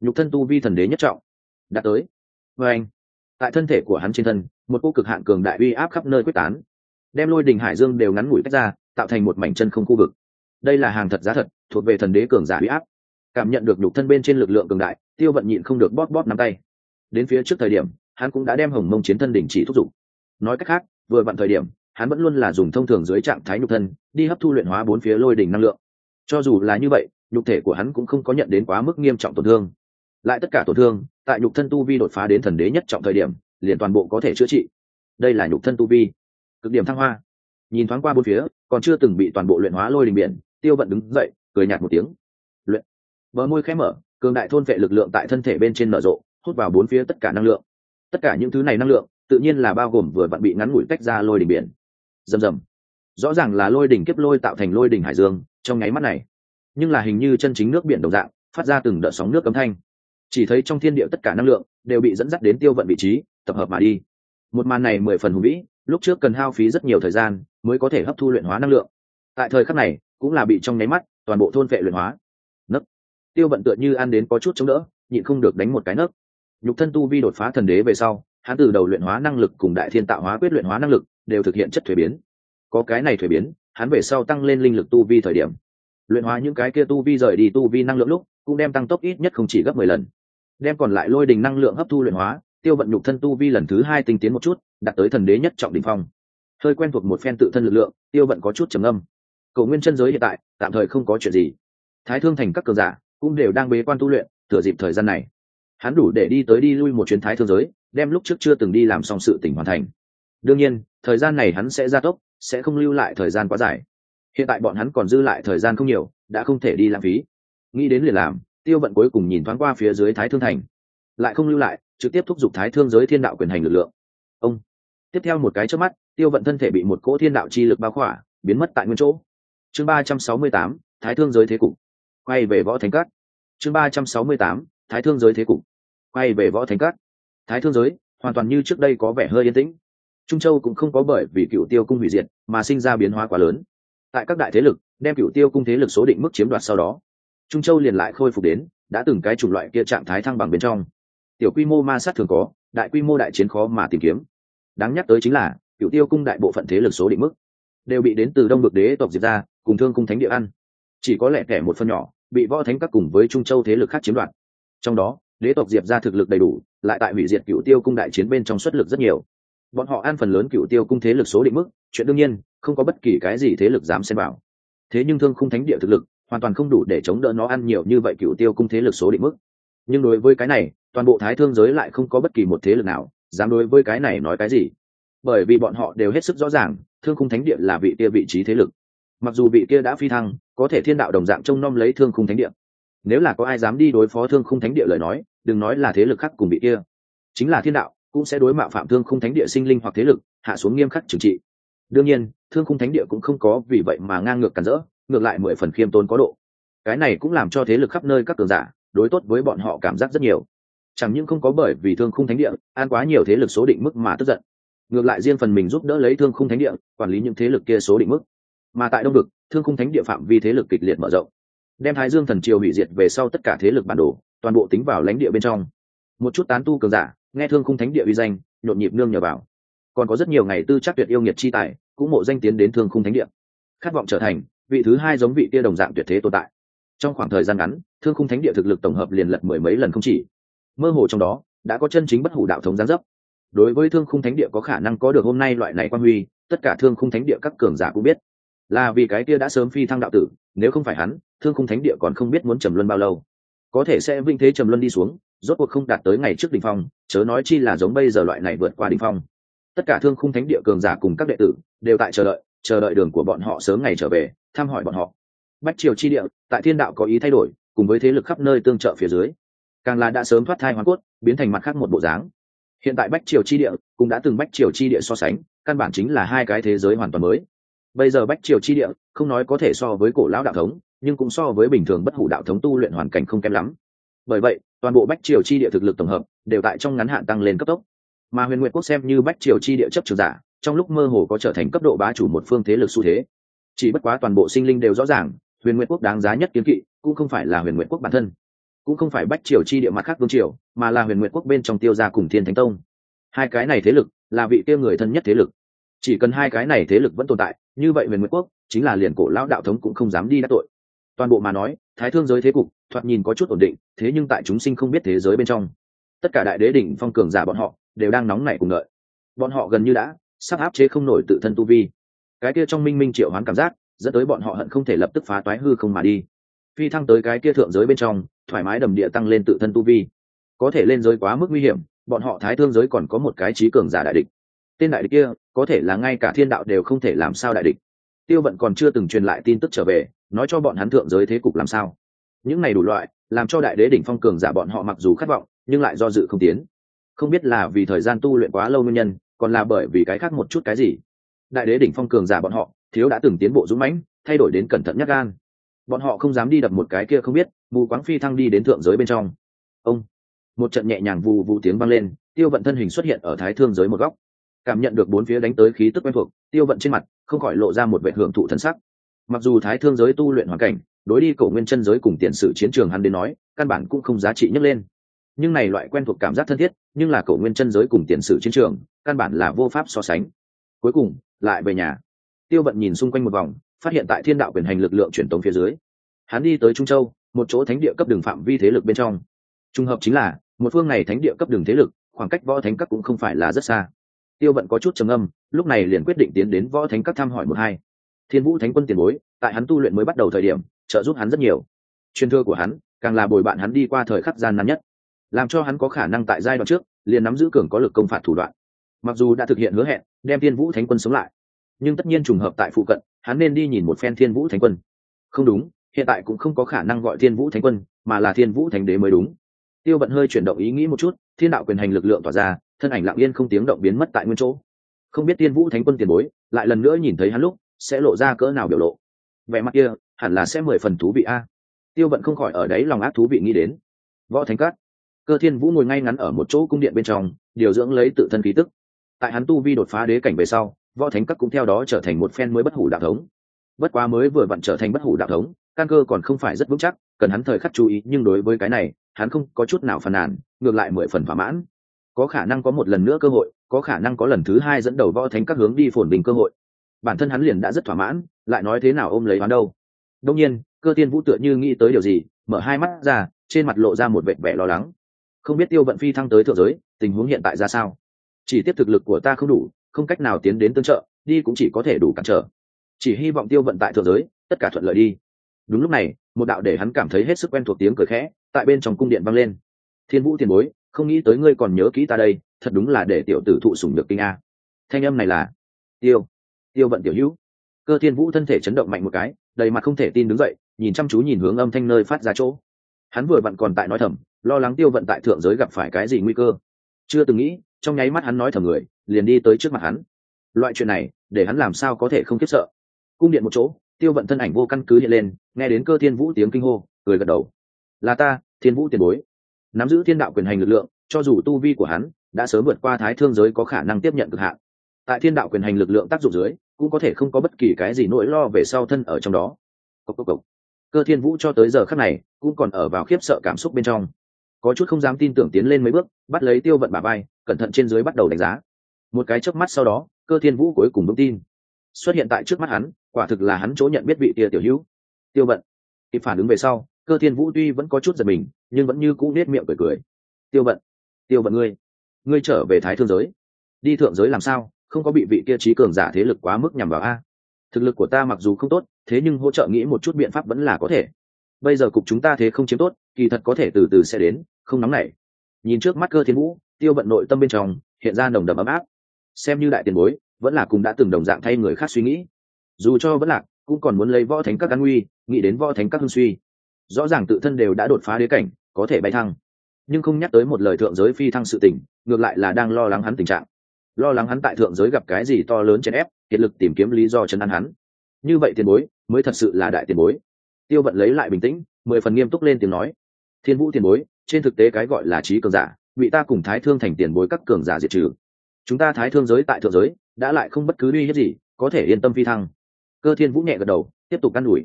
Nhục thân tu vi thần đế nhất trọng. Đã tới. Vê anh, tại thân thể của hắn trên thân một cô cực hạn cường đại uy áp khắp nơi quyết tán, đem lôi đỉnh hải dương đều ngắn ngủi cách ra, tạo thành một mảnh chân không khu vực. Đây là hàng thật giá thật, thuộc về thần đế cường giả uy áp. Cảm nhận được nhục thân bên trên lực lượng cường đại, tiêu vận nhịn không được bóp bóp nắm tay. Đến phía trước thời điểm, hắn cũng đã đem hồng mông chiến thân đỉnh chỉ thúc giục. Nói cách khác, vừa vặn thời điểm, hắn vẫn luôn là dùng thông thường dưới trạng thái nhục thân, đi hấp thu luyện hóa bốn phía lôi đỉnh năng lượng. Cho dù là như vậy, nhục thể của hắn cũng không có nhận đến quá mức nghiêm trọng tổn thương. Lại tất cả tổn thương, tại nhục thân tu vi đột phá đến thần đế nhất trọng thời điểm liền toàn bộ có thể chữa trị. Đây là nhục thân tu vi. Cực điểm thăng hoa. Nhìn thoáng qua bốn phía, còn chưa từng bị toàn bộ luyện hóa lôi đình biển, tiêu vận đứng dậy, cười nhạt một tiếng. Luyện. Vợ môi khẽ mở, cường đại thôn vệ lực lượng tại thân thể bên trên nở rộ, hút vào bốn phía tất cả năng lượng. Tất cả những thứ này năng lượng, tự nhiên là bao gồm vừa vặn bị ngắn ngủi tách ra lôi đỉnh biển. Rầm rầm. Rõ ràng là lôi đỉnh kiếp lôi tạo thành lôi đỉnh hải dương, trong nháy mắt này. Nhưng là hình như chân chính nước biển đồng dạng, phát ra từng đợt sóng nước cấm thanh. Chỉ thấy trong thiên địa tất cả năng lượng đều bị dẫn dắt đến tiêu vận vị trí tập hợp mà đi. Một màn này mười phần hùng vĩ, lúc trước cần hao phí rất nhiều thời gian mới có thể hấp thu luyện hóa năng lượng. Tại thời khắc này, cũng là bị trong nháy mắt, toàn bộ thôn vệ luyện hóa. Nấc. Tiêu vận tựa như ăn đến có chút chống đỡ, nhịn không được đánh một cái nấc. Nhục thân tu vi đột phá thần đế về sau, hắn từ đầu luyện hóa năng lực cùng đại thiên tạo hóa quyết luyện hóa năng lực đều thực hiện chất thuế biến. Có cái này thuế biến, hắn về sau tăng lên linh lực tu vi thời điểm. Luyện hóa những cái kia tu vi rời đi tu vi năng lượng lúc, cũng đem tăng tốc ít nhất không chỉ gấp mười lần. Đem còn lại lôi đình năng lượng hấp thu luyện hóa tiêu vận nhục thân tu vi lần thứ hai tinh tiến một chút, đạt tới thần đế nhất trọng đ ỉ n h phong. Hơi quen thuộc một phen tự thân lực lượng, tiêu vận có chút trầm âm cầu nguyên chân giới hiện tại, tạm thời không có chuyện gì. Thái thương thành các cờ giả cũng đều đang bế quan tu luyện, thừa dịp thời gian này. Hắn đủ để đi tới đi lui một chuyến thái thương giới, đem lúc trước chưa từng đi làm xong sự tỉnh hoàn thành. Đương nhiên, thời gian này hắn sẽ gia tốc, sẽ không lưu lại thời gian quá dài. Hiện tại bọn hắn còn dư lại thời gian không nhiều, đã không thể đi lãng phí. Nghĩ đến liền làm, tiêu vận cuối cùng nhìn thoáng qua phía dưới thái thương thành. Lại không lưu lại trực tiếp thúc giục thái thương giới thiên đạo quyền hành lực lượng. Ông. Tiếp theo một cái trước mắt, tiêu vận thân thể bị một cỗ thiên đạo chi lực bao khỏa, biến mất tại nguyên chỗ. Chương ba trăm sáu mươi tám, thái thương giới thế cục. Quay về võ thánh cát. Chương ba trăm sáu mươi tám, thái thương giới thế cục. Quay về võ thánh cát. Thái thương giới, hoàn toàn như trước đây có vẻ hơi yên tĩnh. Trung châu cũng không có bởi vì cựu tiêu cung hủy diệt mà sinh ra biến hóa quá lớn. Tại các đại thế lực, đem cựu tiêu cung thế lực số định mức chiếm đoạt sau đó, trung châu liền lại khôi phục đến đã từng cái chủng loại kia trạng thái thăng bằng bên trong tiểu quy mô ma sát thường có, đại quy mô đại chiến khó mà tìm kiếm. Đáng nhắc tới chính là cựu tiêu cung đại bộ phận thế lực số định mức đều bị đến từ đông bực đế tộc diệt ra cùng thương cung thánh địa ăn. Chỉ có lẽ kẻ một phần nhỏ bị võ thánh các cùng với trung châu thế lực khác chiếm đoạt. Trong đó, đế tộc diệp ra thực lực đầy đủ, lại tại hủy diệt cựu tiêu cung đại chiến bên trong xuất lực rất nhiều. Bọn họ ăn phần lớn cựu tiêu cung thế lực số định mức, chuyện đương nhiên, không có bất kỳ cái gì thế lực dám xem vào. Thế nhưng thương khung thánh địa thực lực hoàn toàn không đủ để chống đỡ nó ăn nhiều như vậy cựu tiêu cung thế lực số định mức nhưng đối với cái này, toàn bộ thái thương giới lại không có bất kỳ một thế lực nào, dám đối với cái này nói cái gì. Bởi vì bọn họ đều hết sức rõ ràng, thương khung thánh địa là vị kia vị trí thế lực. Mặc dù vị kia đã phi thăng, có thể thiên đạo đồng dạng trông nom lấy thương khung thánh địa. Nếu là có ai dám đi đối phó thương khung thánh địa lời nói, đừng nói là thế lực khác cùng vị kia. Chính là thiên đạo, cũng sẽ đối mạo phạm thương khung thánh địa sinh linh hoặc thế lực, hạ xuống nghiêm khắc trừng trị. Đương nhiên, thương khung thánh địa cũng không có vì vậy mà ngang ngược cản rỡ, ngược lại mười phần khiêm tốn có độ. Cái này cũng làm cho thế lực khắp nơi các cường giả đối tốt với bọn họ cảm giác rất nhiều. Chẳng những không có bởi vì thương khung thánh địa, an quá nhiều thế lực số định mức mà tức giận. Ngược lại riêng phần mình giúp đỡ lấy thương khung thánh địa, quản lý những thế lực kia số định mức. Mà tại đông vực, thương khung thánh địa phạm vi thế lực kịch liệt mở rộng. Đem thái dương thần triều hủy diệt về sau tất cả thế lực bản đồ, toàn bộ tính vào lãnh địa bên trong. Một chút tán tu cường giả, nghe thương khung thánh địa uy danh, nhộn nhịp nương nhờ vào. Còn có rất nhiều ngày tư chắc tuyệt yêu nghiệt chi tài, cũng mộ danh tiến đến thương khung thánh địa. Khát vọng trở thành vị thứ hai giống vị kia đồng dạng tuyệt thế tồn tại trong khoảng thời gian ngắn, thương khung thánh địa thực lực tổng hợp liền lật mười mấy lần không chỉ. Mơ hồ trong đó, đã có chân chính bất hủ đạo thống gián dấp. Đối với thương khung thánh địa có khả năng có được hôm nay loại này quan huy, tất cả thương khung thánh địa các cường giả cũng biết. Là vì cái kia đã sớm phi thăng đạo tử, nếu không phải hắn, thương khung thánh địa còn không biết muốn trầm luân bao lâu. Có thể sẽ vinh thế trầm luân đi xuống, rốt cuộc không đạt tới ngày trước đ ỉ n h phong, chớ nói chi là giống bây giờ loại này vượt qua đ ỉ n h phong. Tất cả thương khung thánh địa cường giả cùng các đệ tử, đều tại chờ đợi chờ đợi đường của bọn họ sớm ngày trở về, thăm hỏi bọn họ bách triều chi địa, tại thiên đạo có ý thay đổi, cùng với thế lực khắp nơi tương trợ phía dưới. Càng là đã sớm thoát thai hoa cốt, biến thành mặt khác một bộ dáng. Hiện tại bách triều chi địa cũng đã từng bách triều chi địa so sánh, căn bản chính là hai cái thế giới hoàn toàn mới. Bây giờ bách triều chi địa, không nói có thể so với cổ lão đạo thống, nhưng cũng so với bình thường bất hủ đạo thống tu luyện hoàn cảnh không kém lắm. Bởi vậy, toàn bộ bách triều chi địa thực lực tổng hợp đều tại trong ngắn hạn tăng lên cấp tốc. Mà huyền nguyện quốc xem như bách triều chi địa chấp trường giả, trong lúc mơ hồ có trở thành cấp độ bá chủ một phương thế lực xu thế. Chỉ bất quá toàn bộ sinh linh đều rõ ràng huyền nguyện quốc đáng giá nhất kiến kỵ, cũng không phải là huyền nguyện quốc bản thân, cũng không phải bách triều chi địa mặt khác vương triều, mà là huyền nguyện quốc bên trong tiêu gia cùng thiên thánh tông. Hai cái này thế lực là vị tiêu người thân nhất thế lực. Chỉ cần hai cái này thế lực vẫn tồn tại, như vậy huyền nguyện quốc chính là liền cổ lão đạo thống cũng không dám đi đắc tội. Toàn bộ mà nói, thái thương giới thế cục thoạt nhìn có chút ổn định, thế nhưng tại chúng sinh không biết thế giới bên trong, tất cả đại đế đỉnh phong cường giả bọn họ đều đang nóng nảy cùng đợi. Bọn họ gần như đã sắp áp chế không nổi tự thân tu vi. Cái kia trong minh minh triệu hoán cảm giác dẫn tới bọn họ hận không thể lập tức phá toái hư không mà đi. Phi thăng tới cái kia thượng giới bên trong, thoải mái đầm địa tăng lên tự thân tu vi. Có thể lên giới quá mức nguy hiểm, bọn họ thái thương giới còn có một cái trí cường giả đại địch. Tên đại địch kia, có thể là ngay cả thiên đạo đều không thể làm sao đại địch. Tiêu vận còn chưa từng truyền lại tin tức trở về, nói cho bọn hắn thượng giới thế cục làm sao. Những này đủ loại, làm cho đại đế đỉnh phong cường giả bọn họ mặc dù khát vọng, nhưng lại do dự không tiến. Không biết là vì thời gian tu luyện quá lâu nguyên nhân, còn là bởi vì cái khác một chút cái gì. Đại đế đỉnh phong cường giả bọn họ thiếu đã từng tiến bộ dũng mãnh, thay đổi đến cẩn thận nhắc gan. Bọn họ không dám đi đập một cái kia không biết mù quáng phi thăng đi đến thượng giới bên trong. Ông, một trận nhẹ nhàng vù vù tiếng vang lên, tiêu vận thân hình xuất hiện ở thái thương giới một góc. Cảm nhận được bốn phía đánh tới khí tức quen thuộc, tiêu vận trên mặt không khỏi lộ ra một vệ hưởng thụ thân sắc. Mặc dù thái thương giới tu luyện hoàn cảnh, đối đi cổ nguyên chân giới cùng tiền sử chiến trường hắn đến nói, căn bản cũng không giá trị nhấc lên. Nhưng này loại quen thuộc cảm giác thân thiết, nhưng là cổ nguyên chân giới cùng tiền sử chiến trường, căn bản là vô pháp so sánh. Cuối cùng, lại về nhà tiêu vận nhìn xung quanh một vòng, phát hiện tại thiên đạo quyền hành lực lượng truyền tống phía dưới. Hắn đi tới trung châu, một chỗ thánh địa cấp đường phạm vi thế lực bên trong. Trùng hợp chính là, một phương này thánh địa cấp đường thế lực, khoảng cách võ thánh các cũng không phải là rất xa. Tiêu vận có chút trầm âm lúc này liền quyết định tiến đến võ thánh các thăm hỏi một hai. Thiên vũ thánh quân tiền bối, tại hắn tu luyện mới bắt đầu thời điểm, trợ giúp hắn rất nhiều. Truyền thừa của hắn, càng là bồi bạn hắn đi qua thời khắc gian nan nhất. Làm cho hắn có khả năng tại giai đoạn trước, liền nắm giữ cường có lực công phạt thủ đoạn. Mặc dù đã thực hiện hứa hẹn, đem thiên vũ thánh quân sống lại nhưng tất nhiên trùng hợp tại phụ cận, hắn nên đi nhìn một phen thiên vũ thánh quân. Không đúng, hiện tại cũng không có khả năng gọi thiên vũ thánh quân, mà là thiên vũ thánh đế mới đúng. Tiêu vận hơi chuyển động ý nghĩ một chút, thiên đạo quyền hành lực lượng tỏa ra, thân ảnh lặng yên không tiếng động biến mất tại nguyên chỗ. Không biết thiên vũ thánh quân tiền bối, lại lần nữa nhìn thấy hắn lúc, sẽ lộ ra cỡ nào biểu lộ? Vẻ mặt kia, hẳn là sẽ mười phần thú vị a. Tiêu vận không khỏi ở đấy lòng ác thú vị nghĩ đến. Võ thánh cát. Cơ thiên vũ ngồi ngay ngắn ở một chỗ cung điện bên trong, điều dưỡng lấy tự thân khí tức. Tại hắn tu vi đột phá đế cảnh về sau võ thánh các cũng theo đó trở thành một phen mới bất hủ đạo thống. Bất quá mới vừa vặn trở thành bất hủ đạo thống, căn cơ còn không phải rất vững chắc, cần hắn thời khắc chú ý, nhưng đối với cái này, hắn không có chút nào phàn nàn, ngược lại mười phần thỏa mãn. Có khả năng có một lần nữa cơ hội, có khả năng có lần thứ hai dẫn đầu võ thánh các hướng đi phồn bình cơ hội. Bản thân hắn liền đã rất thỏa mãn, lại nói thế nào ôm lấy hắn đâu. Đông nhiên, cơ tiên vũ tựa như nghĩ tới điều gì, mở hai mắt ra, trên mặt lộ ra một vệ vẻ lo lắng. Không biết tiêu vận phi thăng tới thượng giới, tình huống hiện tại ra sao? Chỉ tiếp thực lực của ta không đủ không cách nào tiến đến tương trợ, đi cũng chỉ có thể đủ cản trở. Chỉ hy vọng tiêu vận tại thượng giới, tất cả thuận lợi đi. Đúng lúc này, một đạo để hắn cảm thấy hết sức quen thuộc tiếng cười khẽ, tại bên trong cung điện vang lên. Thiên vũ tiền bối, không nghĩ tới ngươi còn nhớ kỹ ta đây, thật đúng là để tiểu tử thụ sủng được kinh a. Thanh âm này là, tiêu tiêu vận tiểu hữu. Cơ thiên vũ thân thể chấn động mạnh một cái, đầy mặt không thể tin đứng dậy, nhìn chăm chú nhìn hướng âm thanh nơi phát ra chỗ. Hắn vừa vặn còn tại nói thầm, lo lắng tiêu vận tại thượng giới gặp phải cái gì nguy cơ. Chưa từng nghĩ trong nháy mắt hắn nói thầm người, liền đi tới trước mặt hắn. Loại chuyện này, để hắn làm sao có thể không khiếp sợ? Cung điện một chỗ, tiêu vận thân ảnh vô căn cứ hiện lên, nghe đến cơ thiên vũ tiếng kinh hô, cười gật đầu. Là ta, thiên vũ tiền bối. Nắm giữ thiên đạo quyền hành lực lượng, cho dù tu vi của hắn đã sớm vượt qua thái thương giới có khả năng tiếp nhận cực hạn, tại thiên đạo quyền hành lực lượng tác dụng dưới, cũng có thể không có bất kỳ cái gì nỗi lo về sau thân ở trong đó. Cốc cốc cốc. cơ thiên vũ cho tới giờ khắc này, cũng còn ở vào khiếp sợ cảm xúc bên trong có chút không dám tin tưởng tiến lên mấy bước, bắt lấy tiêu vận bà bay cẩn thận trên dưới bắt đầu đánh giá. Một cái chớp mắt sau đó, cơ thiên vũ cuối cùng vững tin. Xuất hiện tại trước mắt hắn, quả thực là hắn chỗ nhận biết vị tia tiểu hữu. Tiêu vận, kịp phản ứng về sau, cơ thiên vũ tuy vẫn có chút giật mình, nhưng vẫn như cũ nết miệng cười cười. Tiêu vận tiêu vận ngươi ngươi trở về thái thương giới. Đi thượng giới làm sao, không có bị vị kia trí cường giả thế lực quá mức nhằm vào a. Thực lực của ta mặc dù không tốt, thế nhưng hỗ trợ nghĩ một chút biện pháp vẫn là có thể bây giờ cục chúng ta thế không chiếm tốt, kỳ thật có thể từ từ sẽ đến, không nóng nảy. Nhìn trước mắt cơ thiên vũ, tiêu bận nội tâm bên trong, hiện ra nồng đầm ấm áp. Xem như đại tiền bối, vẫn là cùng đã từng đồng dạng thay người khác suy nghĩ. Dù cho vẫn lạc cũng còn muốn lấy võ thánh các an nguy, nghĩ đến võ thánh các hưng suy. Rõ ràng tự thân đều đã đột phá đế cảnh, có thể bay thăng. Nhưng không nhắc tới một lời thượng giới phi thăng sự tình, ngược lại là đang lo lắng hắn tình trạng. Lo lắng hắn tại thượng giới gặp cái gì to lớn chèn ép, kiệt lực tìm kiếm lý do chấn an hắn. Như vậy tiền bối, mới thật sự là đại tiền bối tiêu vận lấy lại bình tĩnh, mười phần nghiêm túc lên tiếng nói. Thiên vũ tiền bối, trên thực tế cái gọi là trí cường giả, bị ta cùng thái thương thành tiền bối các cường giả diệt trừ. Chúng ta thái thương giới tại thượng giới, đã lại không bất cứ uy hiếp gì, có thể yên tâm phi thăng. Cơ thiên vũ nhẹ gật đầu, tiếp tục căn đuổi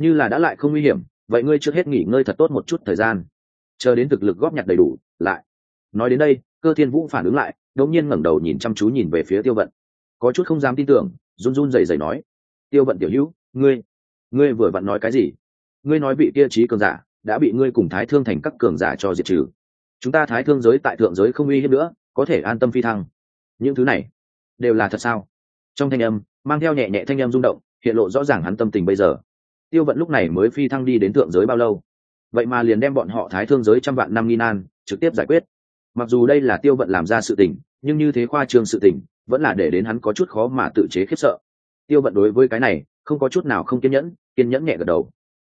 như là đã lại không nguy hiểm, vậy ngươi trước hết nghỉ ngơi thật tốt một chút thời gian. Chờ đến thực lực góp nhặt đầy đủ, lại. Nói đến đây, cơ thiên vũ phản ứng lại đống nhiên ngẩng đầu nhìn chăm chú nhìn về phía tiêu vận. Có chút không dám tin tưởng, run run dày dày nói. Tiêu vận tiểu hữu, ngươi ngươi vừa vặn nói cái gì? Ngươi nói bị kia trí cường giả đã bị ngươi cùng thái thương thành các cường giả cho diệt trừ. Chúng ta thái thương giới tại thượng giới không uy hiếp nữa, có thể an tâm phi thăng. Những thứ này đều là thật sao? Trong thanh âm, mang theo nhẹ nhẹ thanh âm rung động, hiện lộ rõ ràng hắn tâm tình bây giờ. Tiêu vận lúc này mới phi thăng đi đến thượng giới bao lâu? Vậy mà liền đem bọn họ thái thương giới trăm vạn năm nghi nan trực tiếp giải quyết. Mặc dù đây là tiêu vận làm ra sự tình, nhưng như thế khoa trương sự tình, vẫn là để đến hắn có chút khó mà tự chế khiếp sợ. Tiêu vận đối với cái này, không có chút nào không kiên nhẫn kiên nhẫn nhẹ gật đầu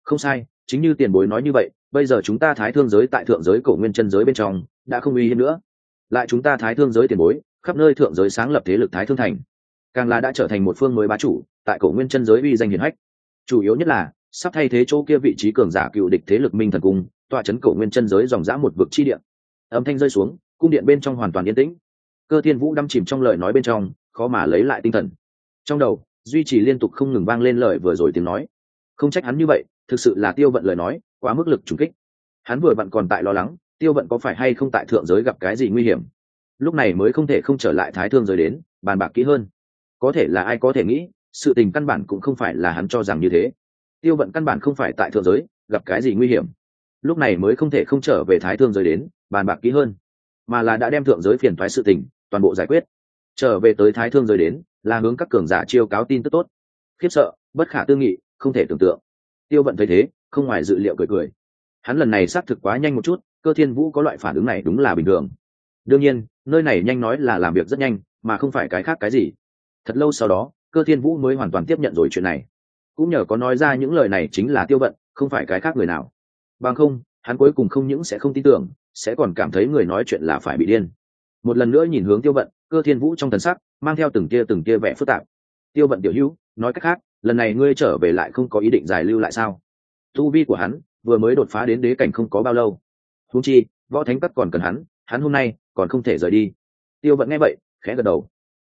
không sai, chính như tiền bối nói như vậy, bây giờ chúng ta thái thương giới tại thượng giới cổ nguyên chân giới bên trong, đã không uy hiếp nữa. Lại chúng ta thái thương giới tiền bối, khắp nơi thượng giới sáng lập thế lực thái thương thành. Càng là đã trở thành một phương mới bá chủ, tại cổ nguyên chân giới uy danh hiển hách. Chủ yếu nhất là, sắp thay thế chỗ kia vị trí cường giả cựu địch thế lực minh thần cung, tọa chấn cổ nguyên chân giới dòng dã một vực chi điện âm thanh rơi xuống, cung điện bên trong hoàn toàn yên tĩnh. Cơ thiên vũ đâm chìm trong lời nói bên trong, khó mà lấy lại tinh thần. Trong đầu, duy trì liên tục không ngừng vang lên lời vừa rồi tiếng nói. Không trách hắn như vậy thực sự là tiêu vận lời nói, quá mức lực trùng kích. Hắn vừa vặn còn tại lo lắng, tiêu vận có phải hay không tại thượng giới gặp cái gì nguy hiểm. Lúc này mới không thể không trở lại thái thương giới đến, bàn bạc kỹ hơn. Có thể là ai có thể nghĩ, sự tình căn bản cũng không phải là hắn cho rằng như thế. Tiêu vận căn bản không phải tại thượng giới, gặp cái gì nguy hiểm. Lúc này mới không thể không trở về thái thương giới đến, bàn bạc kỹ hơn. Mà là đã đem thượng giới phiền thoái sự tình, toàn bộ giải quyết. Trở về tới thái thương giới đến, là hướng các cường giả chiêu cáo tin tức tốt. Khiếp sợ, bất khả tư nghị, không thể tưởng tượng tiêu vận thấy thế, không ngoài dự liệu cười cười. Hắn lần này xác thực quá nhanh một chút, cơ thiên vũ có loại phản ứng này đúng là bình thường. Đương nhiên, nơi này nhanh nói là làm việc rất nhanh, mà không phải cái khác cái gì. Thật lâu sau đó, cơ thiên vũ mới hoàn toàn tiếp nhận rồi chuyện này. Cũng nhờ có nói ra những lời này chính là tiêu vận, không phải cái khác người nào. Bằng không, hắn cuối cùng không những sẽ không tin tưởng, sẽ còn cảm thấy người nói chuyện là phải bị điên. Một lần nữa nhìn hướng tiêu vận, cơ thiên vũ trong thần sắc, mang theo từng kia từng kia vẻ phức tạp. Tiêu vận tiểu hữu, nói cách khác lần này ngươi trở về lại không có ý định giải lưu lại sao? Tu vi của hắn vừa mới đột phá đến đế cảnh không có bao lâu. Húng chi, võ thánh cấp còn cần hắn hắn hôm nay còn không thể rời đi. Tiêu vận nghe vậy, khẽ gật đầu.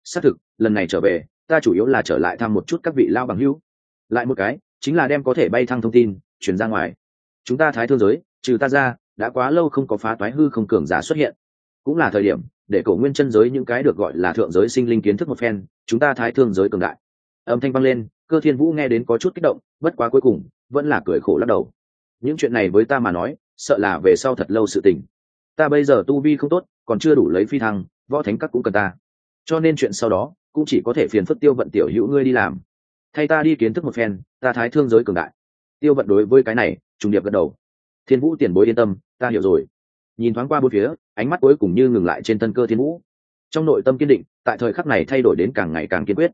Xác thực, lần này trở về, ta chủ yếu là trở lại thăm một chút các vị lao bằng hữu. Lại một cái, chính là đem có thể bay thăng thông tin, chuyển ra ngoài. Chúng ta thái thương giới, trừ ta ra, đã quá lâu không có phá toái hư không cường giả xuất hiện. Cũng là thời điểm, để cổ nguyên chân giới những cái được gọi là thượng giới sinh linh kiến thức một phen, chúng ta thái thương giới cường đại. Âm thanh vang lên cơ thiên vũ nghe đến có chút kích động, bất quá cuối cùng, vẫn là cười khổ lắc đầu. Những chuyện này với ta mà nói, sợ là về sau thật lâu sự tình. Ta bây giờ tu vi không tốt, còn chưa đủ lấy phi thăng, võ thánh các cũng cần ta. Cho nên chuyện sau đó, cũng chỉ có thể phiền phức tiêu vận tiểu hữu ngươi đi làm. Thay ta đi kiến thức một phen, ta thái thương giới cường đại. Tiêu vận đối với cái này, trùng điệp gật đầu. Thiên vũ tiền bối yên tâm, ta hiểu rồi. Nhìn thoáng qua bốn phía, ánh mắt cuối cùng như ngừng lại trên thân cơ thiên vũ. Trong nội tâm kiên định, tại thời khắc này thay đổi đến càng ngày càng kiên quyết.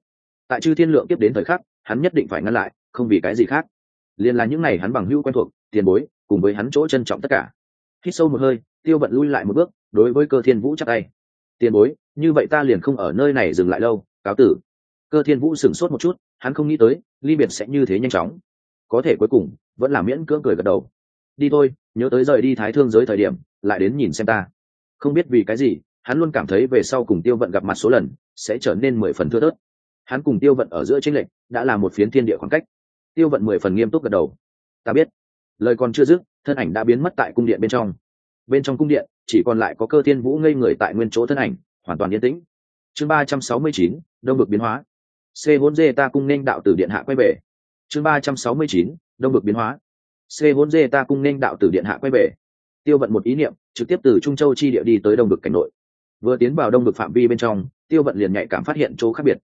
Tại chư thiên lượng tiếp đến thời khắc hắn nhất định phải ngăn lại, không vì cái gì khác. Liền là những ngày hắn bằng hữu quen thuộc, tiền bối, cùng với hắn chỗ trân trọng tất cả. Hít sâu một hơi, tiêu vận lui lại một bước, đối với cơ thiên vũ chắc tay. Tiền bối, như vậy ta liền không ở nơi này dừng lại lâu, cáo tử. Cơ thiên vũ sửng sốt một chút, hắn không nghĩ tới, ly biệt sẽ như thế nhanh chóng. Có thể cuối cùng, vẫn là miễn cưỡng cười gật đầu. Đi thôi, nhớ tới rời đi thái thương giới thời điểm, lại đến nhìn xem ta. Không biết vì cái gì, hắn luôn cảm thấy về sau cùng tiêu vận gặp mặt số lần, sẽ trở nên mười phần thưa thớt hắn cùng tiêu vận ở giữa tranh lệch, đã là một phiến thiên địa khoảng cách. Tiêu vận mười phần nghiêm túc gật đầu. Ta biết. Lời còn chưa dứt, thân ảnh đã biến mất tại cung điện bên trong. Bên trong cung điện, chỉ còn lại có cơ thiên vũ ngây người tại nguyên chỗ thân ảnh, hoàn toàn yên tĩnh. Chương ba trăm sáu mươi chín, đông bực biến hóa. C hôn dê ta cung nên đạo tử điện hạ quay về. Chương ba trăm sáu mươi chín, đông bực biến hóa. C hôn dê ta cung nên đạo tử điện hạ quay về. Tiêu vận một ý niệm, trực tiếp từ trung châu chi địa đi tới đông bực cảnh nội. Vừa tiến vào đông bực phạm vi bên trong, tiêu vận liền nhạy cảm phát hiện chỗ khác biệt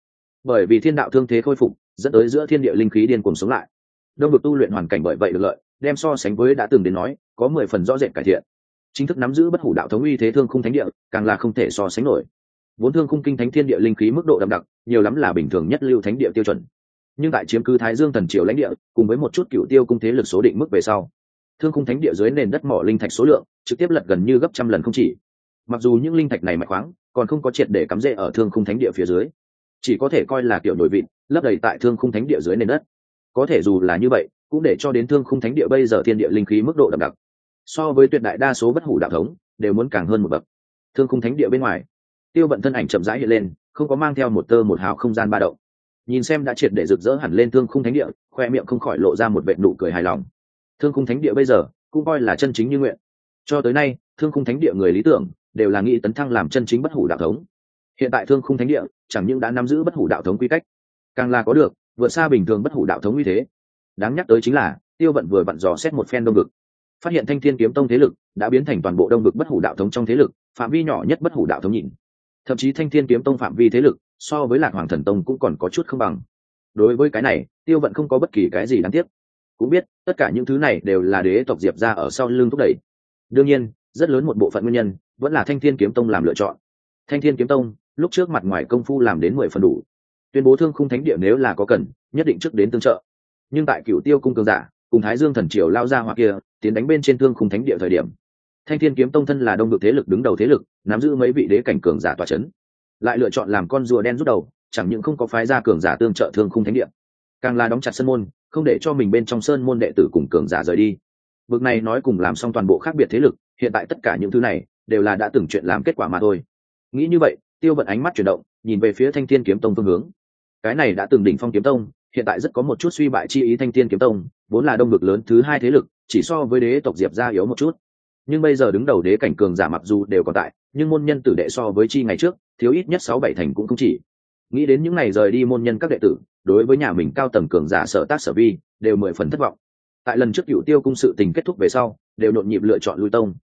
bởi vì thiên đạo thương thế khôi phục, dẫn tới giữa thiên địa linh khí điên cuồng sống lại. Đông vực tu luyện hoàn cảnh bởi vậy được lợi, đem so sánh với đã từng đến nói, có mười phần rõ rệt cải thiện. Chính thức nắm giữ bất hủ đạo thống uy thế thương khung thánh địa, càng là không thể so sánh nổi. Vốn thương khung kinh thánh thiên địa linh khí mức độ đậm đặc, nhiều lắm là bình thường nhất lưu thánh địa tiêu chuẩn. Nhưng tại chiếm cứ thái dương thần triều lãnh địa, cùng với một chút cựu tiêu cung thế lực số định mức về sau, thương khung thánh địa dưới nền đất mỏ linh thạch số lượng, trực tiếp lật gần như gấp trăm lần không chỉ. Mặc dù những linh thạch này mạnh khoáng, còn không có triệt để cắm rễ ở thương khung thánh địa phía dưới chỉ có thể coi là kiểu nổi vịn, lấp đầy tại thương khung thánh địa dưới nền đất. Có thể dù là như vậy, cũng để cho đến thương khung thánh địa bây giờ thiên địa linh khí mức độ đậm đặc. So với tuyệt đại đa số bất hủ đạo thống, đều muốn càng hơn một bậc. Thương khung thánh địa bên ngoài, tiêu vận thân ảnh chậm rãi hiện lên, không có mang theo một tơ một hào không gian ba động. Nhìn xem đã triệt để rực rỡ hẳn lên thương khung thánh địa, khoe miệng không khỏi lộ ra một vệ nụ cười hài lòng. Thương khung thánh địa bây giờ, cũng coi là chân chính như nguyện. Cho tới nay, thương khung thánh địa người lý tưởng, đều là nghĩ tấn thăng làm chân chính bất hủ đạo thống hiện tại thương khung thánh địa, chẳng những đã nắm giữ bất hủ đạo thống quy cách, càng là có được, vượt xa bình thường bất hủ đạo thống như thế. Đáng nhắc tới chính là, tiêu vận vừa vặn dò xét một phen đông vực. Phát hiện thanh thiên kiếm tông thế lực đã biến thành toàn bộ đông vực bất hủ đạo thống trong thế lực, phạm vi nhỏ nhất bất hủ đạo thống nhịn. thậm chí thanh thiên kiếm tông phạm vi thế lực, so với lạc hoàng thần tông cũng còn có chút không bằng. Đối với cái này, tiêu vận không có bất kỳ cái gì đáng tiếc. Cũng biết, tất cả những thứ này đều là đế tộc diệp ra ở sau lưng thúc đẩy. Đương nhiên, rất lớn một bộ phận nguyên nhân vẫn là thanh thiên kiếm tông làm lựa chọn. Thanh thiên kiếm tông lúc trước mặt ngoài công phu làm đến mười phần đủ. Tuyên bố thương khung thánh địa nếu là có cần, nhất định trước đến tương trợ. Nhưng tại cựu tiêu cung cường giả, cùng thái dương thần triều lao ra hoặc kia, tiến đánh bên trên thương khung thánh địa thời điểm. Thanh thiên kiếm tông thân là đông được thế lực đứng đầu thế lực, nắm giữ mấy vị đế cảnh cường giả tòa c h ấ n lại lựa chọn làm con rùa đen rút đầu, chẳng những không có phái ra cường giả tương trợ thương khung thánh địa, càng là đóng chặt sân môn, không để cho mình bên trong sơn môn đệ tử cùng cường giả rời đi. Vực này nói cùng làm xong toàn bộ khác biệt thế lực, hiện tại tất cả những thứ này, đều là đã từng chuyện làm kết quả mà thôi. Nghĩ như vậy tiêu vận ánh mắt chuyển động, nhìn về phía thanh thiên kiếm tông phương hướng. Cái này đã từng đỉnh phong kiếm tông, hiện tại rất có một chút suy bại chi ý thanh thiên kiếm tông, vốn là đông ngực lớn thứ hai thế lực, chỉ so với đế tộc diệp gia yếu một chút. Nhưng bây giờ đứng đầu đế cảnh cường giả mặc dù đều còn tại, nhưng môn nhân tử đệ so với chi ngày trước, thiếu ít nhất sáu bảy thành cũng không chỉ. Nghĩ đến những ngày rời đi môn nhân các đệ tử, đối với nhà mình cao tầng cường giả sở tác sở vi, đều mười phần thất vọng. Tại lần trước cựu tiêu cung sự tình kết thúc về sau, đều nhộn nhịp lựa chọn lui tông.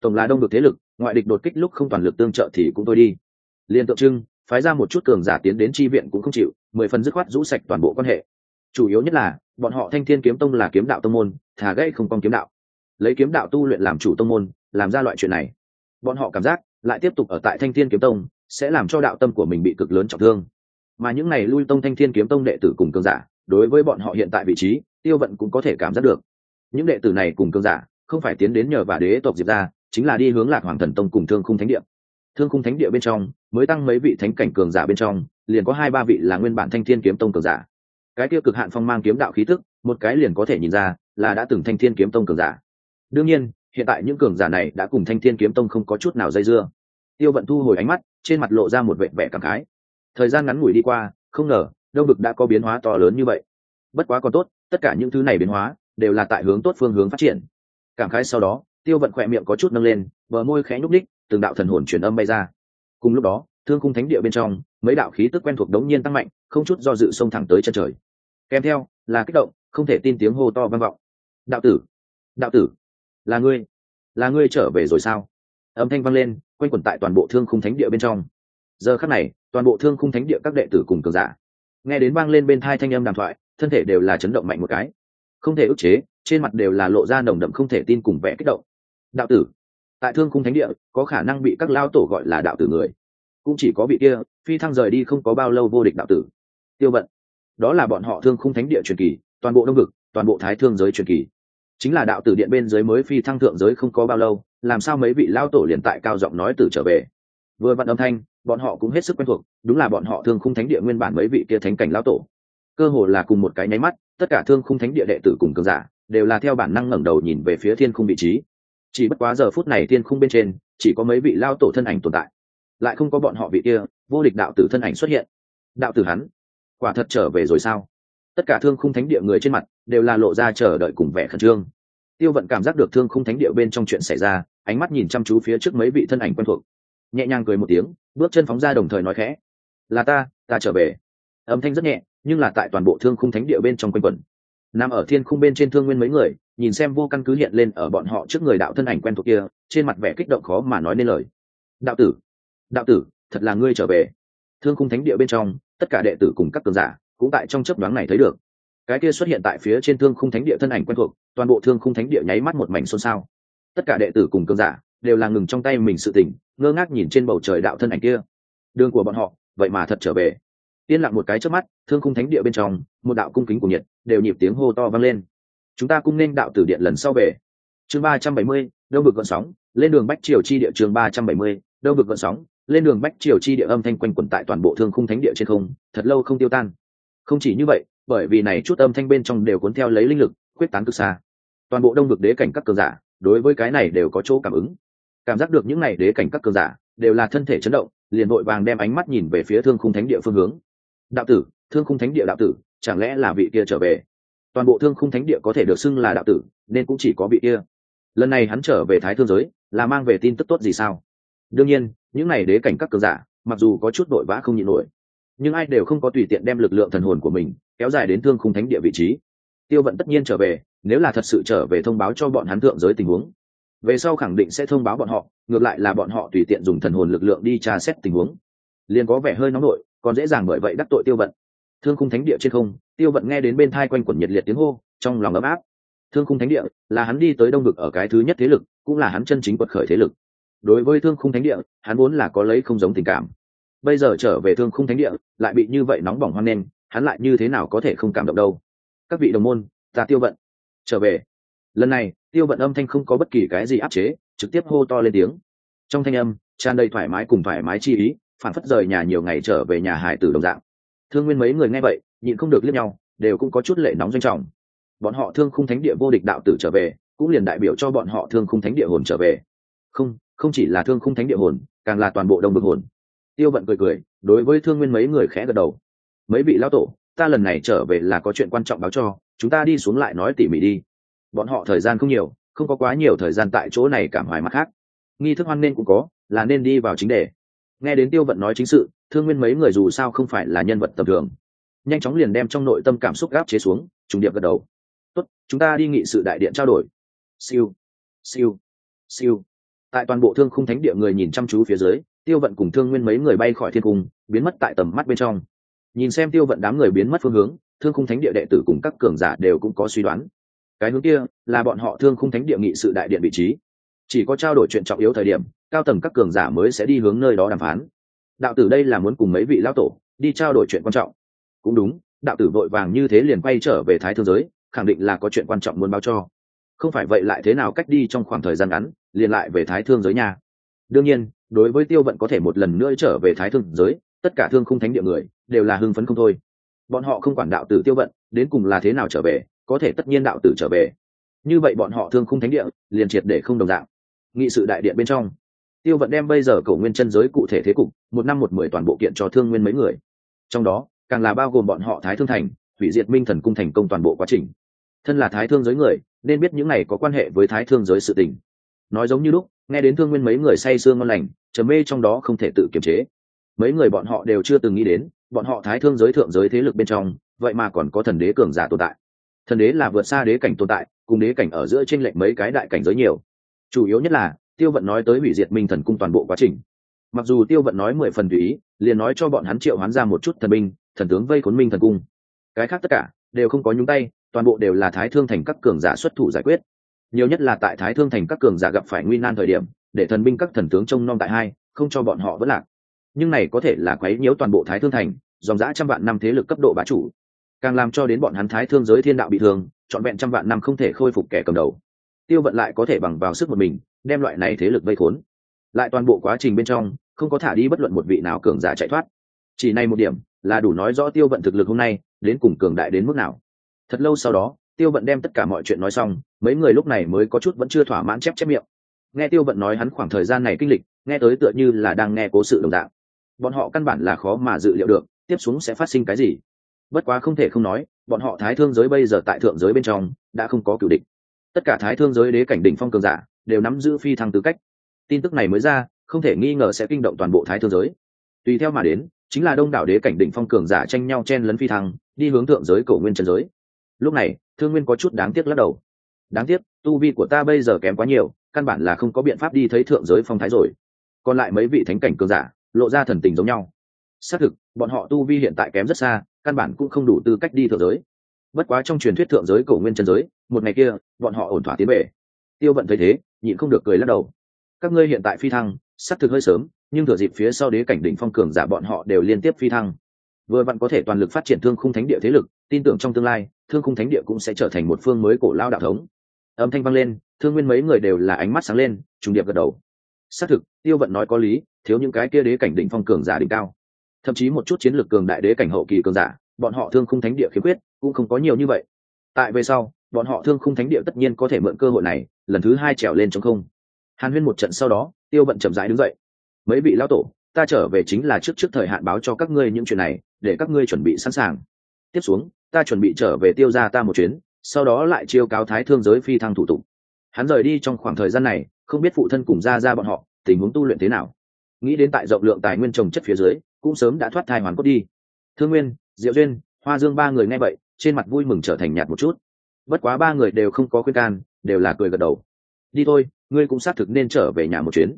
Tổng là đông được thế lực, ngoại địch đột kích lúc không toàn lực tương trợ thì cũng thôi đi liên tượng trưng, phái ra một chút cường giả tiến đến tri viện cũng không chịu, mười phần dứt khoát rũ sạch toàn bộ quan hệ. Chủ yếu nhất là, bọn họ thanh thiên kiếm tông là kiếm đạo tông môn thả gãy không con kiếm đạo. Lấy kiếm đạo tu luyện làm chủ tông môn, làm ra loại chuyện này. Bọn họ cảm giác, lại tiếp tục ở tại thanh thiên kiếm tông, sẽ làm cho đạo tâm của mình bị cực lớn trọng thương. Mà những này lui tông thanh thiên kiếm tông đệ tử cùng cường giả, đối với bọn họ hiện tại vị trí, tiêu vận cũng có thể cảm giác được. Những đệ tử này cùng cường giả, không phải tiến đến nhờ và đế tộc diệp ra chính là đi hướng lạc hoàng thần tông cùng thương khung thánh địa thương khung thánh địa bên trong, mới tăng mấy vị thánh cảnh cường giả bên trong, liền có hai ba vị là nguyên bản thanh thiên kiếm tông cường giả. Cái tiêu cực hạn phong mang kiếm đạo khí tức, một cái liền có thể nhìn ra là đã từng thanh thiên kiếm tông cường giả. Đương nhiên, hiện tại những cường giả này đã cùng thanh thiên kiếm tông không có chút nào dây dưa. Tiêu vận thu hồi ánh mắt, trên mặt lộ ra một vệ vẻ cảm khái. Thời gian ngắn ngủi đi qua, không ngờ, đông vực đã có biến hóa to lớn như vậy. Bất quá còn tốt, tất cả những thứ này biến hóa, đều là tại hướng tốt phương hướng phát triển. Cảm khái sau đó, tiêu vận khỏe miệng có chút nâng lên, bờ môi khẽ nhúc ních từng đạo thần hồn truyền âm bay ra. Cùng lúc đó, thương khung thánh địa bên trong, mấy đạo khí tức quen thuộc đống nhiên tăng mạnh, không chút do dự xông thẳng tới chân trời. Kèm theo, là kích động, không thể tin tiếng hô to vang vọng. Đạo tử! Đạo tử! Là ngươi! Là ngươi trở về rồi sao? Âm thanh vang lên, quanh quẩn tại toàn bộ thương khung thánh địa bên trong. Giờ khắc này, toàn bộ thương khung thánh địa các đệ tử cùng cường giả, nghe đến vang lên bên thai thanh âm đàm thoại, thân thể đều là chấn động mạnh một cái. Không thể ức chế, trên mặt đều là lộ ra nồng đậm không thể tin cùng vẻ kích động. Đạo tử! Tại thương khung thánh địa, có khả năng bị các lao tổ gọi là đạo tử người. Cũng chỉ có vị kia, phi thăng rời đi không có bao lâu vô địch đạo tử. Tiêu vận. Đó là bọn họ thương khung thánh địa truyền kỳ, toàn bộ đông vực, toàn bộ thái thương giới truyền kỳ. Chính là đạo tử điện bên giới mới phi thăng thượng giới không có bao lâu, làm sao mấy vị lao tổ liền tại cao giọng nói từ trở về. Vừa vặn âm thanh, bọn họ cũng hết sức quen thuộc, đúng là bọn họ thương khung thánh địa nguyên bản mấy vị kia thánh cảnh lao tổ. Cơ hồ là cùng một cái nháy mắt, tất cả thương khung thánh địa đệ tử cùng cường giả, đều là theo bản năng ngẩng đầu nhìn về phía thiên khung vị trí chỉ bất quá giờ phút này thiên khung bên trên, chỉ có mấy vị lao tổ thân ảnh tồn tại. Lại không có bọn họ vị kia, vô địch đạo tử thân ảnh xuất hiện. Đạo tử hắn, quả thật trở về rồi sao? Tất cả thương khung thánh địa người trên mặt, đều là lộ ra chờ đợi cùng vẻ khẩn trương. Tiêu vận cảm giác được thương khung thánh địa bên trong chuyện xảy ra, ánh mắt nhìn chăm chú phía trước mấy vị thân ảnh quen thuộc. Nhẹ nhàng cười một tiếng, bước chân phóng ra đồng thời nói khẽ. Là ta ta trở về. Âm thanh rất nhẹ, nhưng là tại toàn bộ thương khung thánh địa bên trong quanh quẩn. Nằm ở thiên khung bên trên thương nguyên mấy người nhìn xem vô căn cứ hiện lên ở bọn họ trước người đạo thân ảnh quen thuộc kia, trên mặt vẻ kích động khó mà nói nên lời. Đạo tử đạo tử, thật là ngươi trở về. Thương khung thánh địa bên trong, tất cả đệ tử cùng các cường giả cũng tại trong chấp đoán này thấy được. Cái kia xuất hiện tại phía trên thương khung thánh địa thân ảnh quen thuộc, toàn bộ thương khung thánh địa nháy mắt một mảnh xôn xao. Tất cả đệ tử cùng cường giả đều là ngừng trong tay mình sự tỉnh ngơ ngác nhìn trên bầu trời đạo thân ảnh kia. Đường của bọn họ, vậy mà thật trở về. Yên lặng một cái trước mắt, thương khung thánh địa bên trong, một đạo cung kính của nhiệt đều nhịp tiếng hô to vang lên chúng ta cung nên đạo tử điện lần sau về. Chương ba trăm bảy mươi đâu vực gợn sóng, lên đường bách triều chi địa, chương ba trăm bảy mươi đâu vực gợn sóng, lên đường bách triều chi địa âm thanh quanh quẩn tại toàn bộ thương khung thánh địa trên không, thật lâu không tiêu tan. Không chỉ như vậy, bởi vì này chút âm thanh bên trong đều cuốn theo lấy linh lực quyết tán cực xa. Toàn bộ đông vực đế cảnh các cường giả, đối với cái này đều có chỗ cảm ứng. Cảm giác được những này đế cảnh các cường giả, đều là thân thể chấn động, liền vội vàng đem ánh mắt nhìn về phía thương khung thánh địa phương hướng. Đạo tử, thương khung thánh địa đạo tử, chẳng lẽ là vị kia trở về? Toàn bộ thương khung thánh địa có thể được xưng là đạo tử, nên cũng chỉ có vị kia. Lần này hắn trở về thái thương giới, là mang về tin tức tốt gì sao? Đương nhiên, những n à y đế cảnh các cường giả, mặc dù có chút vội vã không nhịn nổi, nhưng ai đều không có tùy tiện đem lực lượng thần hồn của mình kéo dài đến thương khung thánh địa vị trí. Tiêu vận tất nhiên trở về, nếu là thật sự trở về thông báo cho bọn hắn thượng giới tình huống. Về sau khẳng định sẽ thông báo bọn họ, ngược lại là bọn họ tùy tiện dùng thần hồn lực lượng đi tra xét tình huống. Liền có vẻ hơi nóng nổi, còn dễ dàng bởi vậy đắc tội tiêu vận thương khung thánh địa trên không, tiêu vận nghe đến bên thai quanh quẩn nhiệt liệt tiếng hô, trong lòng ấm áp. Thương khung thánh địa là hắn đi tới đông vực ở cái thứ nhất thế lực, cũng là hắn chân chính quật khởi thế lực. Đối với thương khung thánh địa, hắn vốn là có lấy không giống tình cảm. Bây giờ trở về thương khung thánh địa, lại bị như vậy nóng bỏng hoang nên hắn lại như thế nào có thể không cảm động đâu? Các vị đồng môn, ta tiêu vận. Trở về. Lần này, tiêu vận âm thanh không có bất kỳ cái gì áp chế, trực tiếp hô to lên tiếng. Trong thanh âm, tràn đầy thoải mái cùng thoải mái chi ý, phản phất rời nhà nhiều ngày trở về nhà hải tử đồng dạng thương nguyên mấy người nghe vậy, nhịn không được liếc nhau, đều cũng có chút lệ nóng doanh trọng. Bọn họ thương khung thánh địa vô địch đạo tử trở về, cũng liền đại biểu cho bọn họ thương khung thánh địa hồn trở về. Không không chỉ là thương khung thánh địa hồn, càng là toàn bộ đông bực hồn. Tiêu vận cười cười, đối với thương nguyên mấy người khẽ gật đầu. Mấy vị lão tổ, ta lần này trở về là có chuyện quan trọng báo cho, chúng ta đi xuống lại nói tỉ mỉ đi. Bọn họ thời gian không nhiều, không có quá nhiều thời gian tại chỗ này cảm hoài mặt khác. Nghi thức hoan nên cũng có, là nên đi vào chính đề nghe đến tiêu vận nói chính sự, thương nguyên mấy người dù sao không phải là nhân vật tầm thường. Nhanh chóng liền đem trong nội tâm cảm xúc gáp chế xuống, trùng điệp gật đầu. Tốt, chúng ta đi nghị sự đại điện trao đổi. Siêu siêu siêu. Tại toàn bộ thương khung thánh địa người nhìn chăm chú phía dưới, tiêu vận cùng thương nguyên mấy người bay khỏi thiên cung, biến mất tại tầm mắt bên trong. Nhìn xem tiêu vận đám người biến mất phương hướng, thương khung thánh địa đệ tử cùng các cường giả đều cũng có suy đoán. Cái hướng kia là bọn họ thương khung thánh địa nghị sự đại điện vị trí. Chỉ có trao đổi chuyện trọng yếu thời điểm cao tầng các cường giả mới sẽ đi hướng nơi đó đàm phán. Đạo tử đây là muốn cùng mấy vị lão tổ đi trao đổi chuyện quan trọng. Cũng đúng, đạo tử vội vàng như thế liền quay trở về thái thương giới, khẳng định là có chuyện quan trọng muốn báo cho. Không phải vậy lại thế nào cách đi trong khoảng thời gian ngắn, liền lại về thái thương giới nhà đương nhiên, đối với tiêu vận có thể một lần nữa trở về thái thương giới, tất cả thương không thánh địa người đều là hưng phấn không thôi. Bọn họ không quản đạo tử tiêu vận, đến cùng là thế nào trở về, có thể tất nhiên đạo tử trở về. Như vậy bọn họ thương không thánh địa liền triệt để không đồng dạng. Nghị sự đại điện bên trong tiêu vận đem bây giờ cầu nguyên chân giới cụ thể thế cục, một năm một mười toàn bộ kiện cho thương nguyên mấy người. Trong đó, càng là bao gồm bọn họ thái thương thành, hủy diệt minh thần cung thành công toàn bộ quá trình. Thân là thái thương giới người, nên biết những này có quan hệ với thái thương giới sự tình. Nói giống như lúc, nghe đến thương nguyên mấy người say sương ngon lành, trầm mê trong đó không thể tự kiềm chế. Mấy người bọn họ đều chưa từng nghĩ đến, bọn họ thái thương giới thượng giới thế lực bên trong, vậy mà còn có thần đế cường giả tồn tại. Thần đế là vượt xa đế cảnh tồn tại, cùng đế cảnh ở giữa t r ê n lệch mấy cái đại cảnh giới nhiều. Chủ yếu nhất là tiêu vận nói tới hủy diệt minh thần cung toàn bộ quá trình. Mặc dù tiêu vận nói mười phần tùy ý, liền nói cho bọn hắn triệu hắn ra một chút thần binh, thần tướng vây khốn minh thần cung. Cái khác tất cả đều không có nhúng tay, toàn bộ đều là thái thương thành các cường giả xuất thủ giải quyết. Nhiều nhất là tại thái thương thành các cường giả gặp phải nguy nan thời điểm, để thần binh các thần tướng trông nom tại hai, không cho bọn họ vất lạc. Nhưng này có thể là quấy nhiễu toàn bộ thái thương thành, dòng dã trăm vạn năm thế lực cấp độ bá chủ. Càng làm cho đến bọn hắn thái thương giới thiên đạo bị thương, trọn vẹn trăm vạn năm không thể khôi phục kẻ cầm đầu. Tiêu vận lại có thể bằng vào sức một mình đem loại này thế lực vây khốn. Lại toàn bộ quá trình bên trong, không có thả đi bất luận một vị nào cường giả chạy thoát. Chỉ này một điểm, là đủ nói rõ tiêu vận thực lực hôm nay, đến cùng cường đại đến mức nào. Thật lâu sau đó, tiêu vận đem tất cả mọi chuyện nói xong, mấy người lúc này mới có chút vẫn chưa thỏa mãn chép chép miệng. Nghe tiêu vận nói hắn khoảng thời gian này kinh lịch, nghe tới tựa như là đang nghe cố sự đồng dạng. Bọn họ căn bản là khó mà dự liệu được, tiếp xuống sẽ phát sinh cái gì. Bất quá không thể không nói, bọn họ thái thương giới bây giờ tại thượng giới bên trong, đã không có cựu địch. Tất cả thái thương giới đế cảnh đỉnh phong cường giả đều nắm giữ phi thăng tư cách. Tin tức này mới ra, không thể nghi ngờ sẽ kinh động toàn bộ thái thương giới. Tùy theo mà đến, chính là đông đảo đế cảnh đỉnh phong cường giả tranh nhau chen lấn phi thăng, đi hướng thượng giới cổ nguyên trần giới. Lúc này, thương nguyên có chút đáng tiếc lắc đầu. Đáng tiếc, tu vi của ta bây giờ kém quá nhiều, căn bản là không có biện pháp đi thấy thượng giới phong thái rồi. Còn lại mấy vị thánh cảnh cường giả, lộ ra thần tình giống nhau. Xác thực, bọn họ tu vi hiện tại kém rất xa, căn bản cũng không đủ tư cách đi thượng giới. Bất quá trong truyền thuyết thượng giới cổ nguyên chân giới, một ngày kia, bọn họ ổn thỏa tiến về. Tiêu vận thấy thế nhịn không được cười lắc đầu. Các ngươi hiện tại phi thăng xác thực hơi sớm, nhưng thừa dịp phía sau đế cảnh đỉnh phong cường giả bọn họ đều liên tiếp phi thăng. Vừa vặn có thể toàn lực phát triển thương khung thánh địa thế lực, tin tưởng trong tương lai, thương khung thánh địa cũng sẽ trở thành một phương mới cổ lao đạo thống. Âm thanh vang lên, thương nguyên mấy người đều là ánh mắt sáng lên, trùng điệp gật đầu. Xác thực, tiêu vận nói có lý, thiếu những cái kia đế cảnh đỉnh phong cường giả đỉnh cao. Thậm chí một chút chiến lược cường đại đế cảnh hậu kỳ cường giả, bọn họ thương khung thánh địa khiếm khuyết, cũng không có nhiều như vậy. Tại về sau bọn họ thương khung thánh địa tất nhiên có thể mượn cơ hội này, lần thứ hai trèo lên trong không. Hàn huyên một trận sau đó, tiêu bận chậm rãi đứng dậy. Mấy vị lão tổ, ta trở về chính là trước trước thời hạn báo cho các ngươi những chuyện này, để các ngươi chuẩn bị sẵn sàng. Tiếp xuống, ta chuẩn bị trở về tiêu ra ta một chuyến, sau đó lại chiêu cáo thái thương giới phi thăng thủ tục. Hắn rời đi trong khoảng thời gian này, không biết phụ thân cùng ra ra bọn họ, tình huống tu luyện thế nào. Nghĩ đến tại rộng lượng tài nguyên trồng chất phía dưới, cũng sớm đã thoát thai hoàn cốt đi. Thương nguyên, diệu duyên, hoa dương ba người nghe vậy, trên mặt vui mừng trở thành nhạt một chút bất quá ba người đều không có khuyên can, đều là cười gật đầu. Đi thôi, ngươi cũng xác thực nên trở về nhà một chuyến.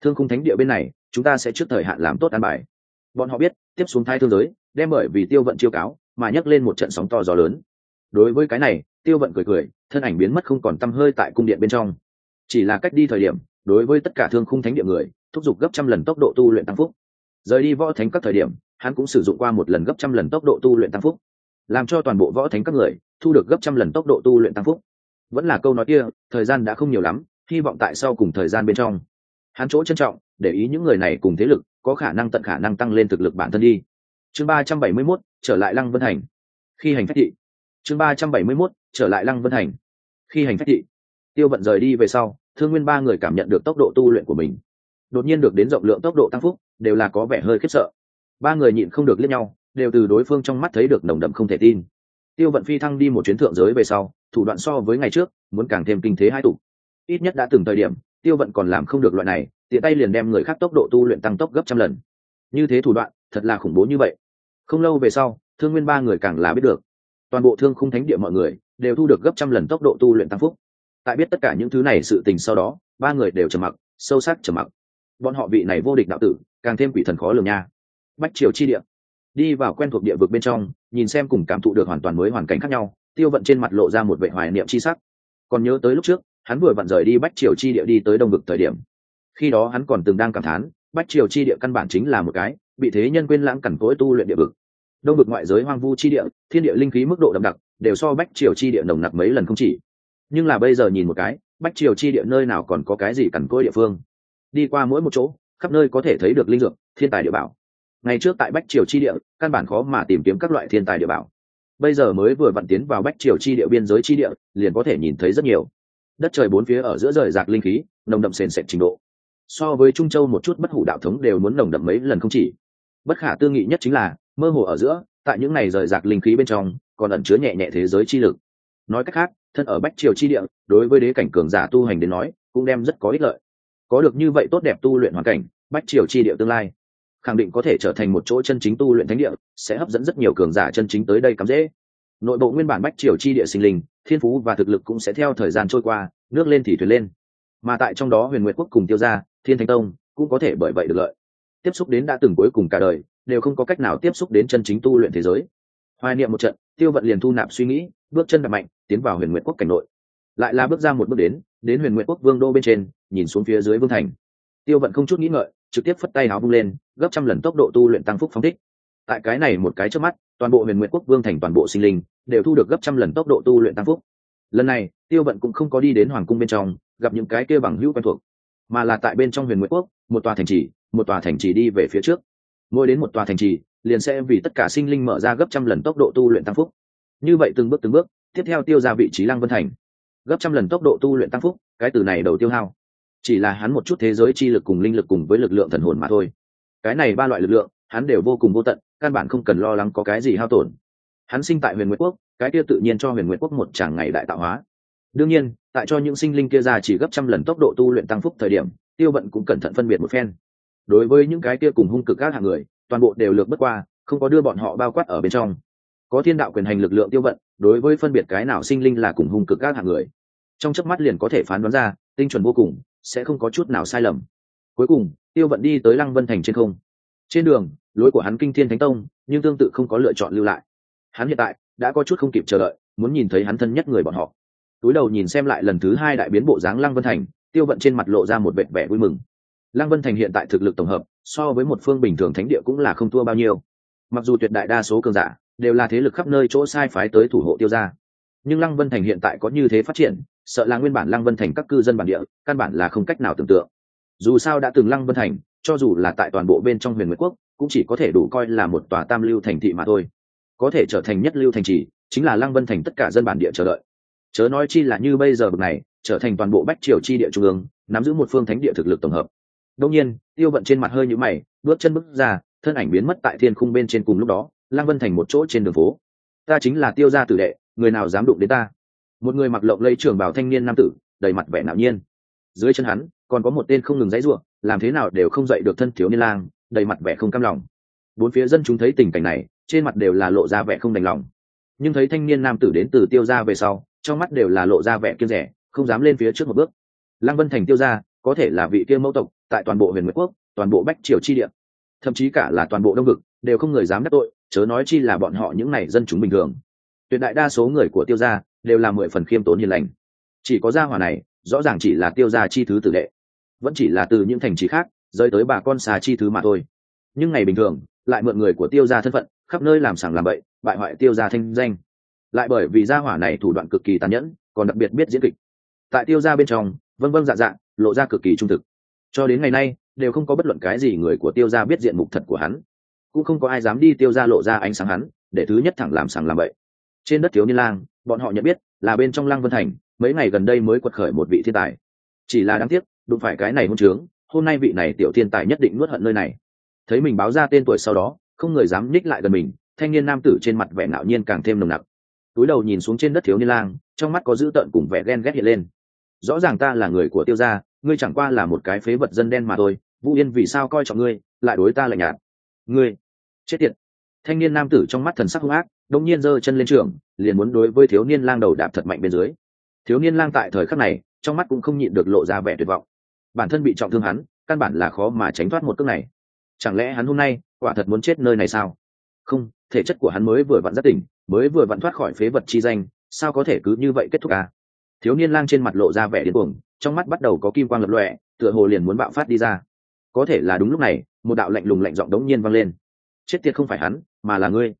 Thương khung thánh địa bên này, chúng ta sẽ trước thời hạn làm tốt an bài. Bọn họ biết, tiếp xuống thai thương giới, đem bởi vì tiêu vận chiêu cáo, mà nhấc lên một trận sóng to gió lớn. Đối với cái này, tiêu vận cười cười, thân ảnh biến mất không còn t hơi tại cung điện bên trong. Chỉ là cách đi thời điểm, đối với tất cả thương khung thánh địa người, thúc giục gấp trăm lần tốc độ tu luyện tăng phúc. Rời đi võ thánh các thời điểm, hắn cũng sử dụng qua một lần gấp trăm lần tốc độ tu luyện tăng phúc làm cho toàn bộ võ thánh các người thu được gấp trăm lần tốc độ tu luyện tăng phúc. Vẫn là câu nói kia thời gian đã không nhiều lắm hy vọng tại sau cùng thời gian bên trong. Hắn chỗ trân trọng để ý những người này cùng thế lực có khả năng tận khả năng tăng lên thực lực bản thân đi. Chương ba trăm bảy mươi 371, trở lại lăng vân hành, khi hành phách thị. Chương ba trăm bảy mươi 371, trở lại lăng vân hành, khi hành phách thị tiêu vận rời đi về sau thương nguyên ba người cảm nhận được tốc độ tu luyện của mình. Đột nhiên được đến rộng lượng tốc độ tăng phúc đều là có vẻ hơi khiếp sợ. Ba người nhịn không được liếc nhau đều từ đối phương trong mắt thấy được nồng đậm không thể tin. Tiêu vận phi thăng đi một chuyến thượng giới về sau, thủ đoạn so với ngày trước, muốn càng thêm kinh thế hai tụ. Ít nhất đã từng thời điểm, tiêu vận còn làm không được loại này, tiện tay liền đem người khác tốc độ tu luyện tăng tốc gấp trăm lần. Như thế thủ đoạn, thật là khủng bố như vậy. Không lâu về sau, thương nguyên ba người càng là biết được. Toàn bộ thương khung thánh địa mọi người, đều thu được gấp trăm lần tốc độ tu luyện tăng phúc. Tại biết tất cả những thứ này sự tình sau đó, ba người đều trầm mặc, sâu sắc trầm mặc. Bọn họ vị này vô địch đạo tử, càng thêm quỷ thần khó lường nha. Bách triều chi địa đi vào quen thuộc địa vực bên trong, nhìn xem cùng cảm thụ được hoàn toàn mới hoàn cảnh khác nhau, tiêu vận trên mặt lộ ra một vệ hoài niệm chi sắc. Còn nhớ tới lúc trước, hắn vừa vặn rời đi bách triều chi địa đi tới đông vực thời điểm. Khi đó hắn còn từng đang cảm thán, bách triều chi địa căn bản chính là một cái, bị thế nhân quên lãng cẩn cỗi tu luyện địa vực. Đông vực ngoại giới hoang vu chi địa, thiên địa linh khí mức độ đậm đặc, đều so bách triều chi địa nồng nặc mấy lần không chỉ. Nhưng là bây giờ nhìn một cái, bách triều chi địa nơi nào còn có cái gì cẩn cỗi địa phương? Đi qua mỗi một chỗ, khắp nơi có thể thấy được linh dược, thiên tài địa bảo ngày trước tại bách triều chi địa, căn bản khó mà tìm kiếm các loại thiên tài địa bảo. Bây giờ mới vừa vặn tiến vào bách triều chi địa biên giới chi địa, liền có thể nhìn thấy rất nhiều. Đất trời bốn phía ở giữa rời rạc linh khí, nồng đậm sền sệt trình độ. So với trung châu một chút bất hủ đạo thống đều muốn nồng đậm mấy lần không chỉ. Bất khả tư nghị nhất chính là, mơ hồ ở giữa, tại những này rời rạc linh khí bên trong, còn ẩn chứa nhẹ nhẹ thế giới chi lực. Nói cách khác, thân ở bách triều chi địa, đối với đế cảnh cường giả tu hành đến nói, cũng đem rất có ích lợi. Có được như vậy tốt đẹp tu luyện hoàn cảnh, bách triều chi địa tương lai khẳng định có thể trở thành một chỗ chân chính tu luyện thánh địa, sẽ hấp dẫn rất nhiều cường giả chân chính tới đây cắm dễ. Nội bộ nguyên bản bách triều chi địa sinh linh, thiên phú và thực lực cũng sẽ theo thời gian trôi qua, nước lên thì thuyền lên. Mà tại trong đó huyền nguyệt quốc cùng tiêu gia, thiên thánh tông cũng có thể bởi vậy được lợi. Tiếp xúc đến đã từng cuối cùng cả đời, đều không có cách nào tiếp xúc đến chân chính tu luyện thế giới. Hoài niệm một trận, tiêu vận liền thu nạp suy nghĩ, bước chân đập mạnh, tiến vào huyền nguyệt quốc cảnh nội. Lại là bước ra một bước đến đến huyền nguyệt quốc vương đô bên trên, nhìn xuống phía dưới vương thành. Tiêu vận không chút nghĩ ngợi trực tiếp phất tay áo bung lên, gấp trăm lần tốc độ tu luyện tăng phúc phóng thích. Tại cái này một cái trước mắt, toàn bộ huyền nguyệt quốc vương thành toàn bộ sinh linh đều thu được gấp trăm lần tốc độ tu luyện tăng phúc. Lần này, tiêu bận cũng không có đi đến hoàng cung bên trong, gặp những cái kia bằng hữu quen thuộc, mà là tại bên trong huyền nguyệt quốc, một tòa thành trì, một tòa thành trì đi về phía trước. Mỗi đến một tòa thành trì, liền sẽ vì tất cả sinh linh mở ra gấp trăm lần tốc độ tu luyện tăng phúc. Như vậy từng bước từng bước, tiếp theo tiêu ra vị trí lăng vân thành. Gấp trăm lần tốc độ tu luyện tăng phúc, cái từ này đầu tiêu hao chỉ là hắn một chút thế giới chi lực cùng linh lực cùng với lực lượng thần hồn mà thôi. Cái này ba loại lực lượng, hắn đều vô cùng vô tận, căn bản không cần lo lắng có cái gì hao tổn. Hắn sinh tại huyền nguyệt quốc, cái kia tự nhiên cho huyền nguyệt quốc một tràng ngày đại tạo hóa. Đương nhiên, tại cho những sinh linh kia ra chỉ gấp trăm lần tốc độ tu luyện tăng phúc thời điểm, tiêu bận cũng cẩn thận phân biệt một phen. Đối với những cái kia cùng hung cực các hạng người, toàn bộ đều lược bất qua, không có đưa bọn họ bao quát ở bên trong. Có thiên đạo quyền hành lực lượng tiêu vận, đối với phân biệt cái nào sinh linh là cùng hung cực các hạng người, trong chớp mắt liền có thể phán đoán ra, tinh chuẩn vô cùng sẽ không có chút nào sai lầm. Cuối cùng, tiêu vận đi tới lăng vân thành trên không. Trên đường, lối của hắn kinh thiên thánh tông, nhưng tương tự không có lựa chọn lưu lại. Hắn hiện tại đã có chút không kịp chờ đợi, muốn nhìn thấy hắn thân nhất người bọn họ. Túi đầu nhìn xem lại lần thứ hai đại biến bộ dáng lăng vân thành, tiêu vận trên mặt lộ ra một vẻ vẻ vui mừng. Lăng vân thành hiện tại thực lực tổng hợp, so với một phương bình thường thánh địa cũng là không thua bao nhiêu. Mặc dù tuyệt đại đa số cường giả đều là thế lực khắp nơi chỗ sai phái tới thủ hộ tiêu gia, nhưng lăng vân thành hiện tại có như thế phát triển sợ là nguyên bản lăng vân thành các cư dân bản địa, căn bản là không cách nào tưởng tượng. Dù sao đã từng lăng vân thành, cho dù là tại toàn bộ bên trong huyền nguyệt quốc, cũng chỉ có thể đủ coi là một tòa tam lưu thành thị mà thôi. Có thể trở thành nhất lưu thành trì, chính là lăng vân thành tất cả dân bản địa chờ đợi. Chớ nói chi là như bây giờ bậc này, trở thành toàn bộ bách triều chi địa trung ương, nắm giữ một phương thánh địa thực lực tổng hợp. Đông nhiên, tiêu vận trên mặt hơi nhũ mày, bước chân bước ra, thân ảnh biến mất tại thiên khung bên trên cùng lúc đó, lăng vân thành một chỗ trên đường phố. Ta chính là tiêu gia tử đệ, người nào dám đụng đến ta? Một người mặc lộng lây trường bảo thanh niên nam tử, đầy mặt vẻ nạo nhiên. Dưới chân hắn, còn có một tên không ngừng dãy ruộng làm thế nào đều không dậy được thân thiếu niên lang, đầy mặt vẻ không cam lòng. Bốn phía dân chúng thấy tình cảnh này, trên mặt đều là lộ ra vẻ không đành lòng. Nhưng thấy thanh niên nam tử đến từ tiêu gia về sau, trong mắt đều là lộ ra vẻ kiên rẻ, không dám lên phía trước một bước. Lăng vân thành tiêu gia, có thể là vị kia mẫu tộc, tại toàn bộ huyền nguyệt quốc, toàn bộ bách triều chi địa. Thậm chí cả là toàn bộ đông vực, đều không người dám đắc tội, chớ nói chi là bọn họ những này dân chúng bình thường. Tuyệt đại đa số người của tiêu gia đều là mười phần khiêm tốn hiền lành. Chỉ có gia hỏa này, rõ ràng chỉ là tiêu gia chi thứ tử đệ, vẫn chỉ là từ những thành trì khác, rơi tới bà con xà chi thứ mà thôi. Nhưng ngày bình thường, lại mượn người của tiêu gia thân phận, khắp nơi làm sảng làm bậy, bại hoại tiêu gia thanh danh. Lại bởi vì gia hỏa này thủ đoạn cực kỳ tàn nhẫn, còn đặc biệt biết diễn kịch. Tại tiêu gia bên trong vân vân dạ dạ lộ ra cực kỳ trung thực. Cho đến ngày nay, đều không có bất luận cái gì người của tiêu gia biết diện mục thật của hắn. Cũng không có ai dám đi tiêu gia lộ ra ánh sáng hắn, để thứ nhất thẳng làm sàng làm bậy. Trên đất thiếu niên lang bọn họ nhận biết là bên trong lăng vân thành, mấy ngày gần đây mới quật khởi một vị thiên tài. Chỉ là đáng tiếc, đụng phải cái này hôn trướng, hôm nay vị này tiểu thiên tài nhất định nuốt hận nơi này. Thấy mình báo ra tên tuổi sau đó, không người dám ních lại gần mình, thanh niên nam tử trên mặt vẻ ngạo nhiên càng thêm nồng nặc. Túi đầu nhìn xuống trên đất thiếu niên lang, trong mắt có dữ tợn cùng vẻ ghen ghét hiện lên. Rõ ràng ta là người của tiêu gia, ngươi chẳng qua là một cái phế vật dân đen mà thôi, vũ yên vì sao coi trọng ngươi, lại đối ta lạnh nhạt? Ngươi, chết tiệt thanh niên nam tử trong mắt thần sắc hung ác đông nhiên giơ chân lên trường, liền muốn đối với thiếu niên lang đầu đạp thật mạnh bên dưới. Thiếu niên lang tại thời khắc này, trong mắt cũng không nhịn được lộ ra vẻ tuyệt vọng. Bản thân bị trọng thương hắn, căn bản là khó mà tránh thoát một cước này. Chẳng lẽ hắn hôm nay, quả thật muốn chết nơi này sao? Không, thể chất của hắn mới vừa vặn rất tỉnh mới vừa vặn thoát khỏi phế vật chi danh, sao có thể cứ như vậy kết thúc à? thiếu niên lang trên mặt lộ ra vẻ điên cuồng, trong mắt bắt đầu có kim quang lập lọe tựa hồ liền muốn bạo phát đi ra. Có thể là đúng lúc này, một đạo lạnh lùng lạnh giọng đống nhiên vang lên chết tiệt không phải hắn mà là ngươi.